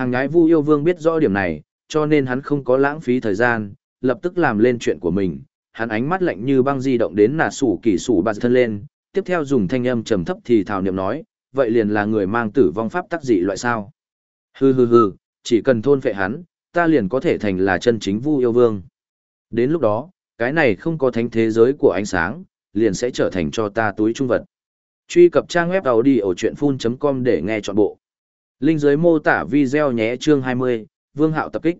Hàng nhái vu yêu vương biết rõ điểm này, cho nên hắn không có lãng phí thời gian, lập tức làm lên chuyện của mình. Hắn ánh mắt lạnh như băng di động đến nà sủ kỳ sủ bạt thân lên, tiếp theo dùng thanh âm trầm thấp thì thảo niệm nói, vậy liền là người mang tử vong pháp tắc dị loại sao. Hừ hừ hừ, chỉ cần thôn phệ hắn, ta liền có thể thành là chân chính vu yêu vương. Đến lúc đó, cái này không có thánh thế giới của ánh sáng, liền sẽ trở thành cho ta túi trung vật. Truy cập trang web audiochuyenphun.com để nghe trọn bộ. Linh dưới mô tả video nhé chương 20, Vương Hạo tập kích.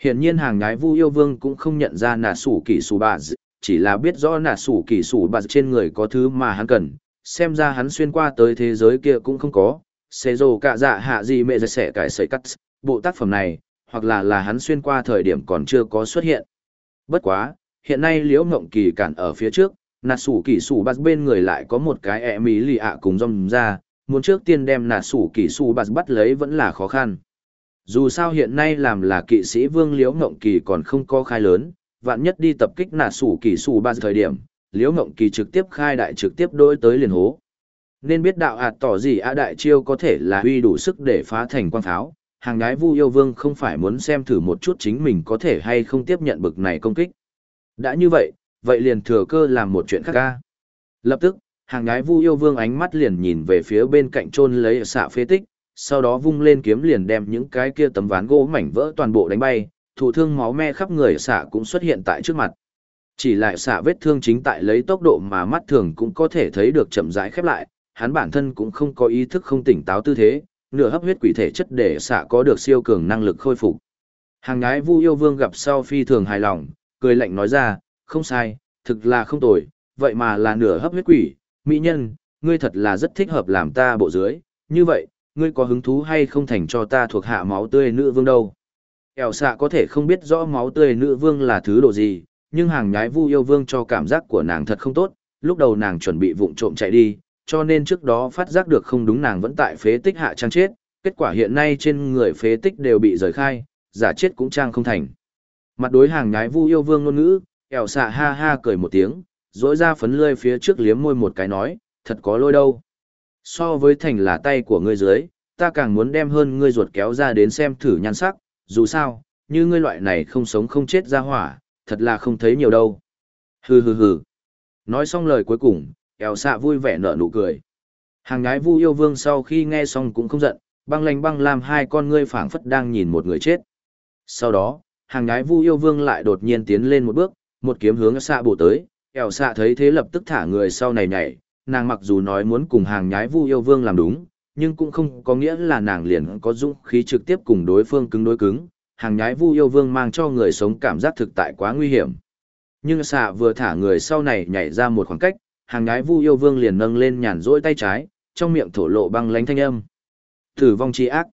Hiển nhiên hàng nhái Vu Yêu Vương cũng không nhận ra nà sủ kỳ sủ bà chỉ là biết rõ nà sủ kỳ sủ bà trên người có thứ mà hắn cần, xem ra hắn xuyên qua tới thế giới kia cũng không có. Xê rồ cả dạ hạ gì mẹ giật sẻ cải sợi cắt, bộ tác phẩm này, hoặc là là hắn xuyên qua thời điểm còn chưa có xuất hiện. Bất quá, hiện nay liễu ngộng kỳ cản ở phía trước, nà sủ kỳ sủ bà bên người lại có một cái e ẹ mỹ lì ạ cùng rong ra, muốn trước tiên đem nà sủ kỳ sủ bạt bắt lấy vẫn là khó khăn. Dù sao hiện nay làm là kỵ sĩ vương liễu ngộng kỳ còn không có khai lớn, vạn nhất đi tập kích nà sủ kỳ sủ bạt thời điểm, liễu ngộng kỳ trực tiếp khai đại trực tiếp đối tới liền hố. Nên biết đạo hạt tỏ gì a đại chiêu có thể là uy đủ sức để phá thành quang pháo, hàng gái vu yêu vương không phải muốn xem thử một chút chính mình có thể hay không tiếp nhận bực này công kích. Đã như vậy, vậy liền thừa cơ làm một chuyện khác ca. Lập tức, hàng gái vu yêu vương ánh mắt liền nhìn về phía bên cạnh trôn lấy xạ phế tích, sau đó vung lên kiếm liền đem những cái kia tấm ván gỗ mảnh vỡ toàn bộ đánh bay, thủ thương máu me khắp người xạ cũng xuất hiện tại trước mặt. Chỉ lại xạ vết thương chính tại lấy tốc độ mà mắt thường cũng có thể thấy được chậm rãi khép lại, hắn bản thân cũng không có ý thức không tỉnh táo tư thế, nửa hấp huyết quỷ thể chất để xạ có được siêu cường năng lực khôi phục. Hàng nhái Vu Yêu Vương gặp sau phi thường hài lòng, cười lạnh nói ra, không sai, thực là không tồi, vậy mà là nửa hấp huyết quỷ, mỹ nhân, ngươi thật là rất thích hợp làm ta bộ dưới, như vậy, ngươi có hứng thú hay không thành cho ta thuộc hạ máu tươi nữ vương đâu. Eo xạ có thể không biết rõ máu tươi nữ vương là thứ đồ gì, nhưng hàng nhái vu yêu vương cho cảm giác của nàng thật không tốt, lúc đầu nàng chuẩn bị vụng trộm chạy đi, cho nên trước đó phát giác được không đúng nàng vẫn tại phế tích hạ trang chết, kết quả hiện nay trên người phế tích đều bị rời khai, giả chết cũng trang không thành. Mặt đối hàng nhái vu yêu vương ngôn ngữ, ẻo xạ ha ha cười một tiếng, dỗi ra phấn lươi phía trước liếm môi một cái nói, thật có lôi đâu. So với thành là tay của ngươi dưới, ta càng muốn đem hơn ngươi ruột kéo ra đến xem thử nhan sắc, dù sao, như ngươi loại này không sống không chết ra hỏa, thật là không thấy nhiều đâu. Hừ hừ hừ. Nói xong lời cuối cùng, eo xạ vui vẻ nở nụ cười. Hàng ngái vu yêu vương sau khi nghe xong cũng không giận, băng lành băng làm hai con ngươi phảng phất đang nhìn một người chết. Sau đó, hàng ngái vu yêu vương lại đột nhiên tiến lên một bước, một kiếm hướng xạ bổ tới, ẻo xạ thấy thế lập tức thả người sau này nhảy, nàng mặc dù nói muốn cùng hàng nhái vu yêu vương làm đúng, nhưng cũng không có nghĩa là nàng liền có dũng khí trực tiếp cùng đối phương cứng đối cứng, hàng nhái vu yêu vương mang cho người sống cảm giác thực tại quá nguy hiểm. Nhưng xạ vừa thả người sau này nhảy ra một khoảng cách, hàng nhái vu yêu vương liền nâng lên nhàn rỗi tay trái, trong miệng thổ lộ băng lánh thanh âm. Tử vong chi ác.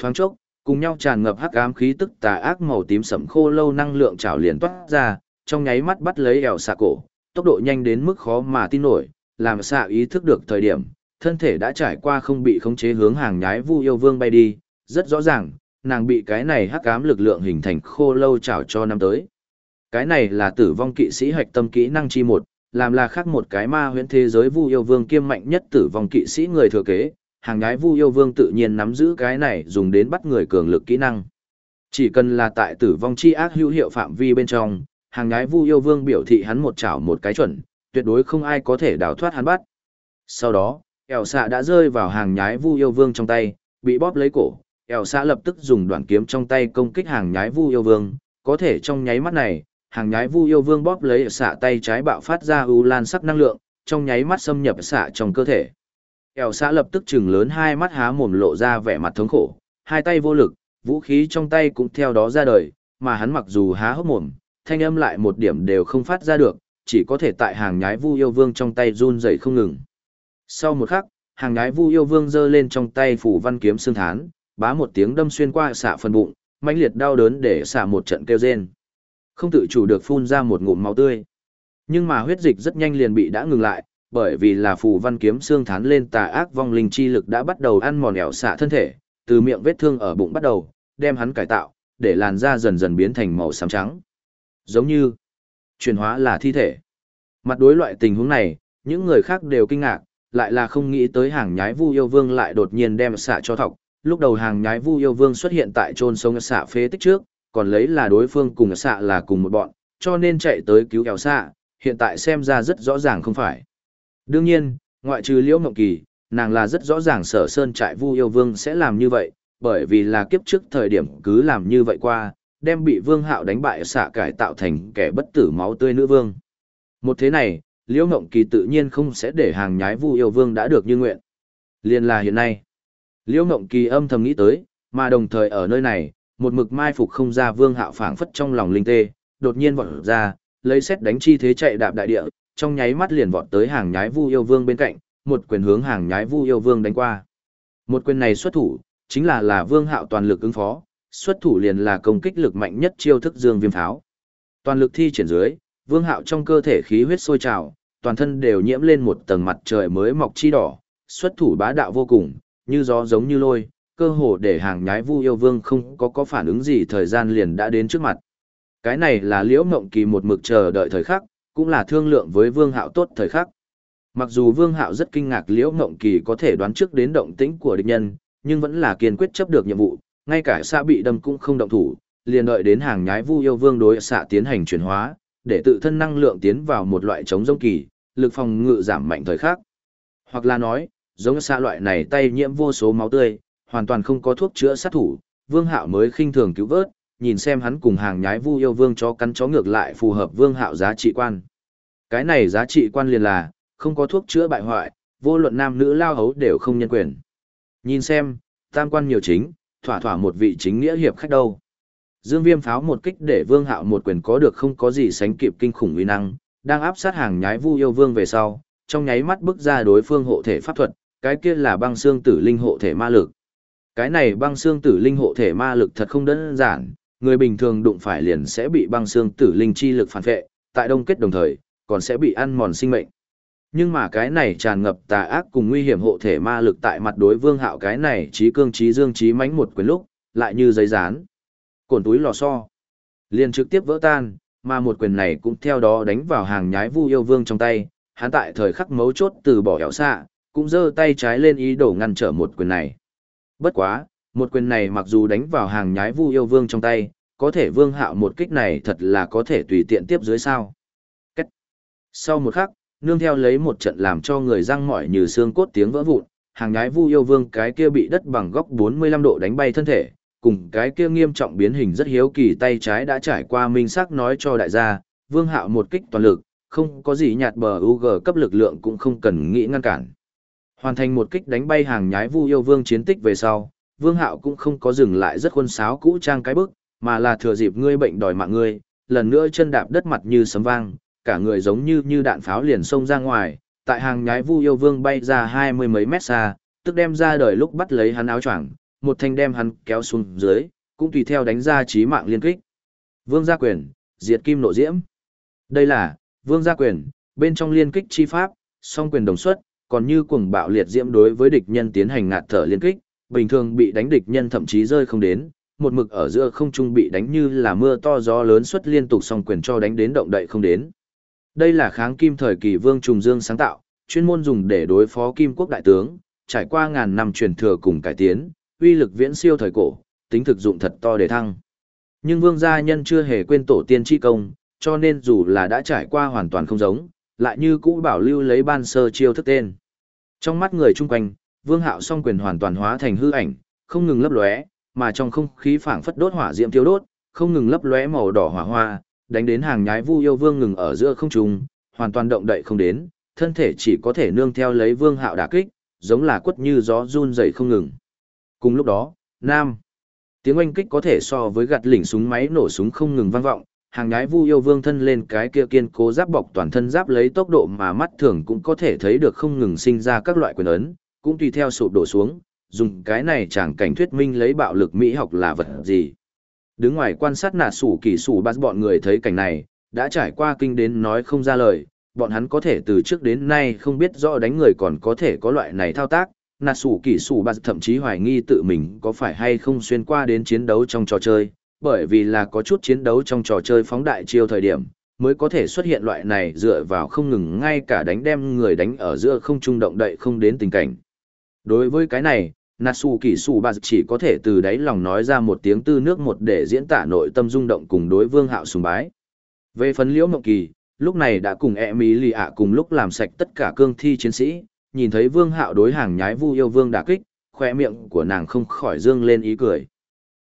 Thoáng chốc, cùng nhau tràn ngập hắc ám khí tức tà ác màu tím sẫm khô lâu năng lượng trào liền toát ra, trong nháy mắt bắt lấy ẻo xạ cổ, tốc độ nhanh đến mức khó mà tin nổi, làm xạ ý thức được thời điểm, thân thể đã trải qua không bị khống chế hướng hàng nhái vu yêu vương bay đi, rất rõ ràng, nàng bị cái này hắc ám lực lượng hình thành khô lâu trào cho năm tới. Cái này là tử vong kỵ sĩ hạch tâm kỹ năng chi một, làm là khác một cái ma huyễn thế giới vu yêu vương kiêm mạnh nhất tử vong kỵ sĩ người thừa kế, hàng nhái vu yêu vương tự nhiên nắm giữ cái này dùng đến bắt người cường lực kỹ năng. Chỉ cần là tại tử vong chi ác hữu hiệu phạm vi bên trong, hàng nhái vu yêu vương biểu thị hắn một chảo một cái chuẩn, tuyệt đối không ai có thể đào thoát hắn bắt. Sau đó, ẻo xạ đã rơi vào hàng nhái vu yêu vương trong tay, bị bóp lấy cổ, ẻo xạ lập tức dùng đoạn kiếm trong tay công kích hàng nhái vu yêu vương, có thể trong nháy mắt này, hàng nhái vu yêu vương bóp lấy xạ tay trái bạo phát ra u lan sắc năng lượng, trong nháy mắt xâm nhập xạ trong cơ thể. Ẻo xạ lập tức chừng lớn hai mắt há mồm lộ ra vẻ mặt thống khổ, hai tay vô lực, vũ khí trong tay cũng theo đó ra đời, mà hắn mặc dù há hốc mồm, thanh âm lại một điểm đều không phát ra được, chỉ có thể tại hàng nhái vu yêu vương trong tay run rẩy không ngừng. Sau một khắc, hàng nhái vu yêu vương giơ lên trong tay phủ văn kiếm xương thán, bá một tiếng đâm xuyên qua xạ phần bụng, mãnh liệt đau đớn để xạ một trận kêu rên. Không tự chủ được phun ra một ngụm máu tươi. Nhưng mà huyết dịch rất nhanh liền bị đã ngừng lại, bởi vì là phù văn kiếm xương thán lên tà ác vong linh chi lực đã bắt đầu ăn mòn ẻo xạ thân thể, từ miệng vết thương ở bụng bắt đầu, đem hắn cải tạo, để làn da dần dần biến thành màu xám trắng. Giống như chuyển hóa là thi thể. Mặt đối loại tình huống này, những người khác đều kinh ngạc, lại là không nghĩ tới hàng nhái vu yêu vương lại đột nhiên đem xạ cho thọc, Lúc đầu hàng nhái vu yêu vương xuất hiện tại trôn sông xạ phế tích trước, còn lấy là đối phương cùng xạ là cùng một bọn, cho nên chạy tới cứu kéo xạ, hiện tại xem ra rất rõ ràng không phải. Đương nhiên, ngoại trừ liễu mộng kỳ, nàng là rất rõ ràng sở sơn trại vu yêu vương sẽ làm như vậy, bởi vì là kiếp trước thời điểm cứ làm như vậy qua, đem bị vương hạo đánh bại xạ cải tạo thành kẻ bất tử máu tươi nữ vương. Một thế này, liễu Ngộng kỳ tự nhiên không sẽ để hàng nhái vu yêu vương đã được như nguyện. Liên là hiện nay. Liễu Ngộng Kỳ âm thầm nghĩ tới, mà đồng thời ở nơi này, một mực mai phục không ra Vương Hạo phảng phất trong lòng linh tê, đột nhiên vọt ra, lấy xét đánh chi thế chạy đạp đại địa, trong nháy mắt liền vọt tới hàng nhái Vu Yêu Vương bên cạnh, một quyền hướng hàng nhái Vu Yêu Vương đánh qua. Một quyền này xuất thủ, chính là là Vương Hạo toàn lực ứng phó, xuất thủ liền là công kích lực mạnh nhất chiêu thức Dương Viêm Pháo. Toàn lực thi triển dưới, Vương Hạo trong cơ thể khí huyết sôi trào, toàn thân đều nhiễm lên một tầng mặt trời mới mọc chi đỏ, xuất thủ bá đạo vô cùng, như gió giống như lôi, cơ hồ để hàng nhái vu yêu vương không có có phản ứng gì thời gian liền đã đến trước mặt. Cái này là liễu mộng kỳ một mực chờ đợi thời khắc, cũng là thương lượng với vương hạo tốt thời khắc. Mặc dù vương hạo rất kinh ngạc liễu mộng kỳ có thể đoán trước đến động tĩnh của địch nhân, nhưng vẫn là kiên quyết chấp được nhiệm vụ, ngay cả xạ bị đâm cũng không động thủ, liền đợi đến hàng nhái vu yêu vương đối xạ tiến hành chuyển hóa, để tự thân năng lượng tiến vào một loại chống giống kỳ, lực phòng ngự giảm mạnh thời khắc. Hoặc là nói, giống xạ loại này tay nhiễm vô số máu tươi, hoàn toàn không có thuốc chữa sát thủ, Vương Hạo mới khinh thường cứu vớt, nhìn xem hắn cùng hàng nhái Vu yêu vương cho cắn chó ngược lại phù hợp Vương Hạo giá trị quan. Cái này giá trị quan liền là, không có thuốc chữa bại hoại, vô luận nam nữ lao hấu đều không nhân quyền. Nhìn xem, tam quan nhiều chính, thỏa thỏa một vị chính nghĩa hiệp khách đâu. Dương Viêm pháo một kích để Vương Hạo một quyền có được không có gì sánh kịp kinh khủng uy năng, đang áp sát hàng nhái Vu yêu vương về sau, trong nháy mắt bước ra đối phương hộ thể pháp thuật, cái kia là băng xương tử linh hộ thể ma lực. Cái này băng xương tử linh hộ thể ma lực thật không đơn giản, người bình thường đụng phải liền sẽ bị băng xương tử linh chi lực phản vệ, tại đông kết đồng thời, còn sẽ bị ăn mòn sinh mệnh. Nhưng mà cái này tràn ngập tà ác cùng nguy hiểm hộ thể ma lực tại mặt đối vương hạo cái này trí cương trí dương trí mánh một quyền lúc, lại như giấy rán. Cổn túi lò xo. Liền trực tiếp vỡ tan, mà một quyền này cũng theo đó đánh vào hàng nhái vu yêu vương trong tay, hắn tại thời khắc mấu chốt từ bỏ hẻo xạ, cũng giơ tay trái lên ý đồ ngăn trở một quyền này. Bất quá, một quyền này mặc dù đánh vào hàng nhái vu yêu vương trong tay, có thể vương hạo một kích này thật là có thể tùy tiện tiếp dưới sao. Cách. Sau một khắc, nương theo lấy một trận làm cho người răng mỏi như xương cốt tiếng vỡ vụn, hàng nhái vu yêu vương cái kia bị đất bằng góc 45 độ đánh bay thân thể, cùng cái kia nghiêm trọng biến hình rất hiếu kỳ tay trái đã trải qua minh sắc nói cho đại gia, vương hạo một kích toàn lực, không có gì nhạt bờ UG cấp lực lượng cũng không cần nghĩ ngăn cản. Hoàn thành một kích đánh bay hàng nhái Vu yêu vương chiến tích về sau, Vương Hạo cũng không có dừng lại rất khuôn sáo cũ trang cái bức, mà là thừa dịp ngươi bệnh đòi mạng ngươi, lần nữa chân đạp đất mặt như sấm vang, cả người giống như như đạn pháo liền xông ra ngoài, tại hàng nhái Vu yêu vương bay ra hai mươi mấy mét xa, tức đem ra đời lúc bắt lấy hắn áo choàng, một thanh đem hắn kéo xuống dưới, cũng tùy theo đánh ra chí mạng liên kích. Vương gia quyền, diệt kim nộ diễm. Đây là Vương gia quyền, bên trong liên kích chi pháp, song quyền đồng xuất, còn như cuồng bạo liệt diễm đối với địch nhân tiến hành ngạt thở liên kích, bình thường bị đánh địch nhân thậm chí rơi không đến, một mực ở giữa không trung bị đánh như là mưa to gió lớn xuất liên tục song quyền cho đánh đến động đậy không đến. Đây là kháng kim thời kỳ Vương Trùng Dương sáng tạo, chuyên môn dùng để đối phó kim quốc đại tướng, trải qua ngàn năm truyền thừa cùng cải tiến, uy lực viễn siêu thời cổ, tính thực dụng thật to để thăng. Nhưng Vương gia nhân chưa hề quên tổ tiên chi công, cho nên dù là đã trải qua hoàn toàn không giống, lại như cũ bảo lưu lấy ban sơ chiêu thức tên. Trong mắt người chung quanh, Vương Hạo song quyền hoàn toàn hóa thành hư ảnh, không ngừng lấp lóe, mà trong không khí phảng phất đốt hỏa diễm tiêu đốt, không ngừng lấp lóe màu đỏ hỏa hoa, đánh đến hàng nhái Vu Yêu Vương ngừng ở giữa không trung, hoàn toàn động đậy không đến, thân thể chỉ có thể nương theo lấy Vương Hạo đả kích, giống là quất như gió run rẩy không ngừng. Cùng lúc đó, nam tiếng oanh kích có thể so với gạt lỉnh súng máy nổ súng không ngừng vang vọng, hàng nhái vu yêu vương thân lên cái kia kiên cố giáp bọc toàn thân giáp lấy tốc độ mà mắt thường cũng có thể thấy được không ngừng sinh ra các loại quyền ấn, cũng tùy theo sụp đổ xuống, dùng cái này chẳng cảnh thuyết minh lấy bạo lực mỹ học là vật gì. Đứng ngoài quan sát nạt sủ kỳ sủ bắt bọn người thấy cảnh này, đã trải qua kinh đến nói không ra lời, bọn hắn có thể từ trước đến nay không biết rõ đánh người còn có thể có loại này thao tác, nạt sủ kỳ sủ bắt thậm chí hoài nghi tự mình có phải hay không xuyên qua đến chiến đấu trong trò chơi, bởi vì là có chút chiến đấu trong trò chơi phóng đại chiêu thời điểm, mới có thể xuất hiện loại này dựa vào không ngừng ngay cả đánh đem người đánh ở giữa không trung động đậy không đến tình cảnh. Đối với cái này, Natsu Kỳ Sủ Bà chỉ có thể từ đáy lòng nói ra một tiếng tư nước một để diễn tả nội tâm rung động cùng đối vương hạo sùng bái. Về phần liễu mộng kỳ, lúc này đã cùng e mỹ lì ạ cùng lúc làm sạch tất cả cương thi chiến sĩ, nhìn thấy vương hạo đối hàng nhái vu yêu vương đả kích, khoe miệng của nàng không khỏi dương lên ý cười.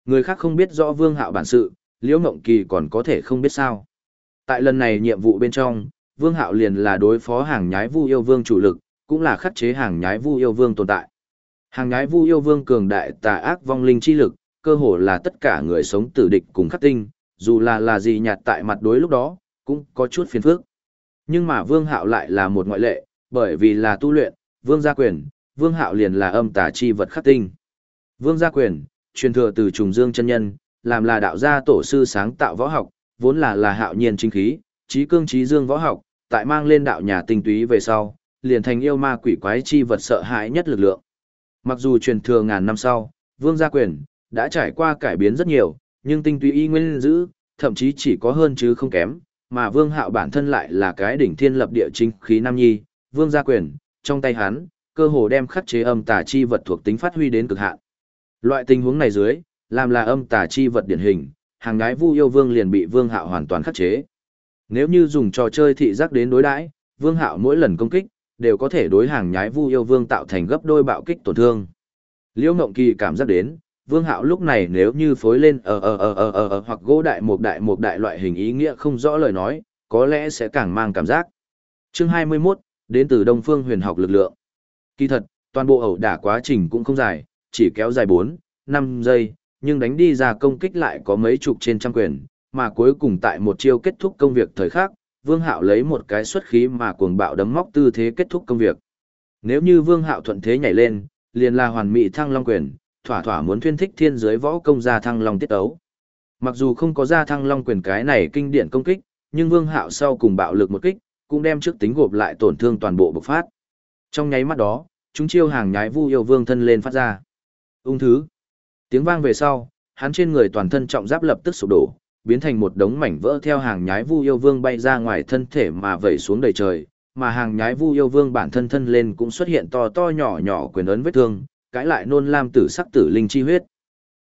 Người khác không biết rõ vương hạo bản sự, liễu mộng kỳ còn có thể không biết sao. Tại lần này nhiệm vụ bên trong, vương hạo liền là đối phó hàng nhái vu yêu vương chủ lực, cũng là khắc chế hàng nhái vu yêu vương tồn tại. Hàng nhái vu yêu vương cường đại tà ác vong linh chi lực, cơ hồ là tất cả người sống tử địch cùng khắc tinh, dù là là gì nhạt tại mặt đối lúc đó, cũng có chút phiền phức. Nhưng mà vương hạo lại là một ngoại lệ, bởi vì là tu luyện, vương gia quyền, vương hạo liền là âm tà chi vật khắc tinh. Vương gia quyền, truyền thừa từ trùng dương chân nhân, làm là đạo gia tổ sư sáng tạo võ học, vốn là là hạo nhiên chính khí, trí cương trí dương võ học, tại mang lên đạo nhà tinh túy về sau, liền thành yêu ma quỷ quái chi vật sợ hãi nhất lực lượng. Mặc dù truyền thừa ngàn năm sau, Vương Gia Quyền đã trải qua cải biến rất nhiều, nhưng tinh túy y nguyên giữ, thậm chí chỉ có hơn chứ không kém, mà Vương Hạo bản thân lại là cái đỉnh thiên lập địa chính khí nam nhi, Vương Gia Quyền, trong tay hắn, cơ hồ đem khắc chế âm tà chi vật thuộc tính phát huy đến cực hạn. Loại tình huống này dưới, làm là âm tà chi vật điển hình, hàng gái Vu yêu vương liền bị Vương Hạo hoàn toàn khắc chế. Nếu như dùng trò chơi thị giác đến đối đãi, Vương Hạo mỗi lần công kích đều có thể đối hàng nhái Vu yêu vương tạo thành gấp đôi bạo kích tổn thương. Liễu Ngộng Kỳ cảm giác đến, Vương Hạo lúc này nếu như phối lên ờ ờ ờ ờ ờ, ờ hoặc gỗ đại một đại một đại loại hình ý nghĩa không rõ lời nói, có lẽ sẽ càng mang cảm giác. Chương 21, đến từ Đông Phương Huyền học lực lượng. Kỳ thật, toàn bộ ẩu đả quá trình cũng không dài, chỉ kéo dài 4, 5 giây, nhưng đánh đi ra công kích lại có mấy chục trên trăm quyền, mà cuối cùng tại một chiêu kết thúc công việc thời khắc, Vương Hạo lấy một cái xuất khí mà cuồng bạo đấm móc tư thế kết thúc công việc. Nếu như Vương Hạo thuận thế nhảy lên, liền là hoàn mỹ thăng long quyền, thỏa thỏa muốn thuyên thích thiên giới võ công gia thăng long tiết tấu. Mặc dù không có gia thăng long quyền cái này kinh điển công kích, nhưng Vương Hạo sau cùng bạo lực một kích, cũng đem trước tính gộp lại tổn thương toàn bộ bộc phát. Trong nháy mắt đó, chúng chiêu hàng nhái Vu yêu vương thân lên phát ra. Ung thứ. Tiếng vang về sau, hắn trên người toàn thân trọng giáp lập tức sụp đổ, biến thành một đống mảnh vỡ theo hàng nhái Vu yêu vương bay ra ngoài thân thể mà vẩy xuống đầy trời, mà hàng nhái Vu yêu vương bản thân thân lên cũng xuất hiện to to nhỏ nhỏ quyền ấn vết thương, cãi lại nôn lam tử sắc tử linh chi huyết.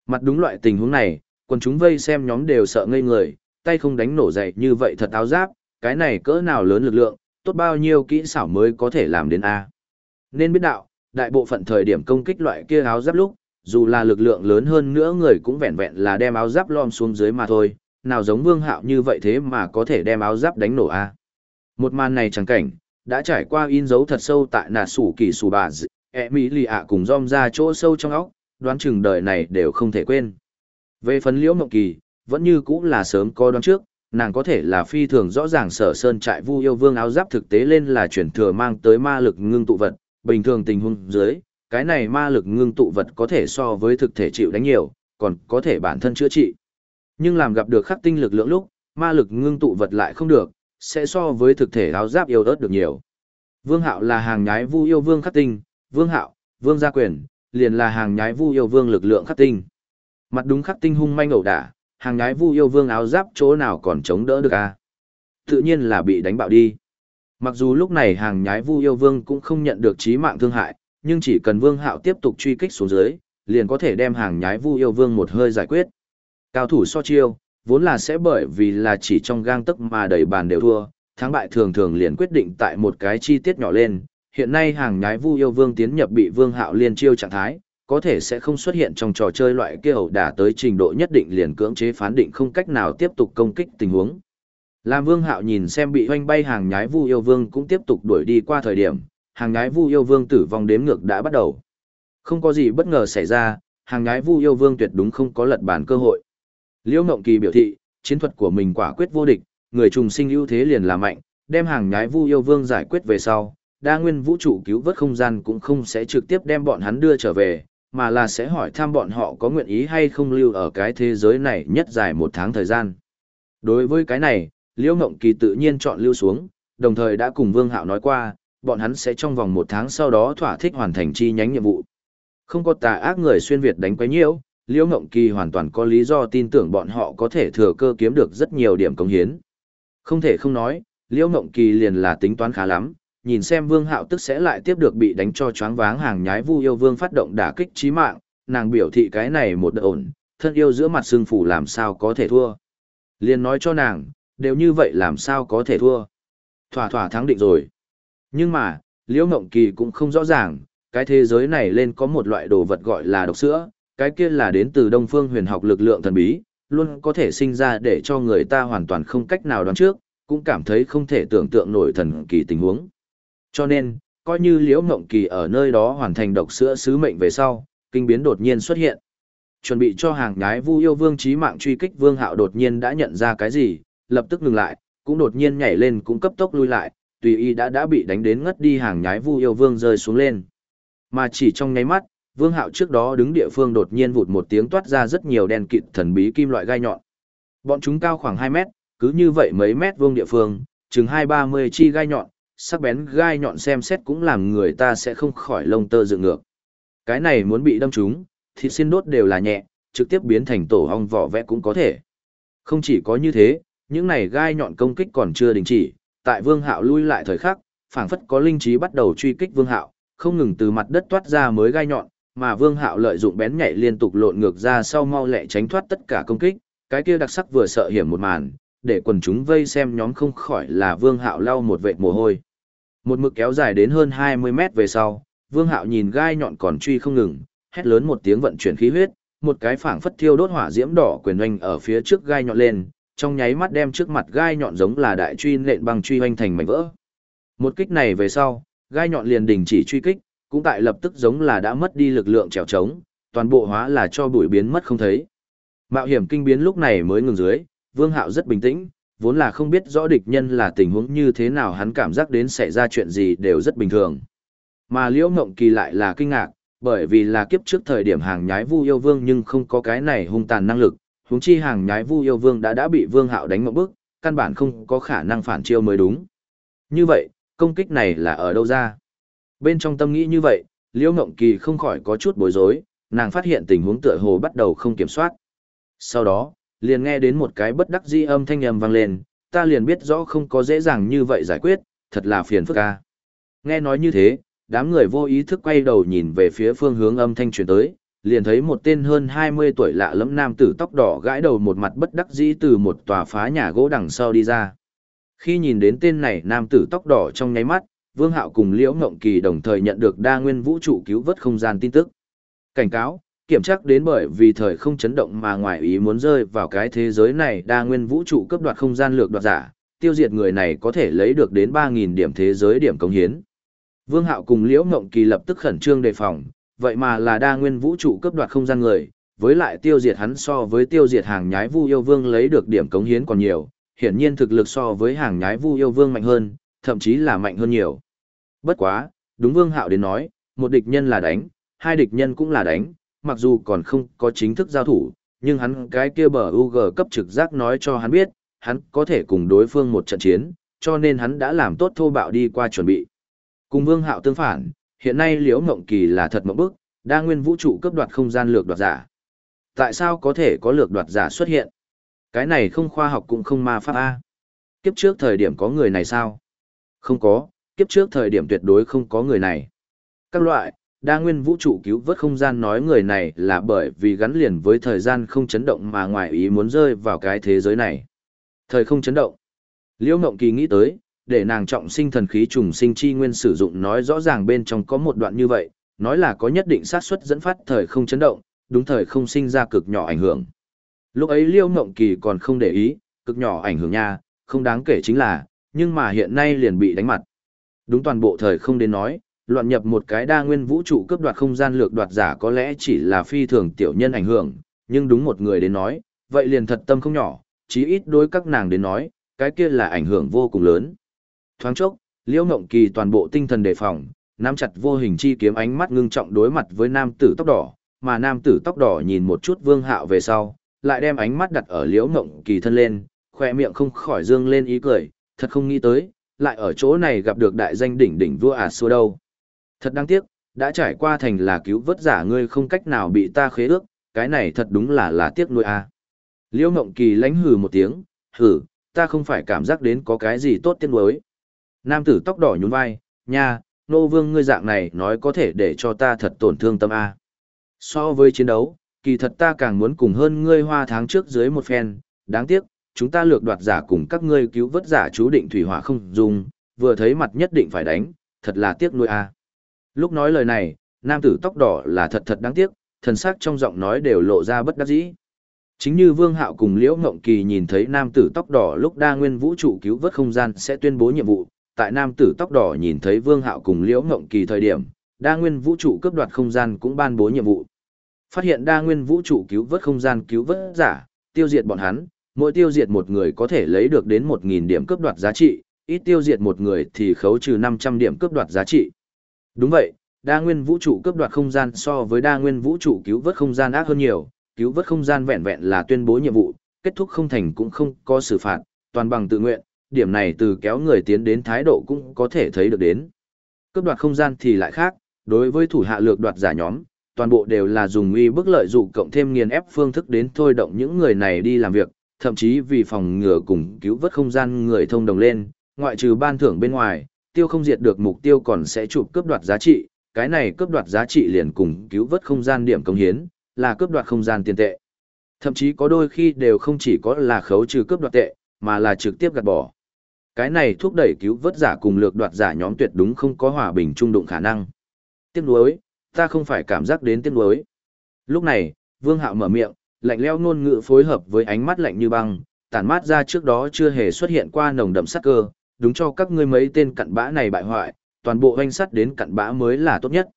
Mặt đúng loại tình huống này, quần chúng vây xem nhóm đều sợ ngây người, tay không đánh nổ dậy như vậy thật áo giáp, cái này cỡ nào lớn lực lượng, tốt bao nhiêu kỹ xảo mới có thể làm đến A. Nên biết đạo, đại bộ phận thời điểm công kích loại kia áo giáp lúc, dù là lực lượng lớn hơn nữa người cũng vẹn vẹn là đem áo giáp lom xuống dưới mà thôi, nào giống vương hạo như vậy thế mà có thể đem áo giáp đánh nổ A. Một màn này chẳng cảnh, đã trải qua in dấu thật sâu tại nà sủ kỳ sủ bà dị, e mỹ lì ạ cùng dom ra chỗ sâu trong óc, đoán chừng đời này đều không thể quên. Về phấn liễu mộng kỳ, vẫn như cũng là sớm có đoán trước, nàng có thể là phi thường rõ ràng sở sơn trại vu yêu vương áo giáp thực tế lên là chuyển thừa mang tới ma lực ngưng tụ vật, bình thường tình huống dưới, cái này ma lực ngưng tụ vật có thể so với thực thể chịu đánh nhiều, còn có thể bản thân chữa trị. Nhưng làm gặp được khắc tinh lực lượng lúc, ma lực ngưng tụ vật lại không được, sẽ so với thực thể áo giáp yêu ớt được nhiều. Vương Hạo là hàng nhái vu yêu vương khắc tinh, Vương Hạo, Vương Gia Quyền, liền là hàng nhái vu yêu vương lực lượng khắc tinh. Mặt đúng khắc tinh hung manh ẩu đả, hàng nhái vu yêu vương áo giáp chỗ nào còn chống đỡ được a à? Tự nhiên là bị đánh bạo đi. Mặc dù lúc này hàng nhái vu yêu vương cũng không nhận được chí mạng thương hại, nhưng chỉ cần vương hạo tiếp tục truy kích xuống dưới, liền có thể đem hàng nhái vu yêu vương một hơi giải quyết. Cao thủ so chiêu, vốn là sẽ bởi vì là chỉ trong gang tức mà đầy bàn đều thua, thắng bại thường thường liền quyết định tại một cái chi tiết nhỏ lên. Hiện nay hàng nhái vu yêu vương tiến nhập bị vương hạo liên chiêu trạng thái, có thể sẽ không xuất hiện trong trò chơi loại kia ẩu đả tới trình độ nhất định liền cưỡng chế phán định không cách nào tiếp tục công kích tình huống. Làm Vương Hạo nhìn xem bị hoanh bay hàng nhái Vu Yêu Vương cũng tiếp tục đuổi đi qua thời điểm, hàng nhái Vu Yêu Vương tử vong đếm ngược đã bắt đầu. Không có gì bất ngờ xảy ra, hàng nhái Vu Yêu Vương tuyệt đúng không có lật bản cơ hội. Liễu Ngộng Kỳ biểu thị, chiến thuật của mình quả quyết vô địch, người trùng sinh ưu thế liền là mạnh, đem hàng nhái Vu Yêu Vương giải quyết về sau, đa nguyên vũ trụ cứu vớt không gian cũng không sẽ trực tiếp đem bọn hắn đưa trở về, mà là sẽ hỏi thăm bọn họ có nguyện ý hay không lưu ở cái thế giới này nhất dài một tháng thời gian. Đối với cái này, Liễu Ngộng Kỳ tự nhiên chọn lưu xuống, đồng thời đã cùng Vương Hạo nói qua, bọn hắn sẽ trong vòng một tháng sau đó thỏa thích hoàn thành chi nhánh nhiệm vụ. Không có tà ác người xuyên Việt đánh quấy nhiễu, Liễu Ngộng Kỳ hoàn toàn có lý do tin tưởng bọn họ có thể thừa cơ kiếm được rất nhiều điểm công hiến. Không thể không nói, Liễu Ngộng Kỳ liền là tính toán khá lắm, nhìn xem Vương Hạo tức sẽ lại tiếp được bị đánh cho choáng váng hàng nhái Vu Yêu Vương phát động đả kích chí mạng, nàng biểu thị cái này một đợt ổn, thân yêu giữa mặt xương phủ làm sao có thể thua. Liền nói cho nàng, đều như vậy làm sao có thể thua. Thỏa thỏa thắng định rồi. Nhưng mà, Liễu Ngộng Kỳ cũng không rõ ràng, cái thế giới này lên có một loại đồ vật gọi là độc sữa, cái kia là đến từ Đông Phương huyền học lực lượng thần bí, luôn có thể sinh ra để cho người ta hoàn toàn không cách nào đoán trước, cũng cảm thấy không thể tưởng tượng nổi thần kỳ tình huống. Cho nên, coi như Liễu Ngộng Kỳ ở nơi đó hoàn thành độc sữa sứ mệnh về sau, kinh biến đột nhiên xuất hiện. Chuẩn bị cho hàng nhái Vu Yêu Vương chí mạng truy kích Vương Hạo đột nhiên đã nhận ra cái gì, lập tức ngừng lại, cũng đột nhiên nhảy lên cũng cấp tốc lui lại, tùy y đã đã bị đánh đến ngất đi hàng nhái Vu Yêu Vương rơi xuống lên. Mà chỉ trong nháy mắt, Vương Hạo trước đó đứng địa phương đột nhiên vụt một tiếng toát ra rất nhiều đen kịt thần bí kim loại gai nhọn. Bọn chúng cao khoảng 2 mét, cứ như vậy mấy mét vuông địa phương, chừng 2-30 chi gai nhọn, sắc bén gai nhọn xem xét cũng làm người ta sẽ không khỏi lông tơ dựng ngược. Cái này muốn bị đâm trúng, thịt xin đốt đều là nhẹ, trực tiếp biến thành tổ ong vỏ vẽ cũng có thể. Không chỉ có như thế, những này gai nhọn công kích còn chưa đình chỉ, tại Vương Hạo lui lại thời khắc, phảng phất có linh trí bắt đầu truy kích Vương Hạo, không ngừng từ mặt đất toát ra mới gai nhọn, mà Vương Hạo lợi dụng bén nhạy liên tục lộn ngược ra sau mau lẹ tránh thoát tất cả công kích, cái kia đặc sắc vừa sợ hiểm một màn, để quần chúng vây xem nhóm không khỏi là Vương Hạo lau một vệt mồ hôi. Một mực kéo dài đến hơn 20 mét về sau, Vương Hạo nhìn gai nhọn còn truy không ngừng, hét lớn một tiếng vận chuyển khí huyết, một cái phảng phất thiêu đốt hỏa diễm đỏ quyền oanh ở phía trước gai nhọn lên, trong nháy mắt đem trước mặt gai nhọn giống là đại truy nện bằng truy oanh thành mảnh vỡ. Một kích này về sau, gai nhọn liền đình chỉ truy kích, cũng tại lập tức giống là đã mất đi lực lượng trèo trống, toàn bộ hóa là cho bụi biến mất không thấy. Mạo hiểm kinh biến lúc này mới ngừng dưới, Vương Hạo rất bình tĩnh, vốn là không biết rõ địch nhân là tình huống như thế nào hắn cảm giác đến xảy ra chuyện gì đều rất bình thường. Mà Liễu Ngộng Kỳ lại là kinh ngạc, bởi vì là kiếp trước thời điểm hàng nhái Vu Yêu Vương nhưng không có cái này hung tàn năng lực, huống chi hàng nhái Vu Yêu Vương đã đã bị Vương Hạo đánh một bước, căn bản không có khả năng phản chiêu mới đúng. Như vậy, công kích này là ở đâu ra? Bên trong tâm nghĩ như vậy, Liễu Ngộng Kỳ không khỏi có chút bối rối, nàng phát hiện tình huống tựa hồ bắt đầu không kiểm soát. Sau đó, liền nghe đến một cái bất đắc dĩ âm thanh ầm vang lên, ta liền biết rõ không có dễ dàng như vậy giải quyết, thật là phiền phức a. Nghe nói như thế, đám người vô ý thức quay đầu nhìn về phía phương hướng âm thanh truyền tới, liền thấy một tên hơn 20 tuổi lạ lẫm nam tử tóc đỏ gãi đầu một mặt bất đắc dĩ từ một tòa phá nhà gỗ đằng sau đi ra. Khi nhìn đến tên này nam tử tóc đỏ trong nháy mắt, Vương Hạo cùng Liễu Ngộng Kỳ đồng thời nhận được đa nguyên vũ trụ cứu vớt không gian tin tức. Cảnh cáo, kiểm tra đến bởi vì thời không chấn động mà ngoài ý muốn rơi vào cái thế giới này đa nguyên vũ trụ cấp đoạt không gian lược đoạt giả, tiêu diệt người này có thể lấy được đến 3.000 điểm thế giới điểm công hiến. Vương Hạo cùng Liễu Ngộng Kỳ lập tức khẩn trương đề phòng, vậy mà là đa nguyên vũ trụ cấp đoạt không gian người, với lại tiêu diệt hắn so với tiêu diệt hàng nhái Vu Yêu Vương lấy được điểm cống hiến còn nhiều, hiển nhiên thực lực so với hàng nhái Vu Yêu Vương mạnh hơn, thậm chí là mạnh hơn nhiều. Bất quá, đúng Vương Hạo đến nói, một địch nhân là đánh, hai địch nhân cũng là đánh, mặc dù còn không có chính thức giao thủ, nhưng hắn cái kia bờ UG cấp trực giác nói cho hắn biết, hắn có thể cùng đối phương một trận chiến, cho nên hắn đã làm tốt thô bạo đi qua chuẩn bị. Cùng Vương Hạo tương phản, hiện nay Liễu Ngộng Kỳ là thật mộng bức, đa nguyên vũ trụ cấp đoạt không gian lược đoạt giả. Tại sao có thể có lược đoạt giả xuất hiện? Cái này không khoa học cũng không ma pháp A. Kiếp trước thời điểm có người này sao? Không có, kiếp trước thời điểm tuyệt đối không có người này. Các loại, đa nguyên vũ trụ cứu vớt không gian nói người này là bởi vì gắn liền với thời gian không chấn động mà ngoài ý muốn rơi vào cái thế giới này. Thời không chấn động. Liễu Ngộng Kỳ nghĩ tới, để nàng trọng sinh thần khí trùng sinh chi nguyên sử dụng nói rõ ràng bên trong có một đoạn như vậy, nói là có nhất định xác suất dẫn phát thời không chấn động, đúng thời không sinh ra cực nhỏ ảnh hưởng. Lúc ấy Liêu Ngộng Kỳ còn không để ý, cực nhỏ ảnh hưởng nha, không đáng kể chính là, nhưng mà hiện nay liền bị đánh mặt. Đúng toàn bộ thời không đến nói, loạn nhập một cái đa nguyên vũ trụ cướp đoạt không gian lược đoạt giả có lẽ chỉ là phi thường tiểu nhân ảnh hưởng, nhưng đúng một người đến nói, vậy liền thật tâm không nhỏ, chí ít đối các nàng đến nói, cái kia là ảnh hưởng vô cùng lớn. Thoáng chốc, Liễu Ngộng Kỳ toàn bộ tinh thần đề phòng, nắm chặt vô hình chi kiếm ánh mắt ngưng trọng đối mặt với nam tử tóc đỏ, mà nam tử tóc đỏ nhìn một chút Vương Hạo về sau, lại đem ánh mắt đặt ở Liễu Ngộng Kỳ thân lên, khoe miệng không khỏi dương lên ý cười, thật không nghĩ tới, lại ở chỗ này gặp được đại danh đỉnh đỉnh vua à xua đâu. Thật đáng tiếc, đã trải qua thành là cứu vớt giả ngươi không cách nào bị ta khế ước, cái này thật đúng là là tiếc nuôi a. À. Liễu Mộng Kỳ lánh hừ một tiếng, hừ, ta không phải cảm giác đến có cái gì tốt tiếc nuối. Nam tử tóc đỏ nhún vai, nha, nô vương ngươi dạng này nói có thể để cho ta thật tổn thương tâm A. So với chiến đấu, kỳ thật ta càng muốn cùng hơn ngươi hoa tháng trước dưới một phen, đáng tiếc, chúng ta lược đoạt giả cùng các ngươi cứu vớt giả chú định thủy hỏa không dùng, vừa thấy mặt nhất định phải đánh, thật là tiếc nuôi A. Lúc nói lời này, nam tử tóc đỏ là thật thật đáng tiếc, thần sắc trong giọng nói đều lộ ra bất đắc dĩ. Chính như Vương Hạo cùng Liễu Ngộng Kỳ nhìn thấy nam tử tóc đỏ lúc đa nguyên vũ trụ cứu vớt không gian sẽ tuyên bố nhiệm vụ, tại nam tử tóc đỏ nhìn thấy Vương Hạo cùng Liễu Ngộng Kỳ thời điểm, đa nguyên vũ trụ cướp đoạt không gian cũng ban bố nhiệm vụ. Phát hiện đa nguyên vũ trụ cứu vớt không gian cứu vớt giả, tiêu diệt bọn hắn, mỗi tiêu diệt một người có thể lấy được đến 1000 điểm cướp đoạt giá trị, ít tiêu diệt một người thì khấu trừ 500 điểm cướp đoạt giá trị. Đúng vậy, đa nguyên vũ trụ cướp đoạt không gian so với đa nguyên vũ trụ cứu vớt không gian ác hơn nhiều, cứu vớt không gian vẹn vẹn là tuyên bố nhiệm vụ, kết thúc không thành cũng không có xử phạt, toàn bằng tự nguyện, điểm này từ kéo người tiến đến thái độ cũng có thể thấy được đến. Cướp đoạt không gian thì lại khác, đối với thủ hạ lược đoạt giả nhóm, toàn bộ đều là dùng uy bức lợi dụ cộng thêm nghiền ép phương thức đến thôi động những người này đi làm việc, thậm chí vì phòng ngừa cùng cứu vớt không gian người thông đồng lên, ngoại trừ ban thưởng bên ngoài, tiêu không diệt được mục tiêu còn sẽ chụp cướp đoạt giá trị, cái này cướp đoạt giá trị liền cùng cứu vớt không gian điểm công hiến, là cướp đoạt không gian tiền tệ. Thậm chí có đôi khi đều không chỉ có là khấu trừ cướp đoạt tệ, mà là trực tiếp gạt bỏ. Cái này thúc đẩy cứu vớt giả cùng lược đoạt giả nhóm tuyệt đúng không có hòa bình trung đụng khả năng. Tiếc nuối, ta không phải cảm giác đến tiếc nuối. Lúc này, Vương Hạo mở miệng, lạnh lẽo ngôn ngữ phối hợp với ánh mắt lạnh như băng, tản mát ra trước đó chưa hề xuất hiện qua nồng đậm sắc cơ, đúng cho các ngươi mấy tên cặn bã này bại hoại, toàn bộ hoanh sắt đến cặn bã mới là tốt nhất.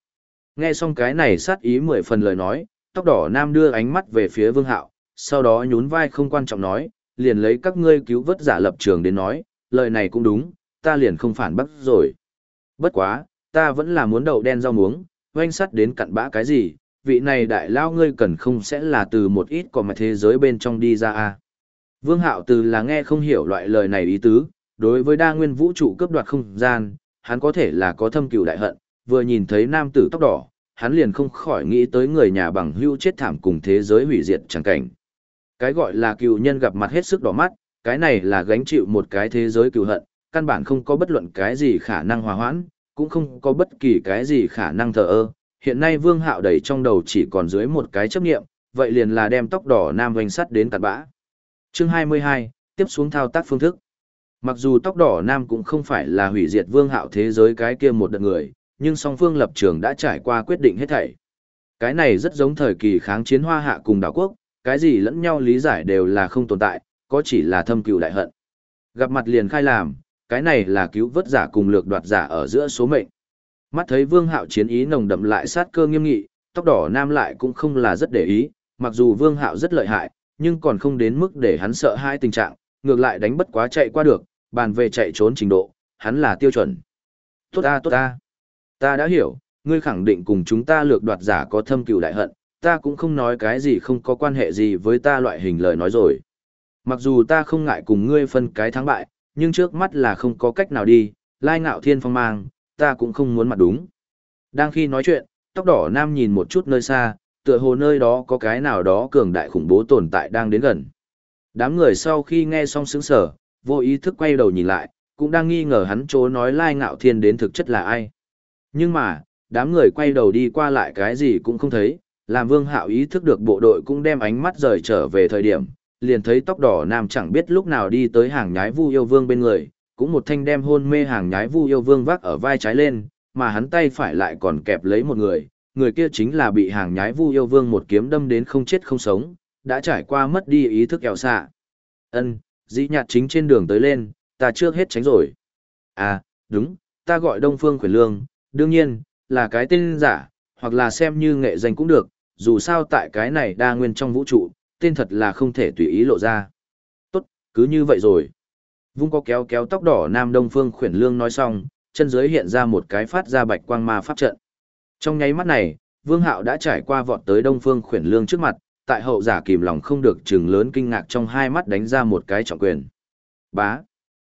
Nghe xong cái này sát ý mười phần lời nói, tóc đỏ nam đưa ánh mắt về phía vương hạo, sau đó nhún vai không quan trọng nói, liền lấy các ngươi cứu vớt giả lập trường đến nói, lời này cũng đúng, ta liền không phản bác rồi. Bất quá, ta vẫn là muốn đậu đen rau muống, hoanh sắt đến cặn bã cái gì, vị này đại lao ngươi cần không sẽ là từ một ít còn mặt thế giới bên trong đi ra à. Vương hạo từ là nghe không hiểu loại lời này ý tứ, đối với đa nguyên vũ trụ cướp đoạt không gian, hắn có thể là có thâm cừu đại hận, vừa nhìn thấy nam tử tóc đỏ, hắn liền không khỏi nghĩ tới người nhà bằng hưu chết thảm cùng thế giới hủy diệt chẳng cảnh. Cái gọi là cựu nhân gặp mặt hết sức đỏ mắt, cái này là gánh chịu một cái thế giới cựu hận, căn bản không có bất luận cái gì khả năng hòa hoãn, cũng không có bất kỳ cái gì khả năng thờ ơ. Hiện nay Vương Hạo đầy trong đầu chỉ còn dưới một cái chấp niệm, vậy liền là đem tóc đỏ nam hoành sắt đến tạt bã. Chương 22, tiếp xuống thao tác phương thức. Mặc dù tóc đỏ nam cũng không phải là hủy diệt Vương Hạo thế giới cái kia một đợt người, nhưng song phương lập trường đã trải qua quyết định hết thảy. Cái này rất giống thời kỳ kháng chiến hoa hạ cùng đảo quốc, cái gì lẫn nhau lý giải đều là không tồn tại, có chỉ là thâm cừu đại hận. Gặp mặt liền khai làm, cái này là cứu vớt giả cùng lược đoạt giả ở giữa số mệnh. Mắt thấy Vương Hạo chiến ý nồng đậm lại sát cơ nghiêm nghị, tóc đỏ nam lại cũng không là rất để ý, mặc dù Vương Hạo rất lợi hại, nhưng còn không đến mức để hắn sợ hai tình trạng, ngược lại đánh bất quá chạy qua được, bàn về chạy trốn trình độ, hắn là tiêu chuẩn. Tốt ta tốt ta. Ta đã hiểu, ngươi khẳng định cùng chúng ta lược đoạt giả có thâm cừu đại hận, ta cũng không nói cái gì không có quan hệ gì với ta loại hình lời nói rồi. Mặc dù ta không ngại cùng ngươi phân cái thắng bại, nhưng trước mắt là không có cách nào đi, lai ngạo thiên phong mang, ta cũng không muốn mặt đúng. Đang khi nói chuyện, tóc đỏ nam nhìn một chút nơi xa, tựa hồ nơi đó có cái nào đó cường đại khủng bố tồn tại đang đến gần. Đám người sau khi nghe xong sững sở, vô ý thức quay đầu nhìn lại, cũng đang nghi ngờ hắn chỗ nói lai ngạo thiên đến thực chất là ai. Nhưng mà, đám người quay đầu đi qua lại cái gì cũng không thấy, làm vương hạo ý thức được bộ đội cũng đem ánh mắt rời trở về thời điểm, liền thấy tóc đỏ nam chẳng biết lúc nào đi tới hàng nhái vu yêu vương bên người, cũng một thanh đem hôn mê hàng nhái vu yêu vương vác ở vai trái lên, mà hắn tay phải lại còn kẹp lấy một người, người kia chính là bị hàng nhái vu yêu vương một kiếm đâm đến không chết không sống, đã trải qua mất đi ý thức kẹo xạ. Ân, dĩ nhạt chính trên đường tới lên, ta trước hết tránh rồi. À, đúng, ta gọi Đông Phương Khuyển Lương, đương nhiên, là cái tên giả, hoặc là xem như nghệ danh cũng được, dù sao tại cái này đa nguyên trong vũ trụ, tên thật là không thể tùy ý lộ ra. Tốt, cứ như vậy rồi. Vung có kéo kéo tóc đỏ Nam Đông Phương Khuyển Lương nói xong, chân dưới hiện ra một cái phát ra bạch quang ma pháp trận. Trong nháy mắt này, Vương Hạo đã trải qua vọt tới Đông Phương Khuyển Lương trước mặt, tại hậu giả kìm lòng không được chừng lớn kinh ngạc trong hai mắt đánh ra một cái trọng quyền. Bá.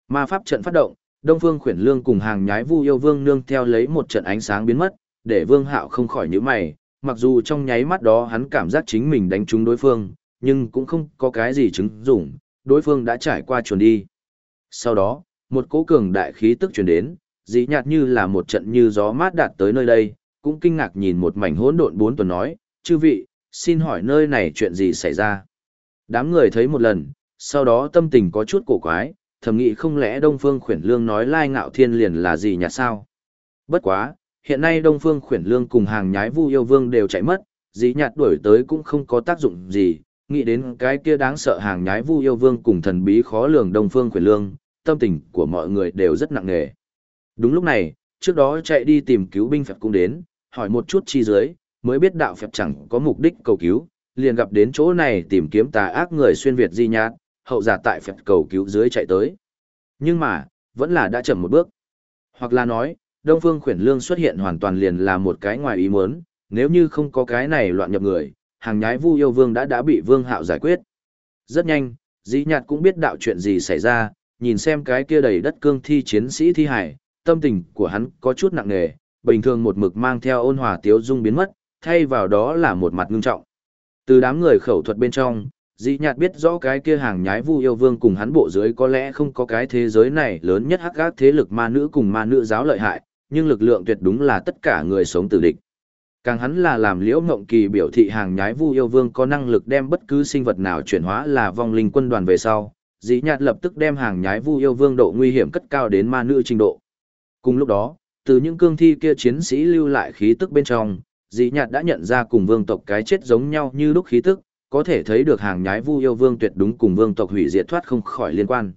Ma pháp trận phát động, Đông Phương Khuyển Lương cùng hàng nhái Vu Yêu Vương nương theo lấy một trận ánh sáng biến mất, để Vương Hạo không khỏi nhíu mày, mặc dù trong nháy mắt đó hắn cảm giác chính mình đánh trúng đối phương, nhưng cũng không có cái gì chứng dụng, đối phương đã trải qua chuồn đi. Sau đó, một cỗ cường đại khí tức truyền đến, dĩ nhạt như là một trận như gió mát đạt tới nơi đây, cũng kinh ngạc nhìn một mảnh hỗn độn bốn tuần nói, chư vị, xin hỏi nơi này chuyện gì xảy ra. Đám người thấy một lần, sau đó tâm tình có chút cổ quái, thầm nghĩ không lẽ Đông Phương Khuyển Lương nói lai ngạo thiên liền là gì nhạt sao. Bất quá, hiện nay Đông Phương Khuyển Lương cùng hàng nhái vu yêu vương đều chạy mất, dĩ nhạt đuổi tới cũng không có tác dụng gì, nghĩ đến cái kia đáng sợ hàng nhái vu yêu vương cùng thần bí khó lường Đông Phương Quyền Lương, tâm tình của mọi người đều rất nặng nề. Đúng lúc này, trước đó chạy đi tìm cứu binh phép cũng đến, hỏi một chút chi dưới, mới biết đạo phép chẳng có mục đích cầu cứu, liền gặp đến chỗ này tìm kiếm tà ác người xuyên Việt di nhạt, hậu giả tại phép cầu cứu dưới chạy tới. Nhưng mà, vẫn là đã chậm một bước. Hoặc là nói, Đông Phương Khuyển Lương xuất hiện hoàn toàn liền là một cái ngoài ý muốn, nếu như không có cái này loạn nhập người, hàng nhái Vu Yêu Vương đã đã bị Vương Hạo giải quyết. Rất nhanh, Dĩ Nhạt cũng biết đạo chuyện gì xảy ra, nhìn xem cái kia đầy đất cương thi chiến sĩ thi hải, tâm tình của hắn có chút nặng nề, bình thường một mực mang theo ôn hòa tiếu dung biến mất, thay vào đó là một mặt ngưng trọng. Từ đám người khẩu thuật bên trong, Dĩ Nhạt biết rõ cái kia hàng nhái Vu Yêu Vương cùng hắn bộ dưới có lẽ không có cái thế giới này lớn nhất hắc gác thế lực ma nữ cùng ma nữ giáo lợi hại, nhưng lực lượng tuyệt đúng là tất cả người sống tử địch. Càng hắn là làm liễu ngộng kỳ biểu thị hàng nhái vu yêu vương có năng lực đem bất cứ sinh vật nào chuyển hóa là vong linh quân đoàn về sau, dĩ nhạt lập tức đem hàng nhái vu yêu vương độ nguy hiểm cất cao đến ma nữ trình độ. Cùng lúc đó, từ những cương thi kia chiến sĩ lưu lại khí tức bên trong, dĩ nhạt đã nhận ra cùng vương tộc cái chết giống nhau như lúc khí tức, có thể thấy được hàng nhái vu yêu vương tuyệt đúng cùng vương tộc hủy diệt thoát không khỏi liên quan.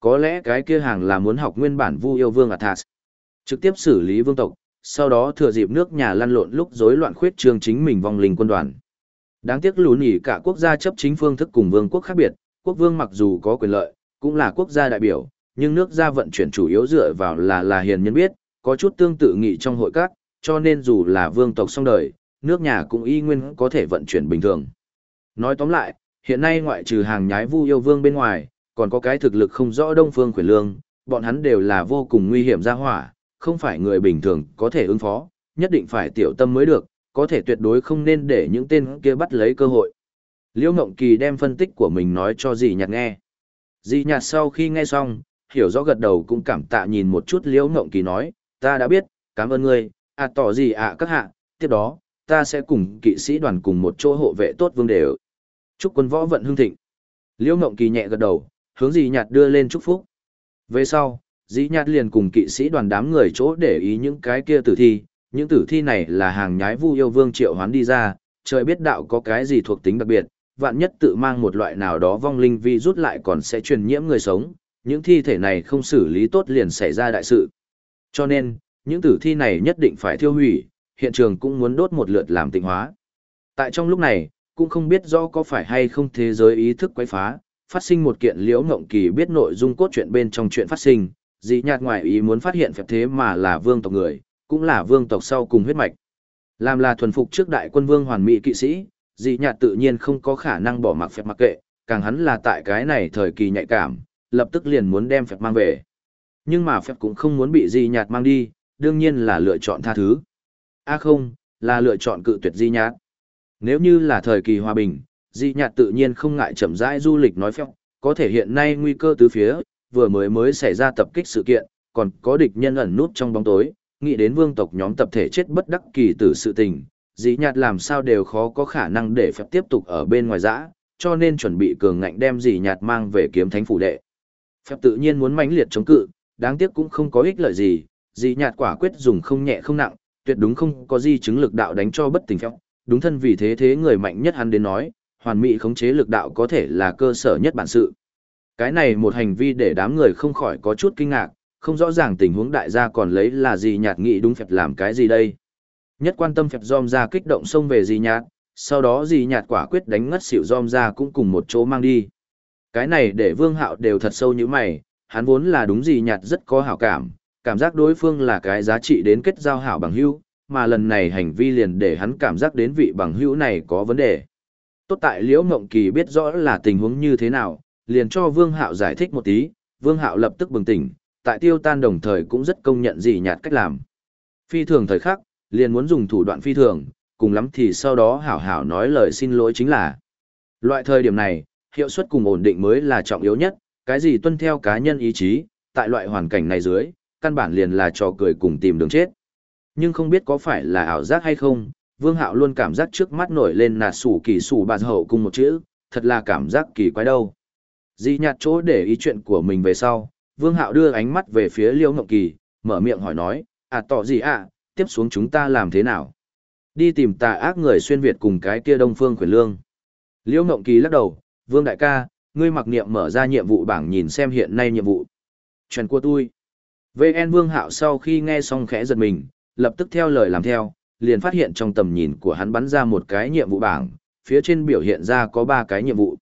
Có lẽ cái kia hàng là muốn học nguyên bản vu yêu vương Athas. Trực tiếp xử lý vương tộc, sau đó thừa dịp nước nhà lăn lộn lúc rối loạn khuyết trương chính mình vong linh quân đoàn. Đáng tiếc lún nhỉ cả quốc gia chấp chính phương thức cùng vương quốc khác biệt, quốc vương mặc dù có quyền lợi, cũng là quốc gia đại biểu, nhưng nước gia vận chuyển chủ yếu dựa vào là là hiền nhân biết, có chút tương tự nghị trong hội các, cho nên dù là vương tộc song đời, nước nhà cũng y nguyên có thể vận chuyển bình thường. Nói tóm lại, hiện nay ngoại trừ hàng nhái vu yêu vương bên ngoài, còn có cái thực lực không rõ đông phương quyền lương, bọn hắn đều là vô cùng nguy hiểm ra hỏa, không phải người bình thường có thể ứng phó, nhất định phải tiểu tâm mới được, có thể tuyệt đối không nên để những tên kia bắt lấy cơ hội. Liễu Ngộng Kỳ đem phân tích của mình nói cho dì nhạt nghe. Dì nhạt sau khi nghe xong, hiểu rõ gật đầu cũng cảm tạ nhìn một chút Liễu Ngộng Kỳ nói, ta đã biết, cảm ơn ngươi, à tỏ gì ạ à các hạ, tiếp đó, ta sẽ cùng kỵ sĩ đoàn cùng một chỗ hộ vệ tốt vương đều. Chúc quân võ vận hương thịnh. Liễu Ngộng Kỳ nhẹ gật đầu, hướng dì nhạt đưa lên chúc phúc. Về sau, dĩ nhạt liền cùng kỵ sĩ đoàn đám người chỗ để ý những cái kia tử thi, những tử thi này là hàng nhái vu yêu vương triệu hoán đi ra, trời biết đạo có cái gì thuộc tính đặc biệt, vạn nhất tự mang một loại nào đó vong linh vi rút lại còn sẽ truyền nhiễm người sống, những thi thể này không xử lý tốt liền xảy ra đại sự. Cho nên, những tử thi này nhất định phải thiêu hủy, hiện trường cũng muốn đốt một lượt làm tịnh hóa. Tại trong lúc này, cũng không biết rõ có phải hay không thế giới ý thức quấy phá, phát sinh một kiện liễu ngộng kỳ biết nội dung cốt truyện bên trong chuyện phát sinh, Dị nhạt ngoài ý muốn phát hiện phép thế mà là vương tộc người, cũng là vương tộc sau cùng huyết mạch. Làm là thuần phục trước đại quân vương hoàn mỹ kỵ sĩ, Dị nhạt tự nhiên không có khả năng bỏ mặc phép mặc kệ, càng hắn là tại cái này thời kỳ nhạy cảm, lập tức liền muốn đem phép mang về. Nhưng mà phép cũng không muốn bị dị nhạt mang đi, đương nhiên là lựa chọn tha thứ. A không, là lựa chọn cự tuyệt dị nhạt. Nếu như là thời kỳ hòa bình, dị nhạt tự nhiên không ngại chậm rãi du lịch nói phép, có thể hiện nay nguy cơ tứ phía, vừa mới mới xảy ra tập kích sự kiện, còn có địch nhân ẩn nút trong bóng tối, nghĩ đến vương tộc nhóm tập thể chết bất đắc kỳ tử sự tình, dĩ nhạt làm sao đều khó có khả năng để phép tiếp tục ở bên ngoài giã, cho nên chuẩn bị cường ngạnh đem dĩ nhạt mang về kiếm thánh phủ đệ. Phép tự nhiên muốn mãnh liệt chống cự, đáng tiếc cũng không có ích lợi gì, dĩ nhạt quả quyết dùng không nhẹ không nặng, tuyệt đúng không có gì chứng lực đạo đánh cho bất tỉnh phép, đúng thân vì thế thế người mạnh nhất hắn đến nói, hoàn mỹ khống chế lực đạo có thể là cơ sở nhất bản sự. Cái này một hành vi để đám người không khỏi có chút kinh ngạc, không rõ ràng tình huống đại gia còn lấy là gì nhạt nghị đúng phẹp làm cái gì đây. Nhất quan tâm phẹp dòm ra kích động xông về gì nhạt, sau đó gì nhạt quả quyết đánh ngất xỉu dòm ra cũng cùng một chỗ mang đi. Cái này để vương hạo đều thật sâu như mày, hắn vốn là đúng gì nhạt rất có hảo cảm, cảm giác đối phương là cái giá trị đến kết giao hảo bằng hữu, mà lần này hành vi liền để hắn cảm giác đến vị bằng hữu này có vấn đề. Tốt tại Liễu Mộng Kỳ biết rõ là tình huống như thế nào, liền cho Vương Hạo giải thích một tí, Vương Hạo lập tức bừng tỉnh, tại tiêu tan đồng thời cũng rất công nhận dị nhạt cách làm. Phi thường thời khắc, liền muốn dùng thủ đoạn phi thường, cùng lắm thì sau đó hảo hảo nói lời xin lỗi chính là. Loại thời điểm này, hiệu suất cùng ổn định mới là trọng yếu nhất, cái gì tuân theo cá nhân ý chí, tại loại hoàn cảnh này dưới, căn bản liền là trò cười cùng tìm đường chết. Nhưng không biết có phải là ảo giác hay không, Vương Hạo luôn cảm giác trước mắt nổi lên nà sủ kỳ sủ bà hậu cùng một chữ, thật là cảm giác kỳ quái đâu. Di nhạt chỗ để ý chuyện của mình về sau, Vương Hạo đưa ánh mắt về phía Liễu Ngộng Kỳ, mở miệng hỏi nói, à tỏ gì ạ, tiếp xuống chúng ta làm thế nào? Đi tìm tà ác người xuyên Việt cùng cái kia Đông Phương Khuyển Lương. Liễu Ngộng Kỳ lắc đầu, Vương Đại ca, ngươi mặc niệm mở ra nhiệm vụ bảng nhìn xem hiện nay nhiệm vụ. Chuyện của tôi. VN Vương Hạo sau khi nghe xong khẽ giật mình, lập tức theo lời làm theo, liền phát hiện trong tầm nhìn của hắn bắn ra một cái nhiệm vụ bảng, phía trên biểu hiện ra có ba cái nhiệm vụ.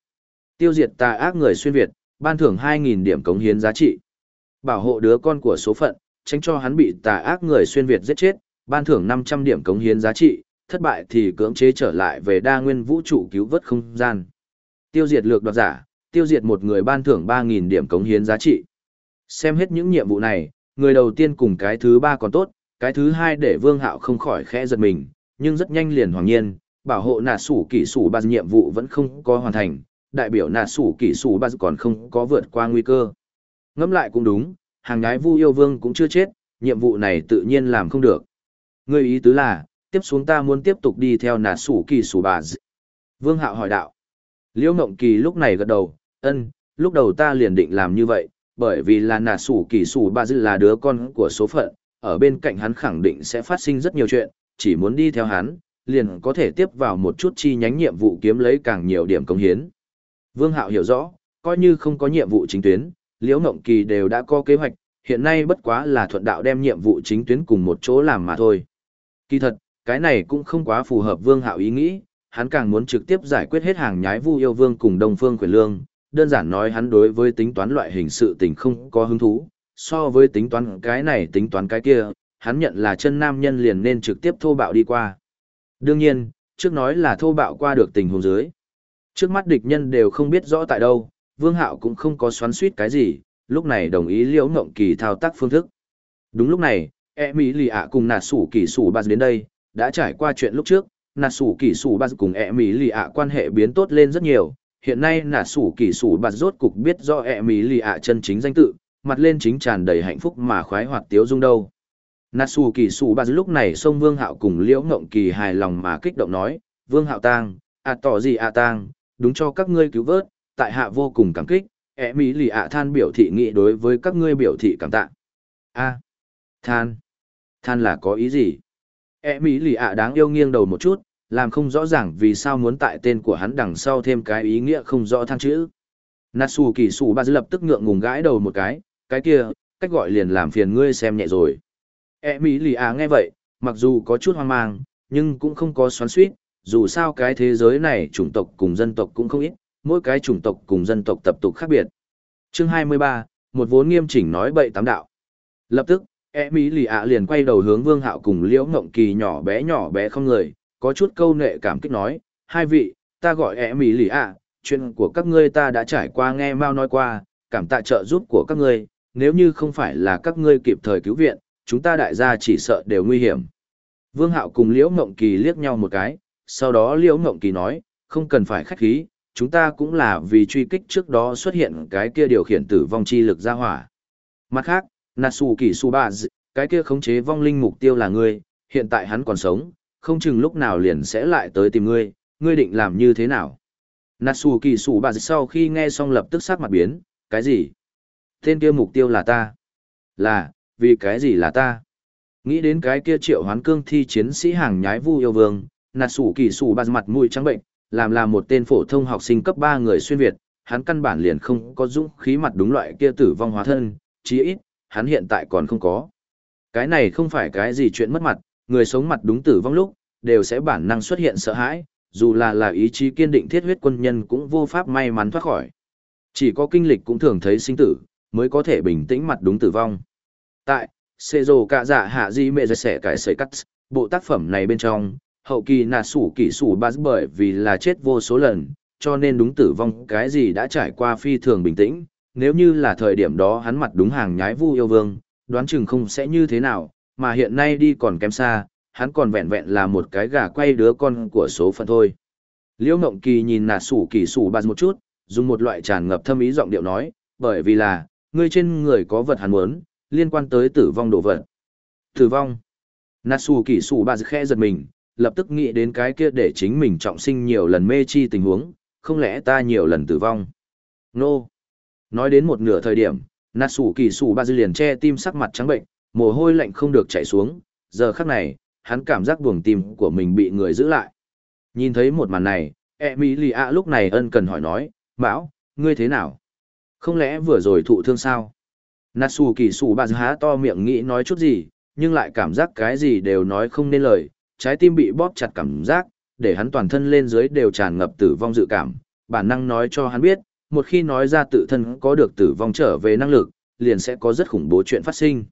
Tiêu diệt tà ác người xuyên Việt, ban thưởng 2.000 điểm cống hiến giá trị. Bảo hộ đứa con của số phận, tránh cho hắn bị tà ác người xuyên Việt giết chết, ban thưởng 500 điểm cống hiến giá trị, thất bại thì cưỡng chế trở lại về đa nguyên vũ trụ cứu vớt không gian. Tiêu diệt lược đoạt giả, tiêu diệt một người ban thưởng 3.000 điểm cống hiến giá trị. Xem hết những nhiệm vụ này, người đầu tiên cùng cái thứ ba còn tốt, cái thứ hai để vương hạo không khỏi khẽ giật mình, nhưng rất nhanh liền hoàng nhiên, bảo hộ nà sủ kỷ sủ ba nhiệm vụ vẫn không có hoàn thành, đại biểu nà sủ kỷ sủ ba còn không có vượt qua nguy cơ. Ngẫm lại cũng đúng, hàng nhái vu yêu vương cũng chưa chết, nhiệm vụ này tự nhiên làm không được. Người ý tứ là, tiếp xuống ta muốn tiếp tục đi theo nà sủ kỳ sủ bà d... Vương hạo hỏi đạo. Liễu Mộng Kỳ lúc này gật đầu, ân, lúc đầu ta liền định làm như vậy, bởi vì là nà sủ kỳ sủ bà d là đứa con của số phận, ở bên cạnh hắn khẳng định sẽ phát sinh rất nhiều chuyện, chỉ muốn đi theo hắn, liền có thể tiếp vào một chút chi nhánh nhiệm vụ kiếm lấy càng nhiều điểm công hiến. Vương Hạo hiểu rõ, coi như không có nhiệm vụ chính tuyến, Liễu Ngộng Kỳ đều đã có kế hoạch, hiện nay bất quá là thuận đạo đem nhiệm vụ chính tuyến cùng một chỗ làm mà thôi. Kỳ thật, cái này cũng không quá phù hợp Vương Hạo ý nghĩ, hắn càng muốn trực tiếp giải quyết hết hàng nhái Vu Yêu Vương cùng Đông Phương Quyền Lương, đơn giản nói hắn đối với tính toán loại hình sự tình không có hứng thú, so với tính toán cái này tính toán cái kia, hắn nhận là chân nam nhân liền nên trực tiếp thô bạo đi qua. Đương nhiên, trước nói là thô bạo qua được tình huống dưới. Trước mắt địch nhân đều không biết rõ tại đâu, Vương Hạo cũng không có xoắn suýt cái gì, lúc này đồng ý Liễu Ngộng Kỳ thao tác phương thức. Đúng lúc này, e mỹ lì ạ cùng nạt sủ kỳ sủ bạt đến đây, đã trải qua chuyện lúc trước, nạt sủ kỳ sủ bạt cùng e mỹ lì ạ quan hệ biến tốt lên rất nhiều. Hiện nay nạt sủ kỳ sủ bạt rốt cục biết do e mỹ lì ạ chân chính danh tự, mặt lên chính tràn đầy hạnh phúc mà khoái hoạt tiếu dung đâu. Natsu kỳ sủ bạt lúc này xông Vương Hạo cùng Liễu Ngộng Kỳ hài lòng mà kích động nói, Vương Hạo tang, à tỏ gì à tang, đúng cho các ngươi cứu vớt, tại hạ vô cùng cảm kích, ẻ mỹ lì ạ than biểu thị nghị đối với các ngươi biểu thị cảm tạ. a than, than là có ý gì? ẻ mỹ lì ạ đáng yêu nghiêng đầu một chút, làm không rõ ràng vì sao muốn tại tên của hắn đằng sau thêm cái ý nghĩa không rõ than chữ. Natsu kỳ sủ ba lập tức ngượng ngùng gãi đầu một cái, cái kia, cách gọi liền làm phiền ngươi xem nhẹ rồi. E mỹ lì à nghe vậy, mặc dù có chút hoang mang, nhưng cũng không có xoắn suýt, dù sao cái thế giới này chủng tộc cùng dân tộc cũng không ít, mỗi cái chủng tộc cùng dân tộc tập tục khác biệt. Chương 23, một vốn nghiêm chỉnh nói bậy tám đạo. Lập tức, E mỹ lì ạ liền quay đầu hướng Vương Hạo cùng Liễu Ngộng Kỳ nhỏ bé nhỏ bé không người, có chút câu nệ cảm kích nói, hai vị, ta gọi E mỹ lì ạ, chuyện của các ngươi ta đã trải qua nghe mau nói qua, cảm tạ trợ giúp của các ngươi, nếu như không phải là các ngươi kịp thời cứu viện, chúng ta đại gia chỉ sợ đều nguy hiểm. Vương Hạo cùng Liễu Ngộng Kỳ liếc nhau một cái, sau đó Liễu Ngộng Kỳ nói, không cần phải khách khí, chúng ta cũng là vì truy kích trước đó xuất hiện cái kia điều khiển tử vong chi lực ra hỏa. Mặt khác, Natsu Kỳ Subaz, cái kia khống chế vong linh mục tiêu là ngươi, hiện tại hắn còn sống, không chừng lúc nào liền sẽ lại tới tìm ngươi, ngươi định làm như thế nào? Natsu Kỳ Subaz sau khi nghe xong lập tức sắc mặt biến, cái gì? Tên kia mục tiêu là ta. Là, vì cái gì là ta? Nghĩ đến cái kia triệu hoán cương thi chiến sĩ hàng nhái vu yêu vương, nạt sủ kỳ sủ bạt mặt mũi trắng bệnh, làm là một tên phổ thông học sinh cấp ba người xuyên Việt, hắn căn bản liền không có dũng khí mặt đúng loại kia tử vong hóa thân, chí ít, hắn hiện tại còn không có. Cái này không phải cái gì chuyện mất mặt, người sống mặt đúng tử vong lúc, đều sẽ bản năng xuất hiện sợ hãi, dù là là ý chí kiên định thiết huyết quân nhân cũng vô pháp may mắn thoát khỏi. Chỉ có kinh lịch cũng thường thấy sinh tử, mới có thể bình tĩnh mặt đúng tử vong. Tại, xê rồ cả dạ hạ di mẹ giật sẻ cái sấy cắt, bộ tác phẩm này bên trong, hậu kỳ nà sủ kỷ sủ bát bởi vì là chết vô số lần, cho nên đúng tử vong cái gì đã trải qua phi thường bình tĩnh, nếu như là thời điểm đó hắn mặt đúng hàng nhái vu yêu vương, đoán chừng không sẽ như thế nào, mà hiện nay đi còn kém xa, hắn còn vẹn vẹn là một cái gà quay đứa con của số phận thôi. Liễu Ngộng Kỳ nhìn nà sủ kỹ sủ bát một chút, dùng một loại tràn ngập thâm ý giọng điệu nói, bởi vì là, ngươi trên người có vật hắn muốn, liên quan tới tử vong đồ vật. Tử vong. Nà sủ kỳ sủ bà khẽ giật mình, lập tức nghĩ đến cái kia để chính mình trọng sinh nhiều lần mê chi tình huống, không lẽ ta nhiều lần tử vong. Nô. Nói đến một nửa thời điểm, Natsu kỳ sủ bà liền che tim sắc mặt trắng bệnh, mồ hôi lạnh không được chảy xuống, giờ khắc này, hắn cảm giác buồng tim của mình bị người giữ lại. Nhìn thấy một màn này, Emilia lúc này ân cần hỏi nói, Mão, ngươi thế nào? Không lẽ vừa rồi thụ thương sao? Natsu kỳ sủ bà há to miệng nghĩ nói chút gì, nhưng lại cảm giác cái gì đều nói không nên lời, trái tim bị bóp chặt cảm giác, để hắn toàn thân lên dưới đều tràn ngập tử vong dự cảm, bản năng nói cho hắn biết, một khi nói ra tự thân có được tử vong trở về năng lực, liền sẽ có rất khủng bố chuyện phát sinh.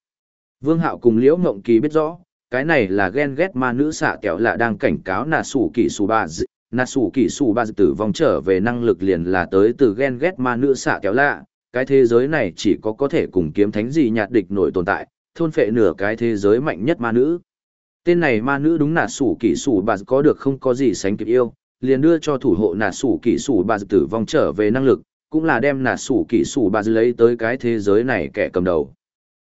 Vương Hạo cùng Liễu Ngộng Kỳ biết rõ, cái này là ghen ghét ma nữ xạ kẹo lạ đang cảnh cáo nà sủ kỳ sủ bà dị, nà sủ kỳ sủ bà dị tử vong trở về năng lực liền là tới từ ghen ghét ma nữ xạ kẹo lạ, cái thế giới này chỉ có có thể cùng kiếm thánh gì nhạt địch nổi tồn tại, thôn phệ nửa cái thế giới mạnh nhất ma nữ. Tên này ma nữ đúng nà sủ kỷ sủ bà có được không có gì sánh kịp yêu, liền đưa cho thủ hộ nà sủ kỷ sủ bà tử vong trở về năng lực, cũng là đem nà sủ kỷ sủ bà lấy tới cái thế giới này kẻ cầm đầu.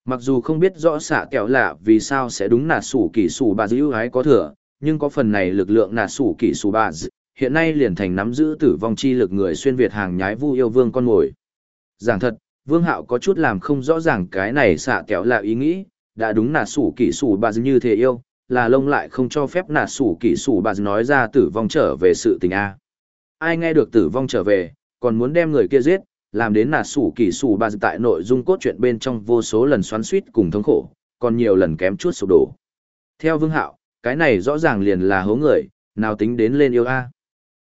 Mặc dù không biết rõ xạ kẹo lạ vì sao sẽ đúng nà sủ kỷ sủ bà ưu ái có thừa, nhưng có phần này lực lượng nà sủ kỷ sủ bà hiện nay liền thành nắm giữ tử vong chi lực người xuyên Việt hàng nhái vu yêu vương con mồi. Giảng thật, vương hạo có chút làm không rõ ràng cái này xạ kẹo lạ ý nghĩ, đã đúng nà sủ kỷ sủ bà như thế yêu, là lông lại không cho phép nà sủ Kỷ sủ bà nói ra tử vong trở về sự tình A. Ai nghe được tử vong trở về, còn muốn đem người kia giết, làm đến nà sủ Kỷ sủ bà tại nội dung cốt truyện bên trong vô số lần xoắn suýt cùng thống khổ, còn nhiều lần kém chút sụp đổ. Theo Vương Hạo, cái này rõ ràng liền là hố người, nào tính đến lên yêu a.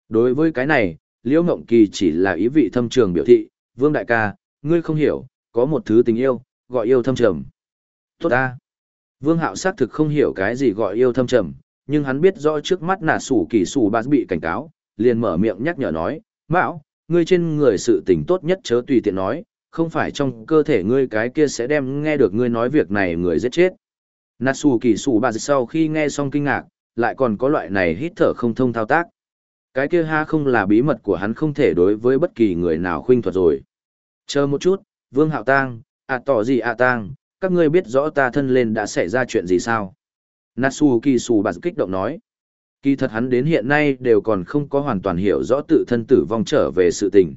Đối với cái này, Liễu Ngộng Kỳ chỉ là ý vị thâm trường biểu thị, Vương Đại ca, ngươi không hiểu, có một thứ tình yêu, gọi yêu thâm trường Tốt a. Vương Hạo xác thực không hiểu cái gì gọi yêu thâm trầm, nhưng hắn biết rõ trước mắt nà sủ kỳ sủ bà bị cảnh cáo, liền mở miệng nhắc nhở nói, Mão, ngươi trên người sự tình tốt nhất chớ tùy tiện nói, không phải trong cơ thể ngươi cái kia sẽ đem nghe được ngươi nói việc này người giết chết. Sủ kỳ sủ bà sau khi nghe xong kinh ngạc, lại còn có loại này hít thở không thông thao tác. Cái kia ha không là bí mật của hắn không thể đối với bất kỳ người nào khuynh thuật rồi. Chờ một chút, Vương Hạo Tang, à tỏ gì à Tang, các ngươi biết rõ ta thân lên đã xảy ra chuyện gì sao? Natsu kỳ sủ bà kích động nói. Kỳ thật hắn đến hiện nay đều còn không có hoàn toàn hiểu rõ tự thân tử vong trở về sự tình.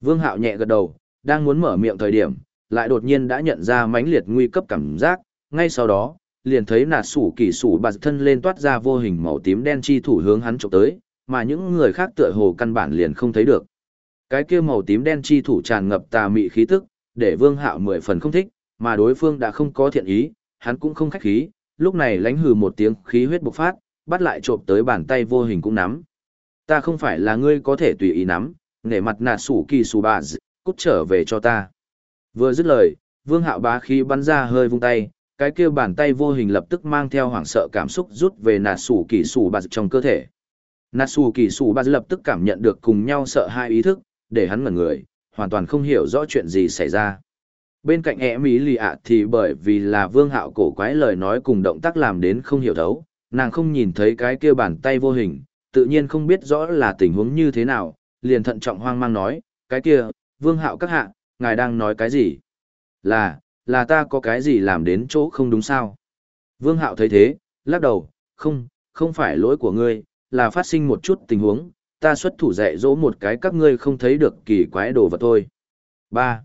Vương Hạo nhẹ gật đầu, đang muốn mở miệng thời điểm, lại đột nhiên đã nhận ra mãnh liệt nguy cấp cảm giác, ngay sau đó, liền thấy nạt sủ kỳ sủ bạt thân lên toát ra vô hình màu tím đen chi thủ hướng hắn chụp tới, mà những người khác tựa hồ căn bản liền không thấy được. Cái kia màu tím đen chi thủ tràn ngập tà mị khí tức, để Vương Hạo mười phần không thích, mà đối phương đã không có thiện ý, hắn cũng không khách khí, lúc này lánh hừ một tiếng khí huyết bộc phát, bắt lại trộm tới bàn tay vô hình cũng nắm. Ta không phải là ngươi có thể tùy ý nắm, nể mặt nà sủ kỳ sủ bà dị, cút trở về cho ta. Vừa dứt lời, vương hạo bá khí bắn ra hơi vung tay, cái kia bàn tay vô hình lập tức mang theo hoảng sợ cảm xúc rút về nà sủ kỳ sủ bà dị trong cơ thể. Nà sủ kỳ sủ bà dị lập tức cảm nhận được cùng nhau sợ hai ý thức, để hắn ngẩn người, hoàn toàn không hiểu rõ chuyện gì xảy ra. Bên cạnh e mỹ lì ạ thì bởi vì là vương hạo cổ quái lời nói cùng động tác làm đến không hiểu thấu, nàng không nhìn thấy cái kia bàn tay vô hình, tự nhiên không biết rõ là tình huống như thế nào, liền thận trọng hoang mang nói, cái kia, vương hạo các hạ, ngài đang nói cái gì? Là, là ta có cái gì làm đến chỗ không đúng sao? Vương hạo thấy thế, lắc đầu, không, không phải lỗi của ngươi, là phát sinh một chút tình huống, ta xuất thủ dạy dỗ một cái các ngươi không thấy được kỳ quái đồ vật thôi. ba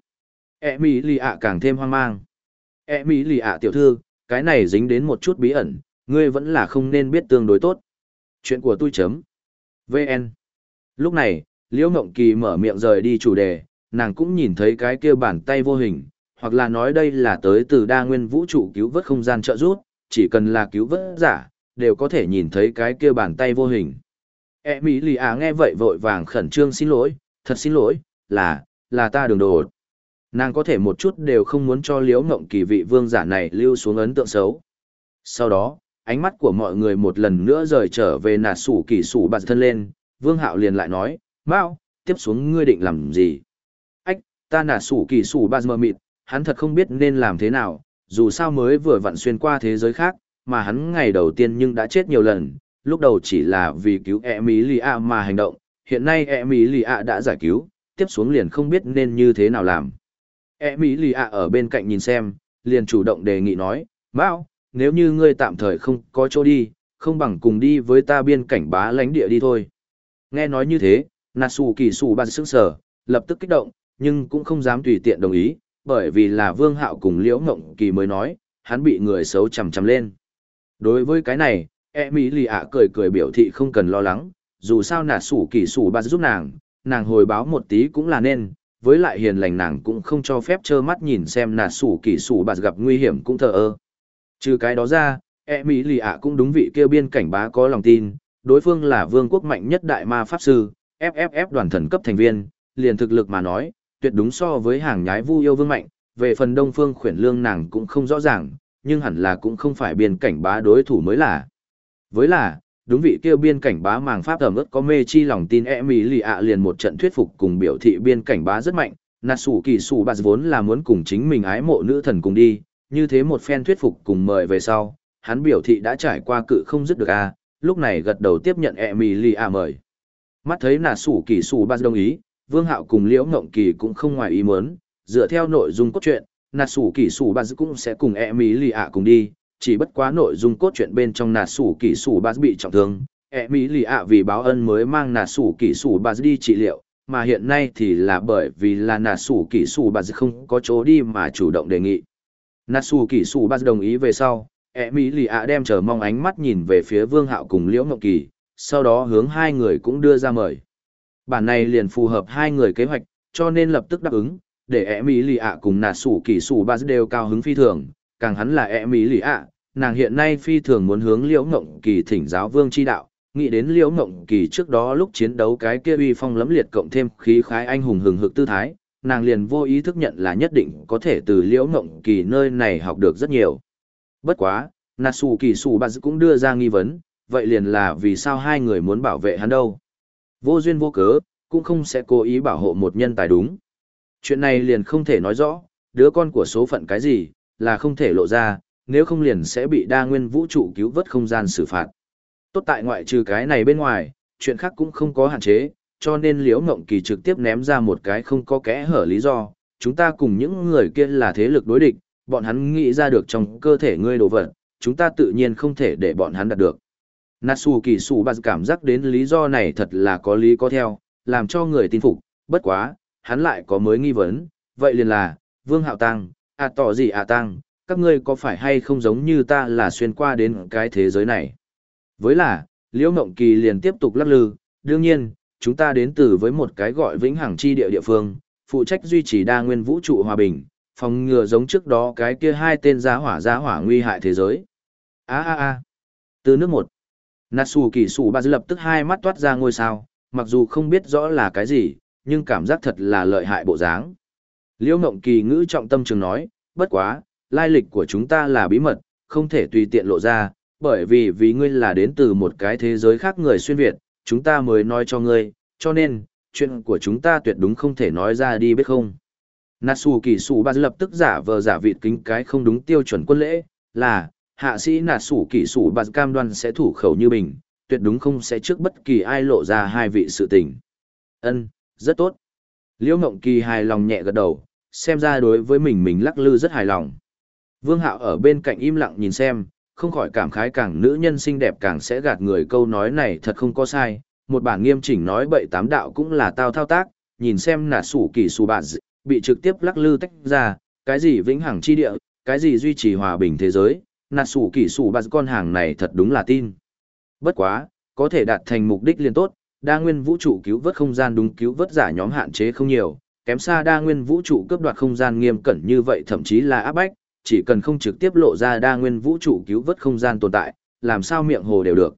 E mỹ lì ạ càng thêm hoang mang. E mỹ lì ạ tiểu thư, cái này dính đến một chút bí ẩn, ngươi vẫn là không nên biết tương đối tốt. Chuyện của tôi chấm. VN. Lúc này, Liễu Ngộng Kỳ mở miệng rời đi chủ đề, nàng cũng nhìn thấy cái kia bàn tay vô hình, hoặc là nói đây là tới từ đa nguyên vũ trụ cứu vớt không gian trợ giúp, chỉ cần là cứu vớt giả, đều có thể nhìn thấy cái kia bàn tay vô hình. E Mỹ Lì À nghe vậy vội vàng khẩn trương xin lỗi, thật xin lỗi, là, là ta đường đồ. Nàng có thể một chút đều không muốn cho Liễu Ngộng Kỳ vị vương giả này lưu xuống ấn tượng xấu. Sau đó, ánh mắt của mọi người một lần nữa rời trở về nà sủ kỳ sủ bạt thân lên, vương hạo liền lại nói, Mao, tiếp xuống ngươi định làm gì? Ách, ta nà sủ kỳ sủ bạt mờ mịt, hắn thật không biết nên làm thế nào, dù sao mới vừa vặn xuyên qua thế giới khác, mà hắn ngày đầu tiên nhưng đã chết nhiều lần, lúc đầu chỉ là vì cứu Emilia mà hành động, hiện nay Emilia đã giải cứu, tiếp xuống liền không biết nên như thế nào làm. Emilia ở bên cạnh nhìn xem, liền chủ động đề nghị nói, Mao, nếu như ngươi tạm thời không có chỗ đi, không bằng cùng đi với ta biên cảnh bá lãnh địa đi thôi. Nghe nói như thế, Natsu kỳ sủ bàn sức sở, lập tức kích động, nhưng cũng không dám tùy tiện đồng ý, bởi vì là vương hạo cùng liễu ngộng kỳ mới nói, hắn bị người xấu chầm chầm lên. Đối với cái này, e mỹ lì ạ cười cười biểu thị không cần lo lắng, dù sao nà sủ kỳ sủ bàn giúp nàng, nàng hồi báo một tí cũng là nên, với lại hiền lành nàng cũng không cho phép trơ mắt nhìn xem nà sủ kỳ sủ bạt gặp nguy hiểm cũng thờ ơ. Trừ cái đó ra, e mỹ lì ạ cũng đúng vị kêu biên cảnh bá có lòng tin, đối phương là vương quốc mạnh nhất đại ma pháp sư, FFF đoàn thần cấp thành viên, liền thực lực mà nói, tuyệt đúng so với hàng nhái vu yêu vương mạnh, về phần đông phương khuyển lương nàng cũng không rõ ràng, nhưng hẳn là cũng không phải biên cảnh bá đối thủ mới là. Với là, đúng vị kêu biên cảnh bá màng pháp ẩm ướt có mê chi lòng tin e mỹ lì ạ liền một trận thuyết phục cùng biểu thị biên cảnh bá rất mạnh, nà sủ kỳ sủ bạt vốn là muốn cùng chính mình ái mộ nữ thần cùng đi, như thế một phen thuyết phục cùng mời về sau, hắn biểu thị đã trải qua cự không dứt được a lúc này gật đầu tiếp nhận e mỹ lì ạ mời. Mắt thấy nà sủ kỳ sủ bạt đồng ý, vương hạo cùng liễu ngộng kỳ cũng không ngoài ý muốn, dựa theo nội dung cốt truyện, nà sủ kỳ sủ bạt cũng sẽ cùng e mỹ lì ạ cùng đi chỉ bất quá nội dung cốt truyện bên trong nà sủ kỷ sủ bà bị trọng thương e mỹ lì ạ vì báo ân mới mang nà sủ kỷ sủ bà đi trị liệu, mà hiện nay thì là bởi vì là nà sủ kỷ sủ bà không có chỗ đi mà chủ động đề nghị. Nà sủ kỷ sủ bà đồng ý về sau e mỹ lì ạ đem chờ mong ánh mắt nhìn về phía vương hạo cùng liễu ngọc kỳ, sau đó hướng hai người cũng đưa ra mời. Bản này liền phù hợp hai người kế hoạch, cho nên lập tức đáp ứng, để e mỹ lì ạ cùng nà sủ kỷ sủ bà đều cao hứng phi thường càng hắn là e mỹ lì ạ. Nàng hiện nay phi thường muốn hướng liễu ngộng kỳ thỉnh giáo vương chi đạo. Nghĩ đến liễu ngộng kỳ trước đó lúc chiến đấu cái kia uy phong lẫm liệt cộng thêm khí khái anh hùng hừng hực tư thái, nàng liền vô ý thức nhận là nhất định có thể từ liễu ngộng kỳ nơi này học được rất nhiều. Bất quá nà xù kỳ xù bà cũng đưa ra nghi vấn, vậy liền là vì sao hai người muốn bảo vệ hắn đâu? Vô duyên vô cớ, cũng không sẽ cố ý bảo hộ một nhân tài đúng. Chuyện này liền không thể nói rõ, đứa con của số phận cái gì là không thể lộ ra nếu không liền sẽ bị đa nguyên vũ trụ cứu vớt không gian xử phạt. Tốt tại ngoại trừ cái này bên ngoài, chuyện khác cũng không có hạn chế, cho nên Liễu Ngộng Kỳ trực tiếp ném ra một cái không có kẽ hở lý do, chúng ta cùng những người kia là thế lực đối địch, bọn hắn nghĩ ra được trong cơ thể ngươi đồ vật, chúng ta tự nhiên không thể để bọn hắn đạt được. Natsu Kỳ Sủ Bạt cảm giác đến lý do này thật là có lý có theo, làm cho người tin phục, bất quá, hắn lại có mới nghi vấn, vậy liền là, Vương Hạo Tăng, à tỏ gì à Tăng, các ngươi có phải hay không giống như ta là xuyên qua đến cái thế giới này? Với là, Liễu Mộng Kỳ liền tiếp tục lắc lư, đương nhiên, chúng ta đến từ với một cái gọi vĩnh hằng chi địa địa phương, phụ trách duy trì đa nguyên vũ trụ hòa bình, phòng ngừa giống trước đó cái kia hai tên giá hỏa giá hỏa nguy hại thế giới. A a a. Từ nước một. Natsu Kỳ Sủ Ba lập tức hai mắt toát ra ngôi sao, mặc dù không biết rõ là cái gì, nhưng cảm giác thật là lợi hại bộ dáng. Liễu Ngộng Kỳ ngữ trọng tâm trường nói, bất quá, lai lịch của chúng ta là bí mật, không thể tùy tiện lộ ra, bởi vì vì ngươi là đến từ một cái thế giới khác người xuyên Việt, chúng ta mới nói cho ngươi, cho nên, chuyện của chúng ta tuyệt đúng không thể nói ra đi biết không. Natsu kỳ sủ ba lập tức giả vờ giả vịt kính cái không đúng tiêu chuẩn quân lễ, là, hạ sĩ Natsu kỳ sủ ba cam đoan sẽ thủ khẩu như bình, tuyệt đúng không sẽ trước bất kỳ ai lộ ra hai vị sự tình. Ân, rất tốt. Liễu Ngộng Kỳ hài lòng nhẹ gật đầu, xem ra đối với mình mình lắc lư rất hài lòng. Vương Hạo ở bên cạnh im lặng nhìn xem, không khỏi cảm khái càng nữ nhân xinh đẹp càng sẽ gạt người câu nói này thật không có sai, một bản nghiêm chỉnh nói bậy tám đạo cũng là tao thao tác, nhìn xem nà sủ kỳ sủ bạn bị trực tiếp lắc lư tách ra, cái gì vĩnh hằng chi địa, cái gì duy trì hòa bình thế giới, nà sủ kỳ sủ bạn con hàng này thật đúng là tin. Bất quá, có thể đạt thành mục đích liên tốt, đa nguyên vũ trụ cứu vớt không gian đúng cứu vớt giả nhóm hạn chế không nhiều, kém xa đa nguyên vũ trụ cướp đoạt không gian nghiêm cẩn như vậy thậm chí là áp bách, chỉ cần không trực tiếp lộ ra đa nguyên vũ trụ cứu vớt không gian tồn tại, làm sao miệng hồ đều được.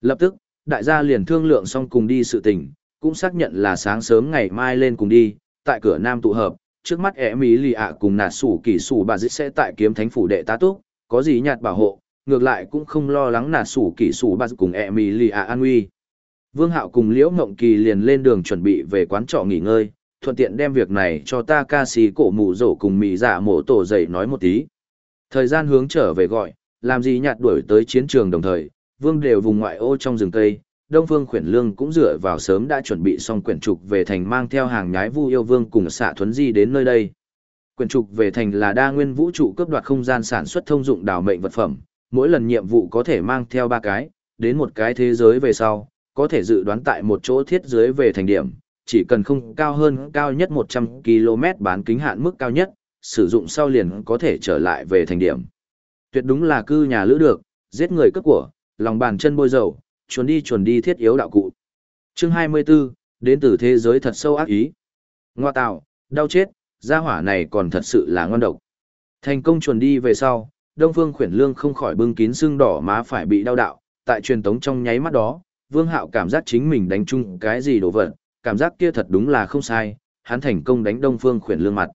Lập tức, đại gia liền thương lượng xong cùng đi sự tình, cũng xác nhận là sáng sớm ngày mai lên cùng đi, tại cửa nam tụ hợp, trước mắt ẻ mỹ lì ạ cùng nạt sủ kỳ sủ bà dít sẽ tại kiếm thánh phủ đệ tá túc, có gì nhạt bảo hộ, ngược lại cũng không lo lắng nạt sủ kỳ sủ bà cùng ẻ mỹ lì ạ an nguy. Vương Hạo cùng Liễu Ngộng Kỳ liền lên đường chuẩn bị về quán trọ nghỉ ngơi, thuận tiện đem việc này cho ta ca sĩ cổ mù rổ cùng mỹ dạ mổ tổ dậy nói một tí. Thời gian hướng trở về gọi, làm gì nhạt đuổi tới chiến trường đồng thời, vương đều vùng ngoại ô trong rừng cây, Đông Phương Khuyển Lương cũng dựa vào sớm đã chuẩn bị xong quyển trục về thành mang theo hàng nhái Vu Yêu Vương cùng xạ thuấn di đến nơi đây. Quyển trục về thành là đa nguyên vũ trụ cướp đoạt không gian sản xuất thông dụng đảo mệnh vật phẩm, mỗi lần nhiệm vụ có thể mang theo ba cái, đến một cái thế giới về sau, có thể dự đoán tại một chỗ thiết giới về thành điểm, chỉ cần không cao hơn cao nhất 100 km bán kính hạn mức cao nhất, sử dụng sau liền có thể trở lại về thành điểm. Tuyệt đúng là cư nhà lữ được, giết người cướp của, lòng bàn chân bôi dầu, chuồn đi chuồn đi thiết yếu đạo cụ. Chương 24, đến từ thế giới thật sâu ác ý. Ngoa tạo, đau chết, gia hỏa này còn thật sự là ngon độc. Thành công chuồn đi về sau, Đông Phương Khuyển Lương không khỏi bưng kín xương đỏ má phải bị đau đạo, tại truyền tống trong nháy mắt đó, Vương Hạo cảm giác chính mình đánh chung cái gì đồ vật, cảm giác kia thật đúng là không sai, hắn thành công đánh Đông Phương Khuyển Lương mặt.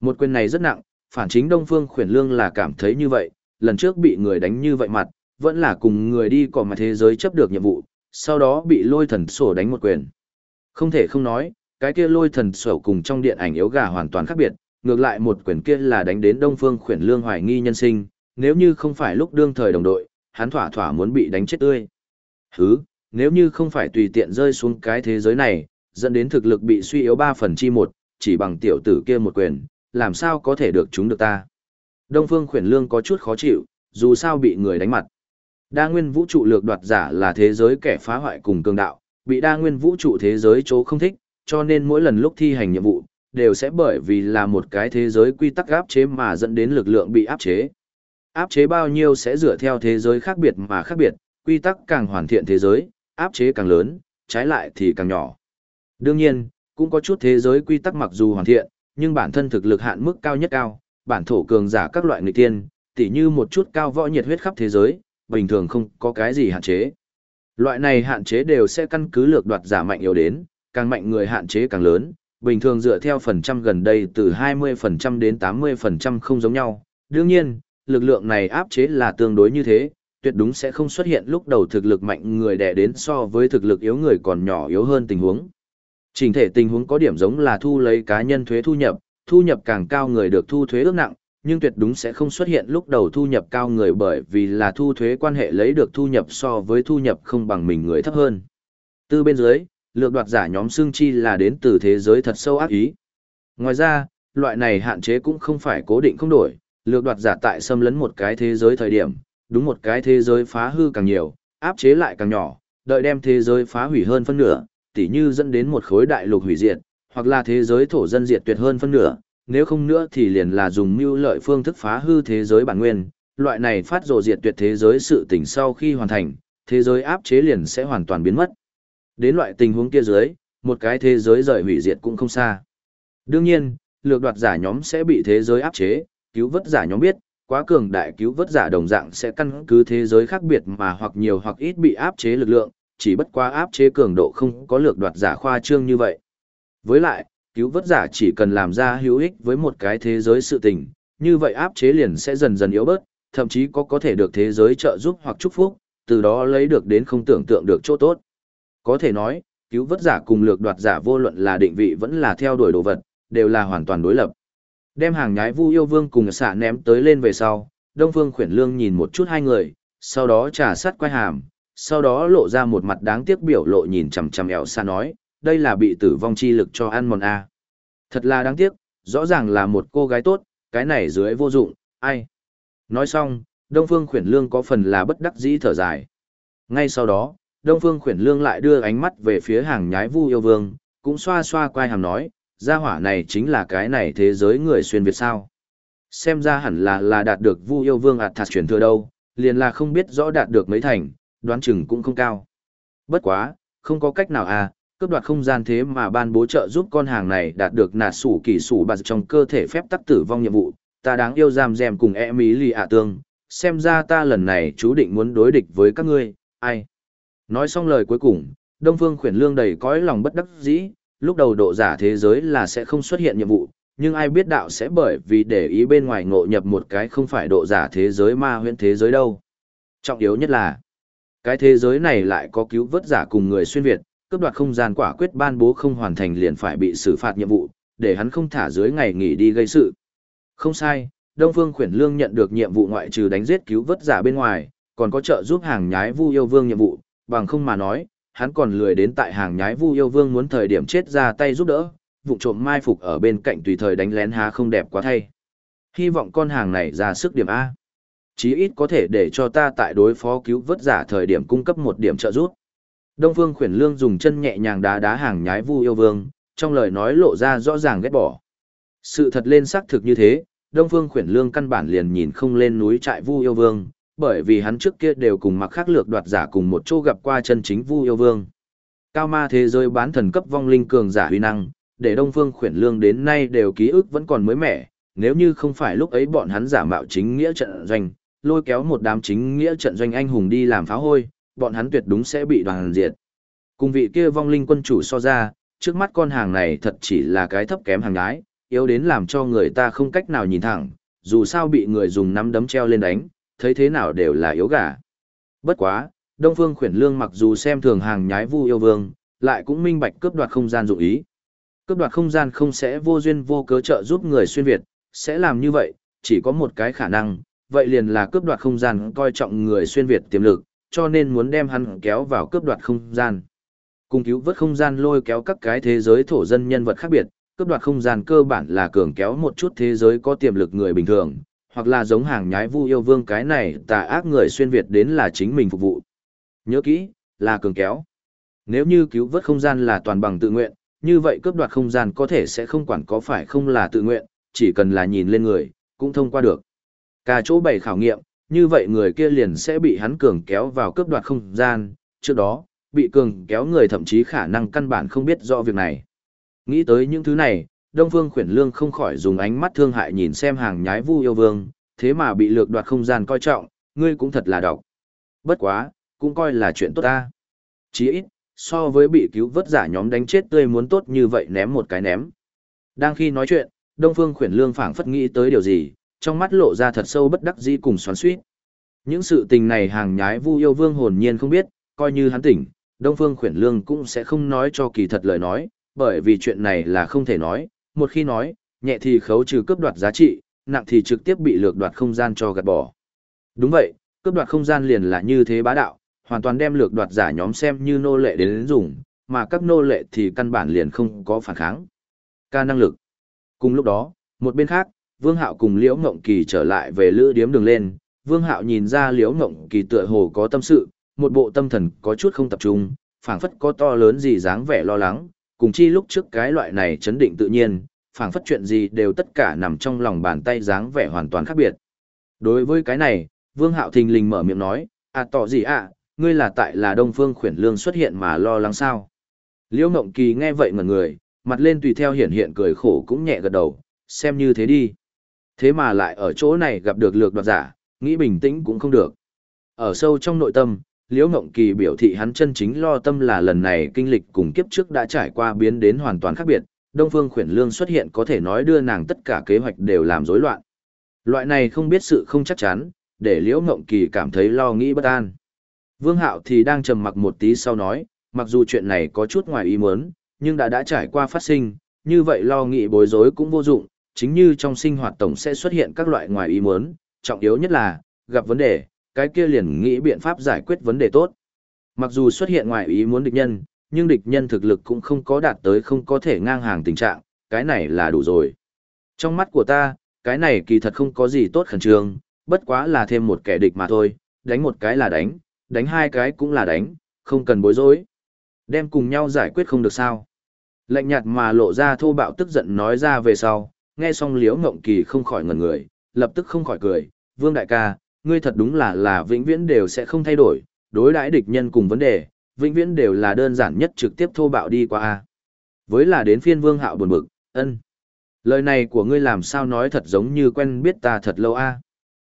Một quyền này rất nặng, phản chính Đông Phương Khuyển Lương là cảm thấy như vậy, lần trước bị người đánh như vậy mặt, vẫn là cùng người đi cỏ mà thế giới chấp được nhiệm vụ, sau đó bị lôi thần sổ đánh một quyền. Không thể không nói, cái kia lôi thần sổ cùng trong điện ảnh yếu gà hoàn toàn khác biệt, ngược lại một quyền kia là đánh đến Đông Phương Khuyển Lương hoài nghi nhân sinh, nếu như không phải lúc đương thời đồng đội, hắn thỏa thỏa muốn bị đánh chết tươi. Hứ, nếu như không phải tùy tiện rơi xuống cái thế giới này, dẫn đến thực lực bị suy yếu 3 phần chi một, chỉ bằng tiểu tử kia một quyền, làm sao có thể được chúng được ta. Đông Phương Khuyển Lương có chút khó chịu, dù sao bị người đánh mặt. Đa nguyên vũ trụ lược đoạt giả là thế giới kẻ phá hoại cùng cường đạo, bị đa nguyên vũ trụ thế giới chỗ không thích, cho nên mỗi lần lúc thi hành nhiệm vụ, đều sẽ bởi vì là một cái thế giới quy tắc áp chế mà dẫn đến lực lượng bị áp chế. Áp chế bao nhiêu sẽ dựa theo thế giới khác biệt mà khác biệt, quy tắc càng hoàn thiện thế giới, áp chế càng lớn, trái lại thì càng nhỏ. Đương nhiên, cũng có chút thế giới quy tắc mặc dù hoàn thiện, nhưng bản thân thực lực hạn mức cao nhất cao, bản thổ cường giả các loại người tiên, tỉ như một chút cao võ nhiệt huyết khắp thế giới, bình thường không có cái gì hạn chế. Loại này hạn chế đều sẽ căn cứ lược đoạt giả mạnh yếu đến, càng mạnh người hạn chế càng lớn, bình thường dựa theo phần trăm gần đây từ 20% đến 80% không giống nhau. Đương nhiên, lực lượng này áp chế là tương đối như thế, tuyệt đúng sẽ không xuất hiện lúc đầu thực lực mạnh người đè đến so với thực lực yếu người còn nhỏ yếu hơn tình huống. Trình thể tình huống có điểm giống là thu lấy cá nhân thuế thu nhập, thu nhập càng cao người được thu thuế ước nặng, nhưng tuyệt đúng sẽ không xuất hiện lúc đầu thu nhập cao người bởi vì là thu thuế quan hệ lấy được thu nhập so với thu nhập không bằng mình người thấp hơn. Từ bên dưới, lược đoạt giả nhóm xương chi là đến từ thế giới thật sâu ác ý. Ngoài ra, loại này hạn chế cũng không phải cố định không đổi, lược đoạt giả tại xâm lấn một cái thế giới thời điểm, đúng một cái thế giới phá hư càng nhiều, áp chế lại càng nhỏ, đợi đem thế giới phá hủy hơn phân nửa, tỉ như dẫn đến một khối đại lục hủy diệt, hoặc là thế giới thổ dân diệt tuyệt hơn phân nửa, nếu không nữa thì liền là dùng mưu lợi phương thức phá hư thế giới bản nguyên, loại này phát rồ diệt tuyệt thế giới sự tỉnh sau khi hoàn thành, thế giới áp chế liền sẽ hoàn toàn biến mất. Đến loại tình huống kia dưới, một cái thế giới rời hủy diệt cũng không xa. Đương nhiên, lược đoạt giả nhóm sẽ bị thế giới áp chế, cứu vớt giả nhóm biết, quá cường đại cứu vớt giả đồng dạng sẽ căn cứ thế giới khác biệt mà hoặc nhiều hoặc ít bị áp chế lực lượng, chỉ bất quá áp chế cường độ không có lược đoạt giả khoa trương như vậy. Với lại, cứu vớt giả chỉ cần làm ra hữu ích với một cái thế giới sự tình, như vậy áp chế liền sẽ dần dần yếu bớt, thậm chí có có thể được thế giới trợ giúp hoặc chúc phúc, từ đó lấy được đến không tưởng tượng được chỗ tốt. Có thể nói, cứu vớt giả cùng lược đoạt giả vô luận là định vị vẫn là theo đuổi đồ vật, đều là hoàn toàn đối lập. Đem hàng nhái Vu Yêu Vương cùng xạ ném tới lên về sau, Đông Phương Khuyển Lương nhìn một chút hai người, sau đó trà sắt quay hàm, sau đó lộ ra một mặt đáng tiếc biểu lộ nhìn chằm chằm ẻo xa nói, đây là bị tử vong chi lực cho ăn mòn A. Thật là đáng tiếc, rõ ràng là một cô gái tốt, cái này dưới vô dụng, ai. Nói xong, Đông Phương Khuyển Lương có phần là bất đắc dĩ thở dài. Ngay sau đó, Đông Phương Khuyển Lương lại đưa ánh mắt về phía hàng nhái Vu Yêu Vương, cũng xoa xoa quai hàm nói, gia hỏa này chính là cái này thế giới người xuyên Việt sao. Xem ra hẳn là là đạt được Vu Yêu Vương ạt thạt truyền thừa đâu, liền là không biết rõ đạt được mấy thành, đoán chừng cũng không cao. Bất quá, không có cách nào à, cướp đoạt không gian thế mà ban bố trợ giúp con hàng này đạt được nạt sủ kỳ sủ bạt trong cơ thể phép tắc tử vong nhiệm vụ, ta đáng yêu giam dèm cùng e mỹ lì ạ tương, xem ra ta lần này chú định muốn đối địch với các ngươi, ai. Nói xong lời cuối cùng, Đông Phương khuyển lương đầy cõi lòng bất đắc dĩ, lúc đầu độ giả thế giới là sẽ không xuất hiện nhiệm vụ, nhưng ai biết đạo sẽ bởi vì để ý bên ngoài ngộ nhập một cái không phải độ giả thế giới ma huyễn thế giới đâu. Trọng yếu nhất là, cái thế giới này lại có cứu vớt giả cùng người xuyên Việt, cướp đoạt không gian quả quyết ban bố không hoàn thành liền phải bị xử phạt nhiệm vụ, để hắn không thả dưới ngày nghỉ đi gây sự. Không sai, Đông Phương Khuyển Lương nhận được nhiệm vụ ngoại trừ đánh giết cứu vớt giả bên ngoài, còn có trợ giúp hàng nhái Vu Yêu Vương nhiệm vụ, bằng không mà nói, hắn còn lười đến tại hàng nhái Vu Yêu Vương muốn thời điểm chết ra tay giúp đỡ, vụ trộm mai phục ở bên cạnh tùy thời đánh lén há không đẹp quá thay. Hy vọng con hàng này ra sức điểm A. Chí ít có thể để cho ta tại đối phó cứu vớt giả thời điểm cung cấp một điểm trợ giúp. Đông Phương Khuyển Lương dùng chân nhẹ nhàng đá đá hàng nhái Vu Yêu Vương, trong lời nói lộ ra rõ ràng ghét bỏ. Sự thật lên xác thực như thế, Đông Phương Khuyển Lương căn bản liền nhìn không lên núi trại Vu Yêu Vương, bởi vì hắn trước kia đều cùng mặc khác lược đoạt giả cùng một chỗ gặp qua chân chính Vu Yêu Vương. Cao ma thế giới bán thần cấp vong linh cường giả huy năng, để Đông Phương Khuyển Lương đến nay đều ký ức vẫn còn mới mẻ, nếu như không phải lúc ấy bọn hắn giả mạo chính nghĩa trận doanh, lôi kéo một đám chính nghĩa trận doanh anh hùng đi làm pháo hôi, bọn hắn tuyệt đúng sẽ bị đoàn diệt. Cùng vị kia vong linh quân chủ so ra, trước mắt con hàng này thật chỉ là cái thấp kém hàng gái, yếu đến làm cho người ta không cách nào nhìn thẳng, dù sao bị người dùng nắm đấm treo lên đánh, thấy thế nào đều là yếu gà. Bất quá, Đông Phương Khuyển Lương mặc dù xem thường hàng nhái Vu yêu vương, lại cũng minh bạch cướp đoạt không gian dụng ý. Cướp đoạt không gian không sẽ vô duyên vô cớ trợ giúp người xuyên việt, sẽ làm như vậy, chỉ có một cái khả năng, vậy liền là cướp đoạt không gian coi trọng người xuyên việt tiềm lực, cho nên muốn đem hắn kéo vào cướp đoạt không gian. Cùng cứu vớt không gian lôi kéo các cái thế giới thổ dân nhân vật khác biệt, cướp đoạt không gian cơ bản là cường kéo một chút thế giới có tiềm lực người bình thường, hoặc là giống hàng nhái vu yêu vương cái này tà ác người xuyên Việt đến là chính mình phục vụ. Nhớ kỹ, là cường kéo. Nếu như cứu vớt không gian là toàn bằng tự nguyện, như vậy cướp đoạt không gian có thể sẽ không quản có phải không là tự nguyện, chỉ cần là nhìn lên người, cũng thông qua được. Cả chỗ bảy khảo nghiệm, như vậy người kia liền sẽ bị hắn cường kéo vào cướp đoạt không gian, trước đó, bị cường kéo người thậm chí khả năng căn bản không biết rõ việc này. Nghĩ tới những thứ này, Đông Phương Khuyển Lương không khỏi dùng ánh mắt thương hại nhìn xem hàng nhái Vu yêu vương, thế mà bị lược đoạt không gian coi trọng, ngươi cũng thật là độc. Bất quá, cũng coi là chuyện tốt ta. Chỉ ít, so với bị cứu vớt giả nhóm đánh chết tươi muốn tốt như vậy ném một cái ném. Đang khi nói chuyện, Đông Phương Khuyển Lương phảng phất nghĩ tới điều gì, trong mắt lộ ra thật sâu bất đắc dĩ cùng xoắn suýt. Những sự tình này hàng nhái Vu yêu vương hồn nhiên không biết, coi như hắn tỉnh, Đông Phương Khuyển Lương cũng sẽ không nói cho kỳ thật lời nói, bởi vì chuyện này là không thể nói, một khi nói, nhẹ thì khấu trừ cướp đoạt giá trị, nặng thì trực tiếp bị lược đoạt không gian cho gạt bỏ. Đúng vậy, cướp đoạt không gian liền là như thế bá đạo, hoàn toàn đem lược đoạt giả nhóm xem như nô lệ đến dùng, mà các nô lệ thì căn bản liền không có phản kháng. Ca năng lực. Cùng lúc đó, một bên khác, Vương Hạo cùng Liễu Ngộng Kỳ trở lại về lữ điếm đường lên, Vương Hạo nhìn ra Liễu Ngộng Kỳ tựa hồ có tâm sự, một bộ tâm thần có chút không tập trung, phảng phất có to lớn gì dáng vẻ lo lắng, cùng chi lúc trước cái loại này chấn định tự nhiên, phảng phất chuyện gì đều tất cả nằm trong lòng bàn tay dáng vẻ hoàn toàn khác biệt. Đối với cái này, Vương Hạo thình lình mở miệng nói, à tỏ gì ạ, ngươi là tại là Đông Phương khuyển lương xuất hiện mà lo lắng sao. Liễu Ngộng Kỳ nghe vậy ngẩn người, mặt lên tùy theo hiện hiện cười khổ cũng nhẹ gật đầu, xem như thế đi. Thế mà lại ở chỗ này gặp được lược đoạt giả, nghĩ bình tĩnh cũng không được. Ở sâu trong nội tâm, Liễu Ngộng Kỳ biểu thị hắn chân chính lo tâm là lần này kinh lịch cùng kiếp trước đã trải qua biến đến hoàn toàn khác biệt, Đông Phương Khuyển Lương xuất hiện có thể nói đưa nàng tất cả kế hoạch đều làm rối loạn. Loại này không biết sự không chắc chắn, để Liễu Ngộng Kỳ cảm thấy lo nghĩ bất an. Vương Hạo thì đang trầm mặc một tí sau nói, mặc dù chuyện này có chút ngoài ý muốn, nhưng đã đã trải qua phát sinh, như vậy lo nghĩ bối rối cũng vô dụng, chính như trong sinh hoạt tổng sẽ xuất hiện các loại ngoài ý muốn, trọng yếu nhất là, gặp vấn đề, cái kia liền nghĩ biện pháp giải quyết vấn đề tốt. Mặc dù xuất hiện ngoài ý muốn địch nhân, nhưng địch nhân thực lực cũng không có đạt tới không có thể ngang hàng tình trạng, cái này là đủ rồi. Trong mắt của ta, cái này kỳ thật không có gì tốt khẩn trương, bất quá là thêm một kẻ địch mà thôi, đánh một cái là đánh, đánh hai cái cũng là đánh, không cần bối rối. Đem cùng nhau giải quyết không được sao. Lạnh nhạt mà lộ ra thô bạo tức giận nói ra về sau, nghe xong liễu ngộng kỳ không khỏi ngẩn người, lập tức không khỏi cười, vương đại ca, ngươi thật đúng là là vĩnh viễn đều sẽ không thay đổi, đối đãi địch nhân cùng vấn đề, vĩnh viễn đều là đơn giản nhất trực tiếp thô bạo đi qua a. Với là đến phiên Vương Hạo buồn bực, "Ân, lời này của ngươi làm sao nói thật giống như quen biết ta thật lâu a?"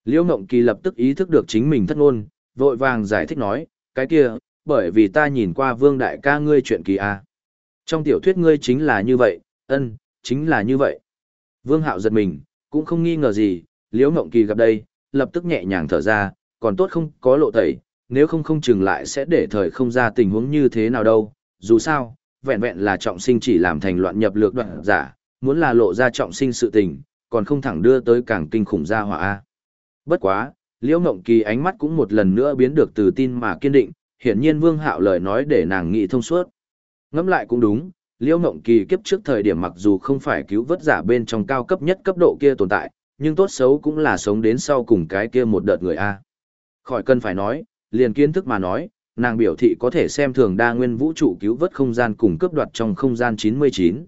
Liễu Ngộng Kỳ lập tức ý thức được chính mình thất ngôn, vội vàng giải thích nói, "Cái kia, bởi vì ta nhìn qua Vương đại ca ngươi chuyện kỳ a. Trong tiểu thuyết ngươi chính là như vậy, ân, chính là như vậy." Vương Hạo giật mình, cũng không nghi ngờ gì, Liễu Ngộng Kỳ gặp đây, lập tức nhẹ nhàng thở ra, còn tốt không có lộ tẩy, nếu không không chừng lại sẽ để thời không ra tình huống như thế nào đâu, dù sao, vẹn vẹn là trọng sinh chỉ làm thành loạn nhập lược đoạn giả, muốn là lộ ra trọng sinh sự tình, còn không thẳng đưa tới càng kinh khủng ra hỏa A. Bất quá, Liễu Ngộng Kỳ ánh mắt cũng một lần nữa biến được từ tin mà kiên định, hiển nhiên Vương Hạo lời nói để nàng nghĩ thông suốt. Ngẫm lại cũng đúng, Liễu Ngộng Kỳ kiếp trước thời điểm mặc dù không phải cứu vớt giả bên trong cao cấp nhất cấp độ kia tồn tại, nhưng tốt xấu cũng là sống đến sau cùng cái kia một đợt người A. Khỏi cần phải nói, liền kiến thức mà nói, nàng biểu thị có thể xem thường đa nguyên vũ trụ cứu vớt không gian cùng cướp đoạt trong không gian 99.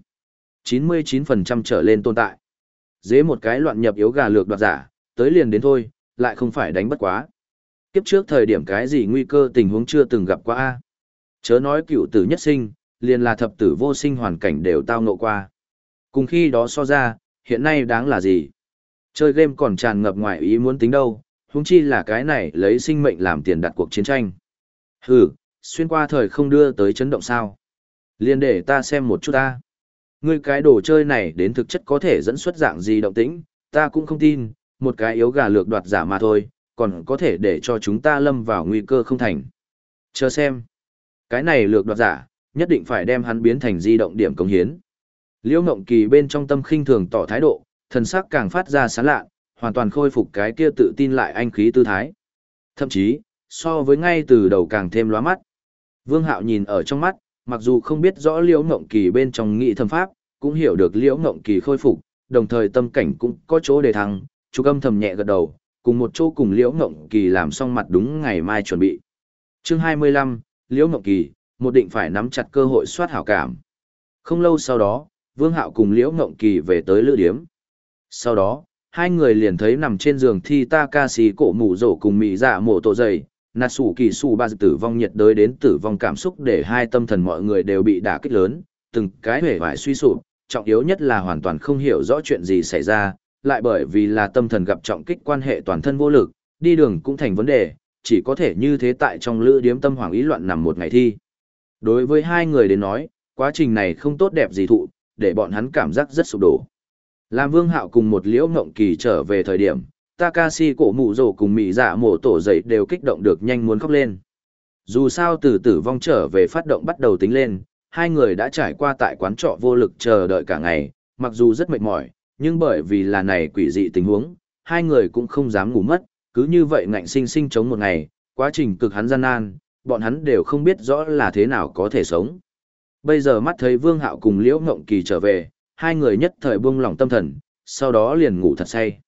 99% trở lên tồn tại. Dế một cái loạn nhập yếu gà lược đoạt giả, tới liền đến thôi, lại không phải đánh bất quá. Kiếp trước thời điểm cái gì nguy cơ tình huống chưa từng gặp qua a Chớ nói cựu tử nhất sinh, liền là thập tử vô sinh hoàn cảnh đều tao ngộ qua. Cùng khi đó so ra, hiện nay đáng là gì? Chơi game còn tràn ngập ngoài ý muốn tính đâu, huống chi là cái này lấy sinh mệnh làm tiền đặt cuộc chiến tranh. Hừ, xuyên qua thời không đưa tới chấn động sao? Liên để ta xem một chút ta. Ngươi cái đồ chơi này đến thực chất có thể dẫn xuất dạng gì động tĩnh, ta cũng không tin, một cái yếu gà lược đoạt giả mà thôi, còn có thể để cho chúng ta lâm vào nguy cơ không thành. Chờ xem. Cái này lược đoạt giả, nhất định phải đem hắn biến thành di động điểm công hiến. Liễu Ngộng Kỳ bên trong tâm khinh thường tỏ thái độ, thần sắc càng phát ra sáng lạ, hoàn toàn khôi phục cái kia tự tin lại anh khí tư thái. Thậm chí, so với ngay từ đầu càng thêm lóa mắt. Vương Hạo nhìn ở trong mắt, mặc dù không biết rõ Liễu Ngộng Kỳ bên trong nghị thâm pháp, cũng hiểu được Liễu Ngộng Kỳ khôi phục, đồng thời tâm cảnh cũng có chỗ để thăng, chú âm thầm nhẹ gật đầu, cùng một chỗ cùng Liễu Ngộng Kỳ làm xong mặt đúng ngày mai chuẩn bị. Chương 25, Liễu Ngộng Kỳ, một định phải nắm chặt cơ hội soát hảo cảm. Không lâu sau đó, Vương Hạo cùng Liễu Ngộng Kỳ về tới lữ điếm. Sau đó, hai người liền thấy nằm trên giường thi Takashi cổ mù rổ cùng mỹ dạ mổ tổ dày, nà sủ kỳ sủ ba tử vong nhiệt đới đến tử vong cảm xúc để hai tâm thần mọi người đều bị đả kích lớn, từng cái hề vải suy sụp, trọng yếu nhất là hoàn toàn không hiểu rõ chuyện gì xảy ra, lại bởi vì là tâm thần gặp trọng kích quan hệ toàn thân vô lực, đi đường cũng thành vấn đề, chỉ có thể như thế tại trong lữ điếm tâm hoàng ý loạn nằm một ngày thi. Đối với hai người đến nói, quá trình này không tốt đẹp gì thụ, để bọn hắn cảm giác rất sụp đổ. Làm vương hạo cùng một liễu ngộng kỳ trở về thời điểm, Takashi cổ mụ rổ cùng mị dạ mổ tổ dậy đều kích động được nhanh muốn khóc lên. Dù sao từ tử vong trở về phát động bắt đầu tính lên, hai người đã trải qua tại quán trọ vô lực chờ đợi cả ngày, mặc dù rất mệt mỏi, nhưng bởi vì là này quỷ dị tình huống, hai người cũng không dám ngủ mất, cứ như vậy ngạnh sinh sinh chống một ngày, quá trình cực hắn gian nan, bọn hắn đều không biết rõ là thế nào có thể sống. Bây giờ mắt thấy Vương Hạo cùng Liễu Ngộng Kỳ trở về, hai người nhất thời buông lỏng tâm thần, sau đó liền ngủ thật say.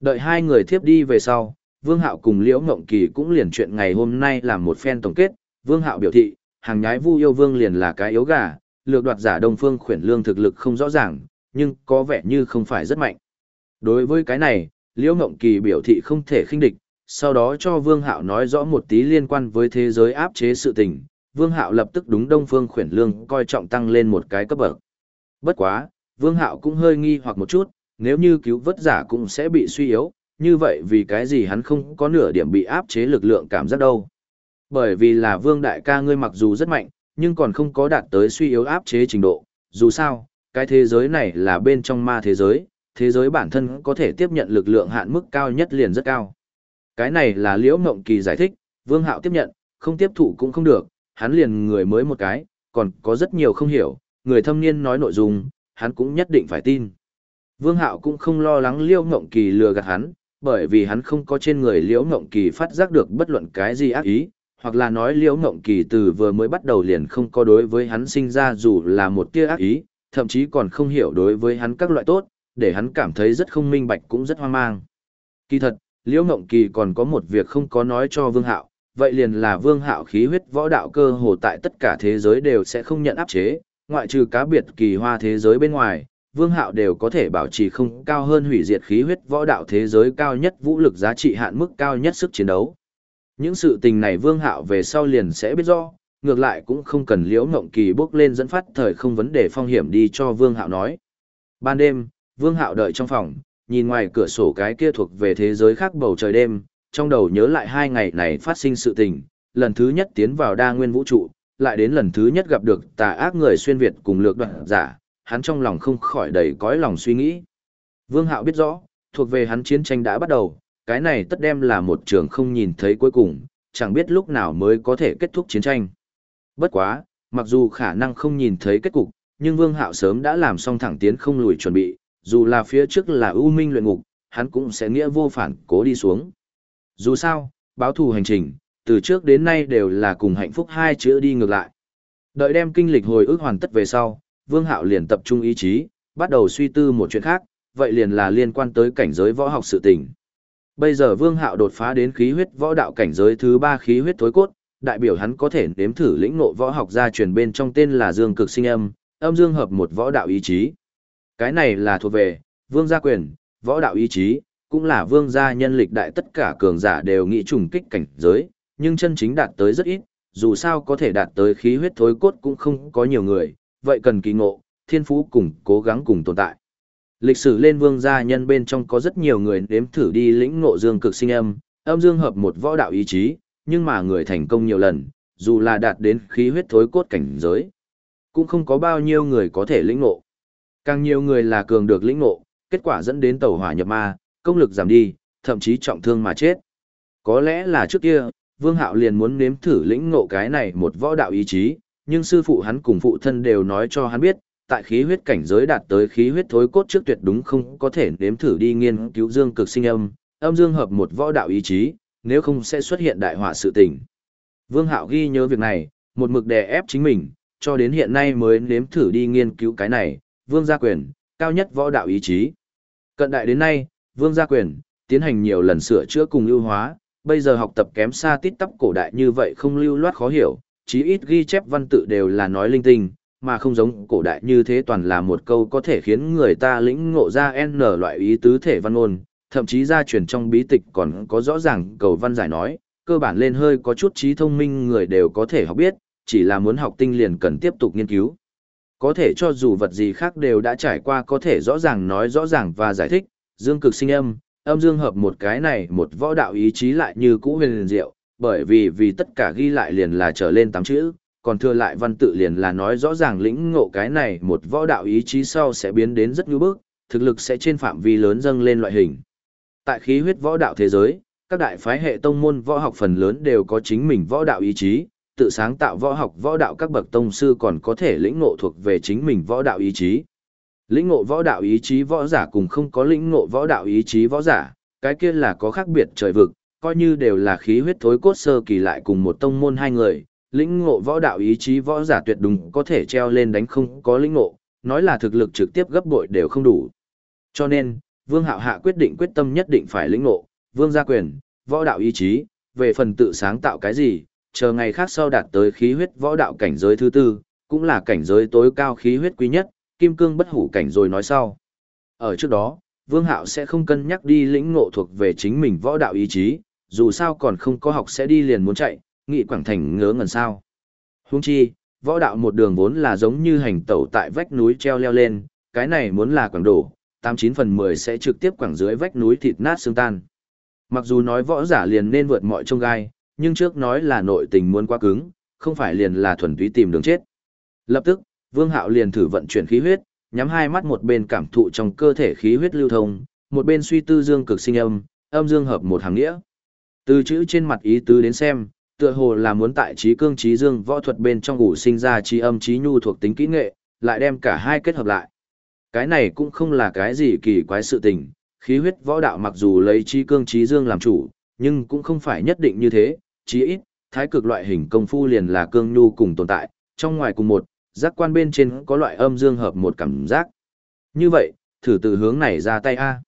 Đợi hai người thiếp đi về sau, Vương Hạo cùng Liễu Ngộng Kỳ cũng liền chuyện ngày hôm nay làm một phen tổng kết, Vương Hạo biểu thị, hàng nhái Vu Yêu Vương liền là cái yếu gà, lược đoạt giả Đông Phương khuyển lương thực lực không rõ ràng, nhưng có vẻ như không phải rất mạnh. Đối với cái này, Liễu Ngộng Kỳ biểu thị không thể khinh địch, sau đó cho Vương Hạo nói rõ một tí liên quan với thế giới áp chế sự tình, Vương Hạo lập tức đúng Đông Phương Khuyển Lương coi trọng tăng lên một cái cấp bậc. Bất quá, Vương Hạo cũng hơi nghi hoặc một chút, nếu như cứu vớt giả cũng sẽ bị suy yếu, như vậy vì cái gì hắn không có nửa điểm bị áp chế lực lượng cảm giác đâu. Bởi vì là Vương Đại ca ngươi mặc dù rất mạnh, nhưng còn không có đạt tới suy yếu áp chế trình độ, dù sao, cái thế giới này là bên trong ma thế giới, thế giới bản thân có thể tiếp nhận lực lượng hạn mức cao nhất liền rất cao. Cái này là Liễu Mộng Kỳ giải thích, Vương Hạo tiếp nhận, không tiếp thụ cũng không được, hắn liền người mới một cái, còn có rất nhiều không hiểu, người thâm niên nói nội dung, hắn cũng nhất định phải tin. Vương Hạo cũng không lo lắng Liễu Mộng Kỳ lừa gạt hắn, bởi vì hắn không có trên người Liễu Mộng Kỳ phát giác được bất luận cái gì ác ý, hoặc là nói Liễu Mộng Kỳ từ vừa mới bắt đầu liền không có đối với hắn sinh ra dù là một tia ác ý, thậm chí còn không hiểu đối với hắn các loại tốt, để hắn cảm thấy rất không minh bạch cũng rất hoang mang. Kỳ thật, Liễu Ngộng Kỳ còn có một việc không có nói cho Vương Hạo, vậy liền là Vương Hạo khí huyết võ đạo cơ hồ tại tất cả thế giới đều sẽ không nhận áp chế, ngoại trừ cá biệt kỳ hoa thế giới bên ngoài, Vương Hạo đều có thể bảo trì không cao hơn hủy diệt khí huyết võ đạo thế giới cao nhất vũ lực giá trị hạn mức cao nhất sức chiến đấu. Những sự tình này Vương Hạo về sau liền sẽ biết rõ, ngược lại cũng không cần Liễu Ngộng Kỳ bước lên dẫn phát thời không vấn đề phong hiểm đi cho Vương Hạo nói. Ban đêm, Vương Hạo đợi trong phòng, nhìn ngoài cửa sổ cái kia thuộc về thế giới khác bầu trời đêm, trong đầu nhớ lại hai ngày này phát sinh sự tình, lần thứ nhất tiến vào đa nguyên vũ trụ, lại đến lần thứ nhất gặp được tà ác người xuyên Việt cùng lược đoạn giả, hắn trong lòng không khỏi đầy cõi lòng suy nghĩ. Vương Hạo biết rõ, thuộc về hắn chiến tranh đã bắt đầu, cái này tất đem là một trường không nhìn thấy cuối cùng, chẳng biết lúc nào mới có thể kết thúc chiến tranh. Bất quá, mặc dù khả năng không nhìn thấy kết cục, nhưng Vương Hạo sớm đã làm xong thẳng tiến không lùi chuẩn bị, dù là phía trước là ưu minh luyện ngục, hắn cũng sẽ nghĩa vô phản cố đi xuống. Dù sao, báo thù hành trình, từ trước đến nay đều là cùng hạnh phúc hai chữ đi ngược lại. Đợi đem kinh lịch hồi ức hoàn tất về sau, Vương Hạo liền tập trung ý chí, bắt đầu suy tư một chuyện khác, vậy liền là liên quan tới cảnh giới võ học sự tình. Bây giờ Vương Hạo đột phá đến khí huyết võ đạo cảnh giới thứ ba khí huyết tối cốt, đại biểu hắn có thể nếm thử lĩnh ngộ võ học gia truyền bên trong tên là Dương Cực Sinh Âm, âm dương hợp một võ đạo ý chí. Cái này là thuộc về Vương gia quyền, võ đạo ý chí, cũng là vương gia nhân lịch đại tất cả cường giả đều nghĩ trùng kích cảnh giới, nhưng chân chính đạt tới rất ít, dù sao có thể đạt tới khí huyết thối cốt cũng không có nhiều người, vậy cần kỳ ngộ, thiên phú cùng cố gắng cùng tồn tại. Lịch sử lên vương gia nhân bên trong có rất nhiều người nếm thử đi lĩnh ngộ dương cực sinh âm, âm dương hợp một võ đạo ý chí, nhưng mà người thành công nhiều lần, dù là đạt đến khí huyết thối cốt cảnh giới, cũng không có bao nhiêu người có thể lĩnh ngộ. Càng nhiều người là cường được lĩnh ngộ, kết quả dẫn đến tẩu hỏa nhập ma, công lực giảm đi, thậm chí trọng thương mà chết. Có lẽ là trước kia, Vương Hạo liền muốn nếm thử lĩnh ngộ cái này một võ đạo ý chí, nhưng sư phụ hắn cùng phụ thân đều nói cho hắn biết, tại khí huyết cảnh giới đạt tới khí huyết thối cốt trước tuyệt đúng không có thể nếm thử đi nghiên cứu dương cực sinh âm, âm dương hợp một võ đạo ý chí, nếu không sẽ xuất hiện đại họa sự tình. Vương Hạo ghi nhớ việc này, một mực đè ép chính mình, cho đến hiện nay mới nếm thử đi nghiên cứu cái này, Vương gia quyền, cao nhất võ đạo ý chí. Cận đại đến nay, Vương gia quyền, tiến hành nhiều lần sửa chữa cùng ưu hóa, bây giờ học tập kém xa tít tắp cổ đại như vậy không lưu loát khó hiểu, chí ít ghi chép văn tự đều là nói linh tinh, mà không giống cổ đại như thế toàn là một câu có thể khiến người ta lĩnh ngộ ra N loại ý tứ thể văn ngôn, thậm chí gia truyền trong bí tịch còn có rõ ràng cầu văn giải nói, cơ bản lên hơi có chút trí thông minh người đều có thể học biết, chỉ là muốn học tinh liền cần tiếp tục nghiên cứu. Có thể cho dù vật gì khác đều đã trải qua có thể rõ ràng nói rõ ràng và giải thích, dương cực sinh âm, âm dương hợp một cái này một võ đạo ý chí lại như cũ huyền diệu, bởi vì vì tất cả ghi lại liền là trở lên tám chữ, còn thừa lại văn tự liền là nói rõ ràng lĩnh ngộ cái này một võ đạo ý chí sau sẽ biến đến rất ngữ bức, thực lực sẽ trên phạm vi lớn dâng lên loại hình. Tại khí huyết võ đạo thế giới, các đại phái hệ tông môn võ học phần lớn đều có chính mình võ đạo ý chí, tự sáng tạo võ học võ đạo các bậc tông sư còn có thể lĩnh ngộ thuộc về chính mình võ đạo ý chí. Lĩnh ngộ võ đạo ý chí võ giả cùng không có lĩnh ngộ võ đạo ý chí võ giả, cái kia là có khác biệt trời vực, coi như đều là khí huyết thối cốt sơ kỳ lại cùng một tông môn hai người, lĩnh ngộ võ đạo ý chí võ giả tuyệt đúng có thể treo lên đánh không có lĩnh ngộ, nói là thực lực trực tiếp gấp bội đều không đủ. Cho nên, Vương Hạo Hạ quyết định quyết tâm nhất định phải lĩnh ngộ, Vương gia quyền, võ đạo ý chí, về phần tự sáng tạo cái gì, chờ ngày khác sau đạt tới khí huyết võ đạo cảnh giới thứ tư, cũng là cảnh giới tối cao khí huyết quý nhất, kim cương bất hủ cảnh rồi nói sau. Ở trước đó, Vương Hạo sẽ không cân nhắc đi lĩnh ngộ thuộc về chính mình võ đạo ý chí, dù sao còn không có học sẽ đi liền muốn chạy, nghị quảng thành ngớ ngần sao. Huống chi, võ đạo một đường vốn là giống như hành tẩu tại vách núi treo leo lên, cái này muốn là quảng đổ, 89 phần 10 sẽ trực tiếp quảng dưới vách núi thịt nát xương tan. Mặc dù nói võ giả liền nên vượt mọi trông gai, nhưng trước nói là nội tình muốn quá cứng, không phải liền là thuần túy tìm đường chết. Lập tức, Vương Hạo liền thử vận chuyển khí huyết, nhắm hai mắt một bên cảm thụ trong cơ thể khí huyết lưu thông, một bên suy tư dương cực sinh âm, âm dương hợp một hàng nghĩa. Từ chữ trên mặt ý tứ đến xem, tựa hồ là muốn tại trí cương trí dương võ thuật bên trong ngủ sinh ra trí âm trí nhu thuộc tính kỹ nghệ, lại đem cả hai kết hợp lại. Cái này cũng không là cái gì kỳ quái sự tình, khí huyết võ đạo mặc dù lấy trí cương trí dương làm chủ, nhưng cũng không phải nhất định như thế, chí ít, thái cực loại hình công phu liền là cương nhu cùng tồn tại, trong ngoài cùng một, giác quan bên trên có loại âm dương hợp một cảm giác. Như vậy, thử từ hướng này ra tay A.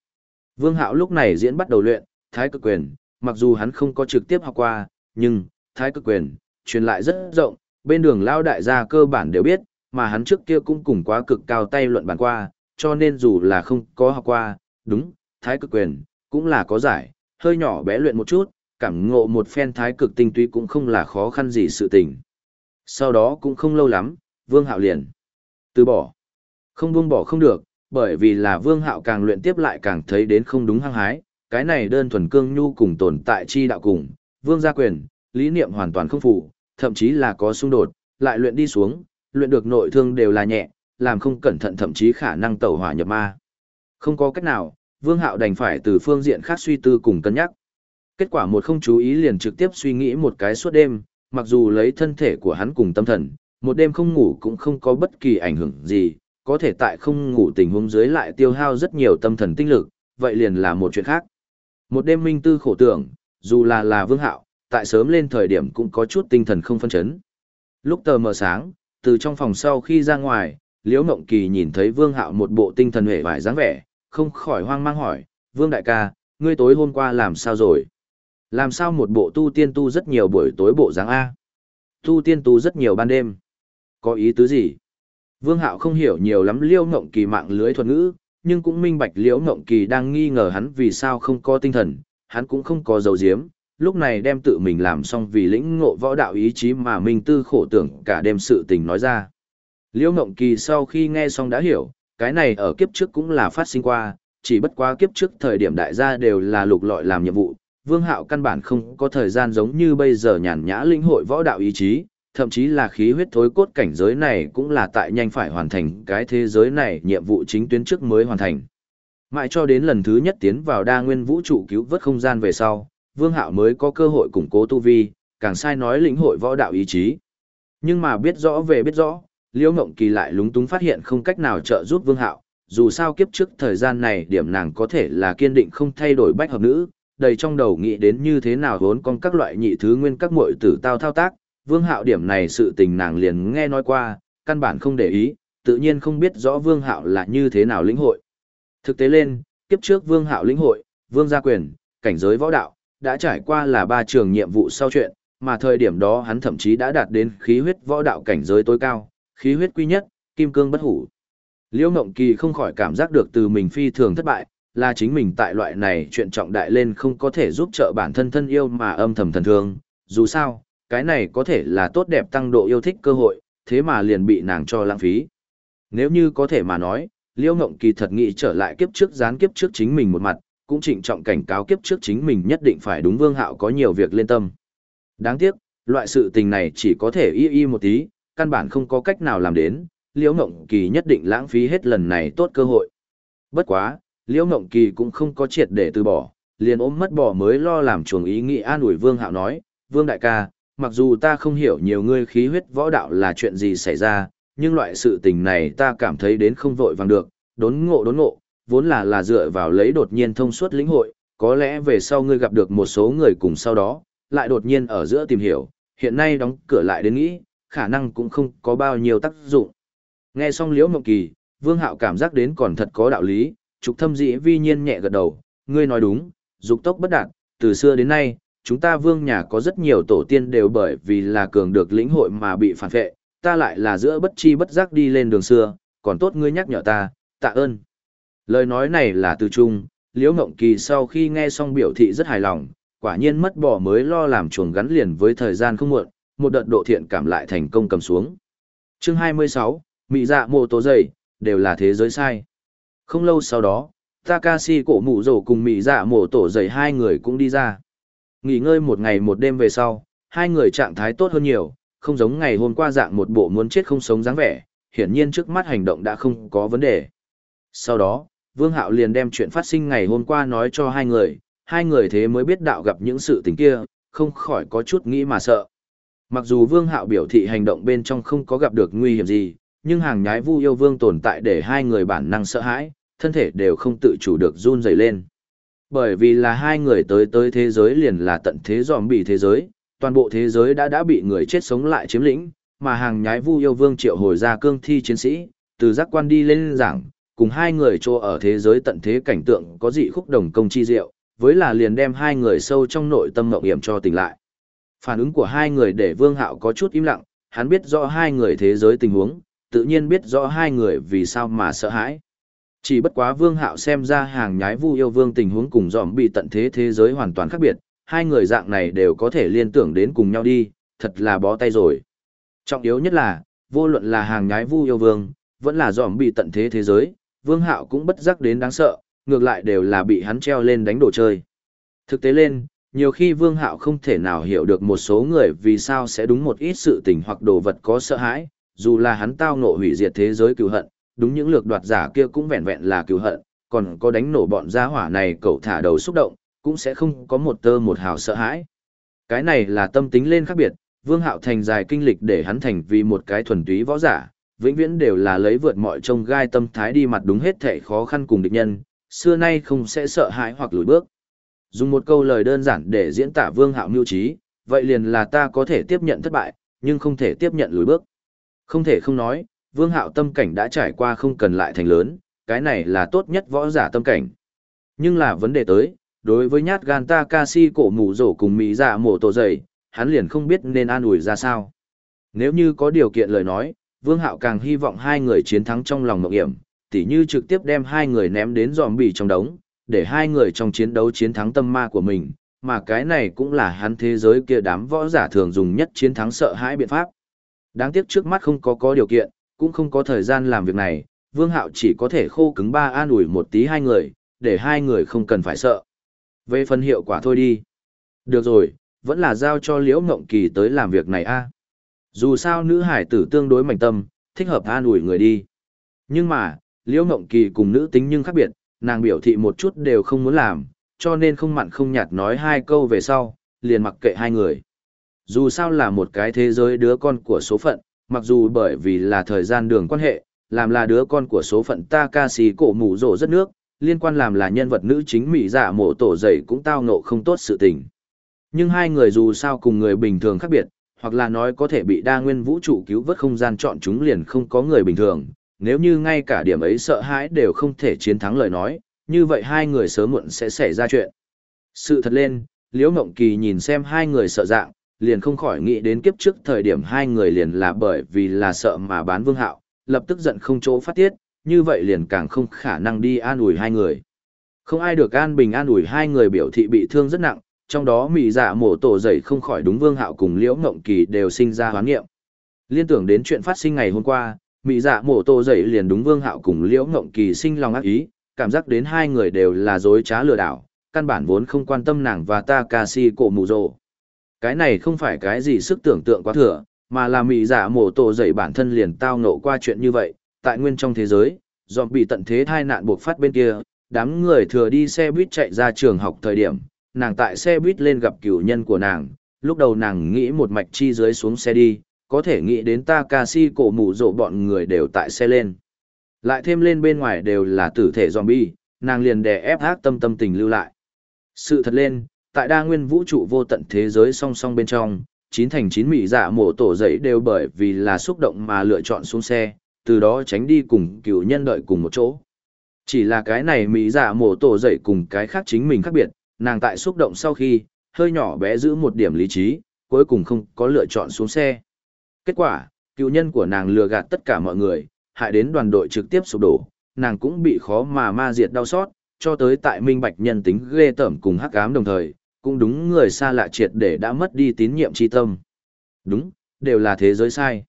Vương Hạo lúc này diễn bắt đầu luyện, thái cực quyền, mặc dù hắn không có trực tiếp học qua, nhưng, thái cực quyền, truyền lại rất rộng, bên đường lao đại gia cơ bản đều biết, mà hắn trước kia cũng cùng quá cực cao tay luận bàn qua, cho nên dù là không có học qua, đúng, thái cực quyền, cũng là có giải, hơi nhỏ bé luyện một chút, cảm ngộ một phen thái cực tinh túy cũng không là khó khăn gì sự tình. Sau đó cũng không lâu lắm, Vương Hạo liền từ bỏ. Không buông bỏ không được, bởi vì là Vương Hạo càng luyện tiếp lại càng thấy đến không đúng hăng hái, cái này đơn thuần cương nhu cùng tồn tại chi đạo cùng, Vương gia quyền, lý niệm hoàn toàn không phù, thậm chí là có xung đột, lại luyện đi xuống, luyện được nội thương đều là nhẹ, làm không cẩn thận thậm chí khả năng tẩu hỏa nhập ma. Không có cách nào, Vương Hạo đành phải từ phương diện khác suy tư cùng cân nhắc. Kết quả một không chú ý liền trực tiếp suy nghĩ một cái suốt đêm, mặc dù lấy thân thể của hắn cùng tâm thần, một đêm không ngủ cũng không có bất kỳ ảnh hưởng gì, có thể tại không ngủ tình huống dưới lại tiêu hao rất nhiều tâm thần tinh lực, vậy liền là một chuyện khác. Một đêm minh tư khổ tưởng, dù là là vương hạo, tại sớm lên thời điểm cũng có chút tinh thần không phân chấn. Lúc tờ mờ sáng, từ trong phòng sau khi ra ngoài, Liễu Ngộng Kỳ nhìn thấy Vương Hạo một bộ tinh thần hề vải dáng vẻ, không khỏi hoang mang hỏi, Vương Đại ca, ngươi tối hôm qua làm sao rồi? Làm sao một bộ tu tiên tu rất nhiều buổi tối bộ dáng A? Tu tiên tu rất nhiều ban đêm. Có ý tứ gì? Vương Hạo không hiểu nhiều lắm Liễu Ngộng Kỳ mạng lưới thuật ngữ, nhưng cũng minh bạch Liễu Ngộng Kỳ đang nghi ngờ hắn vì sao không có tinh thần, hắn cũng không có dấu diếm, lúc này đem tự mình làm xong vì lĩnh ngộ võ đạo ý chí mà minh tư khổ tưởng cả đêm sự tình nói ra. Liễu Ngộng Kỳ sau khi nghe xong đã hiểu, cái này ở kiếp trước cũng là phát sinh qua, chỉ bất quá kiếp trước thời điểm đại gia đều là lục lọi làm nhiệm vụ, Vương Hạo căn bản không có thời gian giống như bây giờ nhàn nhã lĩnh hội võ đạo ý chí, thậm chí là khí huyết thối cốt cảnh giới này cũng là tại nhanh phải hoàn thành cái thế giới này nhiệm vụ chính tuyến trước mới hoàn thành. Mãi cho đến lần thứ nhất tiến vào đa nguyên vũ trụ cứu vớt không gian về sau, Vương Hạo mới có cơ hội củng cố tu vi, càng sai nói lĩnh hội võ đạo ý chí. Nhưng mà biết rõ về biết rõ, Liễu Ngộng Kỳ lại lúng túng phát hiện không cách nào trợ giúp Vương Hạo, dù sao kiếp trước thời gian này điểm nàng có thể là kiên định không thay đổi bách hợp nữ, đầy trong đầu nghĩ đến như thế nào vốn con các loại nhị thứ nguyên các muội tử tao thao tác, Vương Hạo điểm này sự tình nàng liền nghe nói qua, căn bản không để ý, tự nhiên không biết rõ Vương Hạo là như thế nào lĩnh hội. Thực tế lên, kiếp trước Vương Hạo lĩnh hội, Vương gia quyền, cảnh giới võ đạo, đã trải qua là ba trường nhiệm vụ sau chuyện, mà thời điểm đó hắn thậm chí đã đạt đến khí huyết võ đạo cảnh giới tối cao, khí huyết quy nhất, kim cương bất hủ. Liễu Ngộng Kỳ không khỏi cảm giác được từ mình phi thường thất bại, là chính mình tại loại này chuyện trọng đại lên không có thể giúp trợ bản thân thân yêu mà âm thầm thần thương, dù sao, cái này có thể là tốt đẹp tăng độ yêu thích cơ hội, thế mà liền bị nàng cho lãng phí. Nếu như có thể mà nói, Liễu Ngộng Kỳ thật nghĩ trở lại kiếp trước gián kiếp trước chính mình một mặt, cũng trịnh trọng cảnh cáo kiếp trước chính mình nhất định phải đúng Vương Hạo có nhiều việc lên tâm. Đáng tiếc, loại sự tình này chỉ có thể y y một tí, căn bản không có cách nào làm đến, Liễu Ngộng Kỳ nhất định lãng phí hết lần này tốt cơ hội. Bất quá, Liễu Ngộng Kỳ cũng không có triệt để từ bỏ, liền ôm mất bỏ mới lo làm chuồng ý nghĩ an ủi Vương Hạo nói, Vương Đại ca, mặc dù ta không hiểu nhiều ngươi khí huyết võ đạo là chuyện gì xảy ra, nhưng loại sự tình này ta cảm thấy đến không vội vàng được, đốn ngộ đốn ngộ, vốn là là dựa vào lấy đột nhiên thông suốt lĩnh hội, có lẽ về sau ngươi gặp được một số người cùng sau đó, lại đột nhiên ở giữa tìm hiểu, hiện nay đóng cửa lại đến nghĩ, khả năng cũng không có bao nhiêu tác dụng. Nghe xong Liễu Mộng Kỳ, Vương Hạo cảm giác đến còn thật có đạo lý, trục thâm dĩ vi nhiên nhẹ gật đầu, ngươi nói đúng, dục tốc bất đạt, từ xưa đến nay, chúng ta vương nhà có rất nhiều tổ tiên đều bởi vì là cường được lĩnh hội mà bị phản vệ, ta lại là giữa bất chi bất giác đi lên đường xưa, còn tốt ngươi nhắc nhở ta, tạ ơn. Lời nói này là từ trung, Liễu Ngộng Kỳ sau khi nghe xong biểu thị rất hài lòng, quả nhiên mất bỏ mới lo làm chuồng gắn liền với thời gian không muộn, một đợt độ thiện cảm lại thành công cầm xuống. Chương 26, Mị dạ Mô tố dày, đều là thế giới sai. Không lâu sau đó, Takashi cổ mụ rổ cùng Mị dạ mổ tổ dậy hai người cũng đi ra. Nghỉ ngơi một ngày một đêm về sau, hai người trạng thái tốt hơn nhiều, không giống ngày hôm qua dạng một bộ muốn chết không sống dáng vẻ, hiển nhiên trước mắt hành động đã không có vấn đề. Sau đó, Vương Hạo liền đem chuyện phát sinh ngày hôm qua nói cho hai người, hai người thế mới biết đạo gặp những sự tình kia, không khỏi có chút nghĩ mà sợ. Mặc dù Vương Hạo biểu thị hành động bên trong không có gặp được nguy hiểm gì, nhưng hàng nhái Vu Yêu Vương tồn tại để hai người bản năng sợ hãi, thân thể đều không tự chủ được run rẩy lên. Bởi vì là hai người tới tới thế giới liền là tận thế dòm bị thế giới, toàn bộ thế giới đã đã bị người chết sống lại chiếm lĩnh, mà hàng nhái Vu Yêu Vương triệu hồi ra cương thi chiến sĩ, từ giác quan đi lên giảng, cùng hai người trô ở thế giới tận thế cảnh tượng có dị khúc đồng công chi diệu, với là liền đem hai người sâu trong nội tâm mộng hiểm cho tỉnh lại. Phản ứng của hai người để Vương Hạo có chút im lặng, hắn biết rõ hai người thế giới tình huống, tự nhiên biết rõ hai người vì sao mà sợ hãi. Chỉ bất quá Vương Hạo xem ra hàng nhái Vu yêu vương tình huống cùng dòm bị tận thế thế giới hoàn toàn khác biệt, hai người dạng này đều có thể liên tưởng đến cùng nhau đi, thật là bó tay rồi. Trọng yếu nhất là, vô luận là hàng nhái Vu yêu vương, vẫn là dòm bị tận thế thế giới, Vương Hạo cũng bất giác đến đáng sợ, ngược lại đều là bị hắn treo lên đánh đồ chơi. Thực tế lên, nhiều khi Vương Hạo không thể nào hiểu được một số người vì sao sẽ đúng một ít sự tình hoặc đồ vật có sợ hãi, dù là hắn tao nộ hủy diệt thế giới cứu hận, đúng những lược đoạt giả kia cũng vẹn vẹn là cứu hận, còn có đánh nổ bọn gia hỏa này cậu thả đầu xúc động, cũng sẽ không có một tơ một hào sợ hãi. Cái này là tâm tính lên khác biệt, Vương Hạo thành dài kinh lịch để hắn thành vì một cái thuần túy võ giả, vĩnh viễn đều là lấy vượt mọi trông gai tâm thái đi mặt đúng hết thể khó khăn cùng địch nhân, xưa nay không sẽ sợ hãi hoặc lùi bước. Dùng một câu lời đơn giản để diễn tả Vương Hạo mưu trí, vậy liền là ta có thể tiếp nhận thất bại, nhưng không thể tiếp nhận lùi bước. Không thể không nói, vương hạo tâm cảnh đã trải qua không cần lại thành lớn, cái này là tốt nhất võ giả tâm cảnh. Nhưng là vấn đề tới, đối với nhát gan ta ca si cổ mù rổ cùng mỹ dạ mổ tổ dày, hắn liền không biết nên an ủi ra sao. Nếu như có điều kiện lời nói, Vương Hạo càng hy vọng hai người chiến thắng trong lòng mộng hiểm, tỉ như trực tiếp đem hai người ném đến giòm bì trong đống, để hai người trong chiến đấu chiến thắng tâm ma của mình, mà cái này cũng là hắn thế giới kia đám võ giả thường dùng nhất chiến thắng sợ hãi biện pháp. Đáng tiếc trước mắt không có có điều kiện, cũng không có thời gian làm việc này, Vương Hạo chỉ có thể khô cứng ba an ủi một tí hai người, để hai người không cần phải sợ. Về phần hiệu quả thôi đi. Được rồi, vẫn là giao cho Liễu Ngộng Kỳ tới làm việc này a. Dù sao nữ hải tử tương đối mạnh tâm, thích hợp an ủi người đi. Nhưng mà, Liễu Ngộng Kỳ cùng nữ tính nhưng khác biệt, nàng biểu thị một chút đều không muốn làm, cho nên không mặn không nhạt nói hai câu về sau, liền mặc kệ hai người. Dù sao là một cái thế giới đứa con của số phận, mặc dù bởi vì là thời gian đường quan hệ, làm là đứa con của số phận Takashi cổ mù rổ rất nước, liên quan làm là nhân vật nữ chính mỹ dạ mộ tổ dậy cũng tao ngộ không tốt sự tình. Nhưng hai người dù sao cùng người bình thường khác biệt, hoặc là nói có thể bị đa nguyên vũ trụ cứu vớt không gian chọn chúng liền không có người bình thường, nếu như ngay cả điểm ấy sợ hãi đều không thể chiến thắng lời nói, như vậy hai người sớm muộn sẽ xảy ra chuyện. Sự thật lên, Liễu Mộng Kỳ nhìn xem hai người sợ dạng, liền không khỏi nghĩ đến kiếp trước thời điểm hai người liền là bởi vì là sợ mà bán vương hạo, lập tức giận không chỗ phát tiết, như vậy liền càng không khả năng đi an ủi hai người. Không ai được an bình an ủi hai người biểu thị bị thương rất nặng, trong đó mị dạ mổ tổ dậy không khỏi đúng vương hạo cùng liễu ngộng kỳ đều sinh ra hoán nghiệm. Liên tưởng đến chuyện phát sinh ngày hôm qua, mị dạ mổ tổ dậy liền đúng vương hạo cùng liễu ngộng kỳ sinh lòng ác ý, cảm giác đến hai người đều là dối trá lừa đảo, căn bản vốn không quan tâm nàng và ta kashi cổ mù rồ. Cái này không phải cái gì sức tưởng tượng quá thừa, mà là mị giả mổ tổ dậy bản thân liền tao nộ qua chuyện như vậy, tại nguyên trong thế giới, dòm bị tận thế thai nạn buộc phát bên kia, đám người thừa đi xe buýt chạy ra trường học thời điểm, nàng tại xe buýt lên gặp cửu nhân của nàng, lúc đầu nàng nghĩ một mạch chi dưới xuống xe đi, có thể nghĩ đến ta cà si cổ mù rộ bọn người đều tại xe lên. Lại thêm lên bên ngoài đều là tử thể zombie, nàng liền đè ép hát tâm tâm tình lưu lại. Sự thật lên, tại đa nguyên vũ trụ vô tận thế giới song song bên trong, chín thành chín mỹ dạ mổ tổ dậy đều bởi vì là xúc động mà lựa chọn xuống xe, từ đó tránh đi cùng cựu nhân đợi cùng một chỗ. Chỉ là cái này mỹ dạ mổ tổ dậy cùng cái khác chính mình khác biệt, nàng tại xúc động sau khi, hơi nhỏ bé giữ một điểm lý trí, cuối cùng không có lựa chọn xuống xe. Kết quả, cựu nhân của nàng lừa gạt tất cả mọi người, hại đến đoàn đội trực tiếp sụp đổ, nàng cũng bị khó mà ma diệt đau xót, cho tới tại minh bạch nhân tính ghê tởm cùng hắc ám đồng thời, cũng đúng người xa lạ triệt để đã mất đi tín nhiệm tri tâm. Đúng, đều là thế giới sai.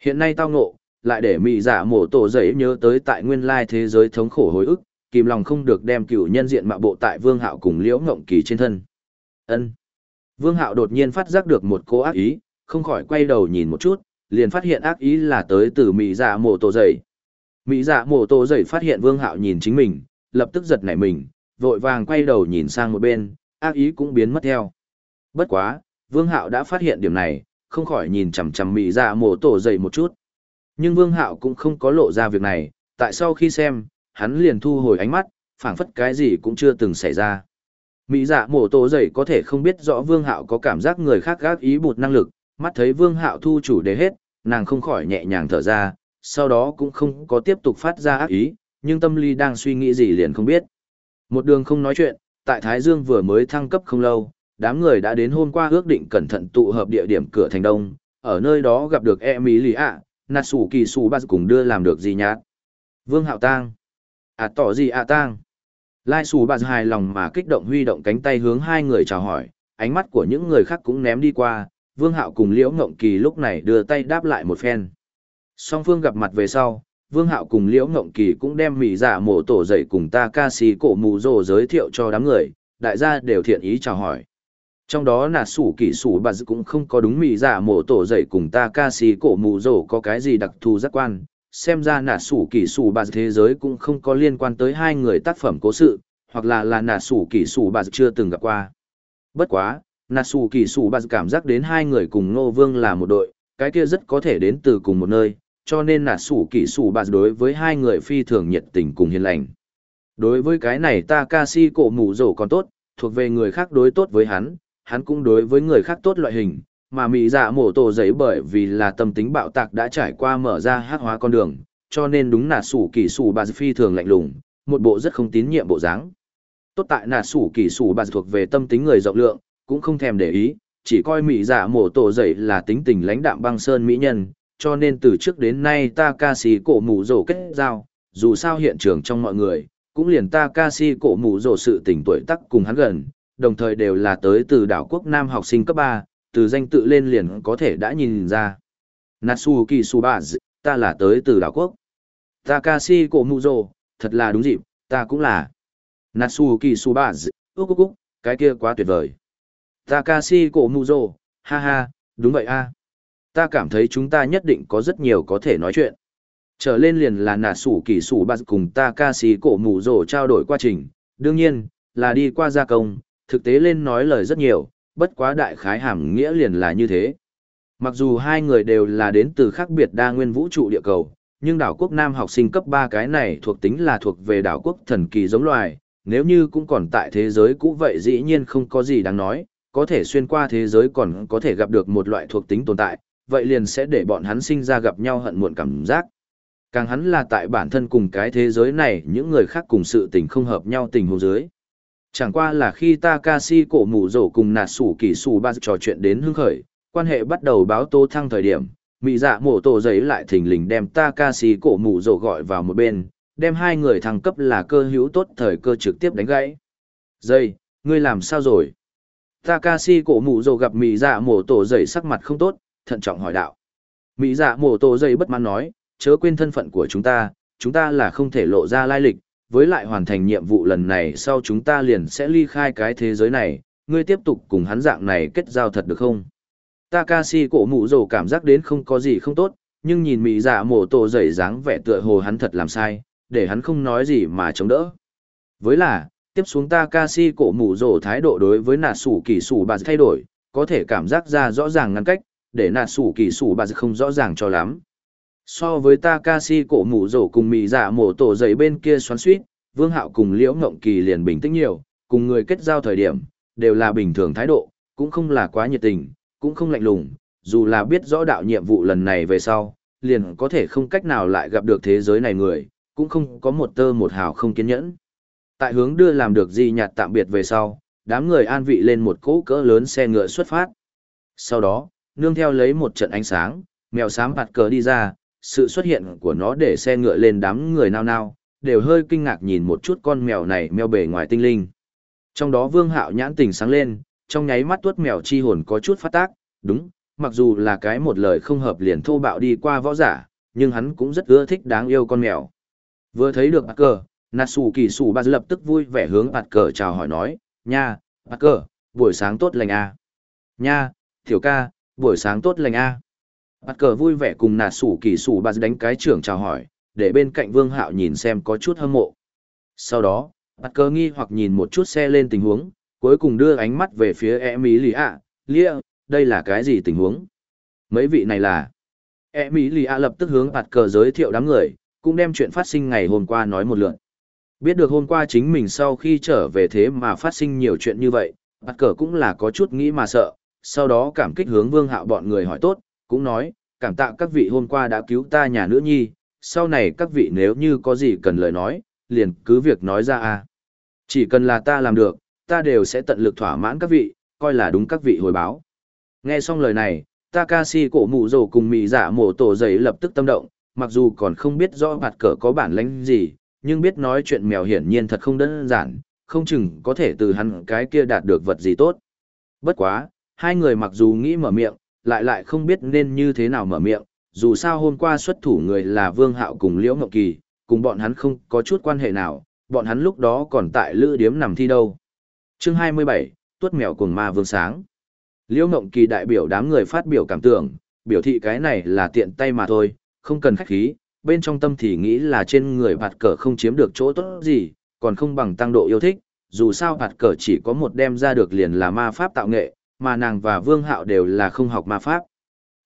Hiện nay tao ngộ, lại để mị giả dạ mổ tổ giấy nhớ tới tại nguyên lai thế giới thống khổ hối ức, kìm lòng không được đem cựu nhân diện mạo bộ tại vương hạo cùng liễu ngộng kỳ trên thân. ân Vương hạo đột nhiên phát giác được một cô ác ý, không khỏi quay đầu nhìn một chút, liền phát hiện ác ý là tới từ mị giả dạ mổ tổ giấy. Mị giả dạ mổ tổ giấy phát hiện vương hạo nhìn chính mình, lập tức giật nảy mình, vội vàng quay đầu nhìn sang một bên, ác ý cũng biến mất theo. Bất quá, vương hạo đã phát hiện điểm này, không khỏi nhìn chằm chằm mị Dạ mổ tổ dậy một chút. Nhưng Vương Hạo cũng không có lộ ra việc này, tại sau khi xem, hắn liền thu hồi ánh mắt, phảng phất cái gì cũng chưa từng xảy ra. Mỹ dạ mổ tổ dậy có thể không biết rõ Vương Hạo có cảm giác người khác gác ý bụt năng lực, mắt thấy Vương Hạo thu chủ đề hết, nàng không khỏi nhẹ nhàng thở ra, sau đó cũng không có tiếp tục phát ra ác ý, nhưng tâm lý đang suy nghĩ gì liền không biết. Một đường không nói chuyện, tại Thái Dương vừa mới thăng cấp không lâu, đám người đã đến hôm qua ước định cẩn thận tụ hợp địa điểm cửa thành đông, ở nơi đó gặp được Emilia, ạ, nạt sủ kỳ sủ ba cùng đưa làm được gì nhát vương hạo tang. À tỏ gì à tang? Lai sủ ba hài lòng mà kích động huy động cánh tay hướng hai người chào hỏi ánh mắt của những người khác cũng ném đi qua vương hạo cùng liễu ngộng kỳ lúc này đưa tay đáp lại một phen. Song phương gặp mặt về sau vương hạo cùng liễu ngộng kỳ cũng đem mỹ giả dạ mổ tổ dậy cùng ta ca sĩ cổ mù rồ giới thiệu cho đám người, đại gia đều thiện ý chào hỏi. Trong đó nà sủ kỳ sủ bà dự cũng không có đúng mì giả mổ tổ dậy cùng ta ca sĩ cổ mù rồ có cái gì đặc thù giác quan. Xem ra nà sủ kỳ sủ bà thế giới cũng không có liên quan tới hai người tác phẩm cố sự, hoặc là là nà sủ kỳ sủ bà chưa từng gặp qua. Bất quá, nà sủ kỳ sủ bà cảm giác đến hai người cùng ngô vương là một đội, cái kia rất có thể đến từ cùng một nơi cho nên là sủ kỷ sủ bạc đối với hai người phi thường nhiệt tình cùng hiền lành đối với cái này ta ca si cổ mù rổ còn tốt thuộc về người khác đối tốt với hắn hắn cũng đối với người khác tốt loại hình, mà mỹ dạ mổ tổ giấy bởi vì là tâm tính bạo tạc đã trải qua mở ra hát hóa con đường, cho nên đúng là sủ kỳ sủ bà phi thường lạnh lùng, một bộ rất không tín nhiệm bộ dáng. Tốt tại là sủ kỳ sủ bà thuộc về tâm tính người rộng lượng, cũng không thèm để ý, chỉ coi mỹ dạ mổ tổ giấy là tính tình lãnh đạm băng sơn mỹ nhân, cho nên từ trước đến nay ta ca sĩ cổ mù rổ kết giao, dù sao hiện trường trong mọi người, cũng liền ta ca sĩ cổ mù rổ sự tình tuổi tác cùng hắn gần, đồng thời đều là tới từ đảo quốc Nam học sinh cấp 3, từ danh tự lên liền có thể đã nhìn ra. Natsuki Subaz, ta là tới từ đảo quốc. Takashi Komuzo, thật là đúng dịp, ta cũng là. Natsuki Subaz, ước ước úc, cái kia quá tuyệt vời. Takashi Komuzo, ha ha, đúng vậy a. Ta cảm thấy chúng ta nhất định có rất nhiều có thể nói chuyện. Trở lên liền là nà sủ kỳ sủ bạt cùng ta ca sĩ cổ mù rổ trao đổi quá trình, đương nhiên, là đi qua gia công, thực tế lên nói lời rất nhiều, bất quá đại khái hàm nghĩa liền là như thế. Mặc dù hai người đều là đến từ khác biệt đa nguyên vũ trụ địa cầu, nhưng đảo quốc Nam học sinh cấp 3 cái này thuộc tính là thuộc về đảo quốc thần kỳ giống loài, nếu như cũng còn tại thế giới cũ vậy dĩ nhiên không có gì đáng nói, có thể xuyên qua thế giới còn có thể gặp được một loại thuộc tính tồn tại, vậy liền sẽ để bọn hắn sinh ra gặp nhau hận muộn cảm giác. Càng hắn là tại bản thân cùng cái thế giới này những người khác cùng sự tình không hợp nhau tình huống dưới. Chẳng qua là khi Takashi cổ mù rổ cùng nạt sủ kỳ sủ ba trò chuyện đến hương khởi, quan hệ bắt đầu báo tố thăng thời điểm, mị dạ mổ tổ giấy lại thình lình đem Takashi cổ mù rổ gọi vào một bên, đem hai người thăng cấp là cơ hữu tốt thời cơ trực tiếp đánh gãy. Dây, ngươi làm sao rồi? Takashi cổ mù rổ gặp mị dạ mổ tổ giấy sắc mặt không tốt, thận trọng hỏi đạo. Mị dạ mổ tổ dây bất mãn nói, chớ quên thân phận của chúng ta, chúng ta là không thể lộ ra lai lịch, với lại hoàn thành nhiệm vụ lần này sau chúng ta liền sẽ ly khai cái thế giới này, ngươi tiếp tục cùng hắn dạng này kết giao thật được không? Takashi cổ mụ rồ cảm giác đến không có gì không tốt, nhưng nhìn mỹ dạ mổ tổ dày dáng vẻ tựa hồ hắn thật làm sai, để hắn không nói gì mà chống đỡ. Với là, tiếp xuống Takashi cổ mụ rồ thái độ đối với nà sủ kỳ sủ bà thay đổi, có thể cảm giác ra rõ ràng ngăn cách, để nạt sủ kỳ sủ bà không rõ ràng cho lắm. So với Takashi cổ mũ rổ cùng mì dạ mổ tổ giấy bên kia xoắn suýt, Vương Hạo cùng Liễu Ngộng Kỳ liền bình tĩnh nhiều, cùng người kết giao thời điểm, đều là bình thường thái độ, cũng không là quá nhiệt tình, cũng không lạnh lùng, dù là biết rõ đạo nhiệm vụ lần này về sau, liền có thể không cách nào lại gặp được thế giới này người, cũng không có một tơ một hào không kiên nhẫn. Tại hướng đưa làm được gì nhạt tạm biệt về sau, đám người an vị lên một cỗ cỡ lớn xe ngựa xuất phát. Sau đó, nương theo lấy một trận ánh sáng, mèo xám bạt cờ đi ra, sự xuất hiện của nó để xe ngựa lên đám người nao nao, đều hơi kinh ngạc nhìn một chút con mèo này mèo bề ngoài tinh linh. Trong đó Vương Hạo nhãn tình sáng lên, trong nháy mắt tuốt mèo chi hồn có chút phát tác, đúng, mặc dù là cái một lời không hợp liền thô bạo đi qua võ giả, nhưng hắn cũng rất ưa thích đáng yêu con mèo. Vừa thấy được bạt cờ, Natsu kỳ sủ ba lập tức vui vẻ hướng bạt cờ chào hỏi nói, nha, bạt cờ, buổi sáng tốt lành à. Nha, tiểu ca, buổi sáng tốt lành a Bạt cờ vui vẻ cùng nạt sủ kỳ sủ bà đánh cái trưởng chào hỏi, để bên cạnh vương hạo nhìn xem có chút hâm mộ. Sau đó, bạt cờ nghi hoặc nhìn một chút xe lên tình huống, cuối cùng đưa ánh mắt về phía e mỹ lì ạ, lia, đây là cái gì tình huống? Mấy vị này là... E mỹ lì ạ lập tức hướng bạt cờ giới thiệu đám người, cũng đem chuyện phát sinh ngày hôm qua nói một lượn. Biết được hôm qua chính mình sau khi trở về thế mà phát sinh nhiều chuyện như vậy, bạt cờ cũng là có chút nghĩ mà sợ, sau đó cảm kích hướng vương hạo bọn người hỏi tốt, cũng nói, cảm tạ các vị hôm qua đã cứu ta nhà nữ nhi, sau này các vị nếu như có gì cần lời nói, liền cứ việc nói ra a. Chỉ cần là ta làm được, ta đều sẽ tận lực thỏa mãn các vị, coi là đúng các vị hồi báo. Nghe xong lời này, Takashi cổ mụ rồ cùng mị giả mổ tổ giấy lập tức tâm động, mặc dù còn không biết rõ mặt cờ có bản lãnh gì, nhưng biết nói chuyện mèo hiển nhiên thật không đơn giản, không chừng có thể từ hắn cái kia đạt được vật gì tốt. Bất quá, hai người mặc dù nghĩ mở miệng, lại lại không biết nên như thế nào mở miệng, dù sao hôm qua xuất thủ người là Vương Hạo cùng Liễu Ngọc Kỳ, cùng bọn hắn không có chút quan hệ nào, bọn hắn lúc đó còn tại lữ điếm nằm thi đâu. Chương 27, Tuất Mèo cùng Ma Vương Sáng Liễu Ngọc Kỳ đại biểu đám người phát biểu cảm tưởng, biểu thị cái này là tiện tay mà thôi, không cần khách khí, bên trong tâm thì nghĩ là trên người bạt cờ không chiếm được chỗ tốt gì, còn không bằng tăng độ yêu thích, dù sao bạt cờ chỉ có một đem ra được liền là ma pháp tạo nghệ, mà nàng và Vương Hạo đều là không học ma pháp.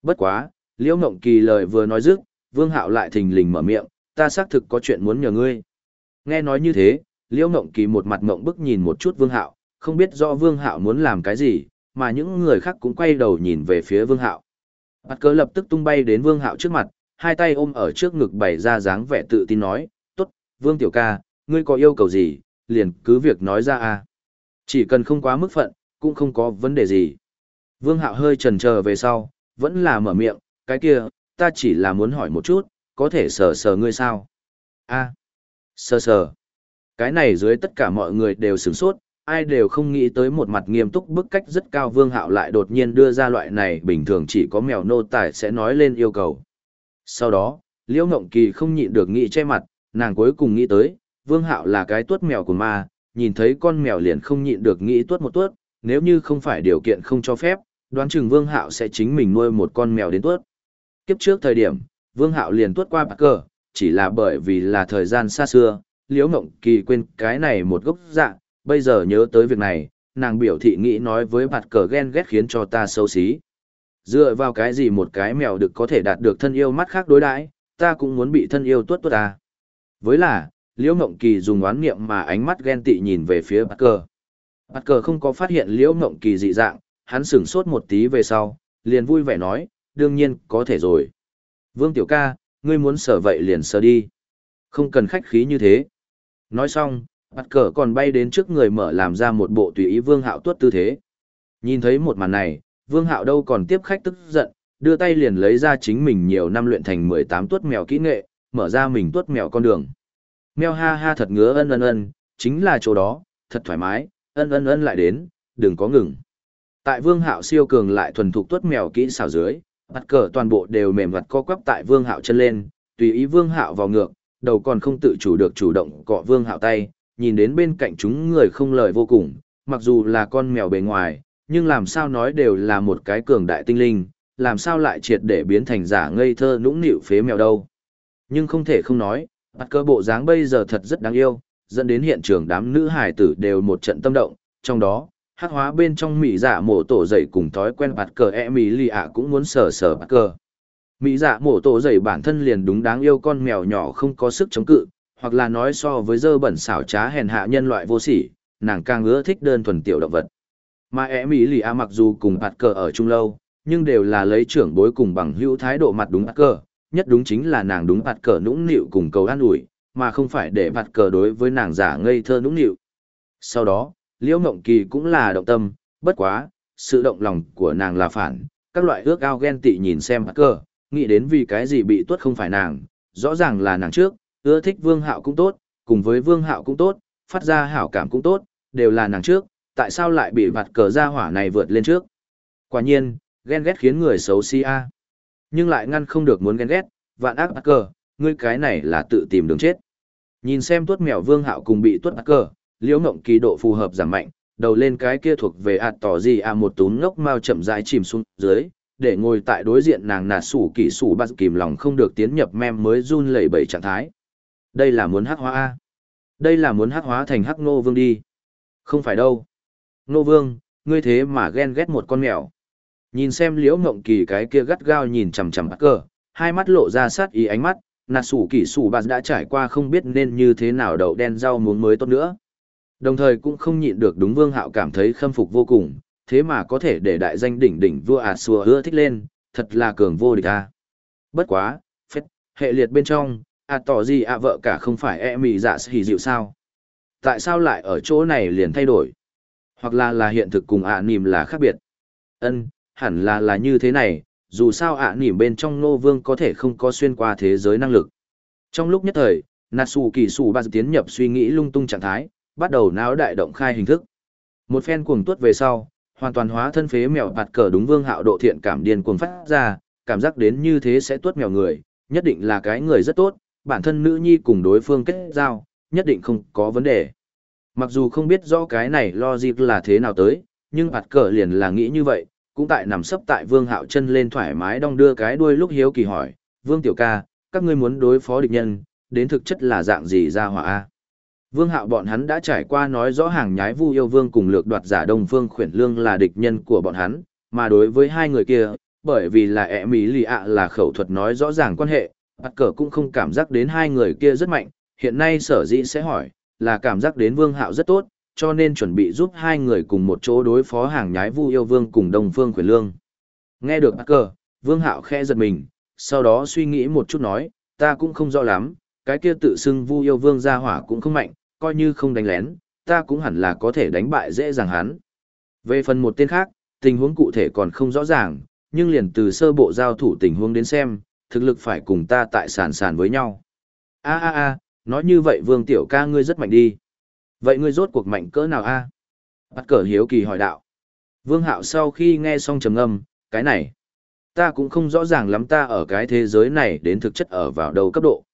Bất quá, Liễu Mộng Kỳ lời vừa nói dứt, Vương Hạo lại thình lình mở miệng, ta xác thực có chuyện muốn nhờ ngươi. Nghe nói như thế, Liễu Mộng Kỳ một mặt mộng bức nhìn một chút Vương Hạo, không biết rõ Vương Hạo muốn làm cái gì, mà những người khác cũng quay đầu nhìn về phía Vương Hạo. Bạt cớ lập tức tung bay đến Vương Hạo trước mặt, hai tay ôm ở trước ngực bày ra dáng vẻ tự tin nói, tốt, Vương Tiểu ca, ngươi có yêu cầu gì, liền cứ việc nói ra a Chỉ cần không quá mức phận, cũng không có vấn đề gì. Vương Hạo hơi chần chờ về sau, vẫn là mở miệng, cái kia, ta chỉ là muốn hỏi một chút, có thể sờ sờ ngươi sao? a sờ sờ. Cái này dưới tất cả mọi người đều sửng sốt, ai đều không nghĩ tới một mặt nghiêm túc bức cách rất cao Vương Hạo lại đột nhiên đưa ra loại này bình thường chỉ có mèo nô tài sẽ nói lên yêu cầu. Sau đó, Liễu Ngộng Kỳ không nhịn được nghĩ che mặt, nàng cuối cùng nghĩ tới, Vương Hạo là cái tuốt mèo của ma, nhìn thấy con mèo liền không nhịn được nghĩ tuốt một tuốt, nếu như không phải điều kiện không cho phép, đoán chừng Vương Hạo sẽ chính mình nuôi một con mèo đến tuốt. Kiếp trước thời điểm, Vương Hạo liền tuốt qua bạc cờ, chỉ là bởi vì là thời gian xa xưa, Liễu Mộng Kỳ quên cái này một gốc dạ, bây giờ nhớ tới việc này, nàng biểu thị nghĩ nói với bạt cờ ghen ghét khiến cho ta xấu xí. Dựa vào cái gì một cái mèo được có thể đạt được thân yêu mắt khác đối đãi, ta cũng muốn bị thân yêu tuốt tuốt ta. Với là, Liễu Mộng Kỳ dùng oán niệm mà ánh mắt ghen tị nhìn về phía bạt cờ. Bạt cờ không có phát hiện Liễu mộng Kỳ dị dạng, hắn sửng sốt một tí về sau, liền vui vẻ nói, đương nhiên, có thể rồi. Vương Tiểu ca, ngươi muốn sở vậy liền sở đi. Không cần khách khí như thế. Nói xong, Bạt cờ còn bay đến trước người mở làm ra một bộ tùy ý Vương Hạo Tuất tư thế. Nhìn thấy một màn này, Vương Hạo đâu còn tiếp khách tức giận, đưa tay liền lấy ra chính mình nhiều năm luyện thành 18 tuất mèo kỹ nghệ, mở ra mình tuất mèo con đường. Mèo ha ha thật ngứa ân ân ân, chính là chỗ đó, thật thoải mái, ân ân ân lại đến, đừng có ngừng. Tại Vương Hạo siêu cường lại thuần thục tuốt mèo kỹ xảo dưới, mặt cờ toàn bộ đều mềm vặt co quắp tại Vương Hạo chân lên, tùy ý Vương Hạo vào ngược, đầu còn không tự chủ được chủ động cọ Vương Hạo tay, nhìn đến bên cạnh chúng người không lời vô cùng, mặc dù là con mèo bề ngoài, nhưng làm sao nói đều là một cái cường đại tinh linh, làm sao lại triệt để biến thành giả ngây thơ nũng nịu phế mèo đâu. Nhưng không thể không nói, mặt cơ bộ dáng bây giờ thật rất đáng yêu, dẫn đến hiện trường đám nữ hải tử đều một trận tâm động, trong đó, hát hóa bên trong mỹ giả mổ tổ dậy cùng thói quen bạt cờ e mỹ lì ạ cũng muốn sờ sờ bạt cờ. Mỹ giả mổ tổ dậy bản thân liền đúng đáng yêu con mèo nhỏ không có sức chống cự, hoặc là nói so với dơ bẩn xảo trá hèn hạ nhân loại vô sỉ, nàng càng ưa thích đơn thuần tiểu động vật. Mà e mỹ lì ạ mặc dù cùng bạt cờ ở chung lâu, nhưng đều là lấy trưởng bối cùng bằng hữu thái độ mặt đúng bạt cờ, nhất đúng chính là nàng đúng bạt cờ nũng nịu cùng cầu an ủi, mà không phải để mặt cờ đối với nàng giả ngây thơ nũng nịu. Sau đó, Liễu Ngộng Kỳ cũng là động tâm, bất quá, sự động lòng của nàng là phản, các loại ước ao ghen tị nhìn xem mặt cờ, nghĩ đến vì cái gì bị tuất không phải nàng, rõ ràng là nàng trước, ưa thích vương hạo cũng tốt, cùng với vương hạo cũng tốt, phát ra hảo cảm cũng tốt, đều là nàng trước, tại sao lại bị mặt cờ ra hỏa này vượt lên trước. Quả nhiên, ghen ghét khiến người xấu si a. Nhưng lại ngăn không được muốn ghen ghét, vạn ác bắt cờ, ngươi cái này là tự tìm đường chết. Nhìn xem tuốt mèo vương hạo cùng bị tuốt ác cờ, liễu ngộng kỳ độ phù hợp giảm mạnh, đầu lên cái kia thuộc về ạt tỏ gì à một tún ngốc mau chậm rãi chìm xuống dưới, để ngồi tại đối diện nàng nà sủ kỳ sủ bắt kìm lòng không được tiến nhập mem mới run lẩy bẩy trạng thái. Đây là muốn hắc hóa A. Đây là muốn hắc hóa thành hắc nô vương đi. Không phải đâu. Nô vương, ngươi thế mà ghen ghét một con mèo. Nhìn xem liễu ngộng kỳ cái kia gắt gao nhìn chằm chằm bắt cờ, hai mắt lộ ra sát ý ánh mắt, nà sủ kỷ sủ bạt đã trải qua không biết nên như thế nào đậu đen rau muống mới tốt nữa. Đồng thời cũng không nhịn được đúng vương hạo cảm thấy khâm phục vô cùng, thế mà có thể để đại danh đỉnh đỉnh vua ạt xùa ưa thích lên, thật là cường vô địch ta Bất quá, phết, hệ liệt bên trong, à tỏ gì à vợ cả không phải e mì dạ hỉ dịu sao? Tại sao lại ở chỗ này liền thay đổi? Hoặc là là hiện thực cùng ạ nìm là khác biệt? Ân hẳn là là như thế này dù sao ạ à nỉm bên trong ngô vương có thể không có xuyên qua thế giới năng lực trong lúc nhất thời natsu kỳ sủ ba tiến nhập suy nghĩ lung tung trạng thái bắt đầu náo đại động khai hình thức một phen cuồng tuốt về sau hoàn toàn hóa thân phế mèo bạt cờ đúng vương hạo độ thiện cảm điên cuồng phát ra cảm giác đến như thế sẽ tuốt mèo người nhất định là cái người rất tốt bản thân nữ nhi cùng đối phương kết giao, nhất định không có vấn đề. Mặc dù không biết rõ cái này logic là thế nào tới, nhưng bạt cờ liền là nghĩ như vậy, cũng tại nằm sấp tại vương hạo chân lên thoải mái đong đưa cái đuôi lúc hiếu kỳ hỏi, vương tiểu ca, các ngươi muốn đối phó địch nhân, đến thực chất là dạng gì ra hỏa A. Vương hạo bọn hắn đã trải qua nói rõ hàng nhái vu yêu vương cùng lược đoạt giả đông phương khuyển lương là địch nhân của bọn hắn, mà đối với hai người kia, bởi vì là e ẹ mỹ lì ạ là khẩu thuật nói rõ ràng quan hệ, Bắt cờ cũng không cảm giác đến hai người kia rất mạnh, hiện nay sở dĩ sẽ hỏi, là cảm giác đến vương hạo rất tốt, cho nên chuẩn bị giúp hai người cùng một chỗ đối phó hàng nhái Vu Yêu Vương cùng Đông Phương Quyền Lương. Nghe được cờ, Vương Hạo khẽ giật mình, sau đó suy nghĩ một chút nói, ta cũng không rõ lắm, cái kia tự xưng Vu Yêu Vương gia hỏa cũng không mạnh, coi như không đánh lén, ta cũng hẳn là có thể đánh bại dễ dàng hắn. Về phần một tên khác, tình huống cụ thể còn không rõ ràng, nhưng liền từ sơ bộ giao thủ tình huống đến xem, thực lực phải cùng ta tại sàn sàn với nhau. A a a, nói như vậy Vương Tiểu ca ngươi rất mạnh đi. Vậy ngươi rốt cuộc mạnh cỡ nào a? Bắt cờ hiếu kỳ hỏi đạo. Vương Hạo sau khi nghe xong trầm ngâm, cái này, ta cũng không rõ ràng lắm ta ở cái thế giới này đến thực chất ở vào đầu cấp độ.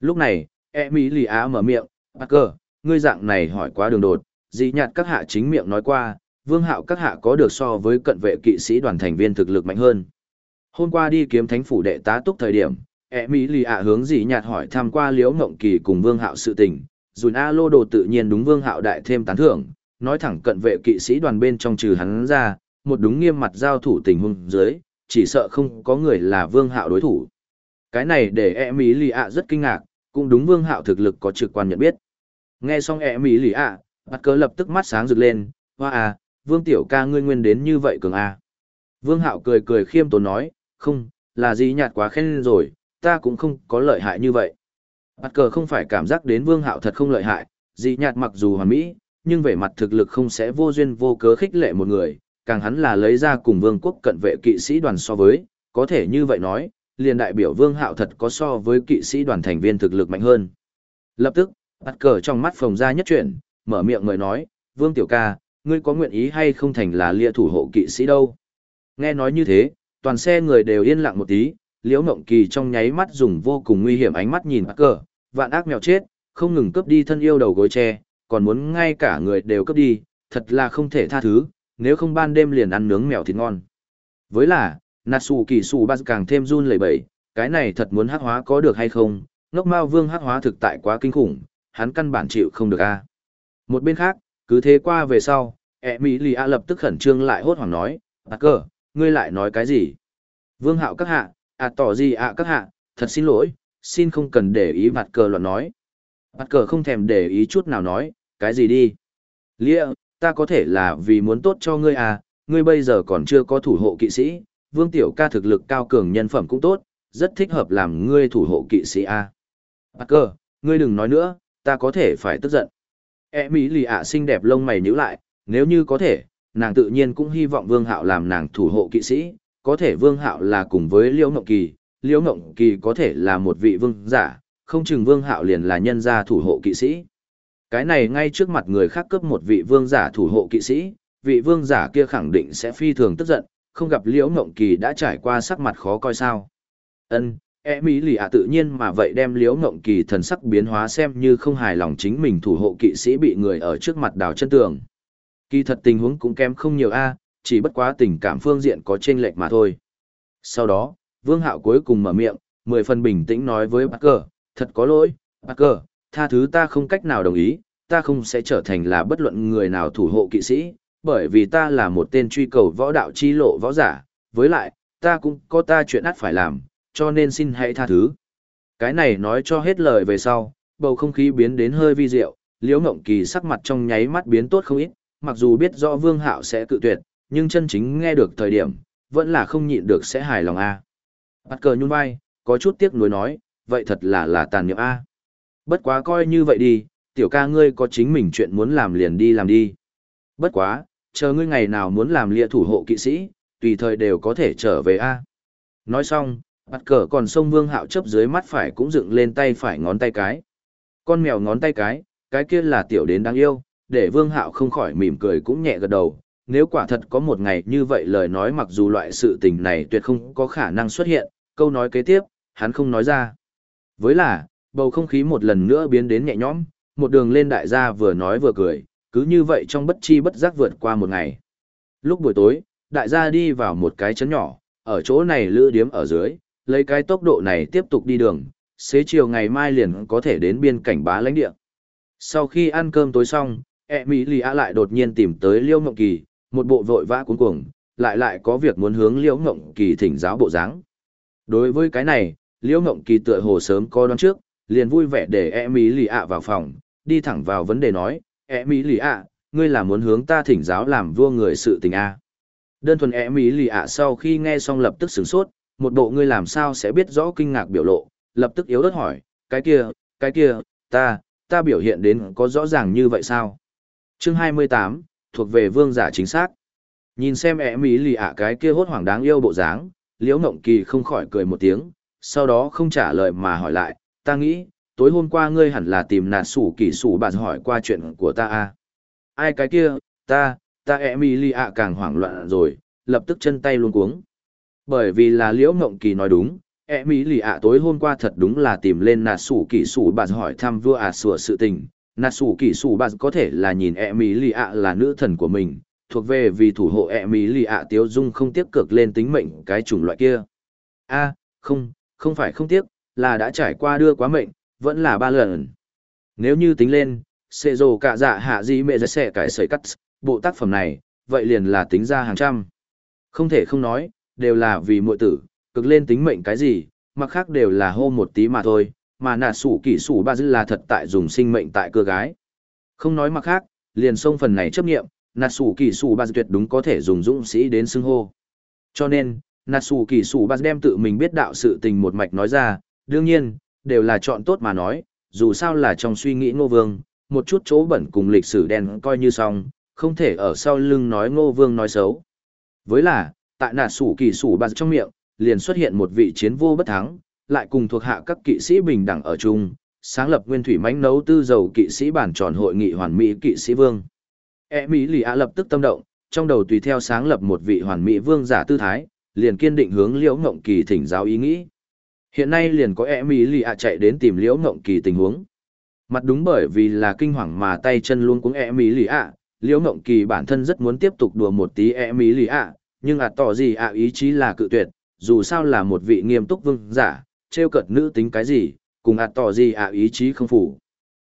Lúc này, e mỹ lì á mở miệng, bắt cờ, ngươi dạng này hỏi quá đường đột, dị nhạt các hạ chính miệng nói qua, vương hạo các hạ có được so với cận vệ kỵ sĩ đoàn thành viên thực lực mạnh hơn. Hôm qua đi kiếm thánh phủ đệ tá túc thời điểm, e mỹ lì ạ hướng dị nhạt hỏi tham qua liễu ngộng kỳ cùng vương hạo sự tình, dùn A lô đồ tự nhiên đúng vương hạo đại thêm tán thưởng, nói thẳng cận vệ kỵ sĩ đoàn bên trong trừ hắn ra, một đúng nghiêm mặt giao thủ tình huống dưới, chỉ sợ không có người là vương hạo đối thủ. Cái này để e mỹ lì ạ rất kinh ngạc, cũng đúng vương hạo thực lực có trực quan nhận biết. Nghe xong e mỹ lì ạ, bắt cớ lập tức mắt sáng rực lên, hoa à, vương tiểu ca ngươi nguyên đến như vậy cường à. Vương hạo cười cười khiêm tốn nói, không, là gì nhạt quá khen rồi, ta cũng không có lợi hại như vậy. Bắt cờ không phải cảm giác đến vương hạo thật không lợi hại, dị nhạt mặc dù hoàn mỹ, nhưng về mặt thực lực không sẽ vô duyên vô cớ khích lệ một người, càng hắn là lấy ra cùng vương quốc cận vệ kỵ sĩ đoàn so với, có thể như vậy nói, liền đại biểu vương hạo thật có so với kỵ sĩ đoàn thành viên thực lực mạnh hơn. Lập tức, bắt cờ trong mắt phồng ra nhất chuyển, mở miệng người nói, vương tiểu ca, ngươi có nguyện ý hay không thành là lia thủ hộ kỵ sĩ đâu. Nghe nói như thế, toàn xe người đều yên lặng một tí, liễu mộng kỳ trong nháy mắt dùng vô cùng nguy hiểm ánh mắt nhìn bắc cờ, vạn ác mèo chết, không ngừng cướp đi thân yêu đầu gối tre, còn muốn ngay cả người đều cướp đi, thật là không thể tha thứ, nếu không ban đêm liền ăn nướng mèo thịt ngon. Với là, Natsu kỳ sù bắt càng thêm run lẩy bẩy, cái này thật muốn hắc hóa có được hay không, ngốc mao vương hắc hóa thực tại quá kinh khủng, hắn căn bản chịu không được a. Một bên khác, cứ thế qua về sau, ẹ mỹ lì a lập tức khẩn trương lại hốt hoảng nói, bạc cờ, ngươi lại nói cái gì? Vương hạo các hạ, à tỏ gì ạ các hạ, thật xin lỗi, xin không cần để ý mặt cờ loạn nói. mặt cờ không thèm để ý chút nào nói, cái gì đi? Lia, ta có thể là vì muốn tốt cho ngươi à, ngươi bây giờ còn chưa có thủ hộ kỵ sĩ, vương tiểu ca thực lực cao cường nhân phẩm cũng tốt, rất thích hợp làm ngươi thủ hộ kỵ sĩ à. mặt cờ, ngươi đừng nói nữa, ta có thể phải tức giận. E mỹ lì ạ xinh đẹp lông mày nhíu lại, nếu như có thể, nàng tự nhiên cũng hy vọng vương hạo làm nàng thủ hộ kỵ sĩ, có thể vương hạo là cùng với liễu Ngộng kỳ, liễu Ngộng kỳ có thể là một vị vương giả, không chừng vương hạo liền là nhân gia thủ hộ kỵ sĩ. Cái này ngay trước mặt người khác cướp một vị vương giả thủ hộ kỵ sĩ, vị vương giả kia khẳng định sẽ phi thường tức giận, không gặp liễu Ngộng kỳ đã trải qua sắc mặt khó coi sao ân e mỹ lì ạ tự nhiên mà vậy đem liễu Ngộng kỳ thần sắc biến hóa xem như không hài lòng chính mình thủ hộ kỵ sĩ bị người ở trước mặt đào chân tường kỳ thật tình huống cũng kém không nhiều a chỉ bất quá tình cảm phương diện có chênh lệch mà thôi sau đó vương hạo cuối cùng mở miệng mười phần bình tĩnh nói với Parker, cờ thật có lỗi Parker, cờ tha thứ ta không cách nào đồng ý ta không sẽ trở thành là bất luận người nào thủ hộ kỵ sĩ bởi vì ta là một tên truy cầu võ đạo chi lộ võ giả, với lại, ta cũng có ta chuyện ắt phải làm, cho nên xin hãy tha thứ. Cái này nói cho hết lời về sau, bầu không khí biến đến hơi vi diệu, liễu ngộng kỳ sắc mặt trong nháy mắt biến tốt không ít, mặc dù biết rõ vương hạo sẽ cự tuyệt, nhưng chân chính nghe được thời điểm, vẫn là không nhịn được sẽ hài lòng a. Bắt cờ nhún vai, có chút tiếc nuối nói, vậy thật là là tàn nhẫn a. Bất quá coi như vậy đi, tiểu ca ngươi có chính mình chuyện muốn làm liền đi làm đi. Bất quá, chờ ngươi ngày nào muốn làm lịa thủ hộ kỵ sĩ, tùy thời đều có thể trở về a. Nói xong, bắt cờ còn sông vương hạo chấp dưới mắt phải cũng dựng lên tay phải ngón tay cái. Con mèo ngón tay cái, cái kia là tiểu đến đáng yêu, để vương hạo không khỏi mỉm cười cũng nhẹ gật đầu. Nếu quả thật có một ngày như vậy lời nói mặc dù loại sự tình này tuyệt không có khả năng xuất hiện, câu nói kế tiếp, hắn không nói ra. Với là, bầu không khí một lần nữa biến đến nhẹ nhõm, một đường lên đại gia vừa nói vừa cười, cứ như vậy trong bất chi bất giác vượt qua một ngày. Lúc buổi tối, đại gia đi vào một cái chấn nhỏ, ở chỗ này lữ điếm ở dưới, lấy cái tốc độ này tiếp tục đi đường, xế chiều ngày mai liền có thể đến biên cảnh bá lãnh địa. Sau khi ăn cơm tối xong, e mỹ lì lại đột nhiên tìm tới Liêu mộng Kỳ, một bộ vội vã cuống cuồng, lại lại có việc muốn hướng liễu Ngộng Kỳ thỉnh giáo bộ dáng. Đối với cái này, liễu Ngộng Kỳ tựa hồ sớm có đoán trước, liền vui vẻ để e mỹ lì ạ vào phòng, đi thẳng vào vấn đề nói, e mỹ lì ạ ngươi là muốn hướng ta thỉnh giáo làm vua người sự tình a đơn thuần e mỹ lì ạ sau khi nghe xong lập tức sửng sốt một bộ ngươi làm sao sẽ biết rõ kinh ngạc biểu lộ? lập tức yếu ớt hỏi cái kia cái kia ta ta biểu hiện đến có rõ ràng như vậy sao? Chương 28, thuộc về vương giả chính xác nhìn xem e mỹ lì ạ cái kia hốt hoảng đáng yêu bộ dáng, liễu ngộng kỳ không khỏi cười một tiếng, sau đó không trả lời mà hỏi lại, ta nghĩ, tối hôm qua ngươi hẳn là tìm nạt sủ kỳ sủ bạn hỏi qua chuyện của ta à. ai cái kia, ta ta e mỹ lì ạ càng hoảng loạn rồi, lập tức chân tay luôn cuống bởi vì là liễu ngộng kỳ nói đúng e mỹ lì ạ tối hôm qua thật đúng là tìm lên nạt sủ kỳ sủ bạn hỏi thăm vua à sủa sự tình Nà sủ kỳ sủ bà có thể là nhìn e mỹ li ạ là nữ thần của mình thuộc về vì thủ hộ e mỹ li ạ tiếu dung không tiếc cực lên tính mệnh cái chủng loại kia a không không phải không tiếc là đã trải qua đưa quá mệnh vẫn là ba lần. Nếu như tính lên, xệ rồ cả dạ hạ di mẹ dạ giật xẻ cải sợi cắt, bộ tác phẩm này, vậy liền là tính ra hàng trăm. Không thể không nói, đều là vì muội tử, cực lên tính mệnh cái gì, mặc khác đều là hô một tí mà thôi, mà nà sủ kỷ sủ ba dư là thật tại dùng sinh mệnh tại cơ gái. Không nói mặc khác, liền xông phần này chấp nghiệm, nà sủ kỷ sủ ba Dư tuyệt đúng có thể dùng dũng sĩ đến xưng hô. Cho nên, nà sủ kỷ sủ ba đem tự mình biết đạo sự tình một mạch nói ra, đương nhiên, đều là chọn tốt mà nói, dù sao là trong suy nghĩ ngô vương, một chút chỗ bẩn cùng lịch sử đen coi như xong, không thể ở sau lưng nói ngô vương nói xấu. Với là, tại nà sủ kỳ sủ Ba trong miệng, liền xuất hiện một vị chiến vô bất thắng, lại cùng thuộc hạ các kỵ sĩ bình đẳng ở chung, sáng lập nguyên thủy mánh nấu tư dầu kỵ sĩ bản tròn hội nghị hoàn mỹ kỵ sĩ vương. E Mỹ lì ạ lập tức tâm động, trong đầu tùy theo sáng lập một vị hoàn mỹ vương giả tư thái, liền kiên định hướng liễu ngộng kỳ thỉnh giáo ý nghĩ. Hiện nay liền có e mỹ lì ạ chạy đến tìm liễu ngộng kỳ tình huống. Mặt đúng bởi vì là kinh hoàng mà tay chân luôn cuống e mỹ lì ạ, liễu ngộng kỳ bản thân rất muốn tiếp tục đùa một tí e mỹ lì ạ, nhưng ạ tỏ gì ạ ý chí là cự tuyệt, dù sao là một vị nghiêm túc vương giả, trêu cợt nữ tính cái gì, cùng ạ tỏ gì ạ ý chí không phủ.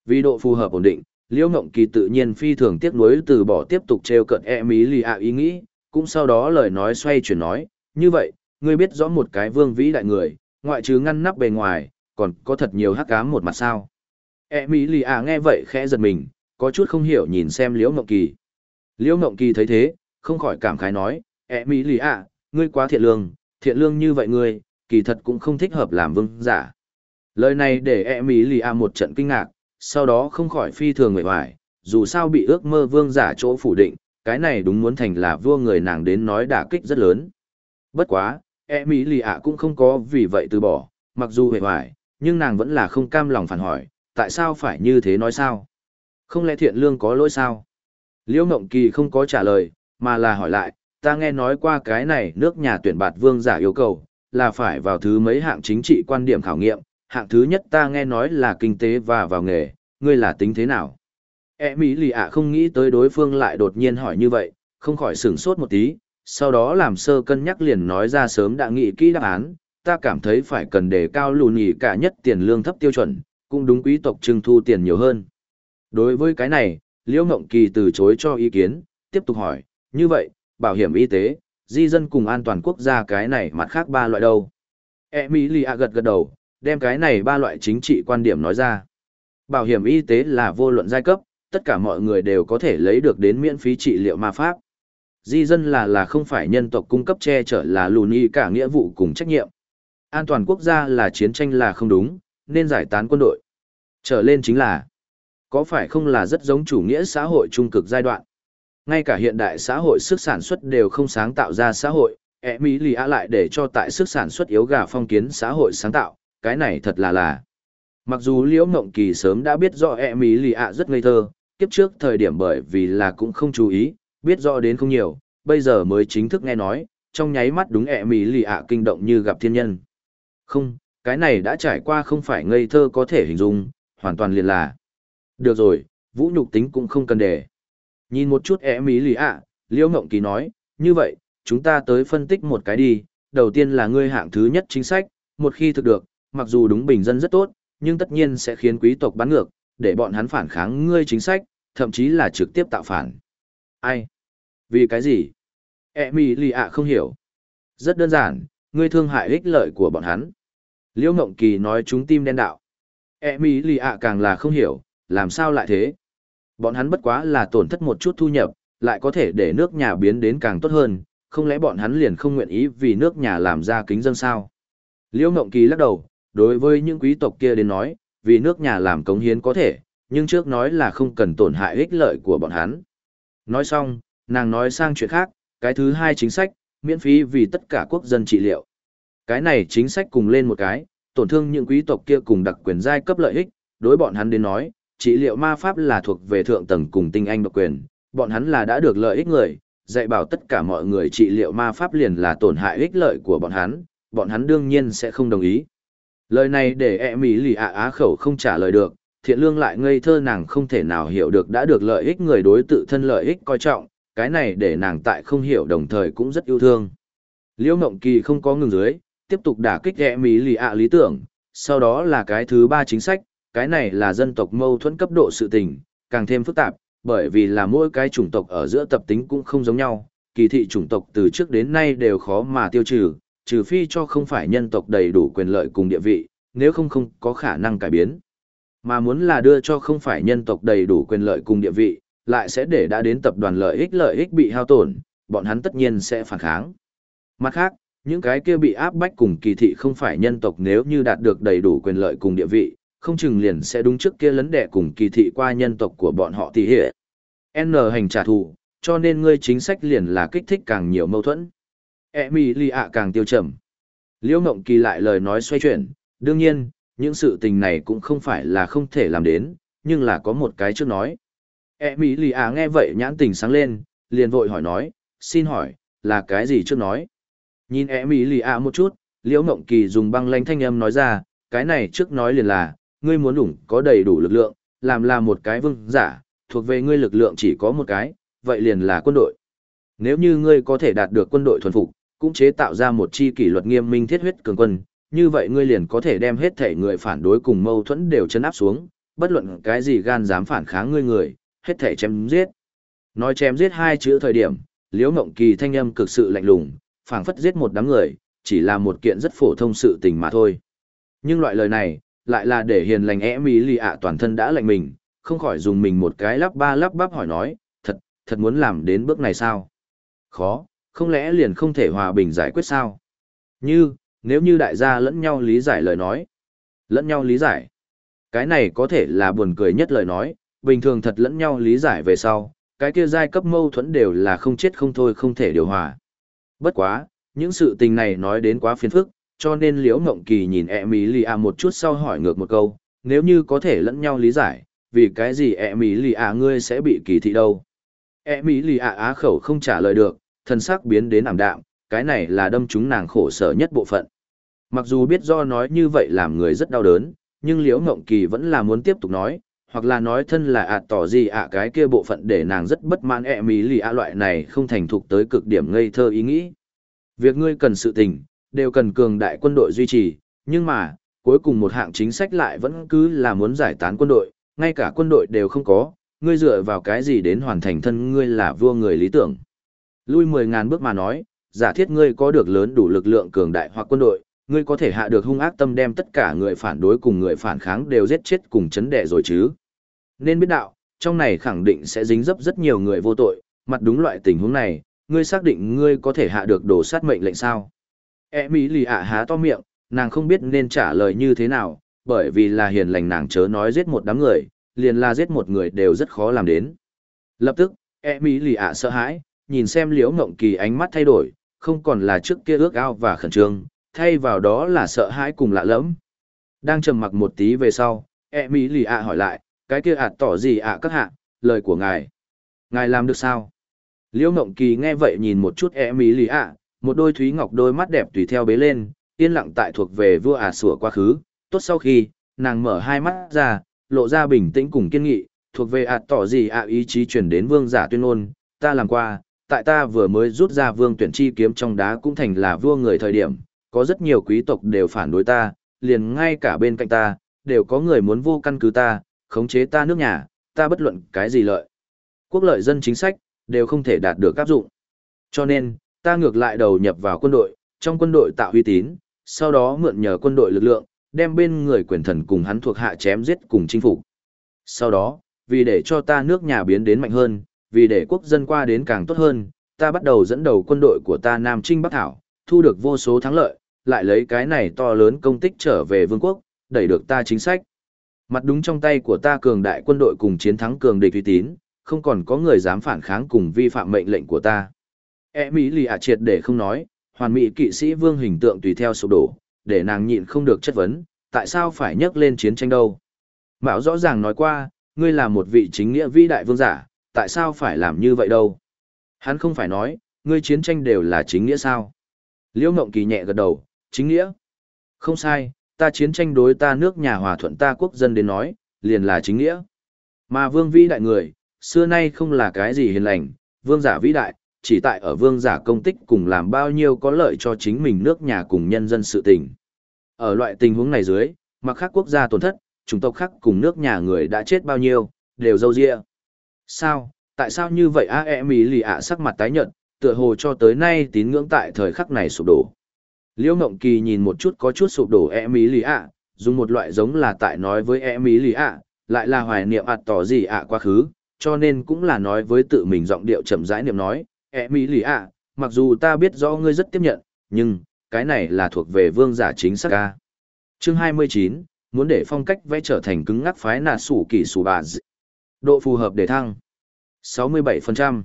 Vì độ phù hợp ổn định, liễu ngộng kỳ tự nhiên phi thường tiếc nuối từ bỏ tiếp tục trêu cợt e mỹ lì ạ ý nghĩ, cũng sau đó lời nói xoay chuyển nói, như vậy, ngươi biết rõ một cái vương vĩ đại người ngoại trừ ngăn nắp bề ngoài, còn có thật nhiều hắc ám một mặt sao. E mỹ lì ạ nghe vậy khẽ giật mình, có chút không hiểu nhìn xem liễu ngộng kỳ. Liễu ngộng kỳ thấy thế, không khỏi cảm khái nói, E mỹ lì ạ ngươi quá thiện lương, thiện lương như vậy ngươi, kỳ thật cũng không thích hợp làm vương giả. Lời này để E mỹ lì à một trận kinh ngạc, sau đó không khỏi phi thường người hoài, dù sao bị ước mơ vương giả chỗ phủ định, cái này đúng muốn thành là vua người nàng đến nói đả kích rất lớn. Bất quá, e mỹ lì ạ cũng không có vì vậy từ bỏ mặc dù hề hoài nhưng nàng vẫn là không cam lòng phản hỏi tại sao phải như thế nói sao không lẽ thiện lương có lỗi sao liễu mộng kỳ không có trả lời mà là hỏi lại ta nghe nói qua cái này nước nhà tuyển bạt vương giả yêu cầu là phải vào thứ mấy hạng chính trị quan điểm khảo nghiệm hạng thứ nhất ta nghe nói là kinh tế và vào nghề ngươi là tính thế nào e mỹ lì ạ không nghĩ tới đối phương lại đột nhiên hỏi như vậy không khỏi sửng sốt một tí sau đó làm sơ cân nhắc liền nói ra sớm đã nghĩ kỹ đáp án, ta cảm thấy phải cần đề cao lùn nhỉ cả nhất tiền lương thấp tiêu chuẩn, cũng đúng quý tộc trưng thu tiền nhiều hơn. Đối với cái này, Liễu Ngộng Kỳ từ chối cho ý kiến, tiếp tục hỏi, như vậy, bảo hiểm y tế, di dân cùng an toàn quốc gia cái này mặt khác ba loại đâu? Emilia gật gật đầu, đem cái này ba loại chính trị quan điểm nói ra. Bảo hiểm y tế là vô luận giai cấp, tất cả mọi người đều có thể lấy được đến miễn phí trị liệu ma pháp di dân là là không phải nhân tộc cung cấp che chở là lùn y cả nghĩa vụ cùng trách nhiệm. An toàn quốc gia là chiến tranh là không đúng, nên giải tán quân đội. Trở lên chính là, có phải không là rất giống chủ nghĩa xã hội trung cực giai đoạn. Ngay cả hiện đại xã hội sức sản xuất đều không sáng tạo ra xã hội, e mỹ lì a lại để cho tại sức sản xuất yếu gà phong kiến xã hội sáng tạo, cái này thật là là. Mặc dù Liễu mộng Kỳ sớm đã biết rõ e mỹ lì a rất ngây thơ, kiếp trước thời điểm bởi vì là cũng không chú ý, biết rõ đến không nhiều, bây giờ mới chính thức nghe nói, trong nháy mắt đúng e mỹ lì a kinh động như gặp thiên nhân. Không, cái này đã trải qua không phải ngây thơ có thể hình dung, hoàn toàn liền là. Được rồi, vũ nhục tính cũng không cần để. Nhìn một chút ẹ mỹ lì ạ, liễu ngộng kỳ nói, như vậy, chúng ta tới phân tích một cái đi, đầu tiên là ngươi hạng thứ nhất chính sách, một khi thực được, mặc dù đúng bình dân rất tốt, nhưng tất nhiên sẽ khiến quý tộc bắn ngược, để bọn hắn phản kháng ngươi chính sách, thậm chí là trực tiếp tạo phản. Ai? Vì cái gì? E mi lì ạ không hiểu. Rất đơn giản, ngươi thương hại ích lợi của bọn hắn. Liễu Ngộng Kỳ nói chúng tim đen đạo. E mi lì ạ càng là không hiểu, làm sao lại thế? Bọn hắn bất quá là tổn thất một chút thu nhập, lại có thể để nước nhà biến đến càng tốt hơn, không lẽ bọn hắn liền không nguyện ý vì nước nhà làm ra kính dân sao? Liễu Ngộng Kỳ lắc đầu, đối với những quý tộc kia đến nói, vì nước nhà làm cống hiến có thể, nhưng trước nói là không cần tổn hại ích lợi của bọn hắn. Nói xong, nàng nói sang chuyện khác, cái thứ hai chính sách, miễn phí vì tất cả quốc dân trị liệu. Cái này chính sách cùng lên một cái, tổn thương những quý tộc kia cùng đặc quyền giai cấp lợi ích, đối bọn hắn đến nói, trị liệu ma pháp là thuộc về thượng tầng cùng tinh anh độc quyền, bọn hắn là đã được lợi ích người, dạy bảo tất cả mọi người trị liệu ma pháp liền là tổn hại ích lợi của bọn hắn, bọn hắn đương nhiên sẽ không đồng ý. Lời này để e ẹ mỹ lì ạ á khẩu không trả lời được, thiện lương lại ngây thơ nàng không thể nào hiểu được đã được lợi ích người đối tự thân lợi ích coi trọng, cái này để nàng tại không hiểu đồng thời cũng rất yêu thương. Liễu Ngộng Kỳ không có ngừng dưới, tiếp tục đả kích e ẹ mỹ lì ạ lý tưởng, sau đó là cái thứ ba chính sách, cái này là dân tộc mâu thuẫn cấp độ sự tình, càng thêm phức tạp, bởi vì là mỗi cái chủng tộc ở giữa tập tính cũng không giống nhau, kỳ thị chủng tộc từ trước đến nay đều khó mà tiêu trừ, trừ phi cho không phải nhân tộc đầy đủ quyền lợi cùng địa vị, nếu không không có khả năng cải biến. Mà muốn là đưa cho không phải nhân tộc đầy đủ quyền lợi cùng địa vị, lại sẽ để đã đến tập đoàn lợi ích lợi ích bị hao tổn, bọn hắn tất nhiên sẽ phản kháng. Mặt khác, những cái kia bị áp bách cùng kỳ thị không phải nhân tộc nếu như đạt được đầy đủ quyền lợi cùng địa vị, không chừng liền sẽ đúng trước kia lấn đẻ cùng kỳ thị qua nhân tộc của bọn họ tỷ hệ. N hành trả thù, cho nên ngươi chính sách liền là kích thích càng nhiều mâu thuẫn. Emilia càng tiêu trầm. Liễu Ngộng Kỳ lại lời nói xoay chuyển, đương nhiên, những sự tình này cũng không phải là không thể làm đến, nhưng là có một cái trước nói. Emilia nghe vậy nhãn tình sáng lên, liền vội hỏi nói, xin hỏi, là cái gì trước nói? Nhìn Emilia một chút, Liễu Ngộng Kỳ dùng băng lanh thanh âm nói ra, cái này trước nói liền là, ngươi muốn đủ có đầy đủ lực lượng, làm là một cái vương giả, thuộc về ngươi lực lượng chỉ có một cái, vậy liền là quân đội. Nếu như ngươi có thể đạt được quân đội thuần phục, cũng chế tạo ra một chi kỷ luật nghiêm minh thiết huyết cường quân, như vậy ngươi liền có thể đem hết thể người phản đối cùng mâu thuẫn đều chấn áp xuống, bất luận cái gì gan dám phản kháng ngươi người, hết thể chém giết. Nói chém giết hai chữ thời điểm, Liễu Ngộng Kỳ thanh âm cực sự lạnh lùng, phảng phất giết một đám người, chỉ là một kiện rất phổ thông sự tình mà thôi. Nhưng loại lời này, lại là để hiền lành e mỹ lì ạ toàn thân đã lạnh mình, không khỏi dùng mình một cái lắp ba lắp bắp hỏi nói, thật, thật muốn làm đến bước này sao? Khó, không lẽ liền không thể hòa bình giải quyết sao? Như, nếu như đại gia lẫn nhau lý giải lời nói. Lẫn nhau lý giải. Cái này có thể là buồn cười nhất lời nói, bình thường thật lẫn nhau lý giải về sau, cái kia giai cấp mâu thuẫn đều là không chết không thôi không thể điều hòa. Bất quá, những sự tình này nói đến quá phiền phức, cho nên Liễu Ngộng Kỳ nhìn e mỹ lì ạ một chút sau hỏi ngược một câu, nếu như có thể lẫn nhau lý giải, vì cái gì e mỹ lì ạ ngươi sẽ bị kỳ thị đâu? E mỹ lì ạ á khẩu không trả lời được, thân xác biến đến ảm đạm, cái này là đâm chúng nàng khổ sở nhất bộ phận. Mặc dù biết do nói như vậy làm người rất đau đớn, nhưng Liễu Ngộng Kỳ vẫn là muốn tiếp tục nói, hoặc là nói thân là ạ tỏ gì ạ cái kia bộ phận để nàng rất bất mãn e mỹ lì ạ loại này không thành thục tới cực điểm ngây thơ ý nghĩ. Việc ngươi cần sự tình, đều cần cường đại quân đội duy trì, nhưng mà, cuối cùng một hạng chính sách lại vẫn cứ là muốn giải tán quân đội, ngay cả quân đội đều không có, ngươi dựa vào cái gì đến hoàn thành thân ngươi là vua người lý tưởng. Lui 10.000 bước mà nói, giả thiết ngươi có được lớn đủ lực lượng cường đại hoặc quân đội, ngươi có thể hạ được hung ác tâm đem tất cả người phản đối cùng người phản kháng đều giết chết cùng chấn đẻ rồi chứ. Nên biết đạo, trong này khẳng định sẽ dính dấp rất nhiều người vô tội, mặt đúng loại tình huống này, ngươi xác định ngươi có thể hạ được đổ sát mệnh lệnh sao. E mỹ lì ạ há to miệng, nàng không biết nên trả lời như thế nào, bởi vì là hiền lành nàng chớ nói giết một đám người, liền là giết một người đều rất khó làm đến. Lập tức, E mỹ lì ạ sợ hãi, nhìn xem liễu ngộng kỳ ánh mắt thay đổi, không còn là trước kia ước ao và khẩn trương, thay vào đó là sợ hãi cùng lạ lẫm. Đang trầm mặc một tí về sau, E mỹ lì ạ hỏi lại, cái kia ạt tỏ gì ạ các hạ, lời của ngài. Ngài làm được sao? Liễu ngộng kỳ nghe vậy nhìn một chút E mỹ lì ạ, một đôi thúy ngọc đôi mắt đẹp tùy theo bế lên, yên lặng tại thuộc về vua ả sủa quá khứ, tốt sau khi, nàng mở hai mắt ra, lộ ra bình tĩnh cùng kiên nghị, thuộc về ạt tỏ gì ạ ý chí truyền đến vương giả tuyên ngôn, ta làm qua, tại ta vừa mới rút ra vương tuyển chi kiếm trong đá cũng thành là vua người thời điểm, có rất nhiều quý tộc đều phản đối ta, liền ngay cả bên cạnh ta, đều có người muốn vô căn cứ ta, khống chế ta nước nhà, ta bất luận cái gì lợi. Quốc lợi dân chính sách, đều không thể đạt được áp dụng. Cho nên, ta ngược lại đầu nhập vào quân đội, trong quân đội tạo uy tín, sau đó mượn nhờ quân đội lực lượng, đem bên người quyền thần cùng hắn thuộc hạ chém giết cùng chinh phục. Sau đó, vì để cho ta nước nhà biến đến mạnh hơn, vì để quốc dân qua đến càng tốt hơn, ta bắt đầu dẫn đầu quân đội của ta Nam Trinh Bắc Thảo, thu được vô số thắng lợi, lại lấy cái này to lớn công tích trở về vương quốc, đẩy được ta chính sách. Mặt đúng trong tay của ta cường đại quân đội cùng chiến thắng cường địch uy tín, không còn có người dám phản kháng cùng vi phạm mệnh lệnh của ta. E Mỹ lì ạ triệt để không nói, hoàn mỹ kỵ sĩ vương hình tượng tùy theo sụp đổ, để nàng nhịn không được chất vấn, tại sao phải nhắc lên chiến tranh đâu. Mạo rõ ràng nói qua, ngươi là một vị chính nghĩa vĩ đại vương giả, tại sao phải làm như vậy đâu. Hắn không phải nói, ngươi chiến tranh đều là chính nghĩa sao. Liễu Ngộng Kỳ nhẹ gật đầu, chính nghĩa. Không sai, ta chiến tranh đối ta nước nhà hòa thuận ta quốc dân đến nói, liền là chính nghĩa. Mà vương vĩ đại người, xưa nay không là cái gì hiền lành, vương giả vĩ đại, chỉ tại ở vương giả công tích cùng làm bao nhiêu có lợi cho chính mình nước nhà cùng nhân dân sự tình. Ở loại tình huống này dưới, mặc khác quốc gia tổn thất, chủng tộc khác cùng nước nhà người đã chết bao nhiêu, đều dâu dịa. Sao, tại sao như vậy a e mì lì ạ sắc mặt tái nhợt, tựa hồ cho tới nay tín ngưỡng tại thời khắc này sụp đổ. Liễu Mộng Kỳ nhìn một chút có chút sụp đổ e mì lì ạ, dùng một loại giống là tại nói với e mì lì ạ, lại là hoài niệm ạt tỏ gì ạ quá khứ, cho nên cũng là nói với tự mình giọng điệu chậm rãi niệm nói, e mỹ lì ạ mặc dù ta biết rõ ngươi rất tiếp nhận nhưng cái này là thuộc về vương giả chính xác ca chương 29, muốn để phong cách vẽ trở thành cứng ngắc phái nà sủ kỳ sủ bà d... độ phù hợp để thăng. 67%.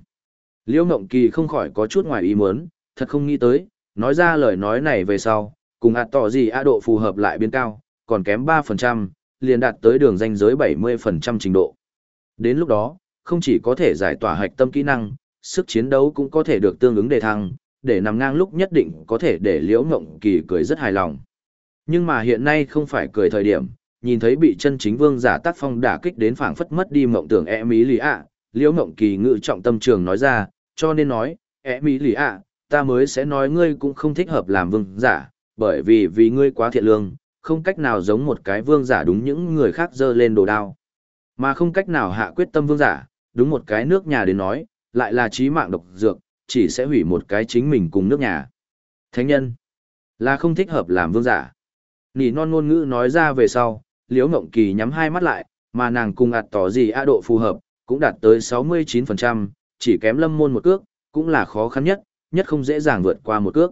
liễu ngộng kỳ không khỏi có chút ngoài ý muốn thật không nghĩ tới nói ra lời nói này về sau cùng ạt tỏ gì a độ phù hợp lại biến cao còn kém 3%, liền đạt tới đường danh giới 70% trình độ. Đến lúc đó không chỉ có thể giải tỏa hạch tâm kỹ năng sức chiến đấu cũng có thể được tương ứng đề thăng, để nằm ngang lúc nhất định có thể để Liễu Ngộng Kỳ cười rất hài lòng. Nhưng mà hiện nay không phải cười thời điểm, nhìn thấy bị chân chính vương giả tác phong đả kích đến phảng phất mất đi mộng tưởng e mỹ lì ạ, Liễu Ngộng Kỳ ngự trọng tâm trường nói ra, cho nên nói, e mỹ lì ạ, ta mới sẽ nói ngươi cũng không thích hợp làm vương giả, bởi vì vì ngươi quá thiện lương, không cách nào giống một cái vương giả đúng những người khác dơ lên đồ đao. Mà không cách nào hạ quyết tâm vương giả, đúng một cái nước nhà đến nói, lại là trí mạng độc dược, chỉ sẽ hủy một cái chính mình cùng nước nhà. Thánh nhân, là không thích hợp làm vương giả. Nỉ non ngôn ngữ nói ra về sau, liễu ngộng kỳ nhắm hai mắt lại, mà nàng cùng ạt tỏ gì a độ phù hợp, cũng đạt tới 69%, chỉ kém lâm môn một cước, cũng là khó khăn nhất, nhất không dễ dàng vượt qua một cước.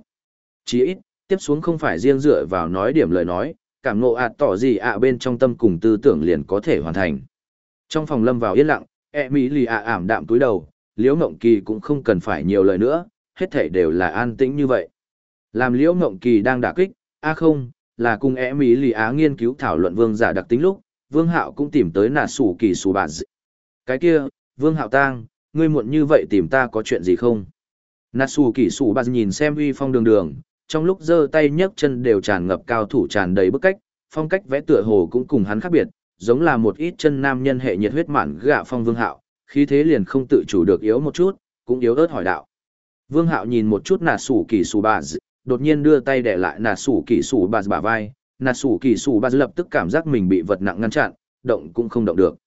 Chỉ ít, tiếp xuống không phải riêng dựa vào nói điểm lời nói, cảm ngộ ạt tỏ gì ạ bên trong tâm cùng tư tưởng liền có thể hoàn thành. Trong phòng lâm vào yên lặng, e mỹ lì ạ ảm đạm túi đầu, liễu ngộng kỳ cũng không cần phải nhiều lời nữa, hết thảy đều là an tĩnh như vậy. Làm liễu ngộng kỳ đang đả kích, a không, là cùng e mỹ lì á nghiên cứu thảo luận vương giả đặc tính lúc, vương hạo cũng tìm tới nà sủ kỳ sủ bà dị. cái kia, vương hạo tang, ngươi muộn như vậy tìm ta có chuyện gì không? Nà sủ kỳ sủ bà nhìn xem uy phong đường đường, trong lúc giơ tay nhấc chân đều tràn ngập cao thủ tràn đầy bức cách, phong cách vẽ tựa hồ cũng cùng hắn khác biệt, giống là một ít chân nam nhân hệ nhiệt huyết mạn gạ phong vương hạo khí thế liền không tự chủ được yếu một chút, cũng yếu ớt hỏi đạo. Vương Hạo nhìn một chút nà sủ kỳ sủ bà d, đột nhiên đưa tay để lại nà sủ kỳ sủ bà bả vai, nà sủ kỳ sủ bà lập tức cảm giác mình bị vật nặng ngăn chặn, động cũng không động được.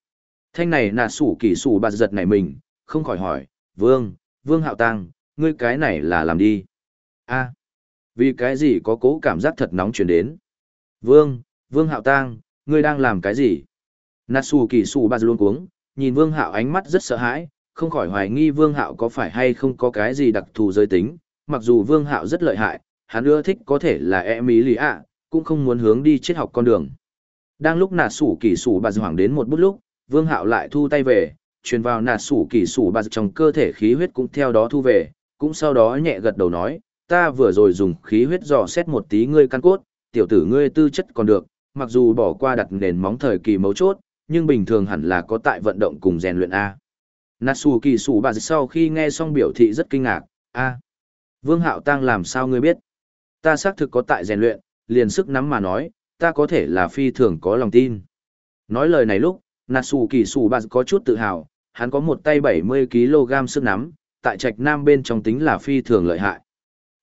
Thanh này nà sủ kỳ sủ bà giật này mình, không khỏi hỏi, Vương, Vương Hạo Tăng, ngươi cái này là làm đi. a vì cái gì có cố cảm giác thật nóng chuyển đến. Vương, Vương Hạo Tăng, ngươi đang làm cái gì? Natsu kỳ sủ bà luôn cuống, nhìn Vương Hạo ánh mắt rất sợ hãi, không khỏi hoài nghi Vương Hạo có phải hay không có cái gì đặc thù giới tính, mặc dù Vương Hạo rất lợi hại, hắn ưa thích có thể là e mỹ lì ạ, cũng không muốn hướng đi triết học con đường. Đang lúc nà sủ kỳ sủ bà hoảng đến một bút lúc, Vương Hạo lại thu tay về, truyền vào nà sủ kỳ sủ bà trong cơ thể khí huyết cũng theo đó thu về, cũng sau đó nhẹ gật đầu nói, ta vừa rồi dùng khí huyết dò xét một tí ngươi căn cốt, tiểu tử ngươi tư chất còn được, mặc dù bỏ qua đặt nền móng thời kỳ mấu chốt, nhưng bình thường hẳn là có tại vận động cùng rèn luyện A. Natsu kỳ sủ bà sau khi nghe xong biểu thị rất kinh ngạc, A. Vương Hạo Tăng làm sao ngươi biết? Ta xác thực có tại rèn luyện, liền sức nắm mà nói, ta có thể là phi thường có lòng tin. Nói lời này lúc, Natsu kỳ sủ bà có chút tự hào, hắn có một tay 70kg sức nắm, tại trạch nam bên trong tính là phi thường lợi hại.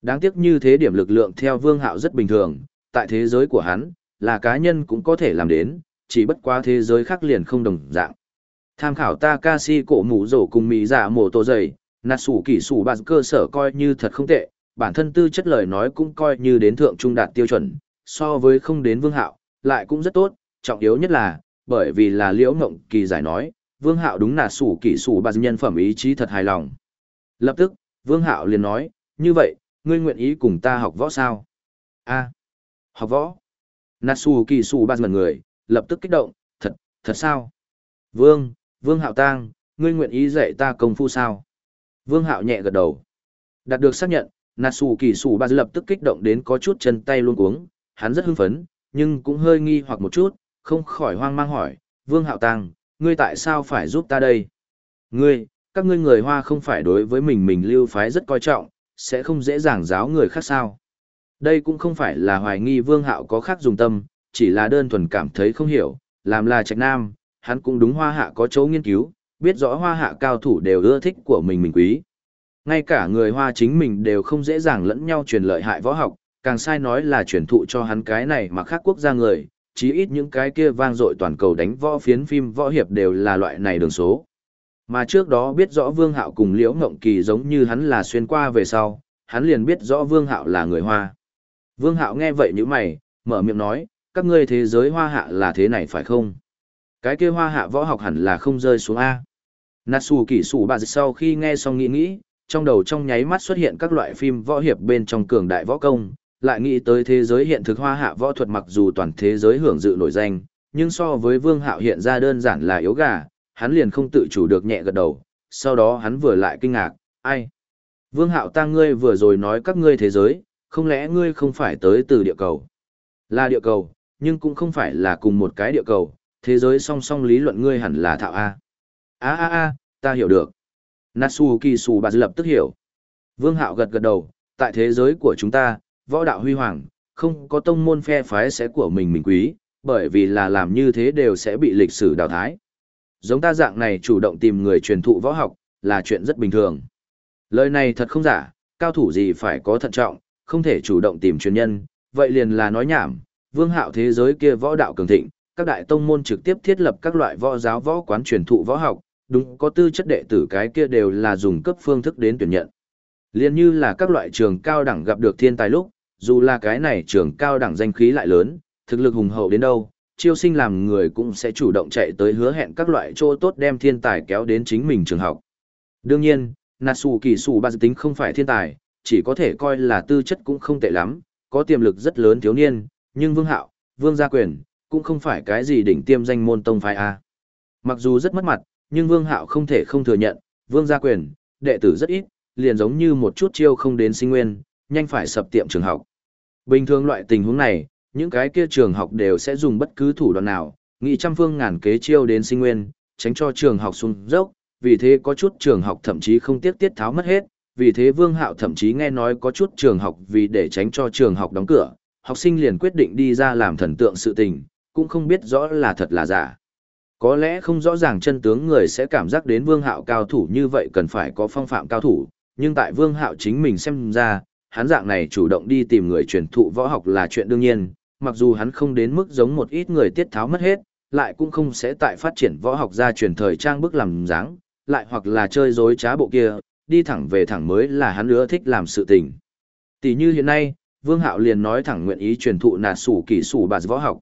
Đáng tiếc như thế điểm lực lượng theo Vương Hạo rất bình thường, tại thế giới của hắn, là cá nhân cũng có thể làm đến, chỉ bất quá thế giới khác liền không đồng dạng. Tham khảo Takashi cổ mũ rổ cùng mỹ giả dạ mổ tổ dày, nạt sủ kỷ sủ bạt cơ sở coi như thật không tệ, bản thân tư chất lời nói cũng coi như đến thượng trung đạt tiêu chuẩn, so với không đến vương hạo, lại cũng rất tốt, trọng yếu nhất là, bởi vì là liễu ngộng kỳ giải nói, Vương Hạo đúng là sủ kỷ sủ bà nhân phẩm ý chí thật hài lòng. Lập tức, Vương Hạo liền nói, như vậy, ngươi nguyện ý cùng ta học võ sao? a học võ. Natsu kỳ sủ bà ngần người, lập tức kích động, thật, thật sao? Vương, Vương Hạo Tang, ngươi nguyện ý dạy ta công phu sao? Vương Hạo nhẹ gật đầu. Đạt được xác nhận, Natsu kỳ sủ Ba lập tức kích động đến có chút chân tay luôn cuống, hắn rất hưng phấn, nhưng cũng hơi nghi hoặc một chút, không khỏi hoang mang hỏi, Vương Hạo Tăng, ngươi tại sao phải giúp ta đây? Ngươi, các ngươi người Hoa không phải đối với mình mình lưu phái rất coi trọng, sẽ không dễ dàng giáo người khác sao? Đây cũng không phải là hoài nghi Vương Hạo có khác dùng tâm, chỉ là đơn thuần cảm thấy không hiểu, làm là trạch nam, hắn cũng đúng Hoa Hạ có chỗ nghiên cứu, biết rõ Hoa Hạ cao thủ đều ưa thích của mình mình quý. Ngay cả người Hoa chính mình đều không dễ dàng lẫn nhau truyền lợi hại võ học, càng sai nói là truyền thụ cho hắn cái này mà khác quốc gia người, chí ít những cái kia vang dội toàn cầu đánh võ phiến phim võ hiệp đều là loại này đường số. Mà trước đó biết rõ Vương Hạo cùng Liễu Ngộng Kỳ giống như hắn là xuyên qua về sau, hắn liền biết rõ Vương Hạo là người Hoa. Vương Hạo nghe vậy như mày, mở miệng nói, các ngươi thế giới Hoa Hạ là thế này phải không? Cái kia Hoa Hạ võ học hẳn là không rơi xuống A. Natsu Kỷ Sủ Bà sau khi nghe xong nghĩ nghĩ, trong đầu trong nháy mắt xuất hiện các loại phim võ hiệp bên trong cường đại võ công, lại nghĩ tới thế giới hiện thực hoa hạ võ thuật mặc dù toàn thế giới hưởng dự nổi danh, nhưng so với Vương Hạo hiện ra đơn giản là yếu gà, hắn liền không tự chủ được nhẹ gật đầu, sau đó hắn vừa lại kinh ngạc, ai? Vương Hạo ta ngươi vừa rồi nói các ngươi thế giới, không lẽ ngươi không phải tới từ địa cầu? Là địa cầu, nhưng cũng không phải là cùng một cái địa cầu, thế giới song song lý luận ngươi hẳn là thạo A. A a a, ta hiểu được. Natsu Kisu bà lập tức hiểu. Vương Hạo gật gật đầu, tại thế giới của chúng ta, võ đạo huy hoàng, không có tông môn phe phái sẽ của mình mình quý, bởi vì là làm như thế đều sẽ bị lịch sử đào thái. Giống ta dạng này chủ động tìm người truyền thụ võ học, là chuyện rất bình thường. Lời này thật không giả, cao thủ gì phải có thận trọng, không thể chủ động tìm truyền nhân, vậy liền là nói nhảm, vương hạo thế giới kia võ đạo cường thịnh, các đại tông môn trực tiếp thiết lập các loại võ giáo võ quán truyền thụ võ học, đúng có tư chất đệ tử cái kia đều là dùng cấp phương thức đến tuyển nhận. Liên như là các loại trường cao đẳng gặp được thiên tài lúc, dù là cái này trường cao đẳng danh khí lại lớn, thực lực hùng hậu đến đâu, chiêu sinh làm người cũng sẽ chủ động chạy tới hứa hẹn các loại chỗ tốt đem thiên tài kéo đến chính mình trường học. Đương nhiên, Natsu kỳ sủ ba tính không phải thiên tài, chỉ có thể coi là tư chất cũng không tệ lắm, có tiềm lực rất lớn thiếu niên, nhưng Vương Hạo, Vương Gia Quyền, cũng không phải cái gì đỉnh tiêm danh môn tông phái A. Mặc dù rất mất mặt, nhưng Vương Hạo không thể không thừa nhận, Vương Gia Quyền, đệ tử rất ít, liền giống như một chút chiêu không đến sinh nguyên, nhanh phải sập tiệm trường học. Bình thường loại tình huống này, những cái kia trường học đều sẽ dùng bất cứ thủ đoạn nào, nghị trăm phương ngàn kế chiêu đến sinh nguyên, tránh cho trường học xuống dốc, vì thế có chút trường học thậm chí không tiếc tiết tháo mất hết, vì thế Vương Hạo thậm chí nghe nói có chút trường học vì để tránh cho trường học đóng cửa, học sinh liền quyết định đi ra làm thần tượng sự tình, cũng không biết rõ là thật là giả. Có lẽ không rõ ràng chân tướng người sẽ cảm giác đến Vương Hạo cao thủ như vậy cần phải có phong phạm cao thủ, nhưng tại Vương Hạo chính mình xem ra, hắn dạng này chủ động đi tìm người truyền thụ võ học là chuyện đương nhiên, mặc dù hắn không đến mức giống một ít người tiết tháo mất hết, lại cũng không sẽ tại phát triển võ học ra truyền thời trang bức làm dáng, lại hoặc là chơi dối trá bộ kia, đi thẳng về thẳng mới là hắn ưa thích làm sự tình. Tỷ như hiện nay, Vương Hạo liền nói thẳng nguyện ý truyền thụ nạt sủ kỷ sủ bà võ học.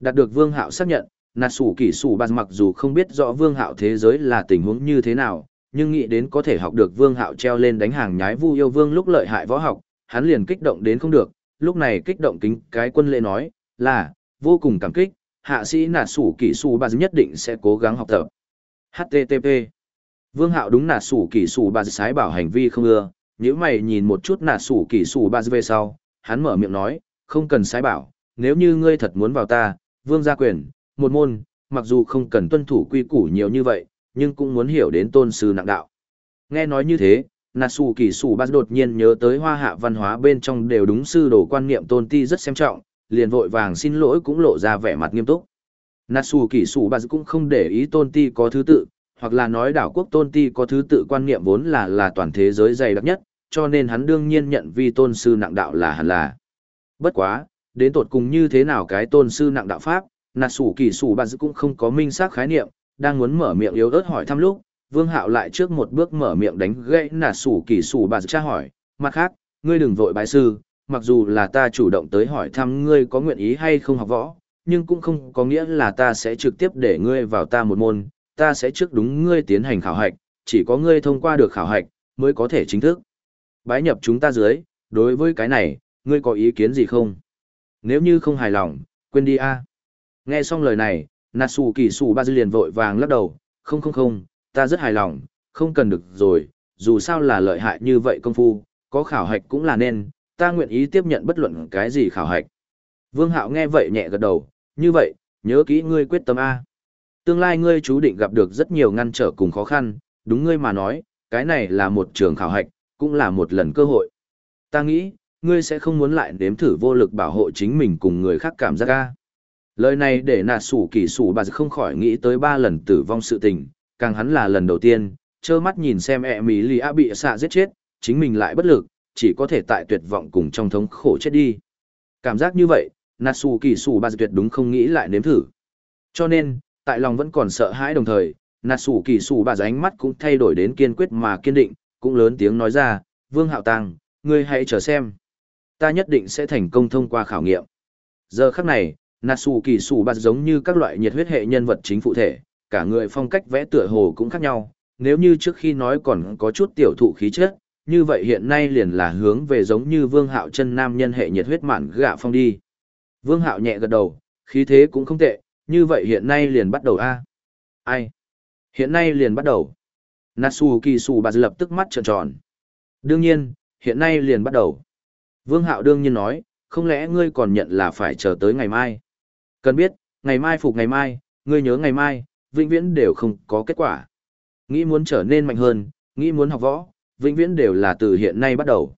Đạt được Vương Hạo xác nhận, nạt sủ kỷ sủ bà mặc dù không biết rõ Vương Hạo thế giới là tình huống như thế nào, nhưng nghĩ đến có thể học được Vương Hạo treo lên đánh hàng nhái Vu Yêu Vương lúc lợi hại võ học, hắn liền kích động đến không được, lúc này kích động kính cái quân lễ nói, là, vô cùng cảm kích, hạ sĩ nạt sủ kỷ sủ bà nhất định sẽ cố gắng học tập. HTTP Vương Hạo đúng nạt sủ kỷ sủ bà sái bảo hành vi không ưa, nếu mày nhìn một chút nạt sủ kỷ sủ bà về sau, hắn mở miệng nói, không cần sai bảo, nếu như ngươi thật muốn vào ta, vương gia quyền, một môn, mặc dù không cần tuân thủ quy củ nhiều như vậy, nhưng cũng muốn hiểu đến tôn sư nặng đạo. Nghe nói như thế, Natsu Kỳ Sủ Bát đột nhiên nhớ tới hoa hạ văn hóa bên trong đều đúng sư đồ quan niệm tôn ti rất xem trọng, liền vội vàng xin lỗi cũng lộ ra vẻ mặt nghiêm túc. Natsu Kỳ Sủ Bát cũng không để ý tôn ti có thứ tự, hoặc là nói đảo quốc tôn ti có thứ tự quan niệm vốn là là toàn thế giới dày đặc nhất, cho nên hắn đương nhiên nhận vi tôn sư nặng đạo là hẳn là. Bất quá, đến tột cùng như thế nào cái tôn sư nặng đạo pháp, Natsu Kỳ Sủ Bát cũng không có minh xác khái niệm, đang muốn mở miệng yếu ớt hỏi thăm lúc, Vương Hạo lại trước một bước mở miệng đánh gãy nà sủ kỳ sủ bà tra hỏi, mặt khác, ngươi đừng vội bái sư, mặc dù là ta chủ động tới hỏi thăm ngươi có nguyện ý hay không học võ, nhưng cũng không có nghĩa là ta sẽ trực tiếp để ngươi vào ta một môn, ta sẽ trước đúng ngươi tiến hành khảo hạch, chỉ có ngươi thông qua được khảo hạch, mới có thể chính thức. Bái nhập chúng ta dưới, đối với cái này, ngươi có ý kiến gì không? Nếu như không hài lòng, quên đi a. Nghe xong lời này, Natsu kỳ sủ ba dư liền vội vàng lắc đầu, không không không, ta rất hài lòng, không cần được rồi, dù sao là lợi hại như vậy công phu, có khảo hạch cũng là nên, ta nguyện ý tiếp nhận bất luận cái gì khảo hạch. Vương Hạo nghe vậy nhẹ gật đầu, như vậy, nhớ kỹ ngươi quyết tâm A. Tương lai ngươi chú định gặp được rất nhiều ngăn trở cùng khó khăn, đúng ngươi mà nói, cái này là một trường khảo hạch, cũng là một lần cơ hội. Ta nghĩ, ngươi sẽ không muốn lại nếm thử vô lực bảo hộ chính mình cùng người khác cảm giác A. Lời này để nạt sủ kỳ sủ bà không khỏi nghĩ tới ba lần tử vong sự tình, càng hắn là lần đầu tiên, trơ mắt nhìn xem e ẹ mỹ lì a bị xạ giết chết, chính mình lại bất lực, chỉ có thể tại tuyệt vọng cùng trong thống khổ chết đi. Cảm giác như vậy, Natsu kỳ sủ bà tuyệt đúng không nghĩ lại nếm thử. Cho nên, tại lòng vẫn còn sợ hãi đồng thời, Natsu kỳ sủ bà ánh mắt cũng thay đổi đến kiên quyết mà kiên định, cũng lớn tiếng nói ra, Vương Hạo Tăng, ngươi hãy chờ xem. Ta nhất định sẽ thành công thông qua khảo nghiệm. Giờ khắc này, Natsu kỳ sủ bạt giống như các loại nhiệt huyết hệ nhân vật chính phụ thể, cả người phong cách vẽ tựa hồ cũng khác nhau, nếu như trước khi nói còn có chút tiểu thụ khí chất, như vậy hiện nay liền là hướng về giống như Vương Hạo chân nam nhân hệ nhiệt huyết mạn gạ phong đi. Vương Hạo nhẹ gật đầu, khí thế cũng không tệ, như vậy hiện nay liền bắt đầu a. Ai? Hiện nay liền bắt đầu. Natsuki Kỳ lập tức mắt trợn tròn. Đương nhiên, hiện nay liền bắt đầu. Vương Hạo đương nhiên nói, không lẽ ngươi còn nhận là phải chờ tới ngày mai? Cần biết, ngày mai phục ngày mai, ngươi nhớ ngày mai, vĩnh viễn đều không có kết quả. Nghĩ muốn trở nên mạnh hơn, nghĩ muốn học võ, vĩnh viễn đều là từ hiện nay bắt đầu.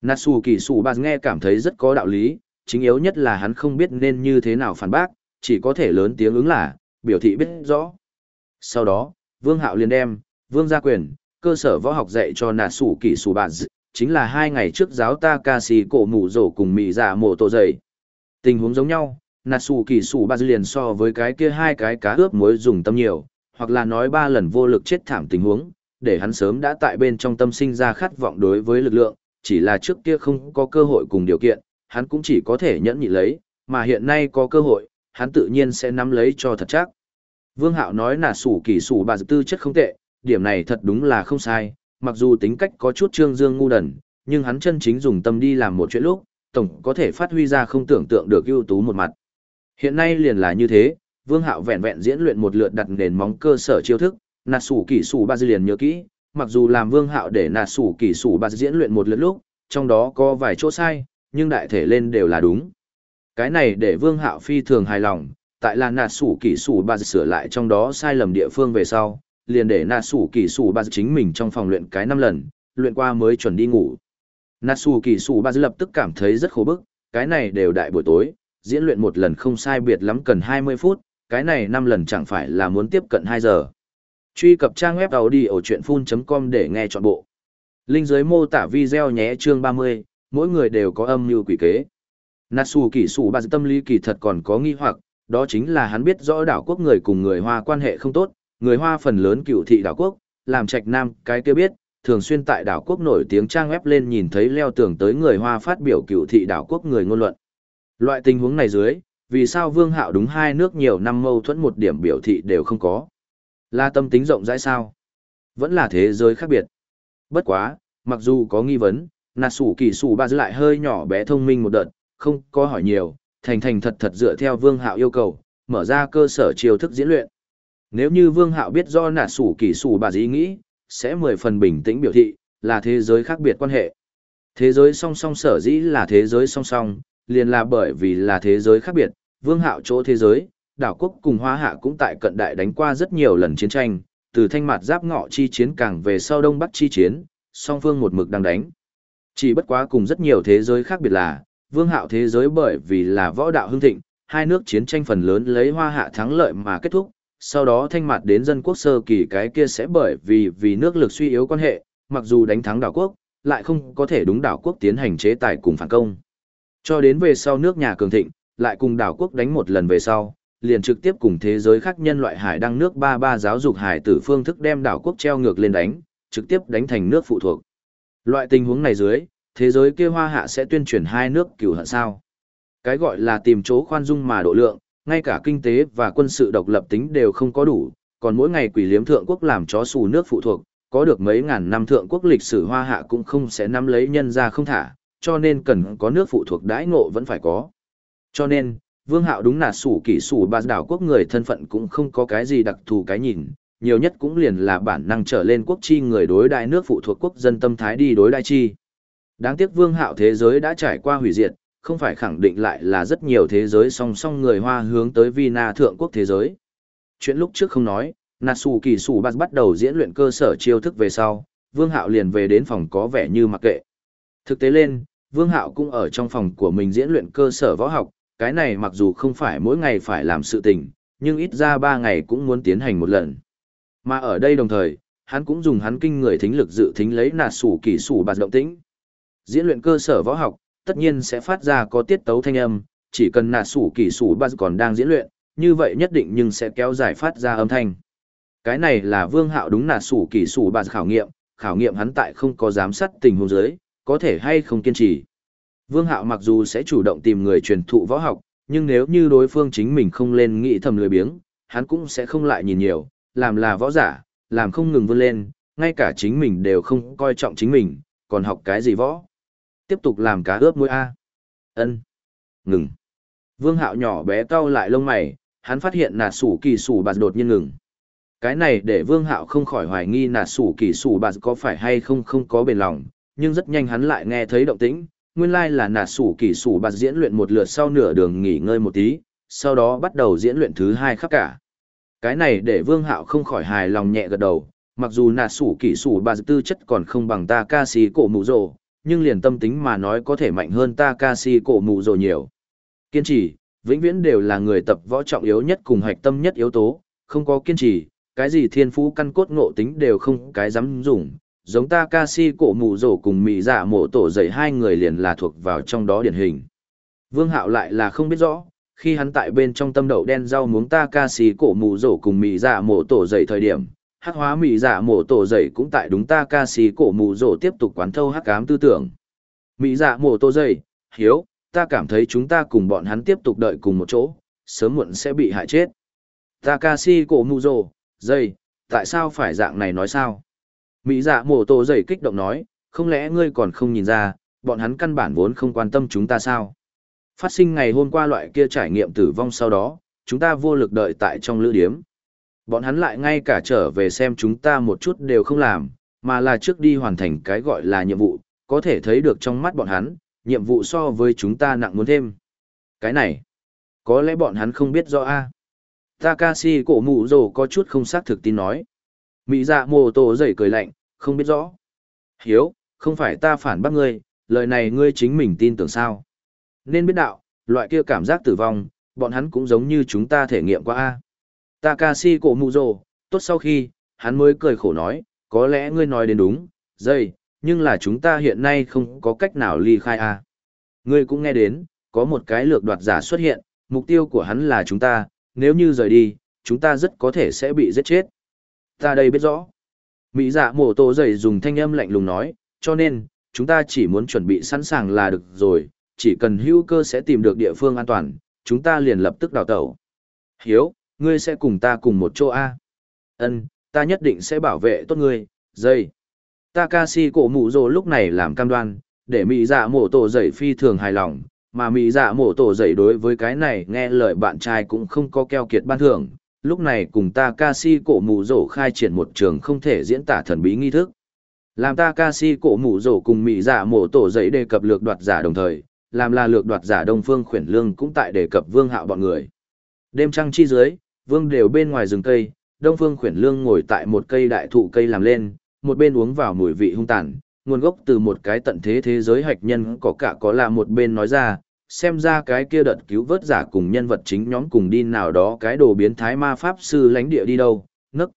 Natsuki kỳ nghe cảm thấy rất có đạo lý, chính yếu nhất là hắn không biết nên như thế nào phản bác, chỉ có thể lớn tiếng ứng là, biểu thị biết rõ. Sau đó, Vương Hạo liền đem, Vương gia quyền, cơ sở võ học dạy cho Natsu kỳ sủ bạt chính là hai ngày trước giáo ta ca sĩ cổ mù rổ cùng mị giả dạ mổ tổ dày. Tình huống giống nhau, Natsu kỳ sủ bạt liền so với cái kia hai cái cá ướp muối dùng tâm nhiều, hoặc là nói ba lần vô lực chết thảm tình huống, để hắn sớm đã tại bên trong tâm sinh ra khát vọng đối với lực lượng, chỉ là trước kia không có cơ hội cùng điều kiện, hắn cũng chỉ có thể nhẫn nhịn lấy, mà hiện nay có cơ hội, hắn tự nhiên sẽ nắm lấy cho thật chắc. Vương Hạo nói là sủ kỳ sủ bà tư chất không tệ, điểm này thật đúng là không sai, mặc dù tính cách có chút trương dương ngu đần, nhưng hắn chân chính dùng tâm đi làm một chuyện lúc, tổng có thể phát huy ra không tưởng tượng được ưu tú một mặt. Hiện nay liền là như thế, Vương Hạo vẹn vẹn diễn luyện một lượt đặt nền móng cơ sở chiêu thức, nạt sủ kỷ sủ ba liền nhớ kỹ, mặc dù làm Vương Hạo để nạt sủ kỷ sủ ba diễn luyện một lượt lúc, trong đó có vài chỗ sai, nhưng đại thể lên đều là đúng. Cái này để Vương Hạo phi thường hài lòng, tại là nạt sủ kỷ sủ ba sửa lại trong đó sai lầm địa phương về sau, liền để nạt sủ kỳ sủ ba chính mình trong phòng luyện cái năm lần, luyện qua mới chuẩn đi ngủ. Nạt sủ kỳ sủ ba lập tức cảm thấy rất khổ bức, cái này đều đại buổi tối, diễn luyện một lần không sai biệt lắm cần 20 phút, cái này năm lần chẳng phải là muốn tiếp cận hai giờ. Truy cập trang web tàu đi ở chuyện full.com để nghe trọn bộ. Linh dưới mô tả video nhé chương 30, mỗi người đều có âm mưu quỷ kế. Natsu kỳ sủ ba tâm lý kỳ thật còn có nghi hoặc, đó chính là hắn biết rõ đảo quốc người cùng người Hoa quan hệ không tốt, người Hoa phần lớn cựu thị đảo quốc, làm trạch nam cái kia biết, thường xuyên tại đảo quốc nổi tiếng trang web lên nhìn thấy leo tưởng tới người Hoa phát biểu cựu thị đảo quốc người ngôn luận. Loại tình huống này dưới, vì sao Vương Hạo đúng hai nước nhiều năm mâu thuẫn một điểm biểu thị đều không có? Là tâm tính rộng rãi sao? Vẫn là thế giới khác biệt. Bất quá, mặc dù có nghi vấn, nà sủ kỳ sủ ba giữ lại hơi nhỏ bé thông minh một đợt, không có hỏi nhiều, thành thành thật thật dựa theo Vương Hạo yêu cầu, mở ra cơ sở chiêu thức diễn luyện. Nếu như Vương Hạo biết do nà sủ kỳ sủ bà dĩ nghĩ, sẽ mười phần bình tĩnh biểu thị, là thế giới khác biệt quan hệ. Thế giới song song sở dĩ là thế giới song song, liền là bởi vì là thế giới khác biệt, vương hạo chỗ thế giới, đảo quốc cùng hoa hạ cũng tại cận đại đánh qua rất nhiều lần chiến tranh, từ thanh mặt giáp ngọ chi chiến càng về sau đông bắc chi chiến, song phương một mực đang đánh. Chỉ bất quá cùng rất nhiều thế giới khác biệt là, vương hạo thế giới bởi vì là võ đạo hưng thịnh, hai nước chiến tranh phần lớn lấy hoa hạ thắng lợi mà kết thúc, sau đó thanh mặt đến dân quốc sơ kỳ cái kia sẽ bởi vì vì nước lực suy yếu quan hệ, mặc dù đánh thắng đảo quốc, lại không có thể đúng đảo quốc tiến hành chế tài cùng phản công. Cho đến về sau nước nhà cường thịnh, lại cùng đảo quốc đánh một lần về sau, liền trực tiếp cùng thế giới khác nhân loại hải đăng nước ba ba giáo dục hải tử phương thức đem đảo quốc treo ngược lên đánh, trực tiếp đánh thành nước phụ thuộc. Loại tình huống này dưới, thế giới kia hoa hạ sẽ tuyên truyền hai nước cửu hận sao. Cái gọi là tìm chỗ khoan dung mà độ lượng, ngay cả kinh tế và quân sự độc lập tính đều không có đủ, còn mỗi ngày quỷ liếm thượng quốc làm chó xù nước phụ thuộc, có được mấy ngàn năm thượng quốc lịch sử hoa hạ cũng không sẽ nắm lấy nhân ra không thả, cho nên cần có nước phụ thuộc đãi ngộ vẫn phải có. Cho nên, Vương Hạo đúng là sủ kỷ sủ ba đảo quốc người thân phận cũng không có cái gì đặc thù cái nhìn, nhiều nhất cũng liền là bản năng trở lên quốc chi người đối đại nước phụ thuộc quốc dân tâm thái đi đối đại chi. Đáng tiếc Vương Hạo thế giới đã trải qua hủy diệt, không phải khẳng định lại là rất nhiều thế giới song song người Hoa hướng tới Vina thượng quốc thế giới. Chuyện lúc trước không nói, Natsu Kỳ Sủ Bạt bắt đầu diễn luyện cơ sở chiêu thức về sau, Vương Hạo liền về đến phòng có vẻ như mặc kệ. Thực tế lên, Vương Hạo cũng ở trong phòng của mình diễn luyện cơ sở võ học, cái này mặc dù không phải mỗi ngày phải làm sự tình, nhưng ít ra 3 ngày cũng muốn tiến hành một lần. Mà ở đây đồng thời, hắn cũng dùng hắn kinh người thính lực dự thính lấy Natsu Kỳ Sủ Bạt động tĩnh. Diễn luyện cơ sở võ học, tất nhiên sẽ phát ra có tiết tấu thanh âm, chỉ cần Natsu Kỳ Sủ Bạt còn đang diễn luyện, như vậy nhất định nhưng sẽ kéo dài phát ra âm thanh. Cái này là vương hạo đúng nạ sủ kỳ sủ bạt khảo nghiệm, khảo nghiệm hắn tại không có giám sát tình huống giới, có thể hay không kiên trì. Vương hạo mặc dù sẽ chủ động tìm người truyền thụ võ học, nhưng nếu như đối phương chính mình không lên nghĩ thầm lười biếng, hắn cũng sẽ không lại nhìn nhiều, làm là võ giả, làm không ngừng vươn lên, ngay cả chính mình đều không coi trọng chính mình, còn học cái gì võ. Tiếp tục làm cá ướp muối A. ân Ngừng. Vương hạo nhỏ bé cau lại lông mày, hắn phát hiện nà sủ kỳ sủ bạt đột nhiên ngừng. Cái này để Vương Hạo không khỏi hoài nghi nà sủ kỳ sủ bạt có phải hay không không có bền lòng, nhưng rất nhanh hắn lại nghe thấy động tĩnh, nguyên lai là nà sủ kỳ sủ bạt diễn luyện một lượt sau nửa đường nghỉ ngơi một tí, sau đó bắt đầu diễn luyện thứ hai khắp cả. Cái này để Vương Hạo không khỏi hài lòng nhẹ gật đầu, mặc dù nà sủ kỳ sủ bạt tư chất còn không bằng ta ca sĩ cổ mụ rồ, nhưng liền tâm tính mà nói có thể mạnh hơn ta ca si cổ mụ rồi nhiều. Kiên trì, vĩnh viễn đều là người tập võ trọng yếu nhất cùng hạch tâm nhất yếu tố, không có kiên trì, cái gì thiên phú căn cốt ngộ tính đều không cái dám dùng, giống ta ca si cổ mụ rổ cùng mị dạ mộ tổ dậy hai người liền là thuộc vào trong đó điển hình. Vương Hạo lại là không biết rõ, khi hắn tại bên trong tâm đậu đen rau muống ta ca si cổ mụ rổ cùng mị dạ mộ tổ dậy thời điểm, hắc hóa mị dạ mổ tổ dậy cũng tại đúng ta ca sĩ cổ mù rổ tiếp tục quán thâu hắc ám tư tưởng. Mị dạ mổ tổ dậy, hiếu, ta cảm thấy chúng ta cùng bọn hắn tiếp tục đợi cùng một chỗ, sớm muộn sẽ bị hại chết. Takashi cổ mù rổ dậy tại sao phải dạng này nói sao? Mỹ dạ mổ tổ dậy kích động nói, không lẽ ngươi còn không nhìn ra, bọn hắn căn bản vốn không quan tâm chúng ta sao? Phát sinh ngày hôm qua loại kia trải nghiệm tử vong sau đó, chúng ta vô lực đợi tại trong lữ điếm. Bọn hắn lại ngay cả trở về xem chúng ta một chút đều không làm, mà là trước đi hoàn thành cái gọi là nhiệm vụ, có thể thấy được trong mắt bọn hắn, nhiệm vụ so với chúng ta nặng muốn thêm. Cái này, có lẽ bọn hắn không biết rõ a. Takashi cổ mụ rồ có chút không xác thực tin nói. Mỹ dạ mồ tổ dậy cười lạnh, không biết rõ. Hiếu, không phải ta phản bác ngươi, lời này ngươi chính mình tin tưởng sao. Nên biết đạo, loại kia cảm giác tử vong, bọn hắn cũng giống như chúng ta thể nghiệm qua a. Takashi cổ mù rồ, tốt sau khi, hắn mới cười khổ nói, có lẽ ngươi nói đến đúng, dây, nhưng là chúng ta hiện nay không có cách nào ly khai a. Ngươi cũng nghe đến, có một cái lược đoạt giả xuất hiện, mục tiêu của hắn là chúng ta, nếu như rời đi, chúng ta rất có thể sẽ bị giết chết. Ta đây biết rõ. Mỹ dạ mổ tổ dày dùng thanh âm lạnh lùng nói, cho nên, chúng ta chỉ muốn chuẩn bị sẵn sàng là được rồi, chỉ cần hữu cơ sẽ tìm được địa phương an toàn, chúng ta liền lập tức đào tẩu. Hiếu, ngươi sẽ cùng ta cùng một chỗ A. Ân, ta nhất định sẽ bảo vệ tốt ngươi, dây. Takashi cổ mụ rồ lúc này làm cam đoan, để mỹ dạ mổ tổ dậy phi thường hài lòng, mà mỹ dạ mổ tổ dậy đối với cái này nghe lời bạn trai cũng không có keo kiệt ban thưởng. Lúc này cùng Takashi cổ mụ rồ khai triển một trường không thể diễn tả thần bí nghi thức. Làm Takashi cổ mụ rồ cùng mỹ dạ mổ tổ dậy đề cập lược đoạt giả đồng thời, làm là lược đoạt giả đông phương khuyển lương cũng tại đề cập vương hạo bọn người. Đêm trăng chi dưới, vương đều bên ngoài rừng cây, đông phương khuyển lương ngồi tại một cây đại thụ cây làm lên, một bên uống vào mùi vị hung tàn, nguồn gốc từ một cái tận thế thế giới hạch nhân có cả có là một bên nói ra, xem ra cái kia đợt cứu vớt giả cùng nhân vật chính nhóm cùng đi nào đó cái đồ biến thái ma pháp sư lánh địa đi đâu, nấc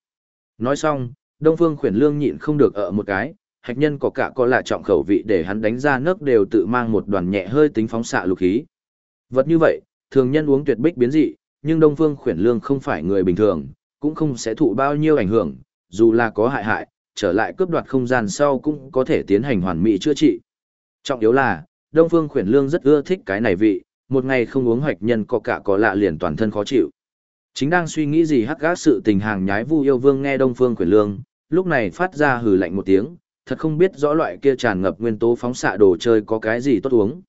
Nói xong, Đông Phương khuyển lương nhịn không được ở một cái, hạch nhân có cả có là trọng khẩu vị để hắn đánh ra nấc đều tự mang một đoàn nhẹ hơi tính phóng xạ lục khí. Vật như vậy, thường nhân uống tuyệt bích biến dị, nhưng Đông Phương khuyển lương không phải người bình thường, cũng không sẽ thụ bao nhiêu ảnh hưởng, dù là có hại hại, trở lại cướp đoạt không gian sau cũng có thể tiến hành hoàn mỹ chữa trị. Trọng yếu là, Đông Phương Khuyển Lương rất ưa thích cái này vị, một ngày không uống hoạch nhân có cả có lạ liền toàn thân khó chịu. Chính đang suy nghĩ gì hắc gác sự tình hàng nhái Vu Yêu Vương nghe Đông Phương Khuyển Lương, lúc này phát ra hừ lạnh một tiếng, thật không biết rõ loại kia tràn ngập nguyên tố phóng xạ đồ chơi có cái gì tốt uống.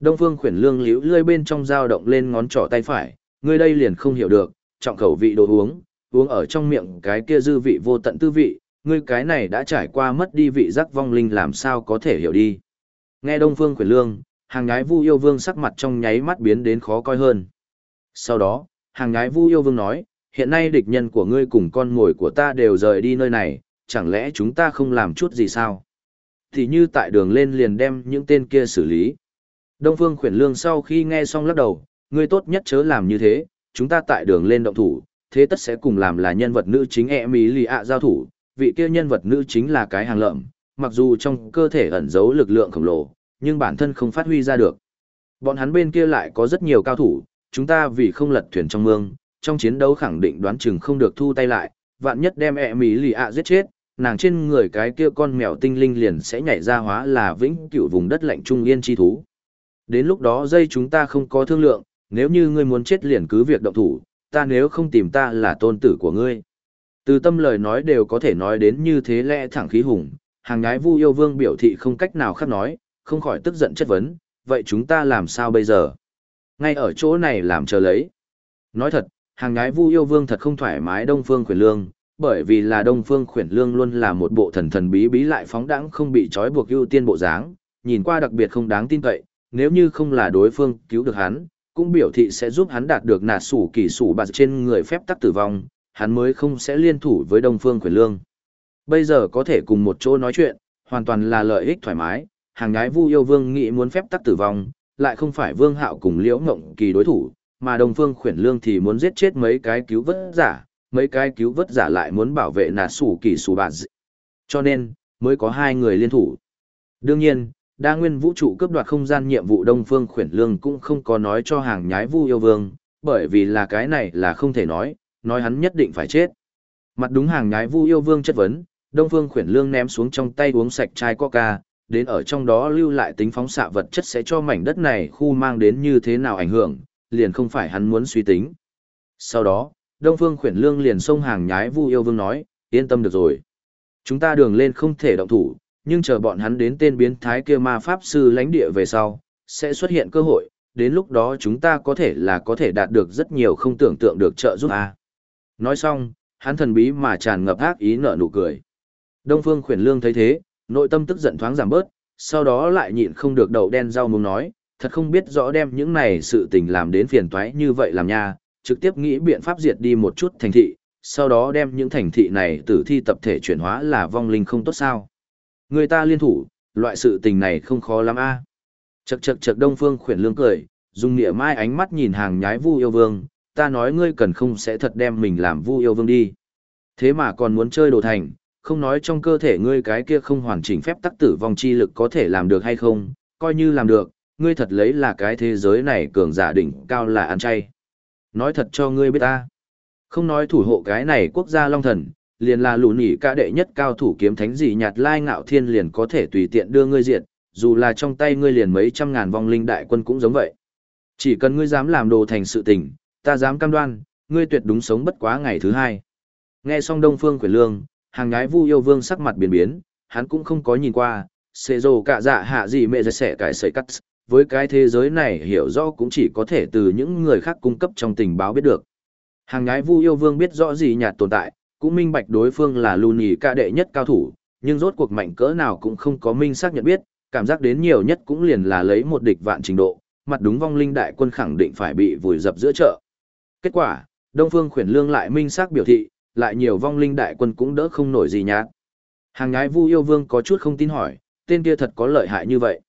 Đông Phương Khuyển Lương liễu lươi bên trong dao động lên ngón trỏ tay phải, Ngươi đây liền không hiểu được, trọng khẩu vị đồ uống, uống ở trong miệng cái kia dư vị vô tận tư vị, ngươi cái này đã trải qua mất đi vị giác vong linh làm sao có thể hiểu đi. Nghe Đông Phương Quyền Lương, hàng nhái Vu Yêu Vương sắc mặt trong nháy mắt biến đến khó coi hơn. Sau đó, hàng nhái Vu Yêu Vương nói, hiện nay địch nhân của ngươi cùng con ngồi của ta đều rời đi nơi này, chẳng lẽ chúng ta không làm chút gì sao? Thì như tại đường lên liền đem những tên kia xử lý. Đông Phương Khuyển Lương sau khi nghe xong lắc đầu, ngươi tốt nhất chớ làm như thế, chúng ta tại đường lên động thủ, thế tất sẽ cùng làm là nhân vật nữ chính e mỹ lì ạ giao thủ, vị kia nhân vật nữ chính là cái hàng lợm, mặc dù trong cơ thể ẩn giấu lực lượng khổng lồ, nhưng bản thân không phát huy ra được. Bọn hắn bên kia lại có rất nhiều cao thủ, chúng ta vì không lật thuyền trong mương, trong chiến đấu khẳng định đoán chừng không được thu tay lại, vạn nhất đem e mỹ lì ạ giết chết, nàng trên người cái kia con mèo tinh linh liền sẽ nhảy ra hóa là vĩnh cửu vùng đất lạnh trung yên chi thú. Đến lúc đó dây chúng ta không có thương lượng, nếu như ngươi muốn chết liền cứ việc động thủ, ta nếu không tìm ta là tôn tử của ngươi. Từ tâm lời nói đều có thể nói đến như thế lẽ thẳng khí hùng, hàng nhái vu yêu vương biểu thị không cách nào khác nói, không khỏi tức giận chất vấn, vậy chúng ta làm sao bây giờ? Ngay ở chỗ này làm chờ lấy. Nói thật, hàng nhái vu yêu vương thật không thoải mái đông phương khuyển lương, bởi vì là đông phương khuyển lương luôn là một bộ thần thần bí bí lại phóng đãng không bị trói buộc ưu tiên bộ dáng, nhìn qua đặc biệt không đáng tin cậy, nếu như không là đối phương cứu được hắn, cũng biểu thị sẽ giúp hắn đạt được nạt sủ kỳ sủ bạt trên người phép tắc tử vong, hắn mới không sẽ liên thủ với Đông Phương Quyền Lương. Bây giờ có thể cùng một chỗ nói chuyện, hoàn toàn là lợi ích thoải mái, hàng nhái Vu Yêu Vương nghĩ muốn phép tắc tử vong, lại không phải Vương Hạo cùng Liễu Ngộng Kỳ đối thủ, mà Đông Phương quyền Lương thì muốn giết chết mấy cái cứu vớt giả, mấy cái cứu vớt giả lại muốn bảo vệ nạt sủ kỳ sủ bạt. Cho nên, mới có hai người liên thủ. Đương nhiên, đa nguyên vũ trụ cướp đoạt không gian nhiệm vụ Đông Phương Khuyển Lương cũng không có nói cho hàng nhái Vu Yêu Vương, bởi vì là cái này là không thể nói, nói hắn nhất định phải chết. Mặt đúng hàng nhái Vu Yêu Vương chất vấn, Đông Phương Khuyển Lương ném xuống trong tay uống sạch chai coca, đến ở trong đó lưu lại tính phóng xạ vật chất sẽ cho mảnh đất này khu mang đến như thế nào ảnh hưởng, liền không phải hắn muốn suy tính. Sau đó, Đông Phương Khuyển Lương liền xông hàng nhái Vu Yêu Vương nói, yên tâm được rồi. Chúng ta đường lên không thể động thủ, nhưng chờ bọn hắn đến tên biến thái kia ma pháp sư lãnh địa về sau, sẽ xuất hiện cơ hội, đến lúc đó chúng ta có thể là có thể đạt được rất nhiều không tưởng tượng được trợ giúp a. Nói xong, hắn thần bí mà tràn ngập ác ý nở nụ cười. Đông Phương Khuyển Lương thấy thế, nội tâm tức giận thoáng giảm bớt, sau đó lại nhịn không được đầu đen rau muốn nói, thật không biết rõ đem những này sự tình làm đến phiền toái như vậy làm nha, trực tiếp nghĩ biện pháp diệt đi một chút thành thị, sau đó đem những thành thị này tử thi tập thể chuyển hóa là vong linh không tốt sao. Người ta liên thủ, loại sự tình này không khó lắm a. Chậc chậc chậc Đông Phương Khuyển Lương cười, dùng nghĩa mai ánh mắt nhìn hàng nhái Vu Yêu Vương, ta nói ngươi cần không sẽ thật đem mình làm Vu Yêu Vương đi. Thế mà còn muốn chơi đồ thành, không nói trong cơ thể ngươi cái kia không hoàn chỉnh phép tắc tử vong chi lực có thể làm được hay không, coi như làm được, ngươi thật lấy là cái thế giới này cường giả đỉnh cao là ăn chay. Nói thật cho ngươi biết ta. Không nói thủ hộ cái này quốc gia long thần, liền là lù nỉ ca đệ nhất cao thủ kiếm thánh gì nhạt lai ngạo thiên liền có thể tùy tiện đưa ngươi diệt, dù là trong tay ngươi liền mấy trăm ngàn vong linh đại quân cũng giống vậy. Chỉ cần ngươi dám làm đồ thành sự tình, ta dám cam đoan, ngươi tuyệt đúng sống bất quá ngày thứ hai. Nghe xong Đông Phương Quyền Lương, hàng ngái Vu Yêu Vương sắc mặt biến biến, hắn cũng không có nhìn qua, xệ rồ cả dạ hạ gì mẹ giật xẻ cải sợi cắt, với cái thế giới này hiểu rõ cũng chỉ có thể từ những người khác cung cấp trong tình báo biết được. Hàng ngái Vu Yêu Vương biết rõ gì nhạt tồn tại, cũng minh bạch đối phương là lù nỉ ca đệ nhất cao thủ, nhưng rốt cuộc mạnh cỡ nào cũng không có minh xác nhận biết, cảm giác đến nhiều nhất cũng liền là lấy một địch vạn trình độ, mặt đúng vong linh đại quân khẳng định phải bị vùi dập giữa chợ. Kết quả, Đông Phương khuyển lương lại minh xác biểu thị, lại nhiều vong linh đại quân cũng đỡ không nổi gì nhát. Hàng ngái Vu Yêu Vương có chút không tin hỏi, tên kia thật có lợi hại như vậy.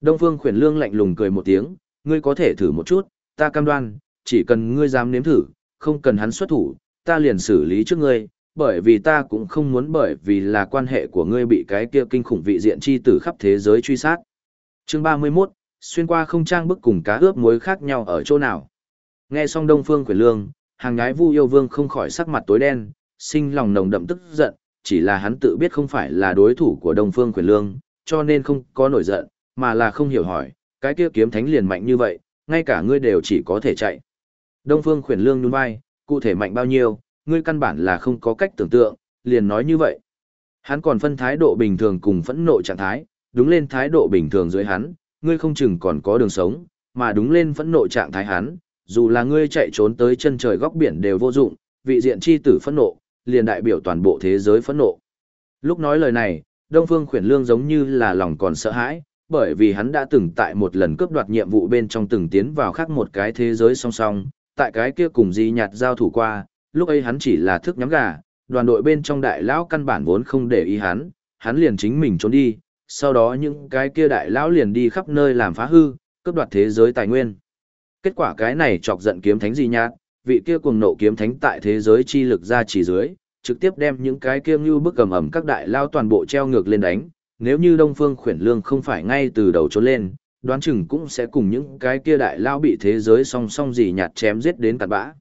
Đông Phương khuyển lương lạnh lùng cười một tiếng, ngươi có thể thử một chút, ta cam đoan, chỉ cần ngươi dám nếm thử, không cần hắn xuất thủ, ta liền xử lý trước ngươi, bởi vì ta cũng không muốn bởi vì là quan hệ của ngươi bị cái kia kinh khủng vị diện chi tử khắp thế giới truy sát. Chương 31, xuyên qua không trang bức cùng cá ướp muối khác nhau ở chỗ nào. Nghe xong Đông Phương Quyền Lương, hàng gái Vu Yêu Vương không khỏi sắc mặt tối đen, sinh lòng nồng đậm tức giận, chỉ là hắn tự biết không phải là đối thủ của Đông Phương Quyền Lương, cho nên không có nổi giận, mà là không hiểu hỏi, cái kia kiếm thánh liền mạnh như vậy, ngay cả ngươi đều chỉ có thể chạy. Đông Phương Quyền Lương nhún vai, cụ thể mạnh bao nhiêu, ngươi căn bản là không có cách tưởng tượng, liền nói như vậy. Hắn còn phân thái độ bình thường cùng phẫn nộ trạng thái, đúng lên thái độ bình thường dưới hắn, ngươi không chừng còn có đường sống, mà đúng lên phẫn nộ trạng thái hắn, dù là ngươi chạy trốn tới chân trời góc biển đều vô dụng, vị diện chi tử phẫn nộ, liền đại biểu toàn bộ thế giới phẫn nộ. Lúc nói lời này, Đông Phương Khuyển Lương giống như là lòng còn sợ hãi, bởi vì hắn đã từng tại một lần cướp đoạt nhiệm vụ bên trong từng tiến vào khác một cái thế giới song song, tại cái kia cùng di nhạt giao thủ qua, lúc ấy hắn chỉ là thức nhắm gà, đoàn đội bên trong đại lão căn bản vốn không để ý hắn, hắn liền chính mình trốn đi, sau đó những cái kia đại lão liền đi khắp nơi làm phá hư, cướp đoạt thế giới tài nguyên. Kết quả cái này chọc giận kiếm thánh di nhạt, vị kia cuồng nộ kiếm thánh tại thế giới chi lực ra chỉ dưới, trực tiếp đem những cái kia như bức cầm ẩm các đại lao toàn bộ treo ngược lên đánh, nếu như Đông Phương Khuyển Lương không phải ngay từ đầu trốn lên, đoán chừng cũng sẽ cùng những cái kia đại lao bị thế giới song song gì nhạt chém giết đến cặn bã.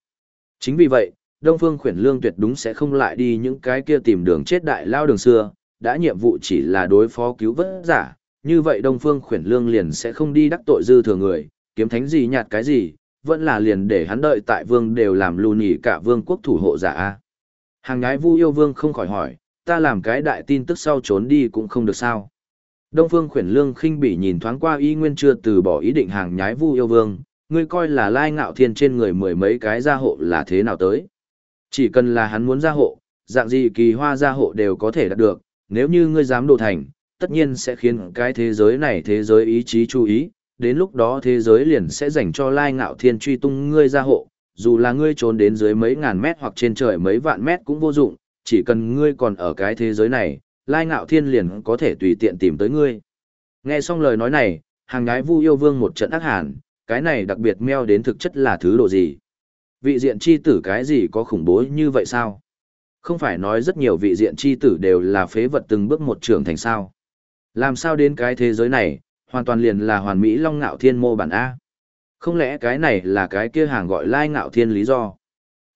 Chính vì vậy, Đông Phương Khuyển Lương tuyệt đúng sẽ không lại đi những cái kia tìm đường chết đại lao đường xưa, đã nhiệm vụ chỉ là đối phó cứu vớt giả, như vậy Đông Phương Khuyển Lương liền sẽ không đi đắc tội dư thừa người, kiếm thánh gì nhạt cái gì, vẫn là liền để hắn đợi tại vương đều làm lù nhỉ cả vương quốc thủ hộ giả a. Hàng ngái Vu yêu vương không khỏi hỏi, ta làm cái đại tin tức sau trốn đi cũng không được sao. Đông Phương Khuyển Lương khinh bỉ nhìn thoáng qua y nguyên chưa từ bỏ ý định hàng nhái Vu yêu vương, ngươi coi là lai ngạo thiên trên người mười mấy cái gia hộ là thế nào tới. Chỉ cần là hắn muốn gia hộ, dạng gì kỳ hoa gia hộ đều có thể đạt được, nếu như ngươi dám đồ thành, tất nhiên sẽ khiến cái thế giới này thế giới ý chí chú ý, đến lúc đó thế giới liền sẽ dành cho lai ngạo thiên truy tung ngươi gia hộ, dù là ngươi trốn đến dưới mấy ngàn mét hoặc trên trời mấy vạn mét cũng vô dụng, chỉ cần ngươi còn ở cái thế giới này, lai ngạo thiên liền có thể tùy tiện tìm tới ngươi. Nghe xong lời nói này, hàng gái vu yêu vương một trận ác hàn, cái này đặc biệt meo đến thực chất là thứ độ gì? Vị diện chi tử cái gì có khủng bố như vậy sao? Không phải nói rất nhiều vị diện chi tử đều là phế vật từng bước một trưởng thành sao? Làm sao đến cái thế giới này, hoàn toàn liền là hoàn mỹ long ngạo thiên mô bản A? Không lẽ cái này là cái kia hàng gọi lai ngạo thiên lý do?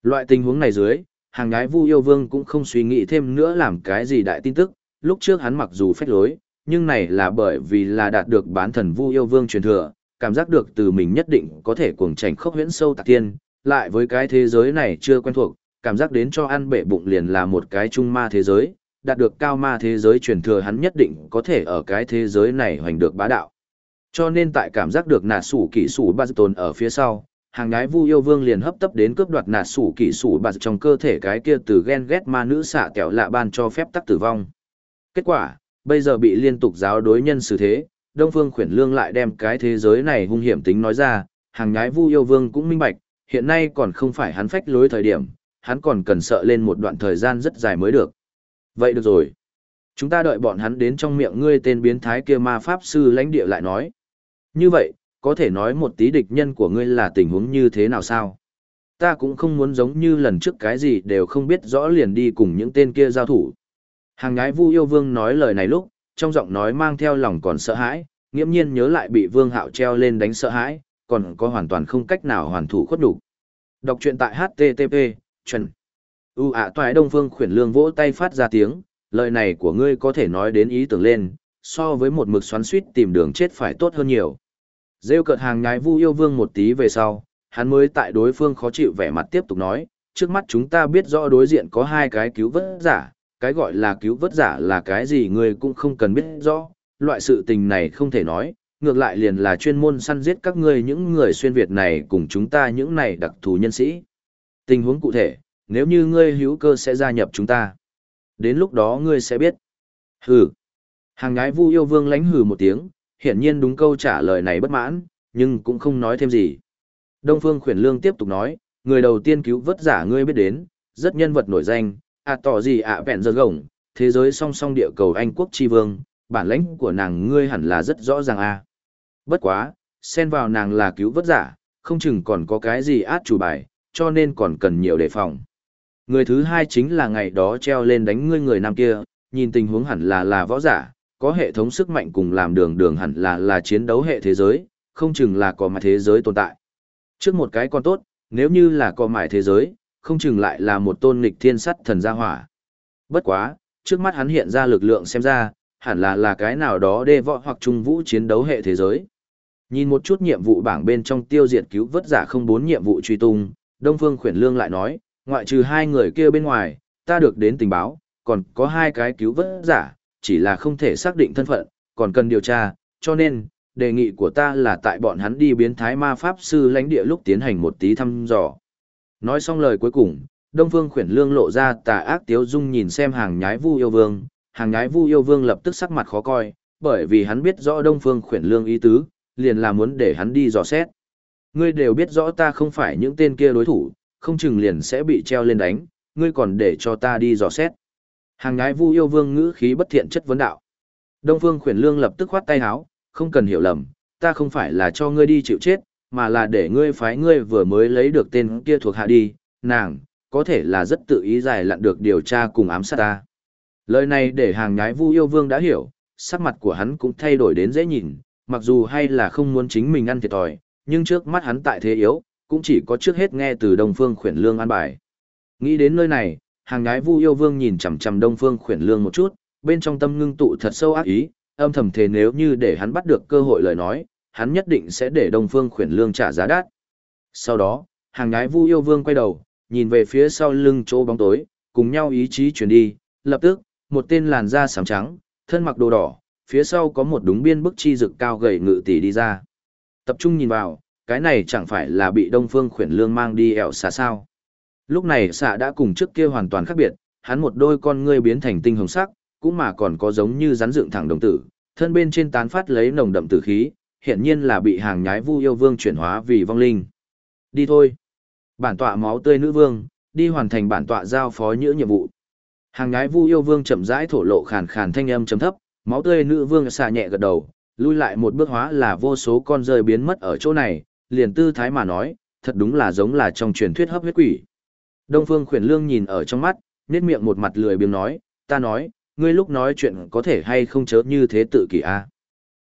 Loại tình huống này dưới, hàng gái vu yêu vương cũng không suy nghĩ thêm nữa làm cái gì đại tin tức, lúc trước hắn mặc dù phách lối, nhưng này là bởi vì là đạt được bán thần vu yêu vương truyền thừa, cảm giác được từ mình nhất định có thể cuồng tránh khốc huyễn sâu tạc tiên, lại với cái thế giới này chưa quen thuộc, cảm giác đến cho ăn bể bụng liền là một cái trung ma thế giới, đạt được cao ma thế giới truyền thừa hắn nhất định có thể ở cái thế giới này hoành được bá đạo. Cho nên tại cảm giác được nà sủ kỹ sủ ba tồn ở phía sau, hàng gái vu yêu vương liền hấp tấp đến cướp đoạt nà sủ kỷ sủ ba trong cơ thể cái kia từ ghen ghét ma nữ xạ kẹo lạ ban cho phép tắc tử vong. Kết quả, bây giờ bị liên tục giáo đối nhân xử thế, Đông Phương Khuyển Lương lại đem cái thế giới này hung hiểm tính nói ra, hàng nhái Vu Yêu Vương cũng minh bạch, hiện nay còn không phải hắn phách lối thời điểm, hắn còn cần sợ lên một đoạn thời gian rất dài mới được. Vậy được rồi. Chúng ta đợi bọn hắn đến trong miệng ngươi tên biến thái kia ma pháp sư lãnh địa lại nói. Như vậy, có thể nói một tí địch nhân của ngươi là tình huống như thế nào sao? Ta cũng không muốn giống như lần trước cái gì đều không biết rõ liền đi cùng những tên kia giao thủ. Hàng ngái Vu Yêu Vương nói lời này lúc, trong giọng nói mang theo lòng còn sợ hãi, nghiễm nhiên nhớ lại bị Vương Hạo treo lên đánh sợ hãi, còn có hoàn toàn không cách nào hoàn thủ khuất đủ. Đọc truyện tại http, chuẩn. U ạ toại Đông Phương khuyển lương vỗ tay phát ra tiếng, lời này của ngươi có thể nói đến ý tưởng lên, so với một mực xoắn suýt tìm đường chết phải tốt hơn nhiều. Rêu cợt hàng nhái Vu Yêu Vương một tí về sau, hắn mới tại đối phương khó chịu vẻ mặt tiếp tục nói, trước mắt chúng ta biết rõ đối diện có hai cái cứu vớt giả, cái gọi là cứu vớt giả là cái gì người cũng không cần biết rõ, loại sự tình này không thể nói, ngược lại liền là chuyên môn săn giết các ngươi những người xuyên Việt này cùng chúng ta những này đặc thù nhân sĩ. Tình huống cụ thể, nếu như ngươi hữu cơ sẽ gia nhập chúng ta. Đến lúc đó ngươi sẽ biết. Hừ. Hàng ngái vu yêu vương lánh hừ một tiếng, hiển nhiên đúng câu trả lời này bất mãn, nhưng cũng không nói thêm gì. Đông Phương Khuyển Lương tiếp tục nói, người đầu tiên cứu vớt giả ngươi biết đến, rất nhân vật nổi danh, à tỏ gì ạ à vẹn giờ gồng, thế giới song song địa cầu Anh quốc tri vương, bản lãnh của nàng ngươi hẳn là rất rõ ràng a. À. Bất quá, xen vào nàng là cứu vớt giả, không chừng còn có cái gì át chủ bài, cho nên còn cần nhiều đề phòng. Người thứ hai chính là ngày đó treo lên đánh ngươi người nam kia, nhìn tình huống hẳn là là võ giả, có hệ thống sức mạnh cùng làm đường đường hẳn là là chiến đấu hệ thế giới, không chừng là có mặt thế giới tồn tại. Trước một cái còn tốt, nếu như là có mải thế giới, không chừng lại là một tôn nghịch thiên sắt thần gia hỏa. Bất quá, trước mắt hắn hiện ra lực lượng xem ra, hẳn là là cái nào đó đê võ hoặc trung vũ chiến đấu hệ thế giới. Nhìn một chút nhiệm vụ bảng bên trong tiêu diệt cứu vớt giả không bốn nhiệm vụ truy tung, Đông Phương Khuyển Lương lại nói, ngoại trừ hai người kia bên ngoài, ta được đến tình báo, còn có hai cái cứu vớt giả, chỉ là không thể xác định thân phận, còn cần điều tra, cho nên, đề nghị của ta là tại bọn hắn đi biến thái ma pháp sư lãnh địa lúc tiến hành một tí thăm dò. Nói xong lời cuối cùng, Đông Phương Khuyển Lương lộ ra tà ác tiếu dung nhìn xem hàng nhái Vu Yêu Vương, hàng nhái Vu Yêu Vương lập tức sắc mặt khó coi, bởi vì hắn biết rõ Đông Phương Khuyển Lương ý tứ, liền là muốn để hắn đi dò xét. Ngươi đều biết rõ ta không phải những tên kia đối thủ, không chừng liền sẽ bị treo lên đánh, ngươi còn để cho ta đi dò xét. Hàng nhái Vu Yêu Vương ngữ khí bất thiện chất vấn đạo. Đông Phương Khuyển Lương lập tức khoát tay áo, không cần hiểu lầm, ta không phải là cho ngươi đi chịu chết, mà là để ngươi phái ngươi vừa mới lấy được tên kia thuộc hạ đi, nàng, có thể là rất tự ý giải lặn được điều tra cùng ám sát ta. Lời này để hàng nhái Vu Yêu Vương đã hiểu, sắc mặt của hắn cũng thay đổi đến dễ nhìn, mặc dù hay là không muốn chính mình ăn thiệt thòi, nhưng trước mắt hắn tại thế yếu, cũng chỉ có trước hết nghe từ Đông Phương Khuyển Lương an bài. Nghĩ đến nơi này, hàng nhái Vu Yêu Vương nhìn chằm chằm Đông Phương Khuyển Lương một chút, bên trong tâm ngưng tụ thật sâu ác ý, âm thầm thề nếu như để hắn bắt được cơ hội lời nói, hắn nhất định sẽ để Đông Phương Khuyển Lương trả giá đắt. Sau đó, hàng nhái Vu Yêu Vương quay đầu, nhìn về phía sau lưng chỗ bóng tối, cùng nhau ý chí chuyển đi, lập tức, một tên làn da xám trắng, thân mặc đồ đỏ, phía sau có một đúng biên bức chi rực cao gầy ngự tỷ đi ra. Tập trung nhìn vào, cái này chẳng phải là bị Đông Phương Khuyển Lương mang đi ẻo xà sao. Lúc này xạ đã cùng trước kia hoàn toàn khác biệt, hắn một đôi con ngươi biến thành tinh hồng sắc, cũng mà còn có giống như rắn dựng thẳng đồng tử, thân bên trên tán phát lấy nồng đậm tử khí, hiện nhiên là bị hàng nhái vu yêu vương chuyển hóa vì vong linh. Đi thôi. Bản tọa máu tươi nữ vương, đi hoàn thành bản tọa giao phó nhữ nhiệm vụ. Hàng nhái vu yêu vương chậm rãi thổ lộ khàn khàn thanh âm chấm thấp, máu tươi nữ vương xà nhẹ gật đầu, lui lại một bước hóa là vô số con rơi biến mất ở chỗ này, liền tư thái mà nói, thật đúng là giống là trong truyền thuyết hấp huyết quỷ. Đông Phương Khuyển Lương nhìn ở trong mắt, nét miệng một mặt lười biếng nói, ta nói, ngươi lúc nói chuyện có thể hay không chớ như thế tự kỷ a?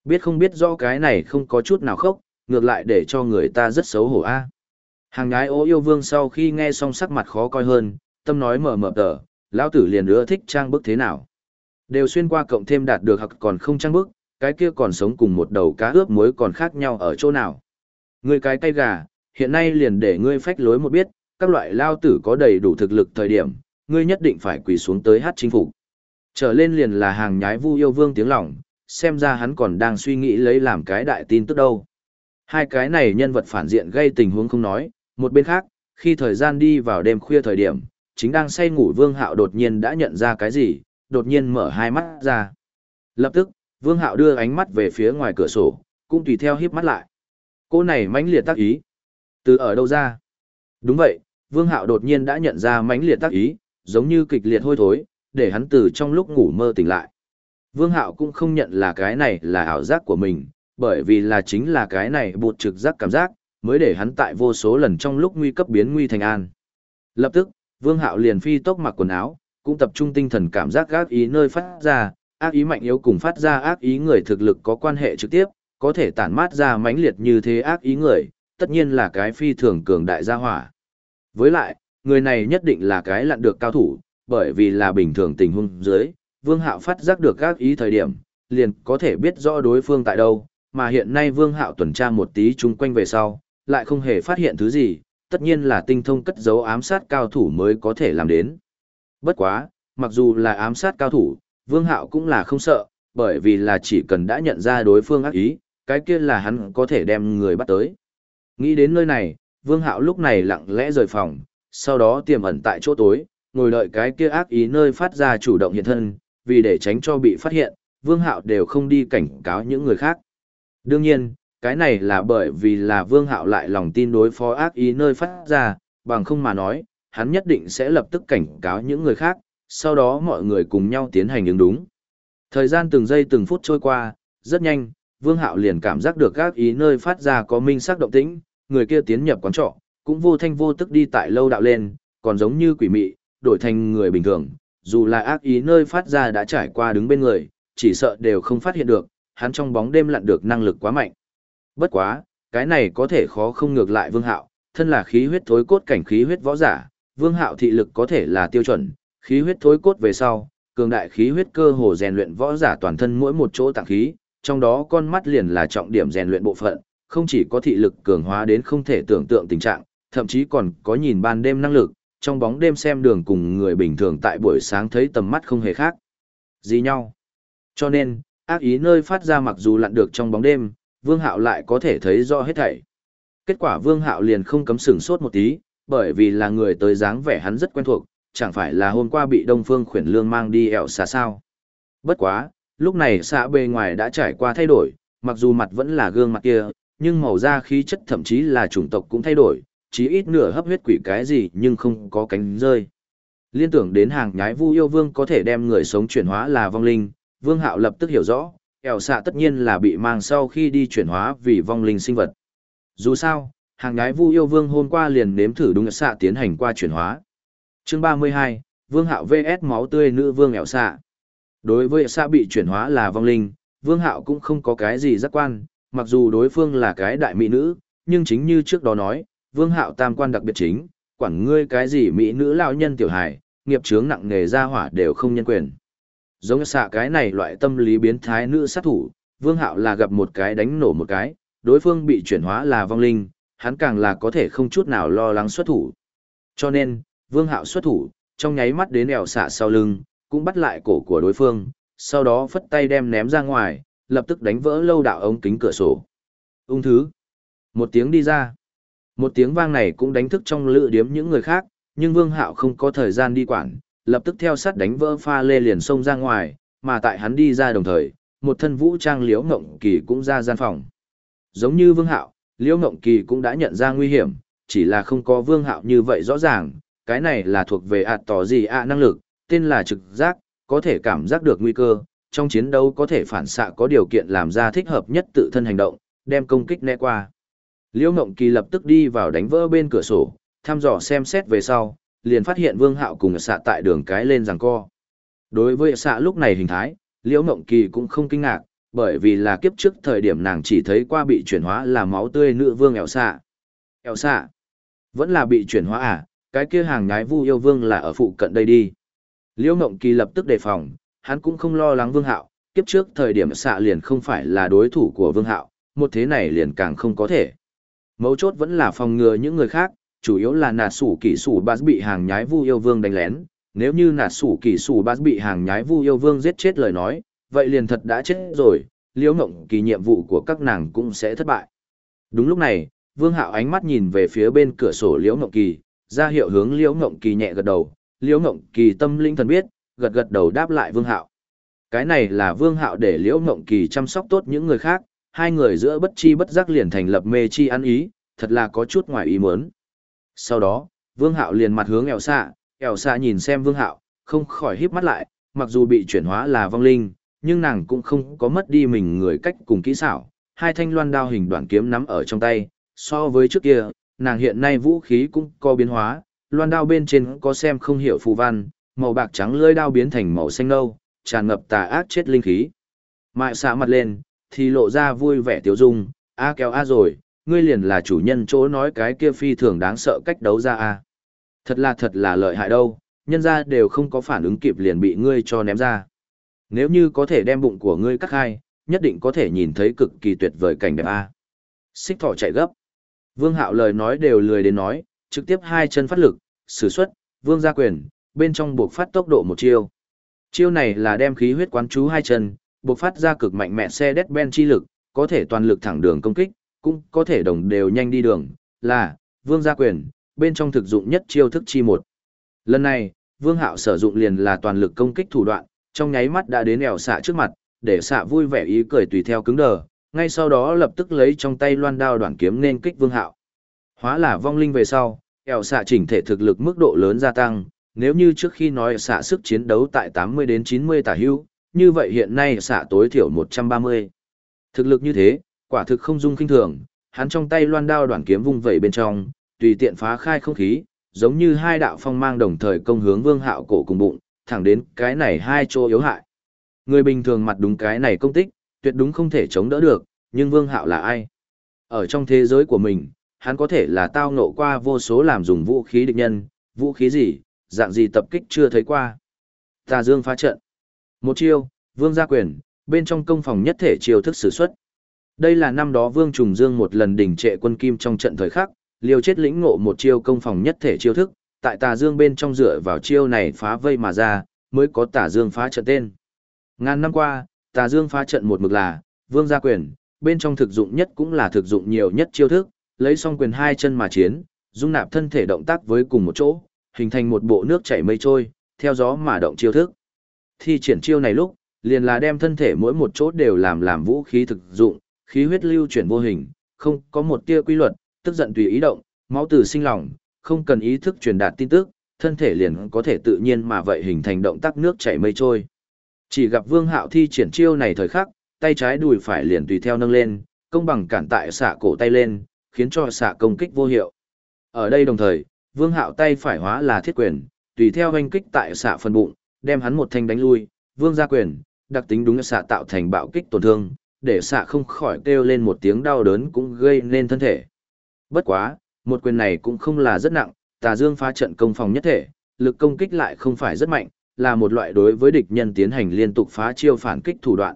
Biết không biết rõ cái này không có chút nào khốc ngược lại để cho người ta rất xấu hổ a. Hàng ngái ô yêu vương sau khi nghe xong sắc mặt khó coi hơn tâm nói mở mở tờ lão tử liền ưa thích trang bức thế nào? Đều xuyên qua cộng thêm đạt được hoặc còn không trang bức cái kia còn sống cùng một đầu cá ướp muối còn khác nhau ở chỗ nào? Ngươi cái tay gà hiện nay liền để ngươi phách lối một biết các loại lao tử có đầy đủ thực lực thời điểm ngươi nhất định phải quỳ xuống tới hát chính phủ Trở lên liền là hàng nhái vu yêu vương tiếng lòng, xem ra hắn còn đang suy nghĩ lấy làm cái đại tin tức đâu. Hai cái này nhân vật phản diện gây tình huống không nói, một bên khác, khi thời gian đi vào đêm khuya thời điểm, chính đang say ngủ vương hạo đột nhiên đã nhận ra cái gì, đột nhiên mở hai mắt ra. Lập tức, vương hạo đưa ánh mắt về phía ngoài cửa sổ, cũng tùy theo híp mắt lại. Cô này mãnh liệt tác ý. Từ ở đâu ra? Đúng vậy, vương hạo đột nhiên đã nhận ra mãnh liệt tác ý, giống như kịch liệt hôi thối, để hắn từ trong lúc ngủ mơ tỉnh lại. Vương Hạo cũng không nhận là cái này là ảo giác của mình, bởi vì là chính là cái này bột trực giác cảm giác, mới để hắn tại vô số lần trong lúc nguy cấp biến nguy thành an. Lập tức, Vương Hạo liền phi tốc mặc quần áo, cũng tập trung tinh thần cảm giác gác ý nơi phát ra, ác ý mạnh yếu cùng phát ra ác ý người thực lực có quan hệ trực tiếp, có thể tản mát ra mãnh liệt như thế ác ý người, tất nhiên là cái phi thường cường đại gia hỏa. Với lại, người này nhất định là cái lặn được cao thủ, bởi vì là bình thường tình huống dưới, Vương Hạo phát giác được các ý thời điểm, liền có thể biết rõ đối phương tại đâu, mà hiện nay Vương Hạo tuần tra một tí chung quanh về sau, lại không hề phát hiện thứ gì, tất nhiên là tinh thông cất giấu ám sát cao thủ mới có thể làm đến. Bất quá, mặc dù là ám sát cao thủ, Vương Hạo cũng là không sợ, bởi vì là chỉ cần đã nhận ra đối phương ác ý, cái kia là hắn có thể đem người bắt tới. Nghĩ đến nơi này, Vương Hạo lúc này lặng lẽ rời phòng, sau đó tiềm ẩn tại chỗ tối, ngồi đợi cái kia ác ý nơi phát ra chủ động hiện thân, vì để tránh cho bị phát hiện, Vương Hạo đều không đi cảnh cáo những người khác. Đương nhiên, cái này là bởi vì là Vương Hạo lại lòng tin đối phó ác ý nơi phát ra, bằng không mà nói, hắn nhất định sẽ lập tức cảnh cáo những người khác, sau đó mọi người cùng nhau tiến hành ứng đúng. Thời gian từng giây từng phút trôi qua, rất nhanh, Vương Hạo liền cảm giác được ác ý nơi phát ra có minh sắc động tĩnh, người kia tiến nhập quán trọ, cũng vô thanh vô tức đi tại lâu đạo lên, còn giống như quỷ mị, đổi thành người bình thường, dù là ác ý nơi phát ra đã trải qua đứng bên người, chỉ sợ đều không phát hiện được, hắn trong bóng đêm lặn được năng lực quá mạnh. Bất quá, cái này có thể khó không ngược lại Vương Hạo, thân là khí huyết thối cốt cảnh khí huyết võ giả, Vương Hạo thị lực có thể là tiêu chuẩn, khí huyết thối cốt về sau, cường đại khí huyết cơ hồ rèn luyện võ giả toàn thân mỗi một chỗ tạng khí, trong đó con mắt liền là trọng điểm rèn luyện bộ phận, không chỉ có thị lực cường hóa đến không thể tưởng tượng tình trạng, thậm chí còn có nhìn ban đêm năng lực, trong bóng đêm xem đường cùng người bình thường tại buổi sáng thấy tầm mắt không hề khác. Gì nhau? Cho nên, ác ý nơi phát ra mặc dù lặn được trong bóng đêm, Vương Hạo lại có thể thấy rõ hết thảy. Kết quả Vương Hạo liền không cấm sửng sốt một tí, bởi vì là người tới dáng vẻ hắn rất quen thuộc, chẳng phải là hôm qua bị Đông Phương Khuyển Lương mang đi ẻo xa sao. Bất quá, lúc này xã bề ngoài đã trải qua thay đổi, mặc dù mặt vẫn là gương mặt kia, nhưng màu da khí chất thậm chí là chủng tộc cũng thay đổi, chí ít nửa hấp huyết quỷ cái gì nhưng không có cánh rơi. Liên tưởng đến hàng nhái vu yêu vương có thể đem người sống chuyển hóa là vong linh, vương hạo lập tức hiểu rõ, kẻo xạ tất nhiên là bị mang sau khi đi chuyển hóa vì vong linh sinh vật. Dù sao, hàng nhái vu yêu vương hôm qua liền nếm thử đúng xạ tiến hành qua chuyển hóa. Chương 32, Vương Hạo VS máu tươi nữ vương ẻo xạ. Đối với xạ bị chuyển hóa là vong linh, Vương Hạo cũng không có cái gì giác quan, mặc dù đối phương là cái đại mỹ nữ, nhưng chính như trước đó nói, Vương Hạo tam quan đặc biệt chính, quản ngươi cái gì mỹ nữ lão nhân tiểu hài, nghiệp chướng nặng nghề ra hỏa đều không nhân quyền. Giống xạ cái này loại tâm lý biến thái nữ sát thủ, Vương Hạo là gặp một cái đánh nổ một cái, đối phương bị chuyển hóa là vong linh, hắn càng là có thể không chút nào lo lắng xuất thủ. Cho nên, Vương Hạo xuất thủ, trong nháy mắt đến ẻo xạ sau lưng, cũng bắt lại cổ của đối phương, sau đó phất tay đem ném ra ngoài, lập tức đánh vỡ lâu đạo ống kính cửa sổ. Ung thứ. Một tiếng đi ra. Một tiếng vang này cũng đánh thức trong lự điếm những người khác, nhưng Vương Hạo không có thời gian đi quản, lập tức theo sát đánh vỡ pha lê liền xông ra ngoài, mà tại hắn đi ra đồng thời, một thân vũ trang liễu ngộng kỳ cũng ra gian phòng. Giống như Vương Hạo, liễu ngộng kỳ cũng đã nhận ra nguy hiểm, chỉ là không có Vương Hạo như vậy rõ ràng, cái này là thuộc về ạt tỏ gì ạ năng lực, tên là trực giác, có thể cảm giác được nguy cơ, trong chiến đấu có thể phản xạ có điều kiện làm ra thích hợp nhất tự thân hành động, đem công kích né qua. Liễu Ngộng Kỳ lập tức đi vào đánh vỡ bên cửa sổ, thăm dò xem xét về sau, liền phát hiện Vương Hạo cùng xạ tại đường cái lên giằng co. Đối với xạ lúc này hình thái, Liễu Ngộng Kỳ cũng không kinh ngạc, bởi vì là kiếp trước thời điểm nàng chỉ thấy qua bị chuyển hóa là máu tươi nữ vương ẻo xạ. Ẻo xạ, vẫn là bị chuyển hóa à, cái kia hàng nhái vu yêu vương là ở phụ cận đây đi. Liễu Ngộng Kỳ lập tức đề phòng, hắn cũng không lo lắng Vương Hạo, kiếp trước thời điểm xạ liền không phải là đối thủ của Vương Hạo, một thế này liền càng không có thể. Mấu chốt vẫn là phòng ngừa những người khác, chủ yếu là nà sủ kỷ sủ bát bị hàng nhái vu yêu vương đánh lén. Nếu như nà sủ kỷ sủ bát bị hàng nhái vu yêu vương giết chết lời nói, vậy liền thật đã chết rồi, liễu ngộng kỳ nhiệm vụ của các nàng cũng sẽ thất bại. Đúng lúc này, vương hạo ánh mắt nhìn về phía bên cửa sổ liễu ngộng kỳ, ra hiệu hướng liễu ngộng kỳ nhẹ gật đầu, liễu ngộng kỳ tâm linh thần biết, gật gật đầu đáp lại vương hạo. Cái này là vương hạo để liễu ngộng kỳ chăm sóc tốt những người khác, hai người giữa bất chi bất giác liền thành lập mê chi ăn ý, thật là có chút ngoài ý muốn. Sau đó, Vương Hạo liền mặt hướng ẻo xạ, ẻo xạ nhìn xem Vương Hạo, không khỏi híp mắt lại, mặc dù bị chuyển hóa là vong linh, nhưng nàng cũng không có mất đi mình người cách cùng kỹ xảo, hai thanh loan đao hình đoạn kiếm nắm ở trong tay, so với trước kia, nàng hiện nay vũ khí cũng có biến hóa, loan đao bên trên có xem không hiểu phù văn, màu bạc trắng lưỡi đao biến thành màu xanh nâu, tràn ngập tà ác chết linh khí. Mại xạ mặt lên, thì lộ ra vui vẻ tiêu dung, a kéo a rồi, ngươi liền là chủ nhân chỗ nói cái kia phi thường đáng sợ cách đấu ra a. Thật là thật là lợi hại đâu, nhân ra đều không có phản ứng kịp liền bị ngươi cho ném ra. Nếu như có thể đem bụng của ngươi cắt hai, nhất định có thể nhìn thấy cực kỳ tuyệt vời cảnh đẹp a. Xích thỏ chạy gấp. Vương Hạo lời nói đều lười đến nói, trực tiếp hai chân phát lực, sử xuất, vương gia quyền, bên trong buộc phát tốc độ một chiêu. Chiêu này là đem khí huyết quán chú hai chân, buộc phát ra cực mạnh mẽ xe đét ben chi lực, có thể toàn lực thẳng đường công kích, cũng có thể đồng đều nhanh đi đường, là, vương gia quyền, bên trong thực dụng nhất chiêu thức chi một. Lần này, vương hạo sử dụng liền là toàn lực công kích thủ đoạn, trong nháy mắt đã đến ẻo xạ trước mặt, để xạ vui vẻ ý cười tùy theo cứng đờ, ngay sau đó lập tức lấy trong tay loan đao đoạn kiếm nên kích vương hạo. Hóa là vong linh về sau, ẻo xạ chỉnh thể thực lực mức độ lớn gia tăng, nếu như trước khi nói xạ sức chiến đấu tại 80 đến 90 tả hưu, như vậy hiện nay xạ tối thiểu 130. Thực lực như thế, quả thực không dung kinh thường, hắn trong tay loan đao đoạn kiếm vung vẩy bên trong, tùy tiện phá khai không khí, giống như hai đạo phong mang đồng thời công hướng vương hạo cổ cùng bụng, thẳng đến cái này hai chỗ yếu hại. Người bình thường mặt đúng cái này công tích, tuyệt đúng không thể chống đỡ được, nhưng vương hạo là ai? Ở trong thế giới của mình, hắn có thể là tao ngộ qua vô số làm dùng vũ khí địch nhân, vũ khí gì, dạng gì tập kích chưa thấy qua. Tà dương phá trận. Một chiêu, vương gia quyền, bên trong công phòng nhất thể chiêu thức sử xuất. Đây là năm đó Vương Trùng Dương một lần đỉnh trệ quân kim trong trận thời khắc, liều chết lĩnh ngộ một chiêu công phòng nhất thể chiêu thức, tại tà dương bên trong dựa vào chiêu này phá vây mà ra, mới có tà dương phá trận tên. Ngàn năm qua, tà dương phá trận một mực là, vương gia quyền, bên trong thực dụng nhất cũng là thực dụng nhiều nhất chiêu thức, lấy song quyền hai chân mà chiến, dung nạp thân thể động tác với cùng một chỗ, hình thành một bộ nước chảy mây trôi, theo gió mà động chiêu thức. Thi triển chiêu này lúc, liền là đem thân thể mỗi một chỗ đều làm làm vũ khí thực dụng, khí huyết lưu chuyển vô hình, không có một tia quy luật, tức giận tùy ý động, máu từ sinh lòng, không cần ý thức truyền đạt tin tức, thân thể liền có thể tự nhiên mà vậy hình thành động tác nước chảy mây trôi. Chỉ gặp Vương Hạo thi triển chiêu này thời khắc, tay trái đùi phải liền tùy theo nâng lên, công bằng cản tại xạ cổ tay lên, khiến cho xạ công kích vô hiệu. Ở đây đồng thời, Vương Hạo tay phải hóa là thiết quyền, tùy theo hoanh kích tại xạ phần bụng, đem hắn một thanh đánh lui, Vương ra quyền, đặc tính đúng xạ tạo thành bạo kích tổn thương, để xạ không khỏi kêu lên một tiếng đau đớn cũng gây nên thân thể. Bất quá, một quyền này cũng không là rất nặng, tà dương phá trận công phòng nhất thể, lực công kích lại không phải rất mạnh, là một loại đối với địch nhân tiến hành liên tục phá chiêu phản kích thủ đoạn.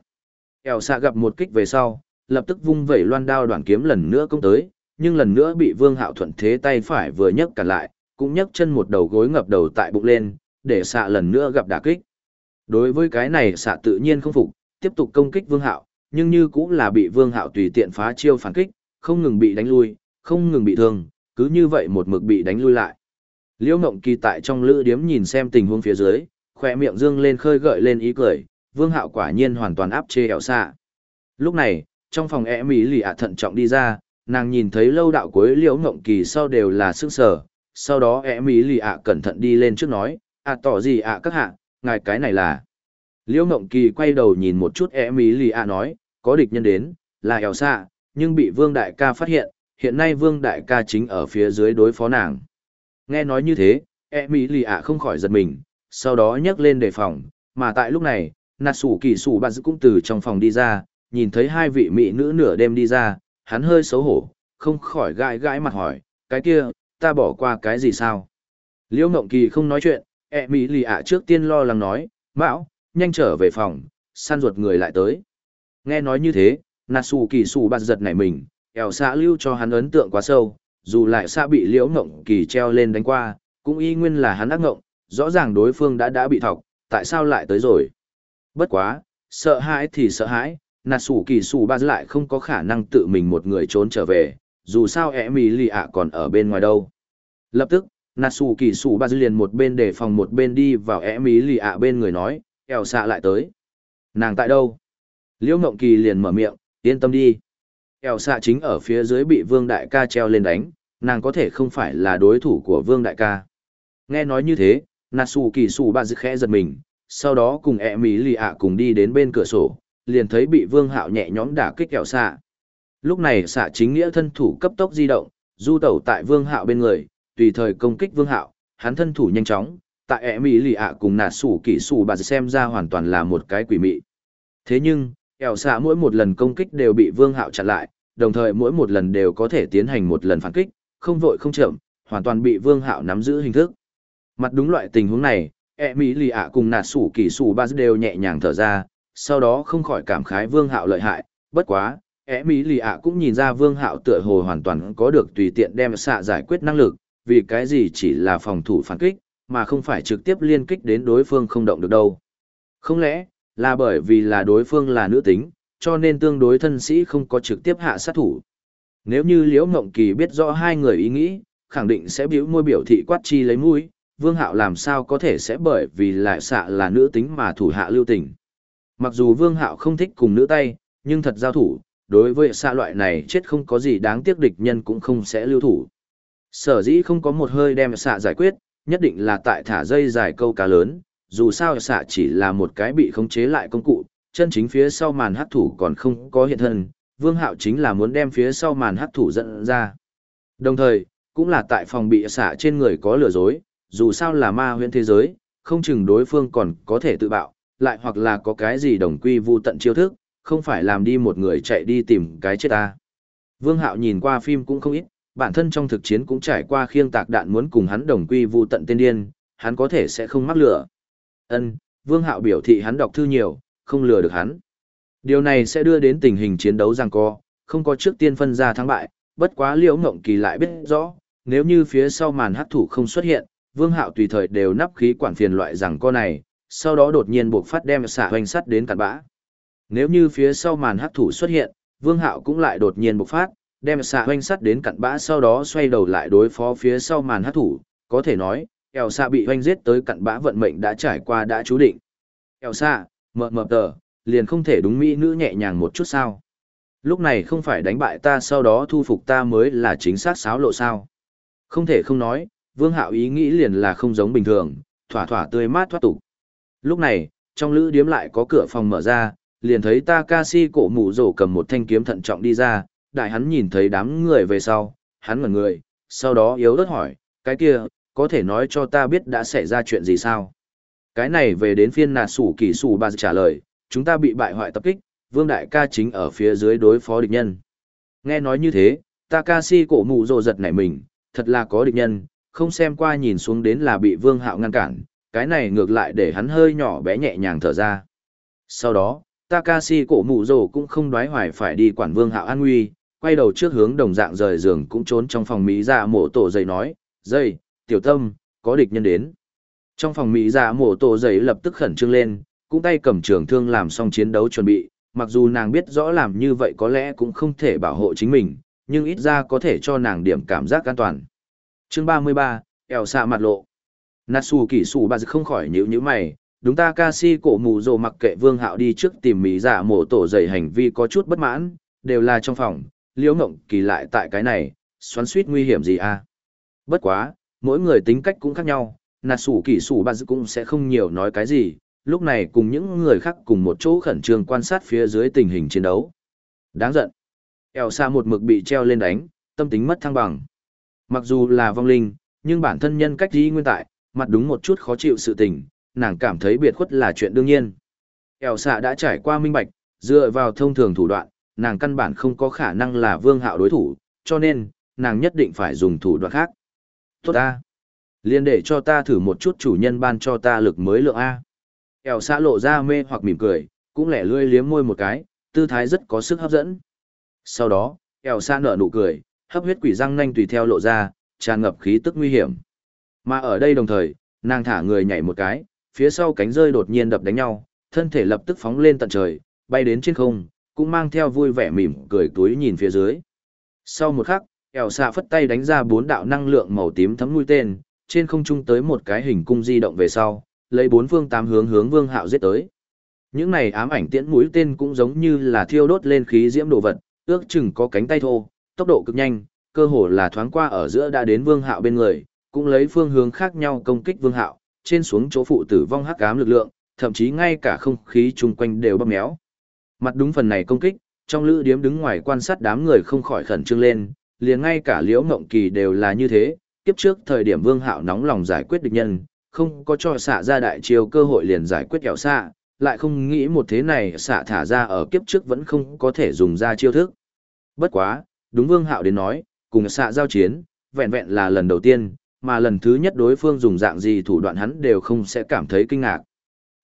Eo xạ gặp một kích về sau, lập tức vung vẩy loan đao đoạn kiếm lần nữa công tới, nhưng lần nữa bị Vương Hạo thuận thế tay phải vừa nhấc cả lại, cũng nhấc chân một đầu gối ngập đầu tại bụng lên, để xạ lần nữa gặp đả kích. Đối với cái này xạ tự nhiên không phục, tiếp tục công kích Vương Hạo, nhưng như cũng là bị Vương Hạo tùy tiện phá chiêu phản kích, không ngừng bị đánh lui, không ngừng bị thương, cứ như vậy một mực bị đánh lui lại. Liễu Ngộng Kỳ tại trong lữ điếm nhìn xem tình huống phía dưới, khỏe miệng dương lên khơi gợi lên ý cười, Vương Hạo quả nhiên hoàn toàn áp chế ẻo xạ. Lúc này, trong phòng e ẻ mỹ lì ạ thận trọng đi ra, nàng nhìn thấy lâu đạo cuối Liễu Ngộng Kỳ sau đều là sức sở, sau đó e mỹ lì ạ cẩn thận đi lên trước nói, ạ tỏ gì ạ các hạ, ngài cái này là. Liễu Ngộng Kỳ quay đầu nhìn một chút e mỹ lì ạ nói, có địch nhân đến, là ẻo xạ, nhưng bị Vương Đại ca phát hiện, hiện nay Vương Đại ca chính ở phía dưới đối phó nàng. Nghe nói như thế, e mỹ lì ạ không khỏi giật mình, sau đó nhấc lên đề phòng, mà tại lúc này, nạt sủ kỳ sủ bà cũng từ trong phòng đi ra, nhìn thấy hai vị mỹ nữ nửa đêm đi ra, hắn hơi xấu hổ, không khỏi gãi gãi mặt hỏi, cái kia, ta bỏ qua cái gì sao? Liễu Ngộng Kỳ không nói chuyện, e mỹ lì ạ trước tiên lo lắng nói, mão, nhanh trở về phòng, săn ruột người lại tới. Nghe nói như thế, Natsu sủ kỳ sủ bạt giật nảy mình, ẻo xạ lưu cho hắn ấn tượng quá sâu, dù lại xạ bị liễu ngộng kỳ treo lên đánh qua, cũng y nguyên là hắn ác ngộng, rõ ràng đối phương đã đã bị thọc, tại sao lại tới rồi. Bất quá, sợ hãi thì sợ hãi, nạt sủ kỳ sủ ba lại không có khả năng tự mình một người trốn trở về, dù sao e mì lì ạ còn ở bên ngoài đâu. Lập tức, nạt sủ kỳ sủ ba liền một bên để phòng một bên đi vào e mì lì ạ bên người nói, Eo xạ lại tới. Nàng tại đâu? Liễu Ngộng Kỳ liền mở miệng, yên tâm đi. Eo xạ chính ở phía dưới bị Vương Đại ca treo lên đánh, nàng có thể không phải là đối thủ của Vương Đại ca. Nghe nói như thế, Natsu kỳ Sủ ba khẽ giật mình, sau đó cùng e mỹ lì ạ cùng đi đến bên cửa sổ, liền thấy bị Vương Hạo nhẹ nhõm đả kích kẹo xạ. Lúc này xạ chính nghĩa thân thủ cấp tốc di động, du tẩu tại Vương Hạo bên người, tùy thời công kích Vương Hạo, hắn thân thủ nhanh chóng, tại ẹ mỹ lì ạ cùng nạt sủ kỳ sủ bà xem ra hoàn toàn là một cái quỷ mị. Thế nhưng, kẹo xạ mỗi một lần công kích đều bị vương hạo chặn lại đồng thời mỗi một lần đều có thể tiến hành một lần phản kích không vội không chậm hoàn toàn bị vương hạo nắm giữ hình thức mặt đúng loại tình huống này e mỹ lì ạ cùng nạt sủ kỳ sủ bà đều nhẹ nhàng thở ra sau đó không khỏi cảm khái vương hạo lợi hại bất quá e mỹ lì ạ cũng nhìn ra vương hạo tựa hồ hoàn toàn có được tùy tiện đem xạ giải quyết năng lực vì cái gì chỉ là phòng thủ phản kích mà không phải trực tiếp liên kích đến đối phương không động được đâu không lẽ là bởi vì là đối phương là nữ tính, cho nên tương đối thân sĩ không có trực tiếp hạ sát thủ. Nếu như Liễu Ngộng Kỳ biết rõ hai người ý nghĩ, khẳng định sẽ biểu môi biểu thị quát chi lấy mũi, Vương Hạo làm sao có thể sẽ bởi vì lại xạ là nữ tính mà thủ hạ lưu tình. Mặc dù Vương Hạo không thích cùng nữ tay, nhưng thật giao thủ, đối với xạ loại này chết không có gì đáng tiếc địch nhân cũng không sẽ lưu thủ. Sở dĩ không có một hơi đem xạ giải quyết, nhất định là tại thả dây dài câu cá lớn, dù sao xạ chỉ là một cái bị khống chế lại công cụ, chân chính phía sau màn hắc thủ còn không có hiện thân, vương hạo chính là muốn đem phía sau màn hắc thủ dẫn ra. Đồng thời, cũng là tại phòng bị xạ trên người có lừa dối, dù sao là ma huyễn thế giới, không chừng đối phương còn có thể tự bạo, lại hoặc là có cái gì đồng quy vu tận chiêu thức, không phải làm đi một người chạy đi tìm cái chết ta. Vương Hạo nhìn qua phim cũng không ít, bản thân trong thực chiến cũng trải qua khiêng tạc đạn muốn cùng hắn đồng quy vu tận tên điên, hắn có thể sẽ không mắc lửa. Ân, Vương Hạo biểu thị hắn đọc thư nhiều, không lừa được hắn. Điều này sẽ đưa đến tình hình chiến đấu giằng co, không có trước tiên phân ra thắng bại, bất quá liễu ngộng kỳ lại biết rõ, nếu như phía sau màn hắc thủ không xuất hiện, vương hạo tùy thời đều nắp khí quản phiền loại giằng co này, sau đó đột nhiên buộc phát đem xạ hoành sắt đến cạn bã. Nếu như phía sau màn hắc thủ xuất hiện, vương hạo cũng lại đột nhiên buộc phát, đem xạ hoành sắt đến cặn bã sau đó xoay đầu lại đối phó phía sau màn hắc thủ, có thể nói, eo xạ bị hoành giết tới cặn bã vận mệnh đã trải qua đã chú định. Eo xạ, mờ mờ tờ, liền không thể đúng mỹ nữ nhẹ nhàng một chút sao. Lúc này không phải đánh bại ta sau đó thu phục ta mới là chính xác xáo lộ sao. Không thể không nói, vương hạo ý nghĩ liền là không giống bình thường, thỏa thỏa tươi mát thoát tục. Lúc này, trong lữ điếm lại có cửa phòng mở ra, liền thấy Takashi cổ mũ rổ cầm một thanh kiếm thận trọng đi ra, đại hắn nhìn thấy đám người về sau, hắn ngẩn người, sau đó yếu ớt hỏi, cái kia, có thể nói cho ta biết đã xảy ra chuyện gì sao? Cái này về đến phiên nà sủ kỳ sủ bà trả lời, chúng ta bị bại hoại tập kích, vương đại ca chính ở phía dưới đối phó địch nhân. Nghe nói như thế, Takashi cổ mũ rồ giật nảy mình, thật là có địch nhân, không xem qua nhìn xuống đến là bị vương hạo ngăn cản, cái này ngược lại để hắn hơi nhỏ bé nhẹ nhàng thở ra. Sau đó, Takashi cổ mụ rồ cũng không đoái hoài phải đi quản vương hạo an nguy, quay đầu trước hướng đồng dạng rời giường cũng trốn trong phòng Mỹ dạ ra mổ tổ dày nói, dây, tiểu tâm, có địch nhân đến. Trong phòng Mỹ dạ ra mổ tổ dày lập tức khẩn trương lên, cũng tay cầm trường thương làm xong chiến đấu chuẩn bị, mặc dù nàng biết rõ làm như vậy có lẽ cũng không thể bảo hộ chính mình, nhưng ít ra có thể cho nàng điểm cảm giác an toàn. Chương 33, eo xạ mặt lộ. Natsu kỷ sủ bà không khỏi nhíu nhíu mày, đúng ta ca si cổ mù rồ mặc kệ vương hạo đi trước tìm mỹ giả dạ mổ tổ dày hành vi có chút bất mãn, đều là trong phòng, liễu ngộng kỳ lại tại cái này, xoắn suýt nguy hiểm gì à. Bất quá, mỗi người tính cách cũng khác nhau, Natsu kỷ sủ bà cũng sẽ không nhiều nói cái gì, lúc này cùng những người khác cùng một chỗ khẩn trương quan sát phía dưới tình hình chiến đấu. Đáng giận. Eo xa một mực bị treo lên đánh, tâm tính mất thăng bằng. Mặc dù là vong linh, nhưng bản thân nhân cách gì nguyên tại, mặt đúng một chút khó chịu sự tình, nàng cảm thấy biệt khuất là chuyện đương nhiên. Eo xạ đã trải qua minh bạch, dựa vào thông thường thủ đoạn, nàng căn bản không có khả năng là vương hạo đối thủ, cho nên, nàng nhất định phải dùng thủ đoạn khác. Tốt A. Liên để cho ta thử một chút chủ nhân ban cho ta lực mới lượng A. Eo xạ lộ ra mê hoặc mỉm cười, cũng lẻ lươi liếm môi một cái, tư thái rất có sức hấp dẫn. Sau đó, Eo xạ nở nụ cười, hấp huyết quỷ răng nanh tùy theo lộ ra, tràn ngập khí tức nguy hiểm. Mà ở đây đồng thời, nàng thả người nhảy một cái, phía sau cánh rơi đột nhiên đập đánh nhau, thân thể lập tức phóng lên tận trời, bay đến trên không, cũng mang theo vui vẻ mỉm cười túi nhìn phía dưới. Sau một khắc, eo xạ phất tay đánh ra bốn đạo năng lượng màu tím thấm mũi tên, trên không trung tới một cái hình cung di động về sau, lấy bốn phương tám hướng hướng vương hạo giết tới. Những này ám ảnh tiễn mũi tên cũng giống như là thiêu đốt lên khí diễm đồ vật, ước chừng có cánh tay thô, tốc độ cực nhanh, cơ hồ là thoáng qua ở giữa đã đến vương hạo bên người, cũng lấy phương hướng khác nhau công kích vương hạo, trên xuống chỗ phụ tử vong hắc ám lực lượng, thậm chí ngay cả không khí chung quanh đều bóp méo. Mặt đúng phần này công kích, trong lữ điếm đứng ngoài quan sát đám người không khỏi khẩn trương lên, liền ngay cả liễu ngộng kỳ đều là như thế, kiếp trước thời điểm vương hạo nóng lòng giải quyết địch nhân, không có cho xạ ra đại chiêu cơ hội liền giải quyết kẹo xạ, lại không nghĩ một thế này xạ thả ra ở kiếp trước vẫn không có thể dùng ra chiêu thức. Bất quá, đúng vương hạo đến nói, cùng xạ giao chiến, vẹn vẹn là lần đầu tiên, mà lần thứ nhất đối phương dùng dạng gì thủ đoạn hắn đều không sẽ cảm thấy kinh ngạc.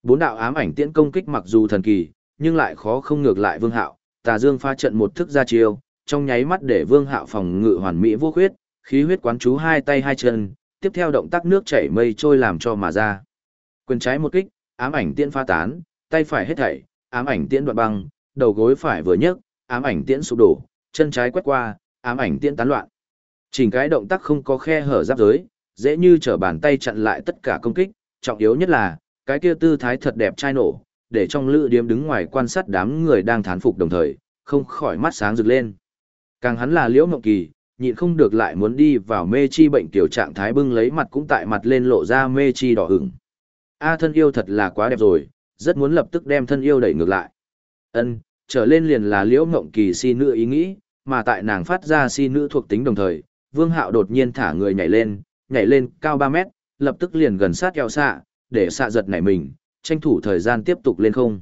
Bốn đạo ám ảnh tiễn công kích mặc dù thần kỳ, nhưng lại khó không ngược lại vương hạo, tà dương pha trận một thức ra chiêu, trong nháy mắt để vương hạo phòng ngự hoàn mỹ vô khuyết, khí huyết quán chú hai tay hai chân, tiếp theo động tác nước chảy mây trôi làm cho mà ra. Quyền trái một kích, ám ảnh tiễn pha tán, tay phải hết thảy, ám ảnh tiễn đoạn băng, đầu gối phải vừa nhấc, ám ảnh tiễn sụp đổ, chân trái quét qua, ám ảnh tiễn tán loạn. Chỉnh cái động tác không có khe hở giáp giới, dễ như trở bàn tay chặn lại tất cả công kích, trọng yếu nhất là, cái kia tư thái thật đẹp trai nổ, để trong lữ điếm đứng ngoài quan sát đám người đang thán phục đồng thời, không khỏi mắt sáng rực lên. Càng hắn là liễu mộng kỳ, nhịn không được lại muốn đi vào mê chi bệnh tiểu trạng thái bưng lấy mặt cũng tại mặt lên lộ ra mê chi đỏ hửng. A thân yêu thật là quá đẹp rồi, rất muốn lập tức đem thân yêu đẩy ngược lại. Ân, trở lên liền là liễu mộng kỳ si nữ ý nghĩ, mà tại nàng phát ra si nữ thuộc tính đồng thời, vương hạo đột nhiên thả người nhảy lên, nhảy lên cao ba mét, lập tức liền gần sát eo xạ, để xạ giật nảy mình, tranh thủ thời gian tiếp tục lên không.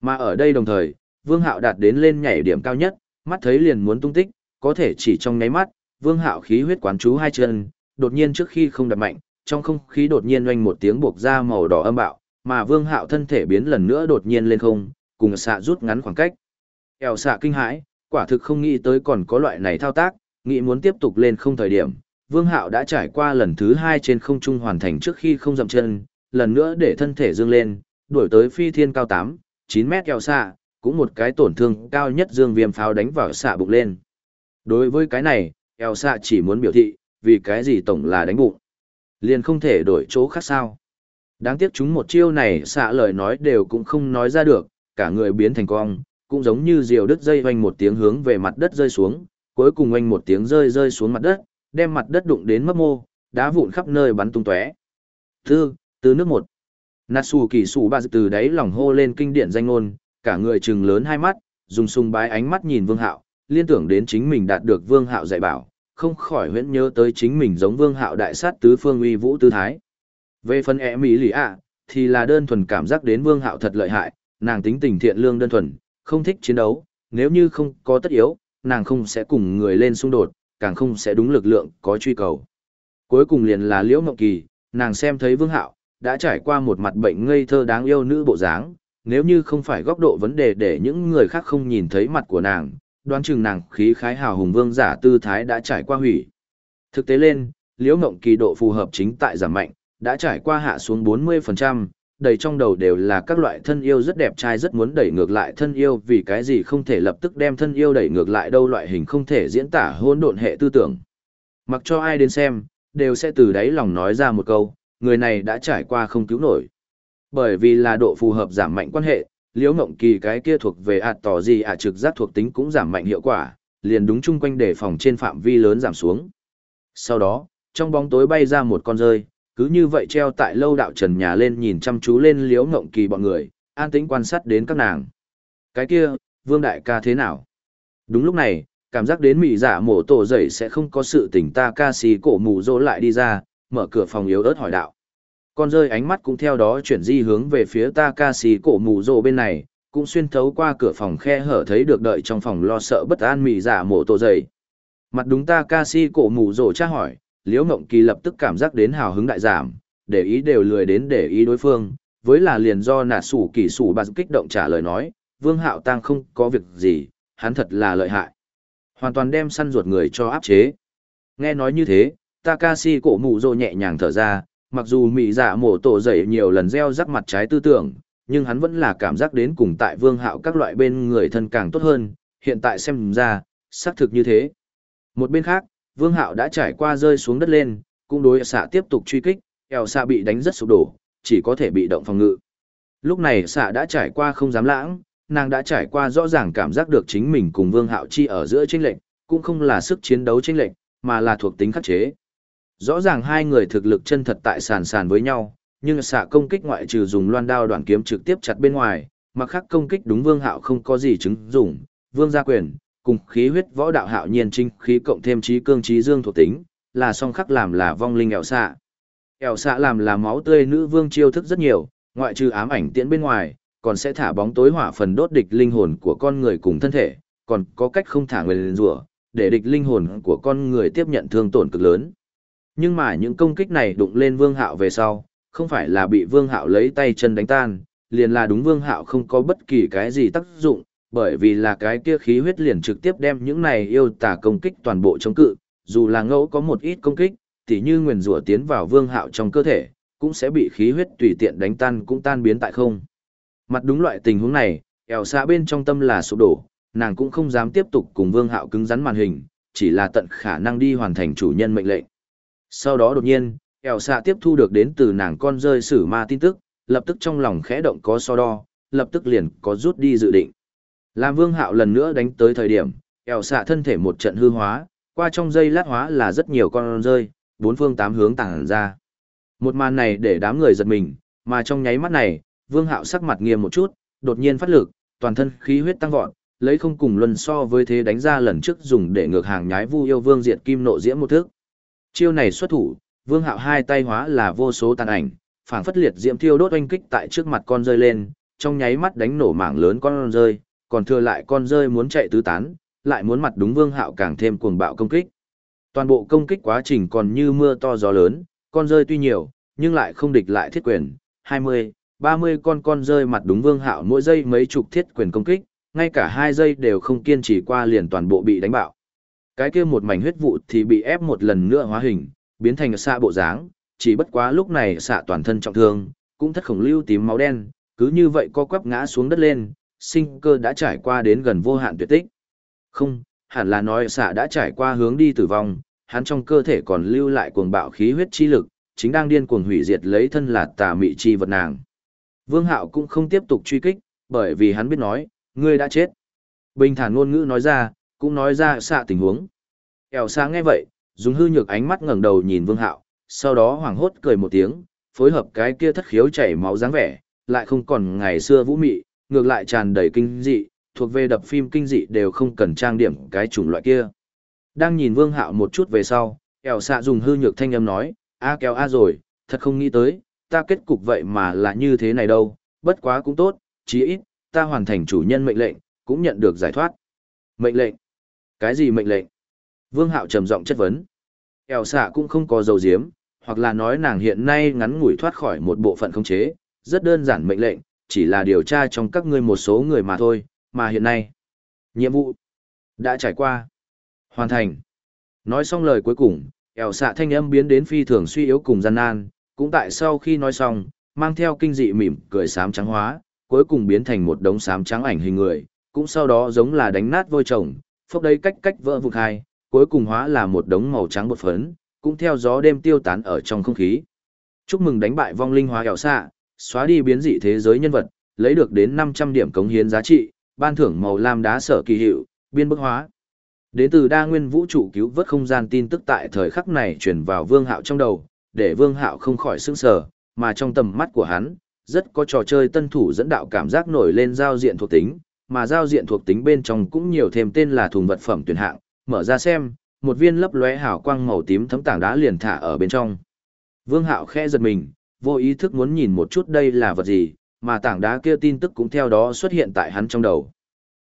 Mà ở đây đồng thời, vương hạo đạt đến lên nhảy điểm cao nhất, mắt thấy liền muốn tung tích, có thể chỉ trong nháy mắt, vương hạo khí huyết quán chú hai chân, đột nhiên trước khi không đập mạnh, trong không khí đột nhiên oanh một tiếng buộc ra màu đỏ âm bạo, mà vương hạo thân thể biến lần nữa đột nhiên lên không, cùng xạ rút ngắn khoảng cách. Eo xạ kinh hãi, quả thực không nghĩ tới còn có loại này thao tác, Nghĩ muốn tiếp tục lên không thời điểm, Vương Hạo đã trải qua lần thứ hai trên không trung hoàn thành trước khi không dậm chân, lần nữa để thân thể dương lên, đuổi tới phi thiên cao 8, 9 mét kẹo xạ, cũng một cái tổn thương cao nhất dương viêm pháo đánh vào xạ bụng lên. Đối với cái này, eo xạ chỉ muốn biểu thị, vì cái gì tổng là đánh bụng. Liền không thể đổi chỗ khác sao. Đáng tiếc chúng một chiêu này xạ lời nói đều cũng không nói ra được, cả người biến thành cong, cũng giống như diều đứt dây hoành một tiếng hướng về mặt đất rơi xuống, cuối cùng oanh một tiếng rơi rơi xuống mặt đất, đem mặt đất đụng đến mấp mô, đá vụn khắp nơi bắn tung tóe. Tư, từ nước một. Natsu kỳ sủ ba từ đấy lòng hô lên kinh điển danh ngôn, cả người trừng lớn hai mắt, dùng sung bái ánh mắt nhìn Vương Hạo, liên tưởng đến chính mình đạt được Vương Hạo dạy bảo, không khỏi huyễn nhớ tới chính mình giống Vương Hạo đại sát tứ phương uy vũ tư thái. Về phần ẻ mỹ lì ạ, thì là đơn thuần cảm giác đến Vương Hạo thật lợi hại, nàng tính tình thiện lương đơn thuần, không thích chiến đấu, nếu như không có tất yếu, nàng không sẽ cùng người lên xung đột, càng không sẽ đúng lực lượng có truy cầu. Cuối cùng liền là Liễu Mộng Kỳ, nàng xem thấy Vương Hạo đã trải qua một mặt bệnh ngây thơ đáng yêu nữ bộ dáng, nếu như không phải góc độ vấn đề để những người khác không nhìn thấy mặt của nàng, đoán chừng nàng khí khái hào hùng vương giả tư thái đã trải qua hủy. Thực tế lên, Liễu Mộng Kỳ độ phù hợp chính tại giảm mạnh, đã trải qua hạ xuống 40%, đầy trong đầu đều là các loại thân yêu rất đẹp trai rất muốn đẩy ngược lại thân yêu vì cái gì không thể lập tức đem thân yêu đẩy ngược lại đâu loại hình không thể diễn tả hôn độn hệ tư tưởng. Mặc cho ai đến xem, đều sẽ từ đáy lòng nói ra một câu, người này đã trải qua không cứu nổi. Bởi vì là độ phù hợp giảm mạnh quan hệ, liễu ngộng kỳ cái kia thuộc về ạt tỏ gì ạt trực giác thuộc tính cũng giảm mạnh hiệu quả, liền đúng chung quanh để phòng trên phạm vi lớn giảm xuống. Sau đó, trong bóng tối bay ra một con rơi, cứ như vậy treo tại lâu đạo trần nhà lên nhìn chăm chú lên liễu ngộng kỳ bọn người, an tĩnh quan sát đến các nàng. Cái kia, vương đại ca thế nào? Đúng lúc này, cảm giác đến mị giả mổ tổ dậy sẽ không có sự tỉnh ta ca sĩ cổ mù rỗ lại đi ra, mở cửa phòng yếu ớt hỏi đạo. Con rơi ánh mắt cũng theo đó chuyển di hướng về phía ta ca sĩ cổ mù rỗ bên này, cũng xuyên thấu qua cửa phòng khe hở thấy được đợi trong phòng lo sợ bất an mị giả mổ tổ dậy. Mặt đúng ta ca sĩ cổ mù rỗ tra hỏi, liễu ngộng kỳ lập tức cảm giác đến hào hứng đại giảm, để ý đều lười đến để ý đối phương, với là liền do nà sủ kỳ sủ bạt kích động trả lời nói, vương hạo tăng không có việc gì, hắn thật là lợi hại. Hoàn toàn đem săn ruột người cho áp chế. Nghe nói như thế, takashi cổ mụ rô nhẹ nhàng thở ra, mặc dù mị dạ mổ tổ dậy nhiều lần gieo rắc mặt trái tư tưởng, nhưng hắn vẫn là cảm giác đến cùng tại vương hạo các loại bên người thân càng tốt hơn, hiện tại xem ra, xác thực như thế. Một bên khác Vương Hạo đã trải qua rơi xuống đất lên, cũng đối xạ tiếp tục truy kích, eo xạ bị đánh rất sụp đổ, chỉ có thể bị động phòng ngự. Lúc này xạ đã trải qua không dám lãng, nàng đã trải qua rõ ràng cảm giác được chính mình cùng Vương Hạo chi ở giữa chênh lệnh, cũng không là sức chiến đấu chênh lệnh, mà là thuộc tính khắc chế. Rõ ràng hai người thực lực chân thật tại sàn sàn với nhau, nhưng xạ công kích ngoại trừ dùng loan đao đoạn kiếm trực tiếp chặt bên ngoài, mà khác công kích đúng Vương Hạo không có gì chứng dụng, Vương gia quyền, cùng khí huyết võ đạo hạo nhiên trinh khí cộng thêm trí cương trí dương thuộc tính, là song khắc làm là vong linh ẻo xạ. ẻo xạ làm là máu tươi nữ vương chiêu thức rất nhiều, ngoại trừ ám ảnh tiễn bên ngoài, còn sẽ thả bóng tối hỏa phần đốt địch linh hồn của con người cùng thân thể, còn có cách không thả người lên rùa, để địch linh hồn của con người tiếp nhận thương tổn cực lớn. Nhưng mà những công kích này đụng lên vương hạo về sau, không phải là bị vương hạo lấy tay chân đánh tan, liền là đúng vương hạo không có bất kỳ cái gì tác dụng, bởi vì là cái kia khí huyết liền trực tiếp đem những này yêu tà công kích toàn bộ chống cự, dù là ngẫu có một ít công kích, tỉ như nguyền rủa tiến vào vương hạo trong cơ thể, cũng sẽ bị khí huyết tùy tiện đánh tan cũng tan biến tại không. Mặt đúng loại tình huống này, ẻo xa bên trong tâm là sụp đổ, nàng cũng không dám tiếp tục cùng vương hạo cứng rắn màn hình, chỉ là tận khả năng đi hoàn thành chủ nhân mệnh lệnh. Sau đó đột nhiên, ẻo xạ tiếp thu được đến từ nàng con rơi sử ma tin tức, lập tức trong lòng khẽ động có so đo, lập tức liền có rút đi dự định. Làm vương hạo lần nữa đánh tới thời điểm, ẻo xạ thân thể một trận hư hóa, qua trong dây lát hóa là rất nhiều con rơi, bốn phương tám hướng tàng ra. Một màn này để đám người giật mình, mà trong nháy mắt này, vương hạo sắc mặt nghiêm một chút, đột nhiên phát lực, toàn thân khí huyết tăng vọt, lấy không cùng luân so với thế đánh ra lần trước dùng để ngược hàng nhái vu yêu vương diệt kim nộ diễm một thước. Chiêu này xuất thủ, vương hạo hai tay hóa là vô số tàn ảnh, phảng phất liệt diễm thiêu đốt oanh kích tại trước mặt con rơi lên, trong nháy mắt đánh nổ mảng lớn con rơi, còn thừa lại con rơi muốn chạy tứ tán, lại muốn mặt đúng vương hạo càng thêm cuồng bạo công kích. Toàn bộ công kích quá trình còn như mưa to gió lớn, con rơi tuy nhiều, nhưng lại không địch lại thiết quyền, 20, 30 con con rơi mặt đúng vương hạo mỗi giây mấy chục thiết quyền công kích, ngay cả hai giây đều không kiên trì qua liền toàn bộ bị đánh bạo. Cái kia một mảnh huyết vụ thì bị ép một lần nữa hóa hình, biến thành xạ bộ dáng, chỉ bất quá lúc này xạ toàn thân trọng thương, cũng thất khổng lưu tím máu đen, cứ như vậy co quắp ngã xuống đất lên, sinh cơ đã trải qua đến gần vô hạn tuyệt tích. Không, hẳn là nói xạ đã trải qua hướng đi tử vong, hắn trong cơ thể còn lưu lại cuồng bạo khí huyết chi lực, chính đang điên cuồng hủy diệt lấy thân là tà mị chi vật nàng. Vương Hạo cũng không tiếp tục truy kích, bởi vì hắn biết nói, ngươi đã chết. Bình thản ngôn ngữ nói ra, cũng nói ra xạ tình huống. Eo xa nghe vậy, dùng hư nhược ánh mắt ngẩng đầu nhìn Vương Hạo, sau đó hoảng hốt cười một tiếng, phối hợp cái kia thất khiếu chảy máu dáng vẻ, lại không còn ngày xưa vũ mị, ngược lại tràn đầy kinh dị, thuộc về đập phim kinh dị đều không cần trang điểm cái chủng loại kia. Đang nhìn Vương Hạo một chút về sau, Eo xạ dùng hư nhược thanh âm nói, a kéo a rồi, thật không nghĩ tới, ta kết cục vậy mà là như thế này đâu, bất quá cũng tốt, chí ít, ta hoàn thành chủ nhân mệnh lệnh, cũng nhận được giải thoát. Mệnh lệnh? Cái gì mệnh lệnh? Vương Hạo trầm giọng chất vấn. Eo xạ cũng không có dầu diếm, hoặc là nói nàng hiện nay ngắn ngủi thoát khỏi một bộ phận khống chế, rất đơn giản mệnh lệnh, chỉ là điều tra trong các ngươi một số người mà thôi, mà hiện nay. Nhiệm vụ đã trải qua. Hoàn thành. Nói xong lời cuối cùng, ẻo xạ thanh âm biến đến phi thường suy yếu cùng gian nan, cũng tại sau khi nói xong, mang theo kinh dị mỉm cười sám trắng hóa, cuối cùng biến thành một đống sám trắng ảnh hình người, cũng sau đó giống là đánh nát vôi trồng, phốc đấy cách cách vỡ vụt hai, cuối cùng hóa là một đống màu trắng bột phấn, cũng theo gió đêm tiêu tán ở trong không khí. Chúc mừng đánh bại vong linh hóa ẻo xạ, xóa đi biến dị thế giới nhân vật, lấy được đến 500 điểm cống hiến giá trị, ban thưởng màu lam đá sở kỳ hiệu, biên bức hóa. Đến từ đa nguyên vũ trụ cứu vớt không gian tin tức tại thời khắc này truyền vào Vương Hạo trong đầu, để Vương Hạo không khỏi sững sờ, mà trong tầm mắt của hắn, rất có trò chơi tân thủ dẫn đạo cảm giác nổi lên giao diện thuộc tính, mà giao diện thuộc tính bên trong cũng nhiều thêm tên là thùng vật phẩm tuyển hạng, mở ra xem, một viên lấp lóe hào quang màu tím thấm tảng đá liền thả ở bên trong. Vương Hạo khẽ giật mình, vô ý thức muốn nhìn một chút đây là vật gì, mà tảng đá kia tin tức cũng theo đó xuất hiện tại hắn trong đầu.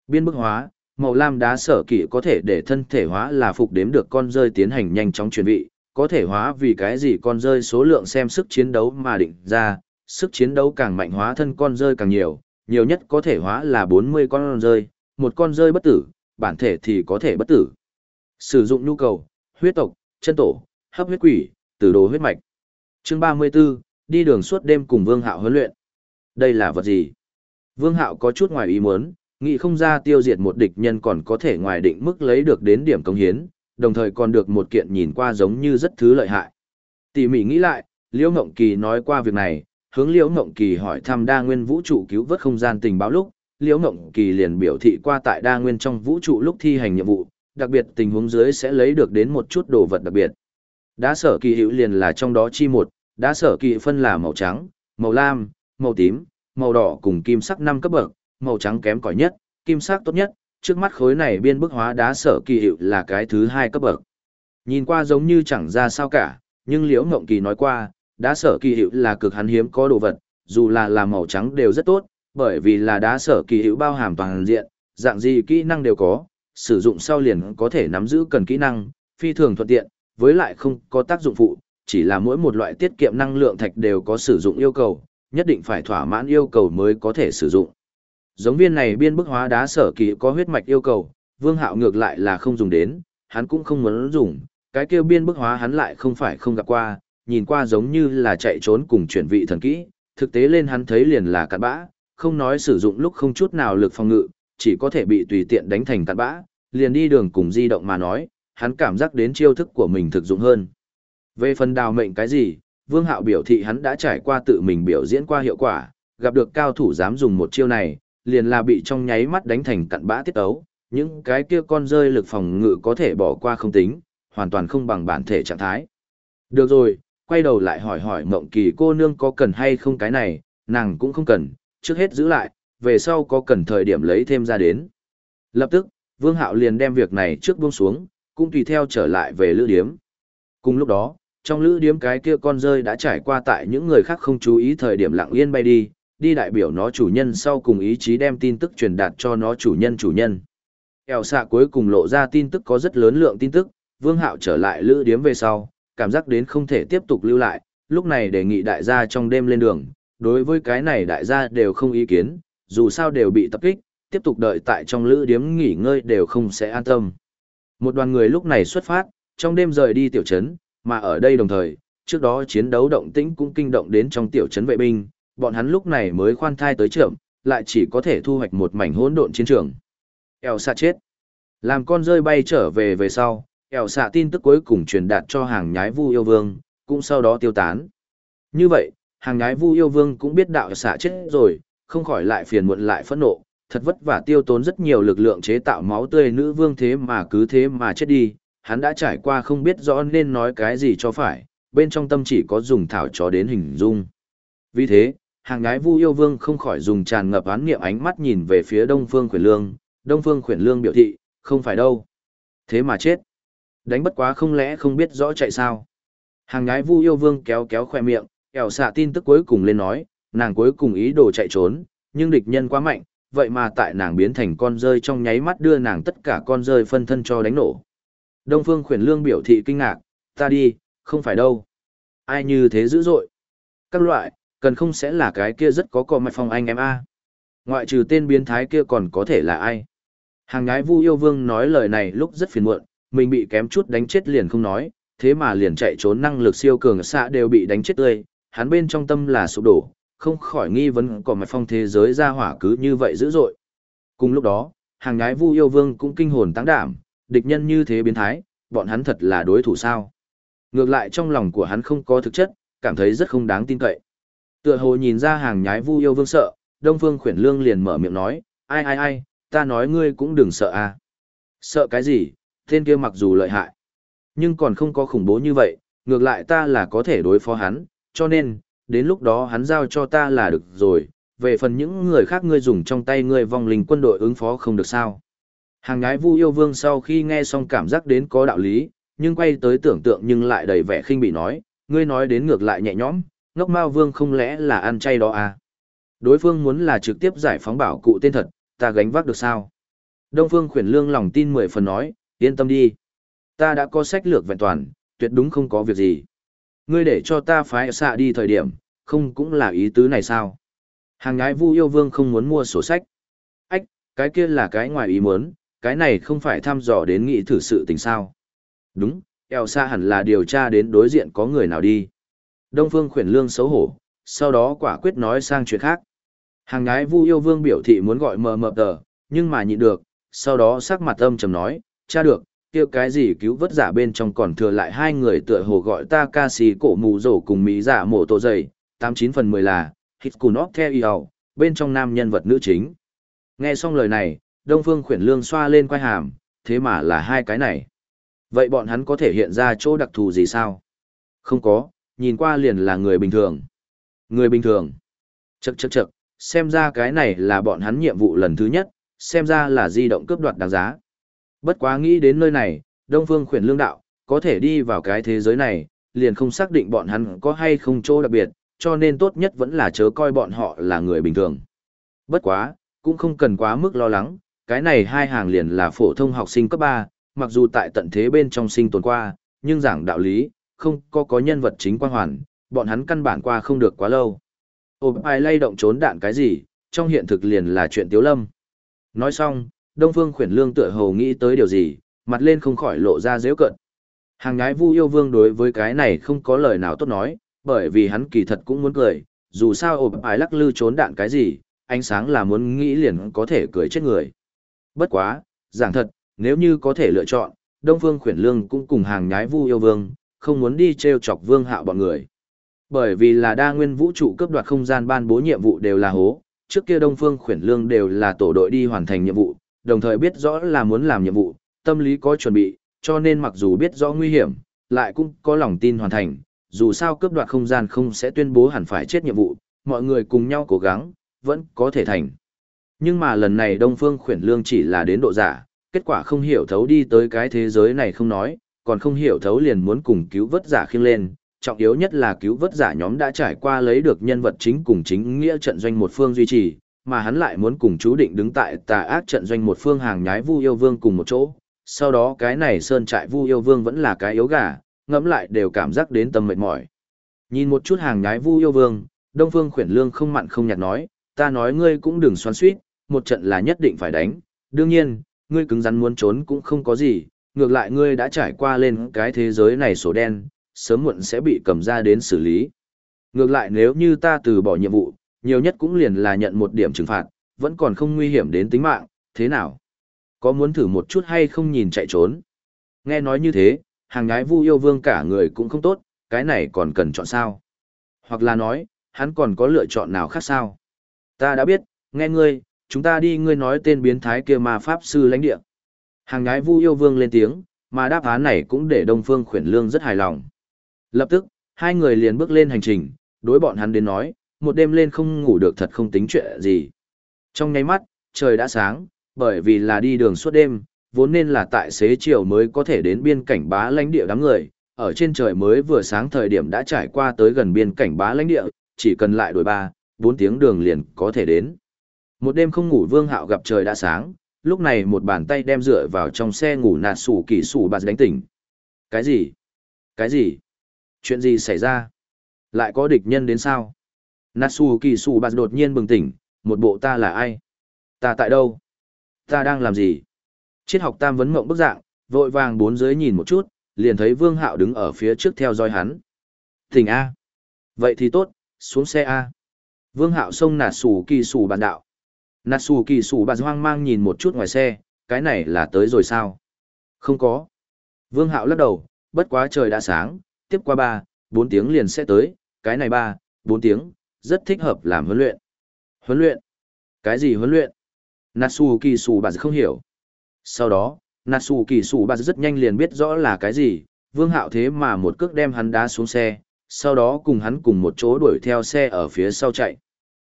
Biên bức hóa, màu lam đá sở kỵ có thể để thân thể hóa là phục đếm được con rơi tiến hành nhanh chóng chuyển vị, có thể hóa vì cái gì con rơi số lượng xem sức chiến đấu mà định ra, sức chiến đấu càng mạnh hóa thân con rơi càng nhiều, nhiều nhất có thể hóa là 40 con rơi, một con rơi bất tử, bản thể thì có thể bất tử. Sử dụng nhu cầu, huyết tộc, chân tổ, hấp huyết quỷ, tử đồ huyết mạch. Chương 34, đi đường suốt đêm cùng Vương Hạo huấn luyện. Đây là vật gì? Vương Hạo có chút ngoài ý muốn, nghĩ không ra tiêu diệt một địch nhân còn có thể ngoài định mức lấy được đến điểm công hiến, đồng thời còn được một kiện nhìn qua giống như rất thứ lợi hại. Tỉ mỉ nghĩ lại, Liễu Ngộng Kỳ nói qua việc này, hướng Liễu Ngộng Kỳ hỏi thăm đa nguyên vũ trụ cứu vớt không gian tình báo lúc, Liễu Ngộng Kỳ liền biểu thị qua tại đa nguyên trong vũ trụ lúc thi hành nhiệm vụ, đặc biệt tình huống dưới sẽ lấy được đến một chút đồ vật đặc biệt. Đá sở kỳ hữu liền là trong đó chi một, đá sở kỳ phân là màu trắng, màu lam, màu tím, màu đỏ cùng kim sắc năm cấp bậc, màu trắng kém cỏi nhất, kim sắc tốt nhất, trước mắt khối này biên bức hóa đá sở kỳ hiệu là cái thứ hai cấp bậc. Nhìn qua giống như chẳng ra sao cả, nhưng Liễu Ngộng Kỳ nói qua, đá sở kỳ hiệu là cực hắn hiếm có đồ vật, dù là là màu trắng đều rất tốt, bởi vì là đá sở kỳ hiệu bao hàm toàn diện, dạng gì kỹ năng đều có, sử dụng sau liền có thể nắm giữ cần kỹ năng, phi thường thuận tiện, với lại không có tác dụng phụ, chỉ là mỗi một loại tiết kiệm năng lượng thạch đều có sử dụng yêu cầu, nhất định phải thỏa mãn yêu cầu mới có thể sử dụng. Giống viên này biên bức hóa đá sở kỳ có huyết mạch yêu cầu, Vương Hạo ngược lại là không dùng đến, hắn cũng không muốn dùng, cái kêu biên bức hóa hắn lại không phải không gặp qua, nhìn qua giống như là chạy trốn cùng chuyển vị thần kỹ, thực tế lên hắn thấy liền là cặn bã, không nói sử dụng lúc không chút nào lực phòng ngự, chỉ có thể bị tùy tiện đánh thành cặn bã, liền đi đường cùng di động mà nói, hắn cảm giác đến chiêu thức của mình thực dụng hơn. Về phần đào mệnh cái gì, Vương Hạo biểu thị hắn đã trải qua tự mình biểu diễn qua hiệu quả, gặp được cao thủ dám dùng một chiêu này, liền là bị trong nháy mắt đánh thành cặn bã tiết ấu, những cái kia con rơi lực phòng ngự có thể bỏ qua không tính, hoàn toàn không bằng bản thể trạng thái. Được rồi, quay đầu lại hỏi hỏi mộng kỳ cô nương có cần hay không cái này, nàng cũng không cần, trước hết giữ lại, về sau có cần thời điểm lấy thêm ra đến. Lập tức, Vương Hạo liền đem việc này trước buông xuống, cũng tùy theo trở lại về lữ điếm. Cùng lúc đó, trong lữ điếm cái kia con rơi đã trải qua tại những người khác không chú ý thời điểm lặng yên bay đi, đi đại biểu nó chủ nhân sau cùng ý chí đem tin tức truyền đạt cho nó chủ nhân chủ nhân. Eo xạ cuối cùng lộ ra tin tức có rất lớn lượng tin tức, Vương Hạo trở lại lữ điếm về sau, cảm giác đến không thể tiếp tục lưu lại, lúc này đề nghị đại gia trong đêm lên đường, đối với cái này đại gia đều không ý kiến, dù sao đều bị tập kích, tiếp tục đợi tại trong lữ điếm nghỉ ngơi đều không sẽ an tâm. Một đoàn người lúc này xuất phát, trong đêm rời đi tiểu trấn, mà ở đây đồng thời, trước đó chiến đấu động tĩnh cũng kinh động đến trong tiểu trấn vệ binh, bọn hắn lúc này mới khoan thai tới trưởng, lại chỉ có thể thu hoạch một mảnh hỗn độn chiến trường. Eo xạ chết. Làm con rơi bay trở về về sau, eo xạ tin tức cuối cùng truyền đạt cho hàng nhái vu yêu vương, cũng sau đó tiêu tán. Như vậy, hàng nhái vu yêu vương cũng biết đạo xạ chết rồi, không khỏi lại phiền muộn lại phẫn nộ, thật vất vả tiêu tốn rất nhiều lực lượng chế tạo máu tươi nữ vương thế mà cứ thế mà chết đi, hắn đã trải qua không biết rõ nên nói cái gì cho phải, bên trong tâm chỉ có dùng thảo chó đến hình dung. Vì thế, hàng gái vu yêu vương không khỏi dùng tràn ngập án nghiệm ánh mắt nhìn về phía đông phương khuyển lương, đông phương khuyển lương biểu thị, không phải đâu. Thế mà chết. Đánh bất quá không lẽ không biết rõ chạy sao. Hàng gái vu yêu vương kéo kéo khoe miệng, kéo xạ tin tức cuối cùng lên nói, nàng cuối cùng ý đồ chạy trốn, nhưng địch nhân quá mạnh, vậy mà tại nàng biến thành con rơi trong nháy mắt đưa nàng tất cả con rơi phân thân cho đánh nổ. Đông Phương Khuyển Lương biểu thị kinh ngạc, ta đi, không phải đâu. Ai như thế dữ dội. Các loại, cần không sẽ là cái kia rất có cò mạch phong anh em a. Ngoại trừ tên biến thái kia còn có thể là ai. Hàng ngái Vu Yêu Vương nói lời này lúc rất phiền muộn, mình bị kém chút đánh chết liền không nói, thế mà liền chạy trốn năng lực siêu cường xạ đều bị đánh chết tươi, hắn bên trong tâm là sụp đổ, không khỏi nghi vấn cỏ mạch phong thế giới ra hỏa cứ như vậy dữ dội. Cùng lúc đó, hàng ngái Vu Yêu Vương cũng kinh hồn tăng đảm, địch nhân như thế biến thái, bọn hắn thật là đối thủ sao. Ngược lại trong lòng của hắn không có thực chất, cảm thấy rất không đáng tin cậy. Tựa hồ nhìn ra hàng nhái vu yêu vương sợ, Đông Phương Khuyển Lương liền mở miệng nói, ai ai ai, ta nói ngươi cũng đừng sợ à. Sợ cái gì, tên kia mặc dù lợi hại, nhưng còn không có khủng bố như vậy, ngược lại ta là có thể đối phó hắn, cho nên, đến lúc đó hắn giao cho ta là được rồi, về phần những người khác ngươi dùng trong tay ngươi vong linh quân đội ứng phó không được sao. Hàng ngái vu yêu vương sau khi nghe xong cảm giác đến có đạo lý, nhưng quay tới tưởng tượng nhưng lại đầy vẻ khinh bị nói, ngươi nói đến ngược lại nhẹ nhõm, ngốc mao vương không lẽ là ăn chay đó à? Đối phương muốn là trực tiếp giải phóng bảo cụ tên thật, ta gánh vác được sao? Đông phương khuyển lương lòng tin mười phần nói, yên tâm đi. Ta đã có sách lược vẹn toàn, tuyệt đúng không có việc gì. Ngươi để cho ta phái xạ đi thời điểm, không cũng là ý tứ này sao? Hàng ngái vu yêu vương không muốn mua sổ sách. Ách, cái kia là cái ngoài ý muốn, cái này không phải thăm dò đến nghị thử sự tình sao. Đúng, eo xa hẳn là điều tra đến đối diện có người nào đi. Đông Phương khuyển lương xấu hổ, sau đó quả quyết nói sang chuyện khác. Hàng ngái vu yêu vương biểu thị muốn gọi mờ mờ tờ, nhưng mà nhịn được, sau đó sắc mặt âm trầm nói, cha được, kia cái gì cứu vớt giả bên trong còn thừa lại hai người tựa hồ gọi ta ca sĩ cổ mù rổ cùng mỹ giả mổ tổ dày, tám chín phần mười là, hít cù nóc theo yêu, bên trong nam nhân vật nữ chính. Nghe xong lời này, Đông Phương khuyển lương xoa lên quai hàm, thế mà là hai cái này. Vậy bọn hắn có thể hiện ra chỗ đặc thù gì sao? Không có, nhìn qua liền là người bình thường. Người bình thường. Chậc chậc chậc, xem ra cái này là bọn hắn nhiệm vụ lần thứ nhất, xem ra là di động cướp đoạt đáng giá. Bất quá nghĩ đến nơi này, Đông Phương khuyển lương đạo, có thể đi vào cái thế giới này, liền không xác định bọn hắn có hay không chỗ đặc biệt, cho nên tốt nhất vẫn là chớ coi bọn họ là người bình thường. Bất quá, cũng không cần quá mức lo lắng, cái này hai hàng liền là phổ thông học sinh cấp 3, mặc dù tại tận thế bên trong sinh tồn qua, nhưng giảng đạo lý, không có có nhân vật chính quan hoàn, bọn hắn căn bản qua không được quá lâu. Ôm ai lay động trốn đạn cái gì, trong hiện thực liền là chuyện tiếu lâm. Nói xong, Đông Phương khuyển lương tựa hồ nghĩ tới điều gì, mặt lên không khỏi lộ ra dễ cận. Hàng ngái vu yêu vương đối với cái này không có lời nào tốt nói, bởi vì hắn kỳ thật cũng muốn cười, dù sao ôm ai lắc lư trốn đạn cái gì, ánh sáng là muốn nghĩ liền có thể cười chết người. Bất quá, giảng thật, nếu như có thể lựa chọn, Đông Phương Khuyển Lương cũng cùng hàng nhái Vu yêu vương, không muốn đi treo chọc Vương Hạo bọn người. Bởi vì là đa nguyên vũ trụ cấp đoạt không gian ban bố nhiệm vụ đều là hố, trước kia Đông Phương Khuyển Lương đều là tổ đội đi hoàn thành nhiệm vụ, đồng thời biết rõ là muốn làm nhiệm vụ, tâm lý có chuẩn bị, cho nên mặc dù biết rõ nguy hiểm, lại cũng có lòng tin hoàn thành, dù sao cướp đoạt không gian không sẽ tuyên bố hẳn phải chết nhiệm vụ, mọi người cùng nhau cố gắng, vẫn có thể thành. Nhưng mà lần này Đông Phương Khuyển Lương chỉ là đến độ giả, kết quả không hiểu thấu đi tới cái thế giới này không nói, còn không hiểu thấu liền muốn cùng cứu vớt giả khiêng lên. Trọng yếu nhất là cứu vớt giả nhóm đã trải qua lấy được nhân vật chính cùng chính nghĩa trận doanh một phương duy trì, mà hắn lại muốn cùng chú định đứng tại tà ác trận doanh một phương hàng nhái Vu Yêu Vương cùng một chỗ. Sau đó cái này sơn trại Vu Yêu Vương vẫn là cái yếu gà, ngẫm lại đều cảm giác đến tâm mệt mỏi. Nhìn một chút hàng nhái Vu Yêu Vương, Đông Phương Khuyển Lương không mặn không nhạt nói, ta nói ngươi cũng đừng xoắn xuýt, một trận là nhất định phải đánh, đương nhiên, ngươi cứng rắn muốn trốn cũng không có gì, ngược lại ngươi đã trải qua lên cái thế giới này sổ đen, sớm muộn sẽ bị cầm ra đến xử lý. Ngược lại nếu như ta từ bỏ nhiệm vụ, nhiều nhất cũng liền là nhận một điểm trừng phạt, vẫn còn không nguy hiểm đến tính mạng, thế nào? Có muốn thử một chút hay không nhìn chạy trốn? Nghe nói như thế, hàng ngái vu yêu vương cả người cũng không tốt, cái này còn cần chọn sao? Hoặc là nói, hắn còn có lựa chọn nào khác sao? Ta đã biết, nghe ngươi, chúng ta đi ngươi nói tên biến thái kia ma pháp sư lãnh địa. Hàng ngái vu yêu vương lên tiếng, mà đáp án này cũng để Đông Phương khuyển lương rất hài lòng. Lập tức, hai người liền bước lên hành trình, đối bọn hắn đến nói, một đêm lên không ngủ được thật không tính chuyện gì. Trong nháy mắt, trời đã sáng, bởi vì là đi đường suốt đêm, vốn nên là tại xế chiều mới có thể đến biên cảnh bá lãnh địa đám người, ở trên trời mới vừa sáng thời điểm đã trải qua tới gần biên cảnh bá lãnh địa, chỉ cần lại đổi ba, bốn tiếng đường liền có thể đến. Một đêm không ngủ Vương Hạo gặp trời đã sáng, lúc này một bàn tay đem dựa vào trong xe ngủ nạt sủ kỳ sủ bạt đánh tỉnh. Cái gì? Cái gì? Chuyện gì xảy ra? Lại có địch nhân đến sao? Natsu kỳ sủ bạt đột nhiên bừng tỉnh, một bộ ta là ai? Ta tại đâu? Ta đang làm gì? Triết học tam vấn mộng bức dạng, vội vàng bốn dưới nhìn một chút, liền thấy Vương Hạo đứng ở phía trước theo dõi hắn. Tỉnh A. Vậy thì tốt, xuống xe A. Vương Hạo xông nạt sủ kỳ sủ bàn đạo. Nạt kỳ sủ bà hoang mang nhìn một chút ngoài xe, cái này là tới rồi sao? Không có. Vương Hạo lắc đầu, bất quá trời đã sáng, tiếp qua ba, bốn tiếng liền sẽ tới, cái này ba, bốn tiếng, rất thích hợp làm huấn luyện. Huấn luyện? Cái gì huấn luyện? Natsu kỳ sủ bà không hiểu. Sau đó, Natsu kỳ sủ bà rất nhanh liền biết rõ là cái gì, vương hạo thế mà một cước đem hắn đá xuống xe, sau đó cùng hắn cùng một chỗ đuổi theo xe ở phía sau chạy.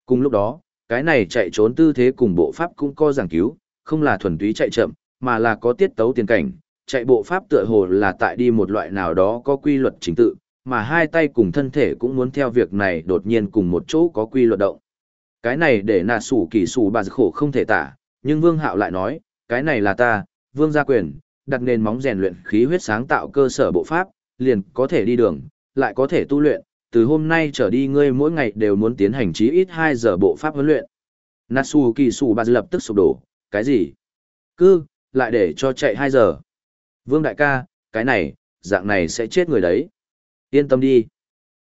Cùng lúc đó, cái này chạy trốn tư thế cùng bộ pháp cũng có giảng cứu, không là thuần túy chạy chậm, mà là có tiết tấu tiền cảnh, chạy bộ pháp tựa hồ là tại đi một loại nào đó có quy luật chính tự, mà hai tay cùng thân thể cũng muốn theo việc này đột nhiên cùng một chỗ có quy luật động. Cái này để nà sủ kỳ sủ bà khổ không thể tả, nhưng Vương Hạo lại nói, cái này là ta, Vương gia quyền, đặt nền móng rèn luyện khí huyết sáng tạo cơ sở bộ pháp, liền có thể đi đường, lại có thể tu luyện, từ hôm nay trở đi ngươi mỗi ngày đều muốn tiến hành chí ít 2 giờ bộ pháp huấn luyện. Natsu kỳ sủ bà lập tức sụp đổ, cái gì? Cứ, lại để cho chạy 2 giờ. Vương đại ca, cái này, dạng này sẽ chết người đấy. Yên tâm đi.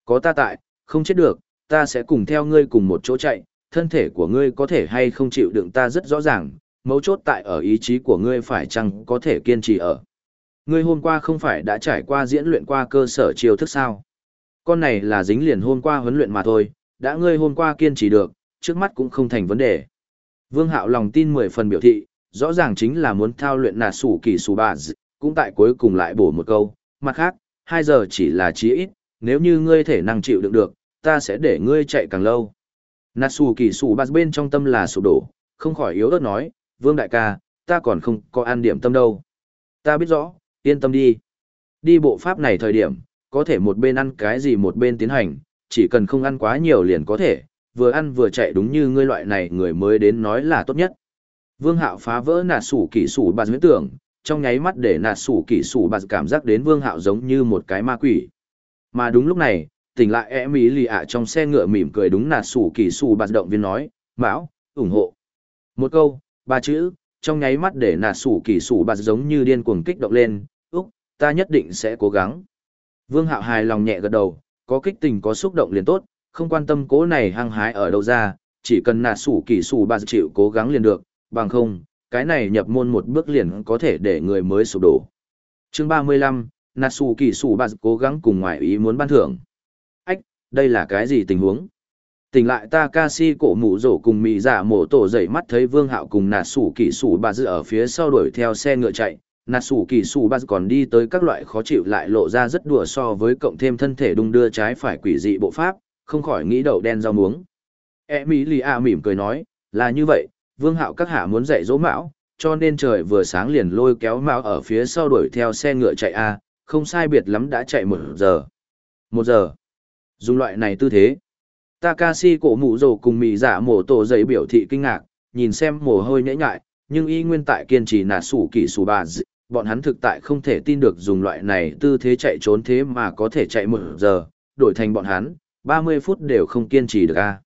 Có ta tại, không chết được, ta sẽ cùng theo ngươi cùng một chỗ chạy, thân thể của ngươi có thể hay không chịu đựng ta rất rõ ràng, mấu chốt tại ở ý chí của ngươi phải chăng có thể kiên trì ở. Ngươi hôm qua không phải đã trải qua diễn luyện qua cơ sở chiêu thức sao? Con này là dính liền hôm qua huấn luyện mà thôi, đã ngươi hôm qua kiên trì được, trước mắt cũng không thành vấn đề. Vương Hạo lòng tin mười phần biểu thị, rõ ràng chính là muốn thao luyện nà sủ kỳ sủ bà cũng tại cuối cùng lại bổ một câu, mặt khác, 2 giờ chỉ là chí ít, nếu như ngươi thể năng chịu đựng được, ta sẽ để ngươi chạy càng lâu. nà sủ kỳ sủ bà bên trong tâm là sụp đổ, không khỏi yếu ớt nói, vương đại ca, ta còn không có an điểm tâm đâu. Ta biết rõ, yên tâm đi. Đi bộ pháp này thời điểm, có thể một bên ăn cái gì một bên tiến hành, chỉ cần không ăn quá nhiều liền có thể, vừa ăn vừa chạy đúng như ngươi loại này người mới đến nói là tốt nhất. Vương hạo phá vỡ nạt sủ kỵ sủ bà huyết tưởng, trong nháy mắt để nạt sủ kỵ sủ bạt cảm giác đến vương hạo giống như một cái ma quỷ. Mà đúng lúc này, tỉnh lại e mỹ lì ạ trong xe ngựa mỉm cười đúng nạt sủ kỵ sủ bạt động viên nói, mão, ủng hộ. Một câu, ba chữ, trong nháy mắt để nạt sủ kỵ sủ bạt giống như điên cuồng kích động lên, úc, ta nhất định sẽ cố gắng. Vương hạo hài lòng nhẹ gật đầu, có kích tình có xúc động liền tốt, không quan tâm cố này hăng hái ở đâu ra, chỉ cần nạt sủ kỳ sủ bà chịu cố gắng liền được, bằng không, cái này nhập môn một bước liền có thể để người mới sụp đổ. Chương 35, Natsu Kỳ Sủ bà cố gắng cùng ngoại ý muốn ban thưởng. Ách, đây là cái gì tình huống? Tỉnh lại Takashi cổ mũ rổ cùng mị giả dạ mổ tổ dậy mắt thấy Vương Hạo cùng Natsu Kỳ Sủ bà dự ở phía sau đuổi theo xe ngựa chạy. Natsu Kỳ Sủ Bạt còn đi tới các loại khó chịu lại lộ ra rất đùa so với cộng thêm thân thể đung đưa trái phải quỷ dị bộ pháp, không khỏi nghĩ đầu đen rau muống. Emilia mỉm cười nói, là như vậy, vương hạo các hạ muốn dạy dỗ mão cho nên trời vừa sáng liền lôi kéo mão ở phía sau đuổi theo xe ngựa chạy a không sai biệt lắm đã chạy một giờ. Một giờ. Dùng loại này tư thế. Takashi cổ mụ rồ cùng mị giả mổ tổ giấy biểu thị kinh ngạc nhìn xem mồ hôi nhễ nhại nhưng y nguyên tại kiên trì nà sủ kỳ sủ bà dị bọn hắn thực tại không thể tin được dùng loại này tư thế chạy trốn thế mà có thể chạy một giờ đổi thành bọn hắn ba mươi phút đều không kiên trì được a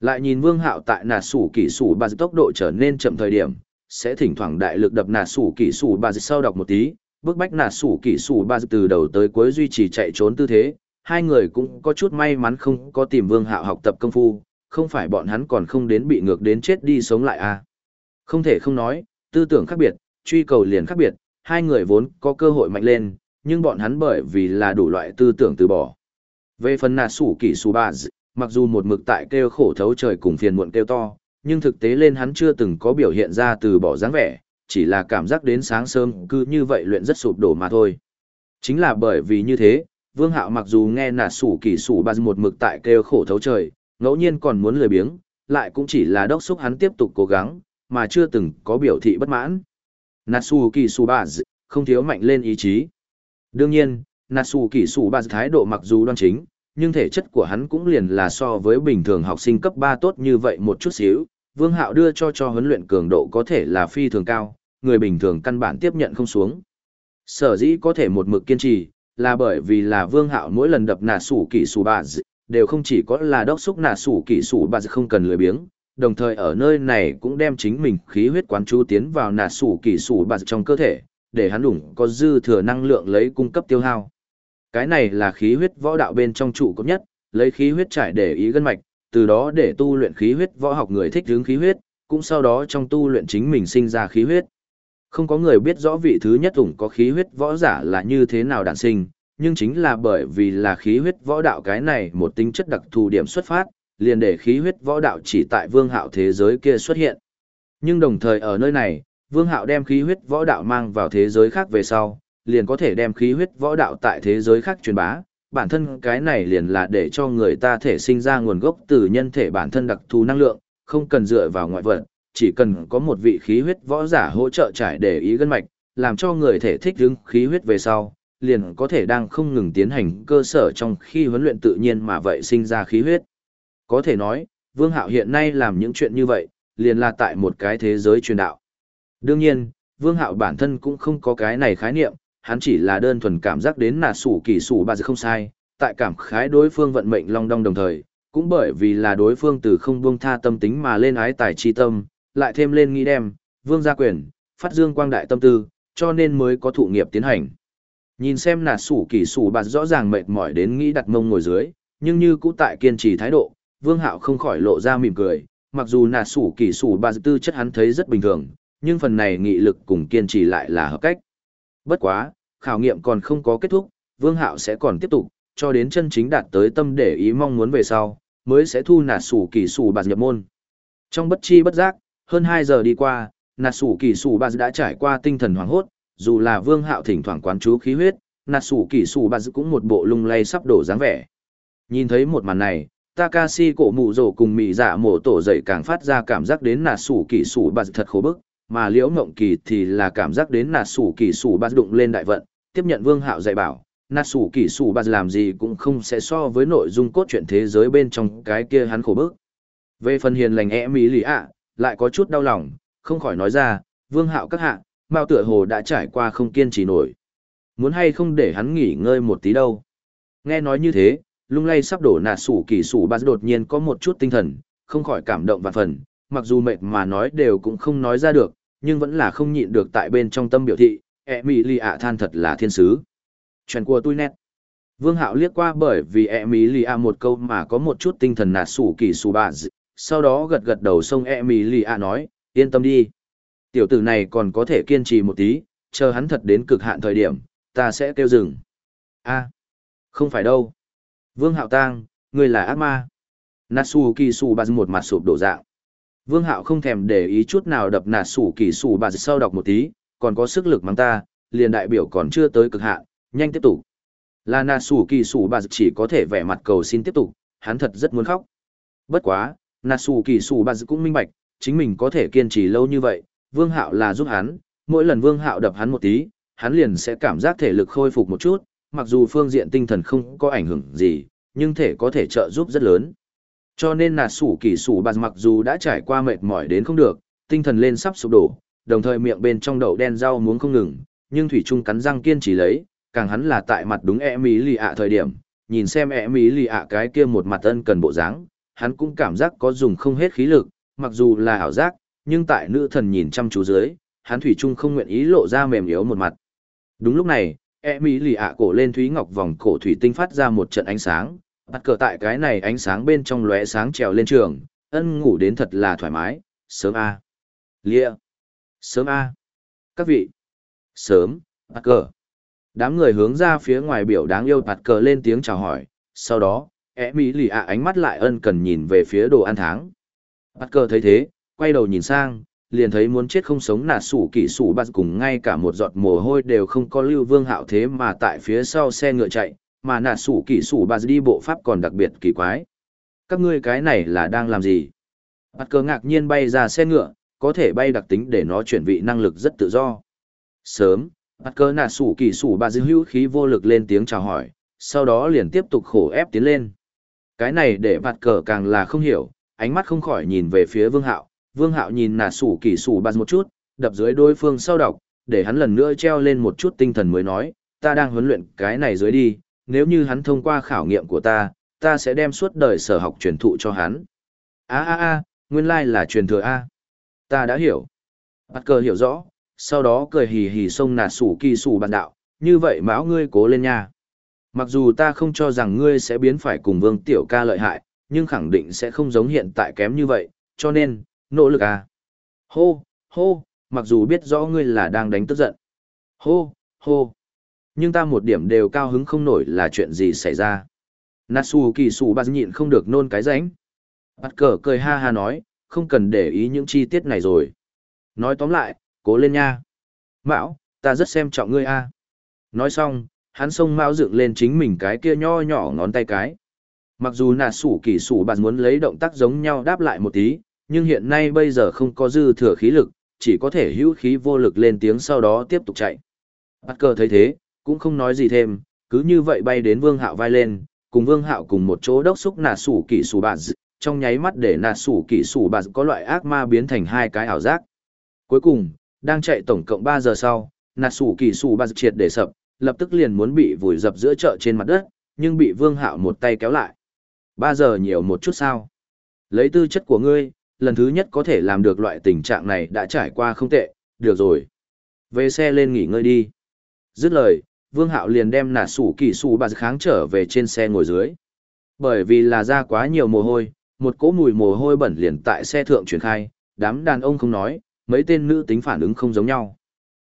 lại nhìn Vương Hạo tại nà sủ kỷ sủ bà tốc độ trở nên chậm thời điểm, sẽ thỉnh thoảng đại lực đập nà sủ kỷ sủ bà sau đọc một tí, Bước bách nạt sủ kỷ sủ ba từ đầu tới cuối duy trì chạy trốn tư thế, hai người cũng có chút may mắn không có tìm vương hạo học tập công phu, không phải bọn hắn còn không đến bị ngược đến chết đi sống lại à. Không thể không nói, tư tưởng khác biệt, truy cầu liền khác biệt, hai người vốn có cơ hội mạnh lên, nhưng bọn hắn bởi vì là đủ loại tư tưởng từ bỏ. Về phần nà sủ kỷ sủ ba mặc dù một mực tại kêu khổ thấu trời cùng phiền muộn kêu to, nhưng thực tế lên hắn chưa từng có biểu hiện ra từ bỏ dáng vẻ, chỉ là cảm giác đến sáng sớm cứ như vậy luyện rất sụp đổ mà thôi. Chính là bởi vì như thế, Vương Hạo mặc dù nghe nà sủ kỷ sủ ba một mực tại kêu khổ thấu trời, ngẫu nhiên còn muốn lười biếng, lại cũng chỉ là đốc xúc hắn tiếp tục cố gắng, mà chưa từng có biểu thị bất mãn. Natsuki kỳ sủ không thiếu mạnh lên ý chí. Đương nhiên, Natsuki kỳ sủ thái độ mặc dù đoan chính, nhưng thể chất của hắn cũng liền là so với bình thường học sinh cấp 3 tốt như vậy một chút xíu. Vương Hạo đưa cho cho huấn luyện cường độ có thể là phi thường cao, người bình thường căn bản tiếp nhận không xuống. Sở dĩ có thể một mực kiên trì, là bởi vì là Vương Hạo mỗi lần đập nà sủ kỷ sủ bà đều không chỉ có là đốc xúc nà sủ kỷ sủ bà không cần lười biếng, đồng thời ở nơi này cũng đem chính mình khí huyết quán chú tiến vào nà sủ kỳ sủ bạt trong cơ thể, để hắn đủ có dư thừa năng lượng lấy cung cấp tiêu hao. Cái này là khí huyết võ đạo bên trong trụ cấp nhất, lấy khí huyết trải để ý gân mạch, từ đó để tu luyện khí huyết võ học người thích hướng khí huyết, cũng sau đó trong tu luyện chính mình sinh ra khí huyết. Không có người biết rõ vị thứ nhất ủng có khí huyết võ giả là như thế nào đản sinh, nhưng chính là bởi vì là khí huyết võ đạo cái này một tính chất đặc thù điểm xuất phát, liền để khí huyết võ đạo chỉ tại vương hạo thế giới kia xuất hiện. Nhưng đồng thời ở nơi này, vương hạo đem khí huyết võ đạo mang vào thế giới khác về sau, liền có thể đem khí huyết võ đạo tại thế giới khác truyền bá. Bản thân cái này liền là để cho người ta thể sinh ra nguồn gốc từ nhân thể bản thân đặc thù năng lượng, không cần dựa vào ngoại vật, chỉ cần có một vị khí huyết võ giả hỗ trợ trải để ý gân mạch, làm cho người thể thích ứng khí huyết về sau, liền có thể đang không ngừng tiến hành cơ sở trong khi huấn luyện tự nhiên mà vậy sinh ra khí huyết. Có thể nói, Vương Hạo hiện nay làm những chuyện như vậy, liền là tại một cái thế giới truyền đạo. Đương nhiên, Vương Hạo bản thân cũng không có cái này khái niệm, hắn chỉ là đơn thuần cảm giác đến nà sủ kỳ sủ bà dự không sai, tại cảm khái đối phương vận mệnh long đong đồng thời, cũng bởi vì là đối phương từ không buông tha tâm tính mà lên ái tài chi tâm, lại thêm lên nghĩ đem, vương gia quyền, phát dương quang đại tâm tư, cho nên mới có thụ nghiệp tiến hành. Nhìn xem nà sủ kỳ sủ bà rõ ràng mệt mỏi đến nghĩ đặt mông ngồi dưới, nhưng như cũ tại kiên trì thái độ, vương hạo không khỏi lộ ra mỉm cười, mặc dù nà sủ kỳ sủ bà tư chất hắn thấy rất bình thường, nhưng phần này nghị lực cùng kiên trì lại là hợp cách. Bất quá, khảo nghiệm còn không có kết thúc, Vương Hạo sẽ còn tiếp tục, cho đến chân chính đạt tới tâm để ý mong muốn về sau, mới sẽ thu nà sủ kỳ sủ bạt nhập môn. Trong bất chi bất giác, hơn 2 giờ đi qua, nà sủ kỳ sủ bạt đã trải qua tinh thần hoảng hốt, dù là Vương Hạo thỉnh thoảng quán chú khí huyết, nà sủ kỳ sủ bạt cũng một bộ lung lay sắp đổ dáng vẻ. Nhìn thấy một màn này, Takashi cổ mụ rổ cùng mị giả mổ tổ dậy càng phát ra cảm giác đến nà sủ kỳ sủ bạt thật khổ bức, mà liễu mộng kỳ thì là cảm giác đến nà sủ kỳ sủ bạt đụng lên đại vận, tiếp nhận vương hạo dạy bảo, nà sủ kỳ sủ bạt làm gì cũng không sẽ so với nội dung cốt truyện thế giới bên trong cái kia hắn khổ bức. Về phần hiền lành e mỹ lì ạ, lại có chút đau lòng, không khỏi nói ra, vương hạo các hạ, mao tựa hồ đã trải qua không kiên trì nổi. Muốn hay không để hắn nghỉ ngơi một tí đâu. Nghe nói như thế, lung lay sắp đổ nạt sủ kỳ sủ bà đột nhiên có một chút tinh thần, không khỏi cảm động và phần, mặc dù mệt mà nói đều cũng không nói ra được, nhưng vẫn là không nhịn được tại bên trong tâm biểu thị, e mì lì ạ than thật là thiên sứ. Trần Cua tôi nét. Vương Hạo liếc qua bởi vì e mì lì ạ một câu mà có một chút tinh thần nạt sủ kỳ sủ bà sau đó gật gật đầu sông e mì lì ạ nói, yên tâm đi. Tiểu tử này còn có thể kiên trì một tí, chờ hắn thật đến cực hạn thời điểm, ta sẽ kêu dừng. a không phải đâu. Vương Hạo tang, ngươi là ác ma. Natsu Kisu một mặt sụp đổ dạng. Vương Hạo không thèm để ý chút nào đập nạt sủ kỳ sủ bà sau đọc một tí, còn có sức lực mang ta, liền đại biểu còn chưa tới cực hạn, nhanh tiếp tục. Là Natsu sủ kỳ chỉ có thể vẻ mặt cầu xin tiếp tục, hắn thật rất muốn khóc. Bất quá, Natsu Kisu kỳ sủ cũng minh bạch, chính mình có thể kiên trì lâu như vậy, Vương Hạo là giúp hắn, mỗi lần Vương Hạo đập hắn một tí, hắn liền sẽ cảm giác thể lực khôi phục một chút, mặc dù phương diện tinh thần không có ảnh hưởng gì, nhưng thể có thể trợ giúp rất lớn. Cho nên nà sủ kỳ sủ bạt mặc dù đã trải qua mệt mỏi đến không được, tinh thần lên sắp sụp đổ, đồng thời miệng bên trong đậu đen rau muốn không ngừng, nhưng Thủy Trung cắn răng kiên trì lấy, càng hắn là tại mặt đúng e mỹ lì ạ thời điểm, nhìn xem e mỹ lì ạ cái kia một mặt ân cần bộ dáng, hắn cũng cảm giác có dùng không hết khí lực, mặc dù là ảo giác, nhưng tại nữ thần nhìn chăm chú dưới, hắn Thủy Trung không nguyện ý lộ ra mềm yếu một mặt. Đúng lúc này, e mỹ lì ạ cổ lên thúy ngọc vòng cổ thủy tinh phát ra một trận ánh sáng, bắt cờ tại cái này ánh sáng bên trong lóe sáng trèo lên trường, ân ngủ đến thật là thoải mái, sớm a. À. Lia. Sớm a. Các vị. Sớm, bắt cờ. Đám người hướng ra phía ngoài biểu đáng yêu bắt cờ lên tiếng chào hỏi, sau đó, E mỹ lì ạ ánh mắt lại ân cần nhìn về phía đồ ăn tháng. bắt cờ thấy thế, quay đầu nhìn sang, liền thấy muốn chết không sống nạt sủ kỷ sủ bạt cùng ngay cả một giọt mồ hôi đều không có lưu vương hạo thế mà tại phía sau xe ngựa chạy, mà nạt sủ kỷ sủ bạt đi bộ pháp còn đặc biệt kỳ quái. Các ngươi cái này là đang làm gì? Bạt cờ ngạc nhiên bay ra xe ngựa, có thể bay đặc tính để nó chuyển vị năng lực rất tự do. Sớm, Bắt cờ nà sủ kỳ sủ bà hữu khí vô lực lên tiếng chào hỏi, sau đó liền tiếp tục khổ ép tiến lên. Cái này để bạt cờ càng là không hiểu, ánh mắt không khỏi nhìn về phía vương hạo. Vương hạo nhìn nà sủ kỳ sủ bạt một chút, đập dưới đối phương sau đọc, để hắn lần nữa treo lên một chút tinh thần mới nói, ta đang huấn luyện cái này dưới đi, nếu như hắn thông qua khảo nghiệm của ta, ta sẽ đem suốt đời sở học truyền thụ cho hắn. a a a nguyên lai là truyền thừa A. Ta đã hiểu. bắt cờ hiểu rõ, sau đó cười hì hì xông nà sủ kỳ sủ bạn đạo, như vậy mão ngươi cố lên nha. Mặc dù ta không cho rằng ngươi sẽ biến phải cùng vương tiểu ca lợi hại, nhưng khẳng định sẽ không giống hiện tại kém như vậy, cho nên, nỗ lực à. Hô, hô, mặc dù biết rõ ngươi là đang đánh tức giận. Hô, hô. Nhưng ta một điểm đều cao hứng không nổi là chuyện gì xảy ra. Natsu kỳ sủ bạt nhịn không được nôn cái ránh. Bắt cờ cười ha ha nói, không cần để ý những chi tiết này rồi. Nói tóm lại, cố lên nha. Mão, ta rất xem trọng ngươi a. Nói xong, hắn xông Mão dựng lên chính mình cái kia nho nhỏ ngón tay cái. Mặc dù nà sủ kỳ sủ bạn muốn lấy động tác giống nhau đáp lại một tí, nhưng hiện nay bây giờ không có dư thừa khí lực, chỉ có thể hữu khí vô lực lên tiếng sau đó tiếp tục chạy. Bắt cờ thấy thế, cũng không nói gì thêm, cứ như vậy bay đến vương hạo vai lên, cùng vương hạo cùng một chỗ đốc xúc nà sủ kỳ sủ bạn trong nháy mắt để nà sủ kỳ sủ bạn có loại ác ma biến thành hai cái ảo giác. Cuối cùng, đang chạy tổng cộng 3 giờ sau, nà sủ kỳ sủ ba triệt để sập, lập tức liền muốn bị vùi dập giữa chợ trên mặt đất, nhưng bị vương hạo một tay kéo lại. 3 giờ nhiều một chút sao. Lấy tư chất của ngươi, lần thứ nhất có thể làm được loại tình trạng này đã trải qua không tệ, được rồi. Về xe lên nghỉ ngơi đi. Dứt lời, vương hạo liền đem nà sủ kỳ sủ bà kháng trở về trên xe ngồi dưới. Bởi vì là ra quá nhiều mồ hôi, một cỗ mùi mồ hôi bẩn liền tại xe thượng truyền khai, đám đàn ông không nói, mấy tên nữ tính phản ứng không giống nhau.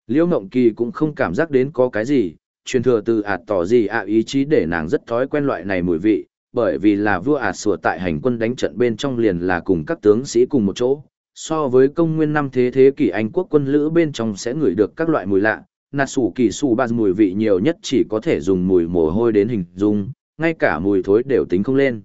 Liễu Ngộng Kỳ cũng không cảm giác đến có cái gì, truyền thừa từ ạt tỏ gì ạ ý chí để nàng rất thói quen loại này mùi vị, bởi vì là vua ả sủa tại hành quân đánh trận bên trong liền là cùng các tướng sĩ cùng một chỗ. So với công nguyên năm thế thế kỷ Anh quốc quân lữ bên trong sẽ ngửi được các loại mùi lạ, nà sủ kỳ sủ ba mùi vị nhiều nhất chỉ có thể dùng mùi mồ hôi đến hình dung, ngay cả mùi thối đều tính không lên.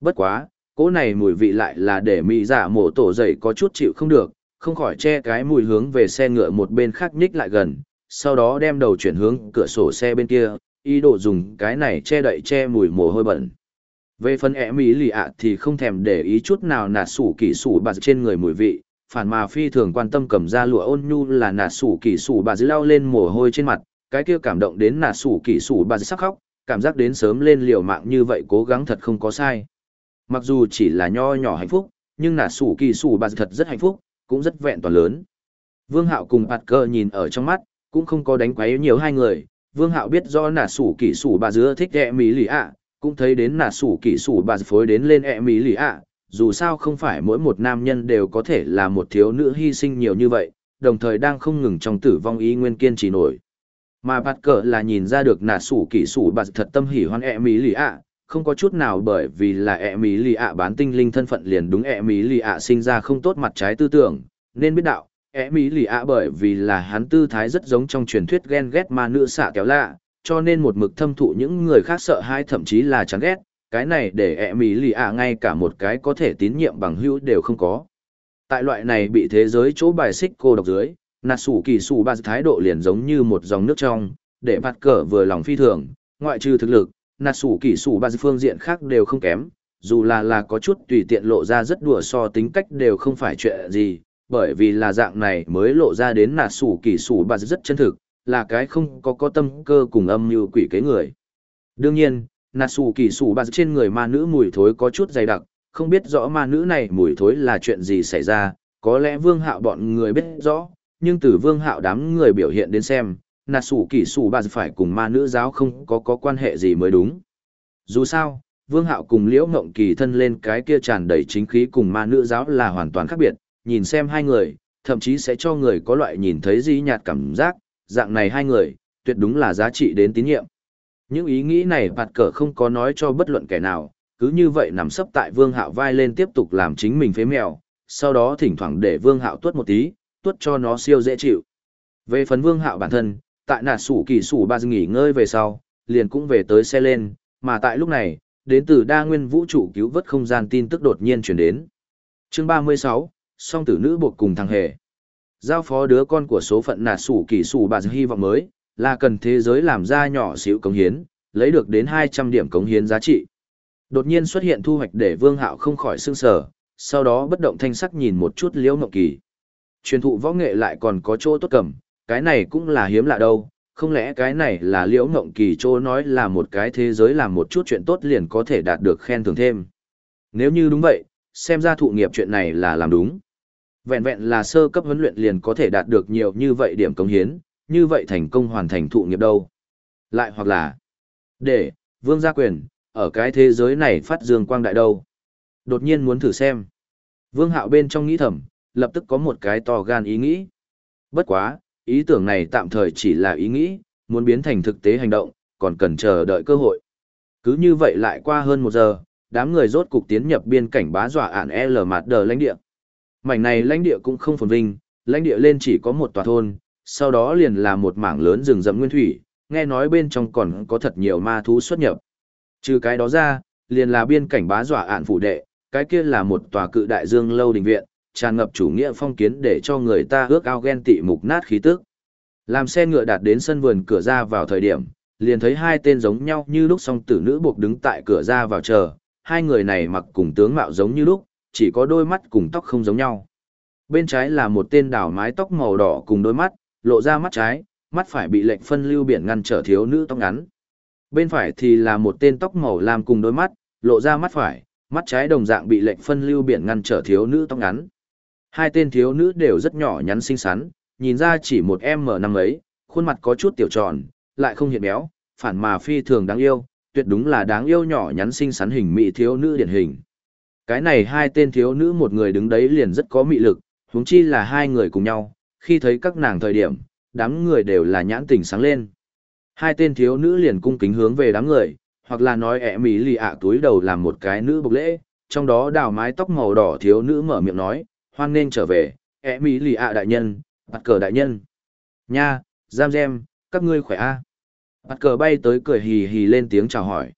Bất quá, cỗ này mùi vị lại là để mỹ giả mổ tổ dậy có chút chịu không được, không khỏi che cái mùi hướng về xe ngựa một bên khác nhích lại gần, sau đó đem đầu chuyển hướng cửa sổ xe bên kia, ý đồ dùng cái này che đậy che mùi mồ hôi bẩn. Về phần ẻ mỹ lì ạ thì không thèm để ý chút nào nạt sủ kỳ sủ bà trên người mùi vị, phản mà phi thường quan tâm cầm ra lụa ôn nhu là nạt sủ kỳ sủ bà lao lên mồ hôi trên mặt, cái kia cảm động đến nạt sủ kỳ sủ bà sắc khóc, cảm giác đến sớm lên liều mạng như vậy cố gắng thật không có sai. Mặc dù chỉ là nho nhỏ hạnh phúc, nhưng nạt sủ kỳ sủ bà thật rất hạnh phúc, cũng rất vẹn toàn lớn. Vương Hạo cùng Bạt Cơ nhìn ở trong mắt, cũng không có đánh quấy nhiều hai người. Vương Hạo biết do nà sủ kỳ sủ bà dứa thích ẹ mỹ lì ạ, cũng thấy đến nà sủ kỹ sủ bà phối đến lên ẹ mỹ lì ạ. Dù sao không phải mỗi một nam nhân đều có thể là một thiếu nữ hy sinh nhiều như vậy, đồng thời đang không ngừng trong tử vong ý nguyên kiên trì nổi. Mà Bạt Cờ là nhìn ra được nà sủ kỹ sủ bà thật tâm hỉ hoan ẹ mỹ lì ạ, không có chút nào bởi vì là ẹ mỹ lì ạ bán tinh linh thân phận liền đúng ẹ mỹ lì ạ sinh ra không tốt mặt trái tư tưởng nên biết đạo ẹ mỹ lì ạ bởi vì là hắn tư thái rất giống trong truyền thuyết ghen ghét ma nữ xạ kéo lạ cho nên một mực thâm thụ những người khác sợ hãi thậm chí là chán ghét cái này để ẹ mỹ lì ạ ngay cả một cái có thể tín nhiệm bằng hữu đều không có. Tại loại này bị thế giới chỗ bài xích cô độc dưới nạt sủ kỳ sủ ba thái độ liền giống như một dòng nước trong để bạt cờ vừa lòng phi thường ngoại trừ thực lực nạt sủ kỳ sủ ba phương diện khác đều không kém, dù là là có chút tùy tiện lộ ra rất đùa so tính cách đều không phải chuyện gì, bởi vì là dạng này mới lộ ra đến nạt sủ kỳ sủ ba rất chân thực, là cái không có có tâm cơ cùng âm như quỷ kế người. Đương nhiên, nà sủ kỳ sủ bà trên người ma nữ mùi thối có chút dày đặc, không biết rõ ma nữ này mùi thối là chuyện gì xảy ra, có lẽ vương hạo bọn người biết rõ, nhưng từ vương hạo đám người biểu hiện đến xem, nà sủ kỳ sủ bà phải cùng ma nữ giáo không có có quan hệ gì mới đúng. Dù sao, Vương Hạo cùng Liễu Ngộng Kỳ thân lên cái kia tràn đầy chính khí cùng ma nữ giáo là hoàn toàn khác biệt, nhìn xem hai người, thậm chí sẽ cho người có loại nhìn thấy gì nhạt cảm giác, dạng này hai người, tuyệt đúng là giá trị đến tín nhiệm. Những ý nghĩ này bạt cờ không có nói cho bất luận kẻ nào, cứ như vậy nằm sấp tại Vương Hạo vai lên tiếp tục làm chính mình phế mèo, sau đó thỉnh thoảng để Vương Hạo tuốt một tí, tuốt cho nó siêu dễ chịu. Về phần Vương Hạo bản thân, tại nạt sủ kỳ sủ ba nghỉ ngơi về sau, liền cũng về tới xe lên, mà tại lúc này, đến từ đa nguyên vũ trụ cứu vớt không gian tin tức đột nhiên chuyển đến. Chương 36, song tử nữ buộc cùng thằng hề. Giao phó đứa con của số phận nạt sủ kỳ sủ bà hy vọng mới, là cần thế giới làm ra nhỏ xíu cống hiến, lấy được đến 200 điểm cống hiến giá trị. Đột nhiên xuất hiện thu hoạch để Vương Hạo không khỏi sưng sở, sau đó bất động thanh sắc nhìn một chút Liễu Ngộng Kỳ. Truyền thụ võ nghệ lại còn có chỗ tốt cầm, cái này cũng là hiếm lạ đâu, không lẽ cái này là Liễu Ngộng Kỳ chỗ nói là một cái thế giới làm một chút chuyện tốt liền có thể đạt được khen thưởng thêm. Nếu như đúng vậy, xem ra thụ nghiệp chuyện này là làm đúng. Vẹn vẹn là sơ cấp huấn luyện liền có thể đạt được nhiều như vậy điểm công hiến, như vậy thành công hoàn thành thụ nghiệp đâu. Lại hoặc là, để, vương gia quyền, ở cái thế giới này phát dương quang đại đâu. Đột nhiên muốn thử xem. Vương hạo bên trong nghĩ thầm, lập tức có một cái to gan ý nghĩ. Bất quá, ý tưởng này tạm thời chỉ là ý nghĩ, muốn biến thành thực tế hành động, còn cần chờ đợi cơ hội. Cứ như vậy lại qua hơn một giờ, đám người rốt cục tiến nhập biên cảnh bá dọa ản L mặt đờ lãnh địa. Mảnh này lãnh địa cũng không phồn vinh, lãnh địa lên chỉ có một tòa thôn, sau đó liền là một mảng lớn rừng rậm nguyên thủy, nghe nói bên trong còn có thật nhiều ma thú xuất nhập. Trừ cái đó ra, liền là biên cảnh bá dọa ạn phủ đệ, cái kia là một tòa cự đại dương lâu đình viện, tràn ngập chủ nghĩa phong kiến để cho người ta ước ao ghen tị mục nát khí tức. Làm xe ngựa đạt đến sân vườn cửa ra vào thời điểm, liền thấy hai tên giống nhau như lúc song tử nữ buộc đứng tại cửa ra vào chờ, hai người này mặc cùng tướng mạo giống như lúc, chỉ có đôi mắt cùng tóc không giống nhau. Bên trái là một tên đảo mái tóc màu đỏ cùng đôi mắt, lộ ra mắt trái, mắt phải bị lệnh phân lưu biển ngăn trở thiếu nữ tóc ngắn. Bên phải thì là một tên tóc màu lam cùng đôi mắt, lộ ra mắt phải, mắt trái đồng dạng bị lệnh phân lưu biển ngăn trở thiếu nữ tóc ngắn. Hai tên thiếu nữ đều rất nhỏ nhắn xinh xắn, nhìn ra chỉ một em mở năm ấy, khuôn mặt có chút tiểu tròn, lại không hiện béo, phản mà phi thường đáng yêu, tuyệt đúng là đáng yêu nhỏ nhắn xinh xắn hình mỹ thiếu nữ điển hình. Cái này hai tên thiếu nữ một người đứng đấy liền rất có mị lực, huống chi là hai người cùng nhau, khi thấy các nàng thời điểm, đám người đều là nhãn tình sáng lên. Hai tên thiếu nữ liền cung kính hướng về đám người, hoặc là nói ẹ mỹ lì ạ túi đầu làm một cái nữ bộc lễ, trong đó đào mái tóc màu đỏ thiếu nữ mở miệng nói, hoan nên trở về, ẹ mỹ lì ạ đại nhân, bạt cờ đại nhân. Nha, giam gem, các ngươi khỏe a à? Bạt cờ bay tới cười hì hì lên tiếng chào hỏi.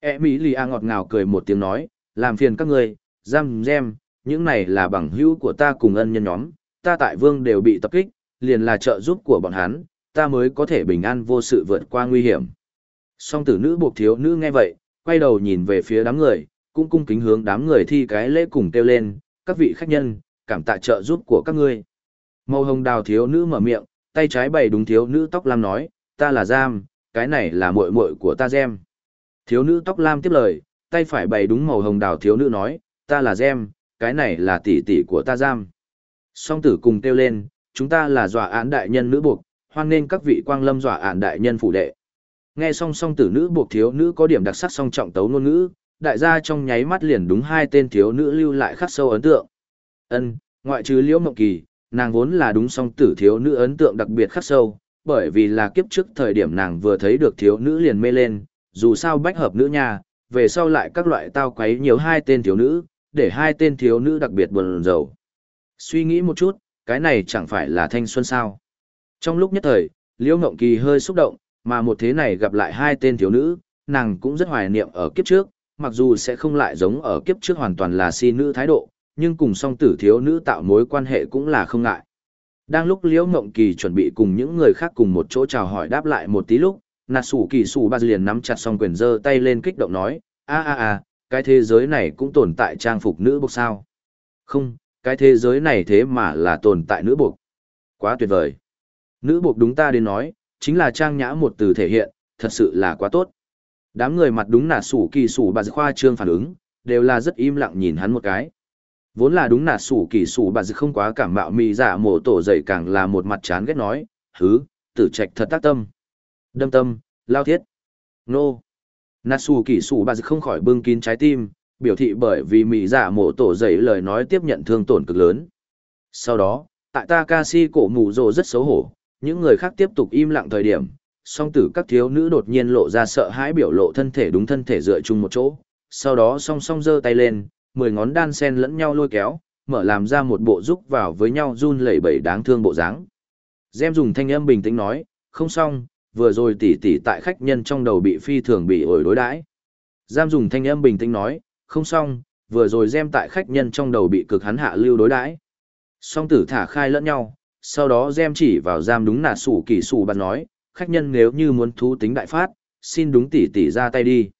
ẹ mỹ lì ạ ngọt ngào cười một tiếng nói, làm phiền các ngươi, giam gem, những này là bằng hữu của ta cùng ân nhân nhóm, ta tại vương đều bị tập kích, liền là trợ giúp của bọn hắn, ta mới có thể bình an vô sự vượt qua nguy hiểm. Song tử nữ buộc thiếu nữ nghe vậy, quay đầu nhìn về phía đám người, cũng cung kính hướng đám người thi cái lễ cùng kêu lên, các vị khách nhân, cảm tạ trợ giúp của các ngươi. Màu hồng đào thiếu nữ mở miệng, tay trái bày đúng thiếu nữ tóc lam nói, ta là Giam, cái này là muội muội của ta Gem. Thiếu nữ tóc lam tiếp lời, tay phải bày đúng màu hồng đào thiếu nữ nói, ta là Gem, cái này là tỷ tỷ của ta Giam. Song tử cùng kêu lên, chúng ta là dọa án đại nhân nữ buộc, hoan nên các vị quang lâm dọa án đại nhân phủ đệ. Nghe song song tử nữ buộc thiếu nữ có điểm đặc sắc song trọng tấu ngôn ngữ, đại gia trong nháy mắt liền đúng hai tên thiếu nữ lưu lại khắc sâu ấn tượng. Ân, ngoại trừ Liễu Mộng Kỳ, nàng vốn là đúng song tử thiếu nữ ấn tượng đặc biệt khắc sâu, bởi vì là kiếp trước thời điểm nàng vừa thấy được thiếu nữ liền mê lên, dù sao bách hợp nữ nha, về sau lại các loại tao quấy nhiều hai tên thiếu nữ, để hai tên thiếu nữ đặc biệt buồn rầu. Suy nghĩ một chút, cái này chẳng phải là thanh xuân sao. Trong lúc nhất thời, Liễu Ngộng Kỳ hơi xúc động, mà một thế này gặp lại hai tên thiếu nữ, nàng cũng rất hoài niệm ở kiếp trước, mặc dù sẽ không lại giống ở kiếp trước hoàn toàn là si nữ thái độ, nhưng cùng song tử thiếu nữ tạo mối quan hệ cũng là không ngại. Đang lúc Liễu Ngộng Kỳ chuẩn bị cùng những người khác cùng một chỗ chào hỏi đáp lại một tí lúc, nạt sủ kỳ sủ ba liền nắm chặt song quyền giơ tay lên kích động nói, a a a, cái thế giới này cũng tồn tại trang phục nữ bộc sao. Không, cái thế giới này thế mà là tồn tại nữ buộc. Quá tuyệt vời. Nữ buộc đúng ta đến nói, chính là trang nhã một từ thể hiện, thật sự là quá tốt. Đám người mặt đúng nạt sủ kỳ sủ bà khoa trương phản ứng, đều là rất im lặng nhìn hắn một cái. Vốn là đúng nạt sủ kỳ sủ bà không quá cảm mạo mị giả dạ mổ tổ dậy càng là một mặt chán ghét nói, hứ, tử trạch thật tác tâm. Đâm tâm, lao thiết. Nô. Natsu kỳ sủ bà không khỏi bưng kín trái tim, biểu thị bởi vì mỹ giả mộ tổ dậy lời nói tiếp nhận thương tổn cực lớn. Sau đó, tại Takashi cổ mù rồ rất xấu hổ, những người khác tiếp tục im lặng thời điểm, song tử các thiếu nữ đột nhiên lộ ra sợ hãi biểu lộ thân thể đúng thân thể dựa chung một chỗ, sau đó song song giơ tay lên, mười ngón đan sen lẫn nhau lôi kéo, mở làm ra một bộ giúp vào với nhau run lẩy bẩy đáng thương bộ dáng. Gem dùng thanh âm bình tĩnh nói, không xong, vừa rồi tỷ tỷ tại khách nhân trong đầu bị phi thường bị ổi đối đãi. Giam dùng thanh âm bình tĩnh nói, không xong, vừa rồi Gem tại khách nhân trong đầu bị cực hắn hạ lưu đối đãi. Song tử thả khai lẫn nhau, sau đó Gem chỉ vào giam đúng nạt sủ kỳ sủ bắn nói, khách nhân nếu như muốn thú tính đại phát, xin đúng tỷ tỷ ra tay đi.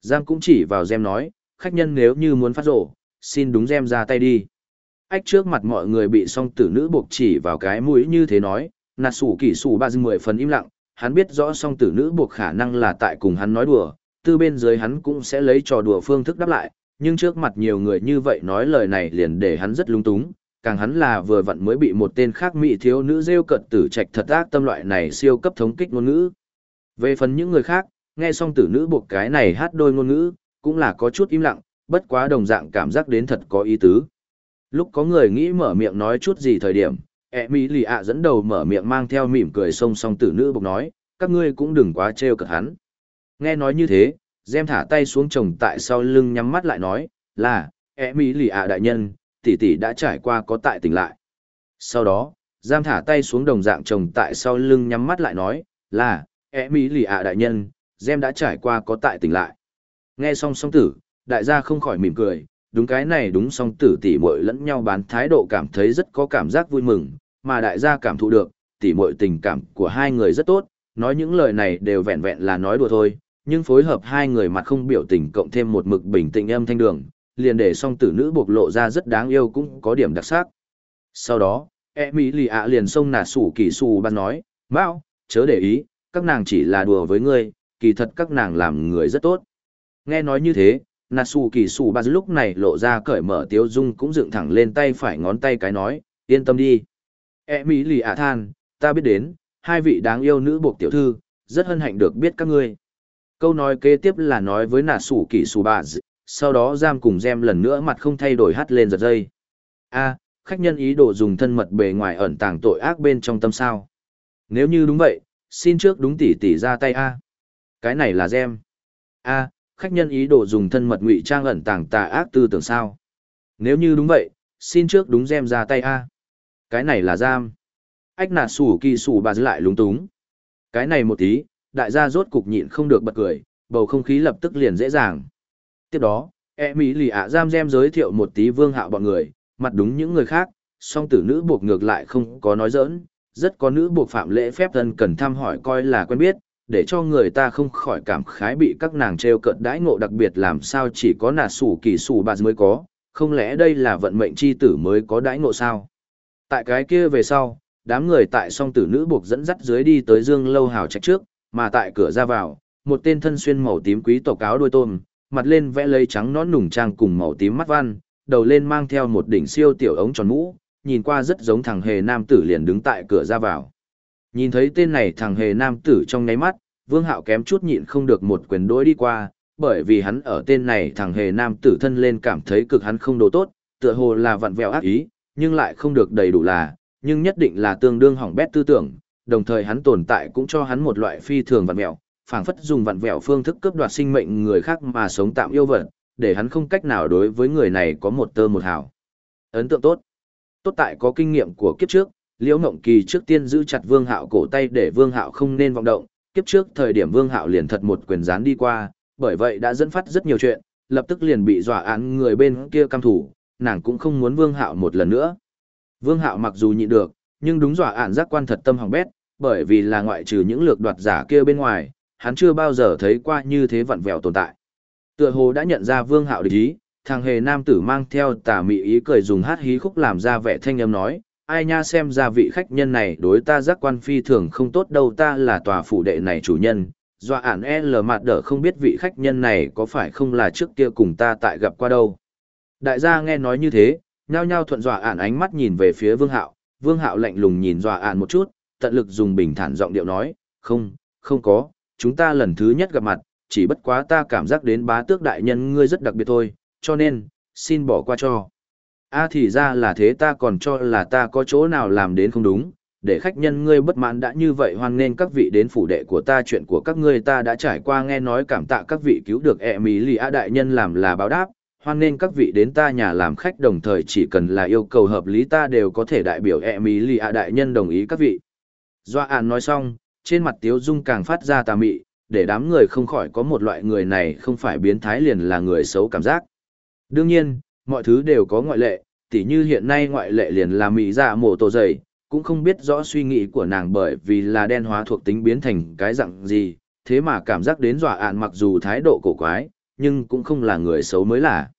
Giam cũng chỉ vào Gem nói, khách nhân nếu như muốn phát rổ, xin đúng Gem ra tay đi. Ách trước mặt mọi người bị song tử nữ buộc chỉ vào cái mũi như thế nói, nà sủ kỳ sủ ba dưng mười phần im lặng, hắn biết rõ song tử nữ buộc khả năng là tại cùng hắn nói đùa, tư bên dưới hắn cũng sẽ lấy trò đùa phương thức đáp lại, nhưng trước mặt nhiều người như vậy nói lời này liền để hắn rất lung túng, càng hắn là vừa vặn mới bị một tên khác mỹ thiếu nữ rêu cận tử trạch thật ác tâm loại này siêu cấp thống kích ngôn ngữ. Về phần những người khác, nghe song tử nữ buộc cái này hát đôi ngôn ngữ, cũng là có chút im lặng, bất quá đồng dạng cảm giác đến thật có ý tứ. Lúc có người nghĩ mở miệng nói chút gì thời điểm, E mỹ lì ạ dẫn đầu mở miệng mang theo mỉm cười song song tử nữ bộc nói, các ngươi cũng đừng quá trêu cợt hắn. Nghe nói như thế, Gem thả tay xuống chồng tại sau lưng nhắm mắt lại nói, là, E mỹ lì ạ đại nhân, tỷ tỷ đã trải qua có tại tỉnh lại. Sau đó, Giam thả tay xuống đồng dạng chồng tại sau lưng nhắm mắt lại nói, là, E mỹ lì ạ đại nhân, Gem đã trải qua có tại tỉnh lại. Nghe xong song tử, đại gia không khỏi mỉm cười, đúng cái này đúng song tử tỷ muội lẫn nhau bán thái độ cảm thấy rất có cảm giác vui mừng, mà đại gia cảm thụ được, tỷ muội tình cảm của hai người rất tốt, nói những lời này đều vẹn vẹn là nói đùa thôi, nhưng phối hợp hai người mặt không biểu tình cộng thêm một mực bình tĩnh âm thanh đường, liền để song tử nữ bộc lộ ra rất đáng yêu cũng có điểm đặc sắc. Sau đó, Emily ạ liền xông nà sủ kỳ sù ban nói, Mao, chớ để ý, các nàng chỉ là đùa với ngươi, kỳ thật các nàng làm người rất tốt. Nghe nói như thế, Natsu kỳ sủ ba lúc này lộ ra cởi mở tiếu dung cũng dựng thẳng lên tay phải ngón tay cái nói, yên tâm đi. E mỹ lì ạ than, ta biết đến, hai vị đáng yêu nữ buộc tiểu thư, rất hân hạnh được biết các ngươi. Câu nói kế tiếp là nói với nà sủ kỳ sù bà. sau đó giam cùng gem lần nữa mặt không thay đổi hắt lên giật dây. A, khách nhân ý đồ dùng thân mật bề ngoài ẩn tàng tội ác bên trong tâm sao. Nếu như đúng vậy, xin trước đúng tỷ tỷ ra tay A. Cái này là gem. A, khách nhân ý đồ dùng thân mật ngụy trang ẩn tàng tà ác tư tưởng sao. Nếu như đúng vậy, xin trước đúng gem ra tay A. Cái này là giam. Ách nạt sủ kỳ sủ bà giữ lại lúng túng. Cái này một tí, đại gia rốt cục nhịn không được bật cười, bầu không khí lập tức liền dễ dàng. Tiếp đó, e mỹ lì ạ giam gem giới thiệu một tí vương hạo bọn người, mặt đúng những người khác, song tử nữ buộc ngược lại không có nói dỡn rất có nữ buộc phạm lễ phép thân cần thăm hỏi coi là quen biết, để cho người ta không khỏi cảm khái bị các nàng treo cợt đãi ngộ đặc biệt làm sao chỉ có nà sủ kỳ sủ bà mới có, không lẽ đây là vận mệnh chi tử mới có đãi ngộ sao? Tại cái kia về sau, đám người tại song tử nữ buộc dẫn dắt dưới đi tới dương lâu hào trạch trước, mà tại cửa ra vào, một tên thân xuyên màu tím quý tộc áo đôi tôm, mặt lên vẽ lấy trắng nón nùng trang cùng màu tím mắt văn, đầu lên mang theo một đỉnh siêu tiểu ống tròn mũ, nhìn qua rất giống thằng hề nam tử liền đứng tại cửa ra vào. Nhìn thấy tên này thằng hề nam tử trong ngáy mắt, Vương Hạo kém chút nhịn không được một quyền đối đi qua, bởi vì hắn ở tên này thằng hề nam tử thân lên cảm thấy cực hắn không đồ tốt, tựa hồ là vặn vẹo ác ý, nhưng lại không được đầy đủ là, nhưng nhất định là tương đương hỏng bét tư tưởng, đồng thời hắn tồn tại cũng cho hắn một loại phi thường vặn vẹo, phảng phất dùng vặn vẹo phương thức cướp đoạt sinh mệnh người khác mà sống tạm yêu vật, để hắn không cách nào đối với người này có một tơ một hào. Ấn tượng tốt. Tốt tại có kinh nghiệm của kiếp trước, Liễu Ngộng Kỳ trước tiên giữ chặt Vương Hạo cổ tay để Vương Hạo không nên vọng động, kiếp trước thời điểm Vương Hạo liền thật một quyền gián đi qua, bởi vậy đã dẫn phát rất nhiều chuyện, lập tức liền bị dọa án người bên kia cam thủ, nàng cũng không muốn Vương Hạo một lần nữa. Vương Hạo mặc dù nhịn được, nhưng đúng dọa ạn giác quan thật tâm hỏng bét, bởi vì là ngoại trừ những lược đoạt giả kia bên ngoài, hắn chưa bao giờ thấy qua như thế vặn vẹo tồn tại. Tựa hồ đã nhận ra Vương Hạo địch ý, thằng hề nam tử mang theo tà mị ý cười dùng hát hí khúc làm ra vẻ thanh âm nói, ai nha xem ra vị khách nhân này đối ta giác quan phi thường không tốt đâu ta là tòa phủ đệ này chủ nhân, dọa ản e L mạt đỡ không biết vị khách nhân này có phải không là trước kia cùng ta tại gặp qua đâu. Đại gia nghe nói như thế, nhao nhao thuận dọa ản ánh mắt nhìn về phía vương hạo, vương hạo lạnh lùng nhìn dọa ản một chút, tận lực dùng bình thản giọng điệu nói, không, không có, chúng ta lần thứ nhất gặp mặt, chỉ bất quá ta cảm giác đến bá tước đại nhân ngươi rất đặc biệt thôi, cho nên, xin bỏ qua cho. A thì ra là thế ta còn cho là ta có chỗ nào làm đến không đúng, để khách nhân ngươi bất mãn đã như vậy hoan nên các vị đến phủ đệ của ta chuyện của các ngươi ta đã trải qua nghe nói cảm tạ các vị cứu được e ẹ mỹ lì a đại nhân làm là báo đáp, hoan nghênh các vị đến ta nhà làm khách đồng thời chỉ cần là yêu cầu hợp lý ta đều có thể đại biểu e mỹ lì ạ đại nhân đồng ý các vị. Doa An nói xong, trên mặt Tiếu Dung càng phát ra tà mị, để đám người không khỏi có một loại người này không phải biến thái liền là người xấu cảm giác. Đương nhiên, mọi thứ đều có ngoại lệ, tỉ như hiện nay ngoại lệ liền là mỹ dạ mổ tổ dày, cũng không biết rõ suy nghĩ của nàng bởi vì là đen hóa thuộc tính biến thành cái dạng gì, thế mà cảm giác đến dọa ạn mặc dù thái độ cổ quái, nhưng cũng không là người xấu mới là.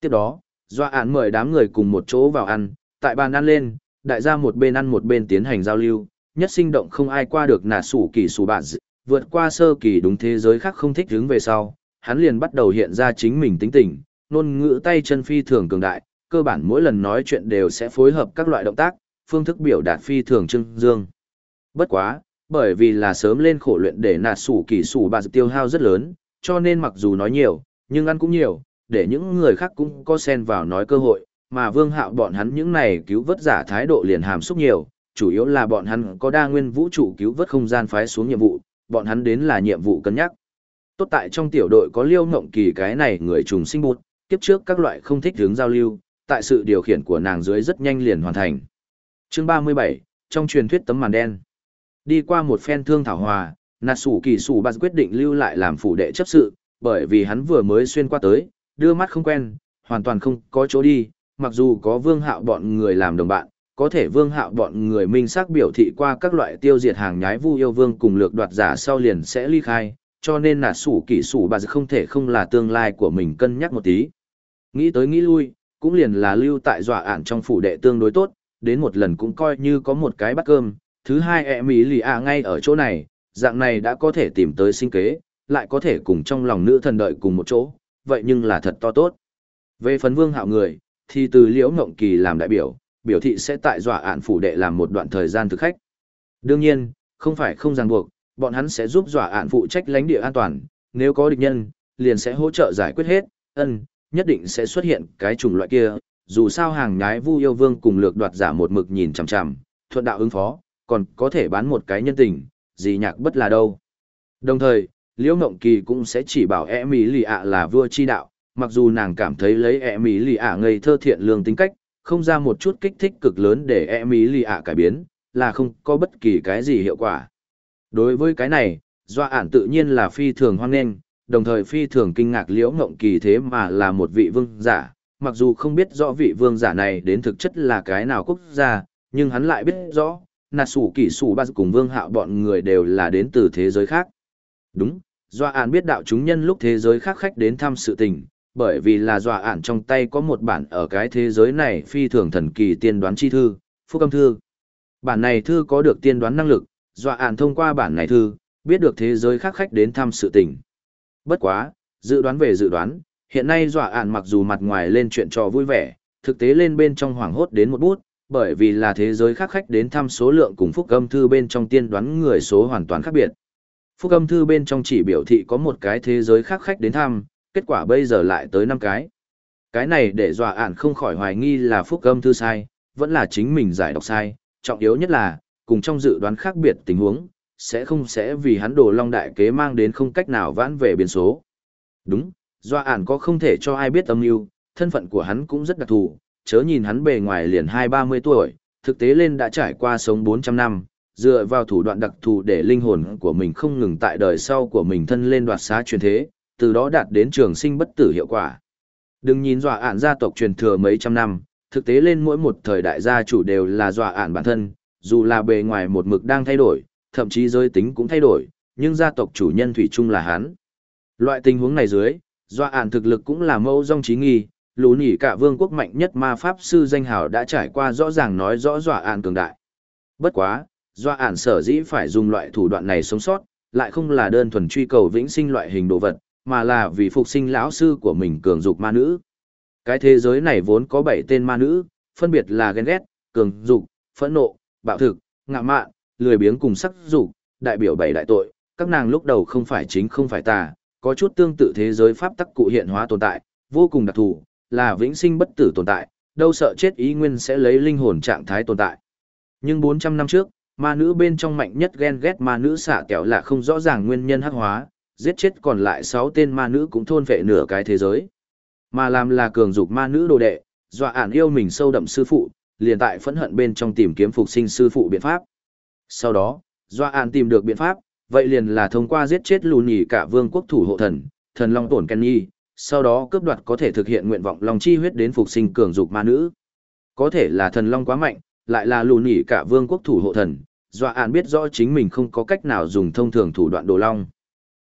Tiếp đó, Doa án mời đám người cùng một chỗ vào ăn, tại bàn ăn lên, đại gia một bên ăn một bên tiến hành giao lưu, nhất sinh động không ai qua được nà sủ kỳ sủ bạn vượt qua sơ kỳ đúng thế giới khác không thích hướng về sau, hắn liền bắt đầu hiện ra chính mình tính tình, ngôn ngữ tay chân phi thường cường đại, cơ bản mỗi lần nói chuyện đều sẽ phối hợp các loại động tác, phương thức biểu đạt phi thường trưng dương. Bất quá, bởi vì là sớm lên khổ luyện để nà sủ kỳ sủ bạn tiêu hao rất lớn, cho nên mặc dù nói nhiều, nhưng ăn cũng nhiều, để những người khác cũng có xen vào nói cơ hội, mà vương hạo bọn hắn những này cứu vớt giả thái độ liền hàm xúc nhiều, chủ yếu là bọn hắn có đa nguyên vũ trụ cứu vớt không gian phái xuống nhiệm vụ, bọn hắn đến là nhiệm vụ cân nhắc. Tốt tại trong tiểu đội có liêu ngộng kỳ cái này người trùng sinh bụt, kiếp trước các loại không thích hướng giao lưu, tại sự điều khiển của nàng dưới rất nhanh liền hoàn thành. Chương 37, trong truyền thuyết tấm màn đen. Đi qua một phen thương thảo hòa, nạt sủ kỳ sủ bạt quyết định lưu lại làm phủ đệ chấp sự, bởi vì hắn vừa mới xuyên qua tới, đưa mắt không quen, hoàn toàn không có chỗ đi, mặc dù có vương hạo bọn người làm đồng bạn, có thể vương hạo bọn người minh xác biểu thị qua các loại tiêu diệt hàng nhái vu yêu vương cùng lược đoạt giả sau liền sẽ ly khai, cho nên Nà sủ kỳ sủ bạt không thể không là tương lai của mình cân nhắc một tí. Nghĩ tới nghĩ lui, cũng liền là lưu tại dọa ản trong phủ đệ tương đối tốt, đến một lần cũng coi như có một cái bát cơm, thứ hai e ẹ mỹ lì ạ ngay ở chỗ này, dạng này đã có thể tìm tới sinh kế, lại có thể cùng trong lòng nữ thần đợi cùng một chỗ, vậy nhưng là thật to tốt. Về phấn vương hạo người, thì từ liễu ngộng kỳ làm đại biểu, biểu thị sẽ tại dọa ạn phủ đệ làm một đoạn thời gian thực khách. Đương nhiên, không phải không ràng buộc, bọn hắn sẽ giúp dọa ạn phụ trách lãnh địa an toàn, nếu có địch nhân, liền sẽ hỗ trợ giải quyết hết, ân, nhất định sẽ xuất hiện cái chủng loại kia, dù sao hàng nhái vu yêu vương cùng lược đoạt giả một mực nhìn chằm chằm, thuận đạo ứng phó, còn có thể bán một cái nhân tình, gì nhạc bất là đâu. Đồng thời, Liễu Ngộng Kỳ cũng sẽ chỉ bảo e mỹ lì ạ là vua chi đạo, mặc dù nàng cảm thấy lấy e mỹ lì ạ ngây thơ thiện lương tính cách, không ra một chút kích thích cực lớn để e mỹ lì ạ cải biến, là không có bất kỳ cái gì hiệu quả. Đối với cái này, doa ản tự nhiên là phi thường hoang nghênh, đồng thời phi thường kinh ngạc liễu ngộng kỳ thế mà là một vị vương giả, mặc dù không biết rõ vị vương giả này đến thực chất là cái nào quốc gia, nhưng hắn lại biết rõ, nà sủ Kỷ sủ ba cùng vương hạo bọn người đều là đến từ thế giới khác. Đúng, Doa Ản biết đạo chúng nhân lúc thế giới khác khách đến thăm sự tình, bởi vì là Doa Ản trong tay có một bản ở cái thế giới này phi thường thần kỳ tiên đoán chi thư, phúc âm thư. Bản này thư có được tiên đoán năng lực, Doa Ản thông qua bản này thư, biết được thế giới khác khách đến thăm sự tình. Bất quá, dự đoán về dự đoán, hiện nay dọa ạn mặc dù mặt ngoài lên chuyện trò vui vẻ, thực tế lên bên trong hoảng hốt đến một bút, bởi vì là thế giới khác khách đến thăm số lượng cùng phúc âm thư bên trong tiên đoán người số hoàn toàn khác biệt. Phúc âm thư bên trong chỉ biểu thị có một cái thế giới khác khách đến thăm, kết quả bây giờ lại tới năm cái. Cái này để dọa ản không khỏi hoài nghi là phúc âm thư sai, vẫn là chính mình giải đọc sai, trọng yếu nhất là, cùng trong dự đoán khác biệt tình huống, sẽ không sẽ vì hắn đồ long đại kế mang đến không cách nào vãn về biến số. Đúng, dọa ản có không thể cho ai biết âm mưu thân phận của hắn cũng rất đặc thù, chớ nhìn hắn bề ngoài liền hai ba mươi tuổi, thực tế lên đã trải qua sống bốn trăm năm, dựa vào thủ đoạn đặc thù để linh hồn của mình không ngừng tại đời sau của mình thân lên đoạt xá truyền thế, từ đó đạt đến trường sinh bất tử hiệu quả. Đừng nhìn dọa ản gia tộc truyền thừa mấy trăm năm, thực tế lên mỗi một thời đại gia chủ đều là dọa ản bản thân, dù là bề ngoài một mực đang thay đổi, thậm chí giới tính cũng thay đổi, nhưng gia tộc chủ nhân thủy chung là hắn. Loại tình huống này dưới, dọa ản thực lực cũng là mâu rong trí nghi, lũ nỉ cả vương quốc mạnh nhất ma pháp sư danh hào đã trải qua rõ ràng nói rõ dọa ạn cường đại. Bất quá, dọa ạn sở dĩ phải dùng loại thủ đoạn này sống sót, lại không là đơn thuần truy cầu vĩnh sinh loại hình đồ vật, mà là vì phục sinh lão sư của mình cường dục ma nữ. Cái thế giới này vốn có bảy tên ma nữ, phân biệt là ghen ghét, cường dục, phẫn nộ, bạo thực, ngạ mạn, lười biếng cùng sắc dục, đại biểu bảy đại tội, các nàng lúc đầu không phải chính không phải tà, có chút tương tự thế giới pháp tắc cụ hiện hóa tồn tại, vô cùng đặc thù, là vĩnh sinh bất tử tồn tại, đâu sợ chết ý nguyên sẽ lấy linh hồn trạng thái tồn tại. Nhưng 400 năm trước, ma nữ bên trong mạnh nhất ghen ghét ma nữ xạ kẹo là không rõ ràng nguyên nhân hắc hóa, giết chết còn lại 6 tên ma nữ cũng thôn vệ nửa cái thế giới. Mà làm là cường dục ma nữ đồ đệ, dọa ản yêu mình sâu đậm sư phụ, liền tại phẫn hận bên trong tìm kiếm phục sinh sư phụ biện pháp. Sau đó, dọa ản tìm được biện pháp, vậy liền là thông qua giết chết lùn nhỉ cả vương quốc thủ hộ thần, thần long tổn Kenny, sau đó cướp đoạt có thể thực hiện nguyện vọng long chi huyết đến phục sinh cường dục ma nữ. Có thể là thần long quá mạnh, lại là lùn nhỉ cả vương quốc thủ hộ thần, dọa ản biết rõ chính mình không có cách nào dùng thông thường thủ đoạn đồ long.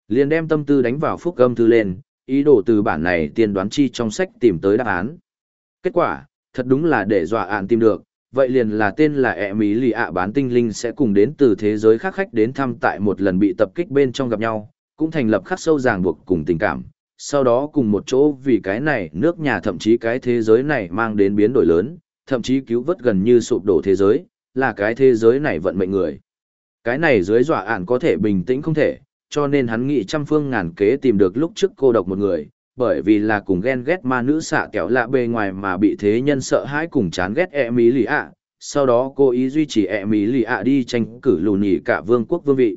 Liền đem tâm tư đánh vào phúc âm thư lên, ý đồ từ bản này tiên đoán chi trong sách tìm tới đáp án. Kết quả, thật đúng là để dọa ạn tìm được, vậy liền là tên là e ẹ mỹ lì ạ bán tinh linh sẽ cùng đến từ thế giới khác khách đến thăm tại một lần bị tập kích bên trong gặp nhau, cũng thành lập khắc sâu ràng buộc cùng tình cảm. Sau đó cùng một chỗ vì cái này nước nhà thậm chí cái thế giới này mang đến biến đổi lớn, thậm chí cứu vớt gần như sụp đổ thế giới, là cái thế giới này vận mệnh người. Cái này dưới dọa ản có thể bình tĩnh không thể, cho nên hắn nghĩ trăm phương ngàn kế tìm được lúc trước cô độc một người, bởi vì là cùng ghen ghét ma nữ xạ kéo lạ bề ngoài mà bị thế nhân sợ hãi cùng chán ghét e mỹ lì ạ, sau đó cô ý duy trì e mỹ lì ạ đi tranh cử lùn nhỉ cả vương quốc vương vị.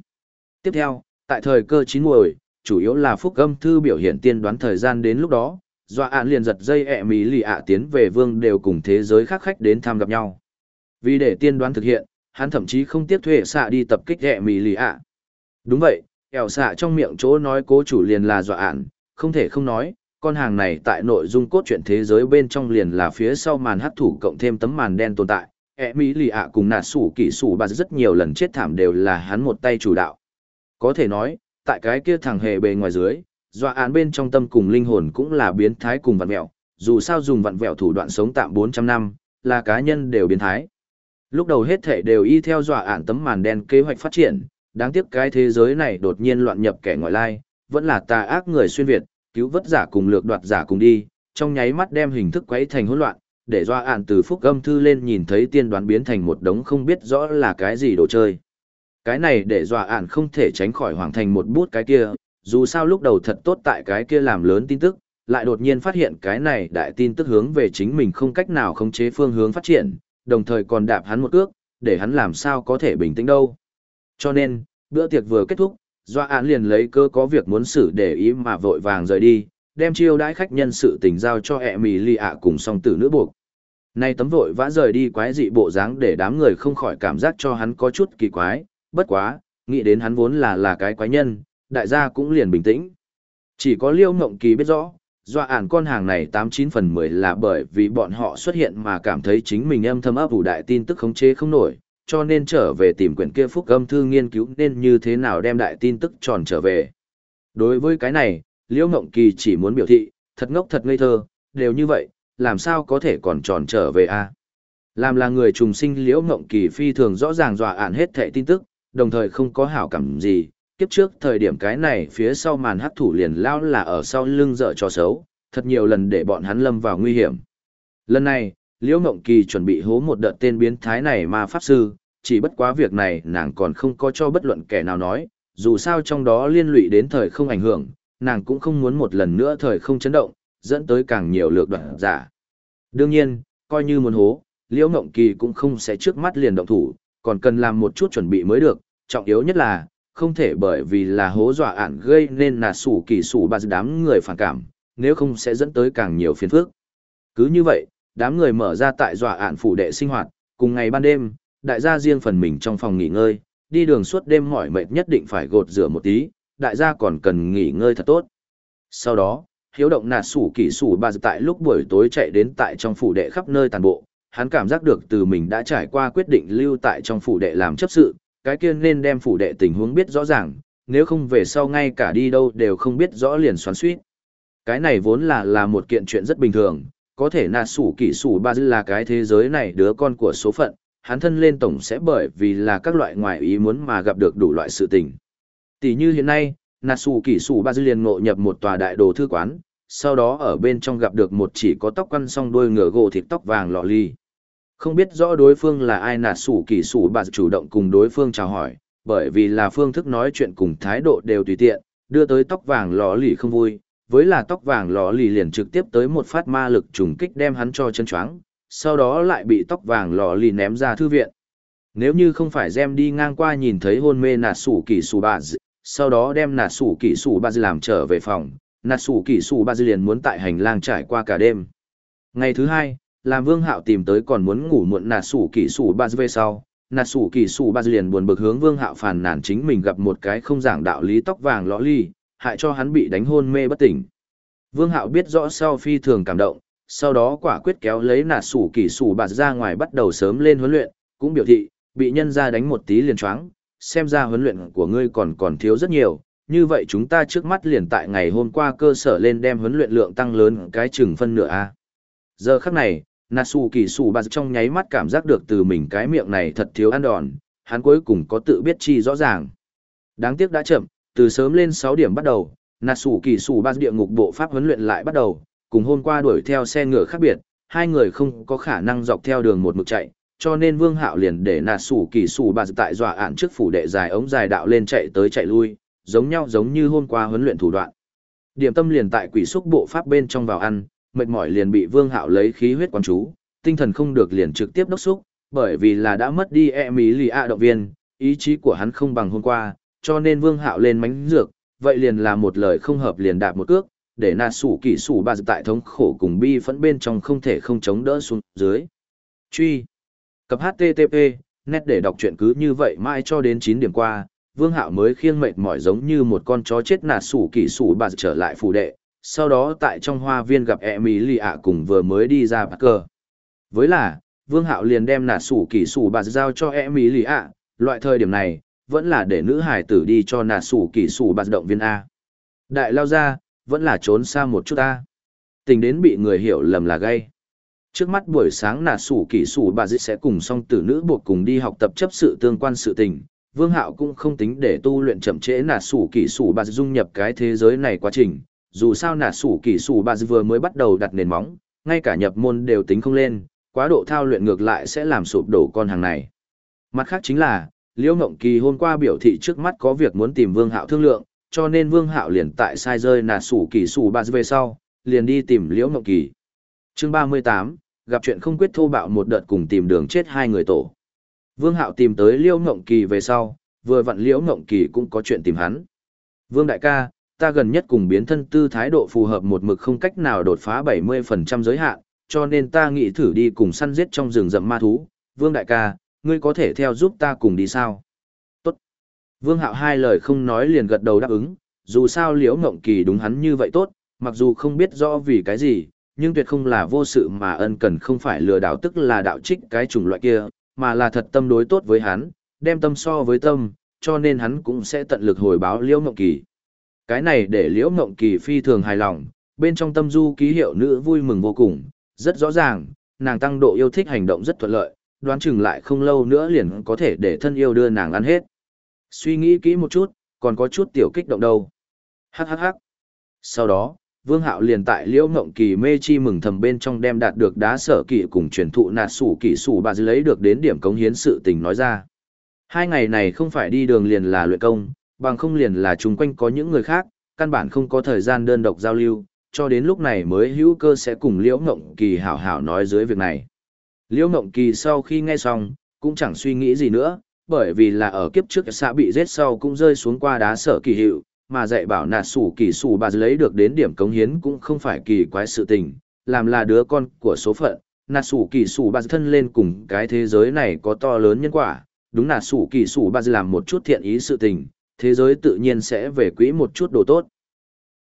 Tiếp theo, tại thời cơ chín muồi, chủ yếu là phúc âm thư biểu hiện tiên đoán thời gian đến lúc đó, dọa ạn liền giật dây e mỹ lì ạ tiến về vương đều cùng thế giới khác khách đến thăm gặp nhau. Vì để tiên đoán thực hiện, hắn thậm chí không tiếp thuê xạ đi tập kích e mỹ lì ạ. Đúng vậy, ẻo xạ trong miệng chỗ nói cố chủ liền là dọa ạn, không thể không nói, con hàng này tại nội dung cốt truyện thế giới bên trong liền là phía sau màn hấp thủ cộng thêm tấm màn đen tồn tại. E mỹ lì ạ cùng nạt sủ kỹ sủ bà rất nhiều lần chết thảm đều là hắn một tay chủ đạo. Có thể nói, tại cái kia thằng hề bề ngoài dưới, dọa án bên trong tâm cùng linh hồn cũng là biến thái cùng vặn vẹo, dù sao dùng vặn vẹo thủ đoạn sống tạm 400 năm, là cá nhân đều biến thái. Lúc đầu hết thể đều y theo dọa án tấm màn đen kế hoạch phát triển, đáng tiếc cái thế giới này đột nhiên loạn nhập kẻ ngoại lai, vẫn là tà ác người xuyên Việt, cứu vớt giả cùng lược đoạt giả cùng đi, trong nháy mắt đem hình thức quấy thành hỗn loạn, để dọa án từ phúc âm thư lên nhìn thấy tiên đoán biến thành một đống không biết rõ là cái gì đồ chơi. Cái này để dọa ạn không thể tránh khỏi hoàng thành một bút cái kia, dù sao lúc đầu thật tốt tại cái kia làm lớn tin tức, lại đột nhiên phát hiện cái này đại tin tức hướng về chính mình không cách nào khống chế phương hướng phát triển, đồng thời còn đạp hắn một ước, để hắn làm sao có thể bình tĩnh đâu. Cho nên, bữa tiệc vừa kết thúc, dọa án liền lấy cơ có việc muốn xử để ý mà vội vàng rời đi, đem chiêu đãi khách nhân sự tình giao cho ẹ mì lì ạ cùng song tử nữ buộc. Nay tấm vội vã rời đi quái dị bộ dáng để đám người không khỏi cảm giác cho hắn có chút kỳ quái, bất quá, nghĩ đến hắn vốn là là cái quái nhân, đại gia cũng liền bình tĩnh. Chỉ có liêu ngộng kỳ biết rõ, dọa ản con hàng này tám chín phần mười là bởi vì bọn họ xuất hiện mà cảm thấy chính mình âm thầm ấp ủ đại tin tức khống chế không nổi, cho nên trở về tìm quyển kia phúc âm thư nghiên cứu nên như thế nào đem đại tin tức tròn trở về. Đối với cái này, Liễu Ngộng Kỳ chỉ muốn biểu thị, thật ngốc thật ngây thơ, đều như vậy, làm sao có thể còn tròn trở về a? Làm là người trùng sinh Liễu Ngộng Kỳ phi thường rõ ràng dọa ản hết thệ tin tức, đồng thời không có hảo cảm gì, kiếp trước thời điểm cái này phía sau màn hắc thủ liền lao là ở sau lưng dở cho xấu, thật nhiều lần để bọn hắn lâm vào nguy hiểm. Lần này, Liễu Ngộng Kỳ chuẩn bị hố một đợt tên biến thái này ma pháp sư, chỉ bất quá việc này nàng còn không có cho bất luận kẻ nào nói, dù sao trong đó liên lụy đến thời không ảnh hưởng, nàng cũng không muốn một lần nữa thời không chấn động, dẫn tới càng nhiều lược đoạn giả. Đương nhiên, coi như muốn hố, Liễu Ngộng Kỳ cũng không sẽ trước mắt liền động thủ, còn cần làm một chút chuẩn bị mới được, trọng yếu nhất là, không thể bởi vì là hố dọa ản gây nên là sủ kỳ sủ bà đám người phản cảm, nếu không sẽ dẫn tới càng nhiều phiền phức. Cứ như vậy, đám người mở ra tại dọa ản phủ đệ sinh hoạt, cùng ngày ban đêm, đại gia riêng phần mình trong phòng nghỉ ngơi, đi đường suốt đêm mỏi mệt nhất định phải gột rửa một tí, đại gia còn cần nghỉ ngơi thật tốt. Sau đó, hiếu động nạt sủ kỳ sủ bà tại lúc buổi tối chạy đến tại trong phủ đệ khắp nơi tàn bộ, hắn cảm giác được từ mình đã trải qua quyết định lưu tại trong phủ đệ làm chấp sự, cái kia nên đem phủ đệ tình huống biết rõ ràng, nếu không về sau ngay cả đi đâu đều không biết rõ liền xoắn suýt. Cái này vốn là là một kiện chuyện rất bình thường, có thể nà sủ Kỷ sủ ba là cái thế giới này đứa con của số phận, hắn thân lên tổng sẽ bởi vì là các loại ngoại ý muốn mà gặp được đủ loại sự tình. Tỷ như hiện nay, Sủ kỷ sủ ba dư liền ngộ nhập một tòa đại đồ thư quán, sau đó ở bên trong gặp được một chỉ có tóc quăn song đuôi ngựa gỗ thịt tóc vàng lọ ly. Không biết rõ đối phương là ai nạt sủ kỳ sủ bà chủ động cùng đối phương chào hỏi, bởi vì là phương thức nói chuyện cùng thái độ đều tùy tiện, đưa tới tóc vàng lọ lì không vui, với là tóc vàng lọ lì liền trực tiếp tới một phát ma lực trùng kích đem hắn cho chân choáng, sau đó lại bị tóc vàng lọ lì ném ra thư viện. Nếu như không phải Gem đi ngang qua nhìn thấy hôn mê nạt sủ kỳ sủ bà sau đó đem nạt sủ kỳ sủ bà làm trở về phòng, nạt sủ kỷ sủ bà liền muốn tại hành lang trải qua cả đêm. Ngày thứ hai, làm vương hạo tìm tới còn muốn ngủ muộn nạt sủ kỷ sủ bà về sau, nạt sủ kỷ sủ bà liền buồn bực hướng vương hạo phàn nàn chính mình gặp một cái không giảng đạo lý tóc vàng lõ ly, hại cho hắn bị đánh hôn mê bất tỉnh. Vương hạo biết rõ sau phi thường cảm động, sau đó quả quyết kéo lấy nạt sủ kỷ sủ Bạt ra ngoài bắt đầu sớm lên huấn luyện, cũng biểu thị, bị nhân ra đánh một tí liền choáng, xem ra huấn luyện của ngươi còn còn thiếu rất nhiều, như vậy chúng ta trước mắt liền tại ngày hôm qua cơ sở lên đem huấn luyện lượng tăng lớn cái chừng phân nửa a. Giờ khắc này, Natsu Kỳ Sủ Bà trong nháy mắt cảm giác được từ mình cái miệng này thật thiếu ăn đòn, hắn cuối cùng có tự biết chi rõ ràng. Đáng tiếc đã chậm, từ sớm lên sáu điểm bắt đầu, Natsu Kỳ Sủ Bà địa ngục bộ pháp huấn luyện lại bắt đầu, cùng hôm qua đuổi theo xe ngựa khác biệt, hai người không có khả năng dọc theo đường một mực chạy, cho nên Vương Hạo liền để Natsu Kỳ Sủ Bà tại dọa ạn trước phủ đệ dài ống dài đạo lên chạy tới chạy lui, giống nhau giống như hôm qua huấn luyện thủ đoạn. Điểm tâm liền tại quỷ xúc bộ pháp bên trong vào ăn, mệt mỏi liền bị Vương Hạo lấy khí huyết quán chú, tinh thần không được liền trực tiếp đốc xúc, bởi vì là đã mất đi Emilia động viên, ý chí của hắn không bằng hôm qua, cho nên Vương Hạo lên mánh dược, vậy liền là một lời không hợp liền đạp một cước, để Na sủ kỹ sủ bà tại thống khổ cùng bi phẫn bên trong không thể không chống đỡ xuống dưới. Truy. Cập HTTP, nét để đọc truyện cứ như vậy mãi cho đến 9 điểm qua, Vương Hạo mới khiêng mệt mỏi giống như một con chó chết nạt sủ kỳ sủ bà trở lại phủ đệ, sau đó tại trong hoa viên gặp Emilia cùng vừa mới đi ra bạc cờ. Với là, Vương Hạo liền đem nạt sủ kỳ sủ bà giao cho Emilia, loại thời điểm này, vẫn là để nữ hải tử đi cho nạt sủ kỳ sủ bà động viên A. Đại lao ra, vẫn là trốn xa một chút A. Tình đến bị người hiểu lầm là gay. Trước mắt buổi sáng nà sủ kỹ sủ bà sẽ cùng song tử nữ buộc cùng đi học tập chấp sự tương quan sự tình. Vương Hạo cũng không tính để tu luyện chậm trễ nà, sủ kỳ sủ bà dung nhập cái thế giới này quá trình, dù sao nà sủ kỳ sủ bà vừa mới bắt đầu đặt nền móng, ngay cả nhập môn đều tính không lên, quá độ thao luyện ngược lại sẽ làm sụp đổ con hàng này. Mặt khác chính là, Liễu Ngộng Kỳ hôm qua biểu thị trước mắt có việc muốn tìm Vương Hạo thương lượng, cho nên Vương Hạo liền tại sai rơi nà sủ kỳ sủ bà về sau, liền đi tìm Liễu Ngộng Kỳ. Chương 38, gặp chuyện không quyết thô bạo một đợt cùng tìm đường chết hai người tổ. Vương Hạo tìm tới Liễu Ngộng Kỳ về sau, vừa vặn Liễu Ngộng Kỳ cũng có chuyện tìm hắn. Vương đại ca, ta gần nhất cùng biến thân tư thái độ phù hợp một mực không cách nào đột phá 70% giới hạn, cho nên ta nghĩ thử đi cùng săn giết trong rừng rậm ma thú. Vương đại ca, ngươi có thể theo giúp ta cùng đi sao? Tốt. Vương hạo hai lời không nói liền gật đầu đáp ứng, dù sao liễu ngộng kỳ đúng hắn như vậy tốt, mặc dù không biết rõ vì cái gì, nhưng tuyệt không là vô sự mà ân cần không phải lừa đảo tức là đạo trích cái chủng loại kia, mà là thật tâm đối tốt với hắn, đem tâm so với tâm, cho nên hắn cũng sẽ tận lực hồi báo liễu ngộng kỳ. Cái này để Liễu Ngộng Kỳ phi thường hài lòng, bên trong tâm du ký hiệu nữ vui mừng vô cùng, rất rõ ràng, nàng tăng độ yêu thích hành động rất thuận lợi, đoán chừng lại không lâu nữa liền có thể để thân yêu đưa nàng ăn hết. Suy nghĩ kỹ một chút, còn có chút tiểu kích động đâu. Hắc hắc hắc. Sau đó, Vương Hạo liền tại Liễu Ngộng Kỳ mê chi mừng thầm bên trong đem đạt được đá sở kỳ cùng truyền thụ nạt sủ kỳ sủ bà lấy được đến điểm cống hiến sự tình nói ra. Hai ngày này không phải đi đường liền là luyện công, bằng không liền là chung quanh có những người khác, căn bản không có thời gian đơn độc giao lưu, cho đến lúc này mới hữu cơ sẽ cùng Liễu Ngộng Kỳ hảo hảo nói dưới việc này. Liễu Ngộng Kỳ sau khi nghe xong, cũng chẳng suy nghĩ gì nữa, bởi vì là ở kiếp trước xã bị giết sau cũng rơi xuống qua đá sở kỳ hiệu, mà dạy bảo nạt sủ kỳ sủ bà lấy được đến điểm cống hiến cũng không phải kỳ quái sự tình, làm là đứa con của số phận, nạt sủ kỳ sủ bà thân lên cùng cái thế giới này có to lớn nhân quả, đúng nạt sủ kỳ sủ bà làm một chút thiện ý sự tình, thế giới tự nhiên sẽ về quỹ một chút đồ tốt.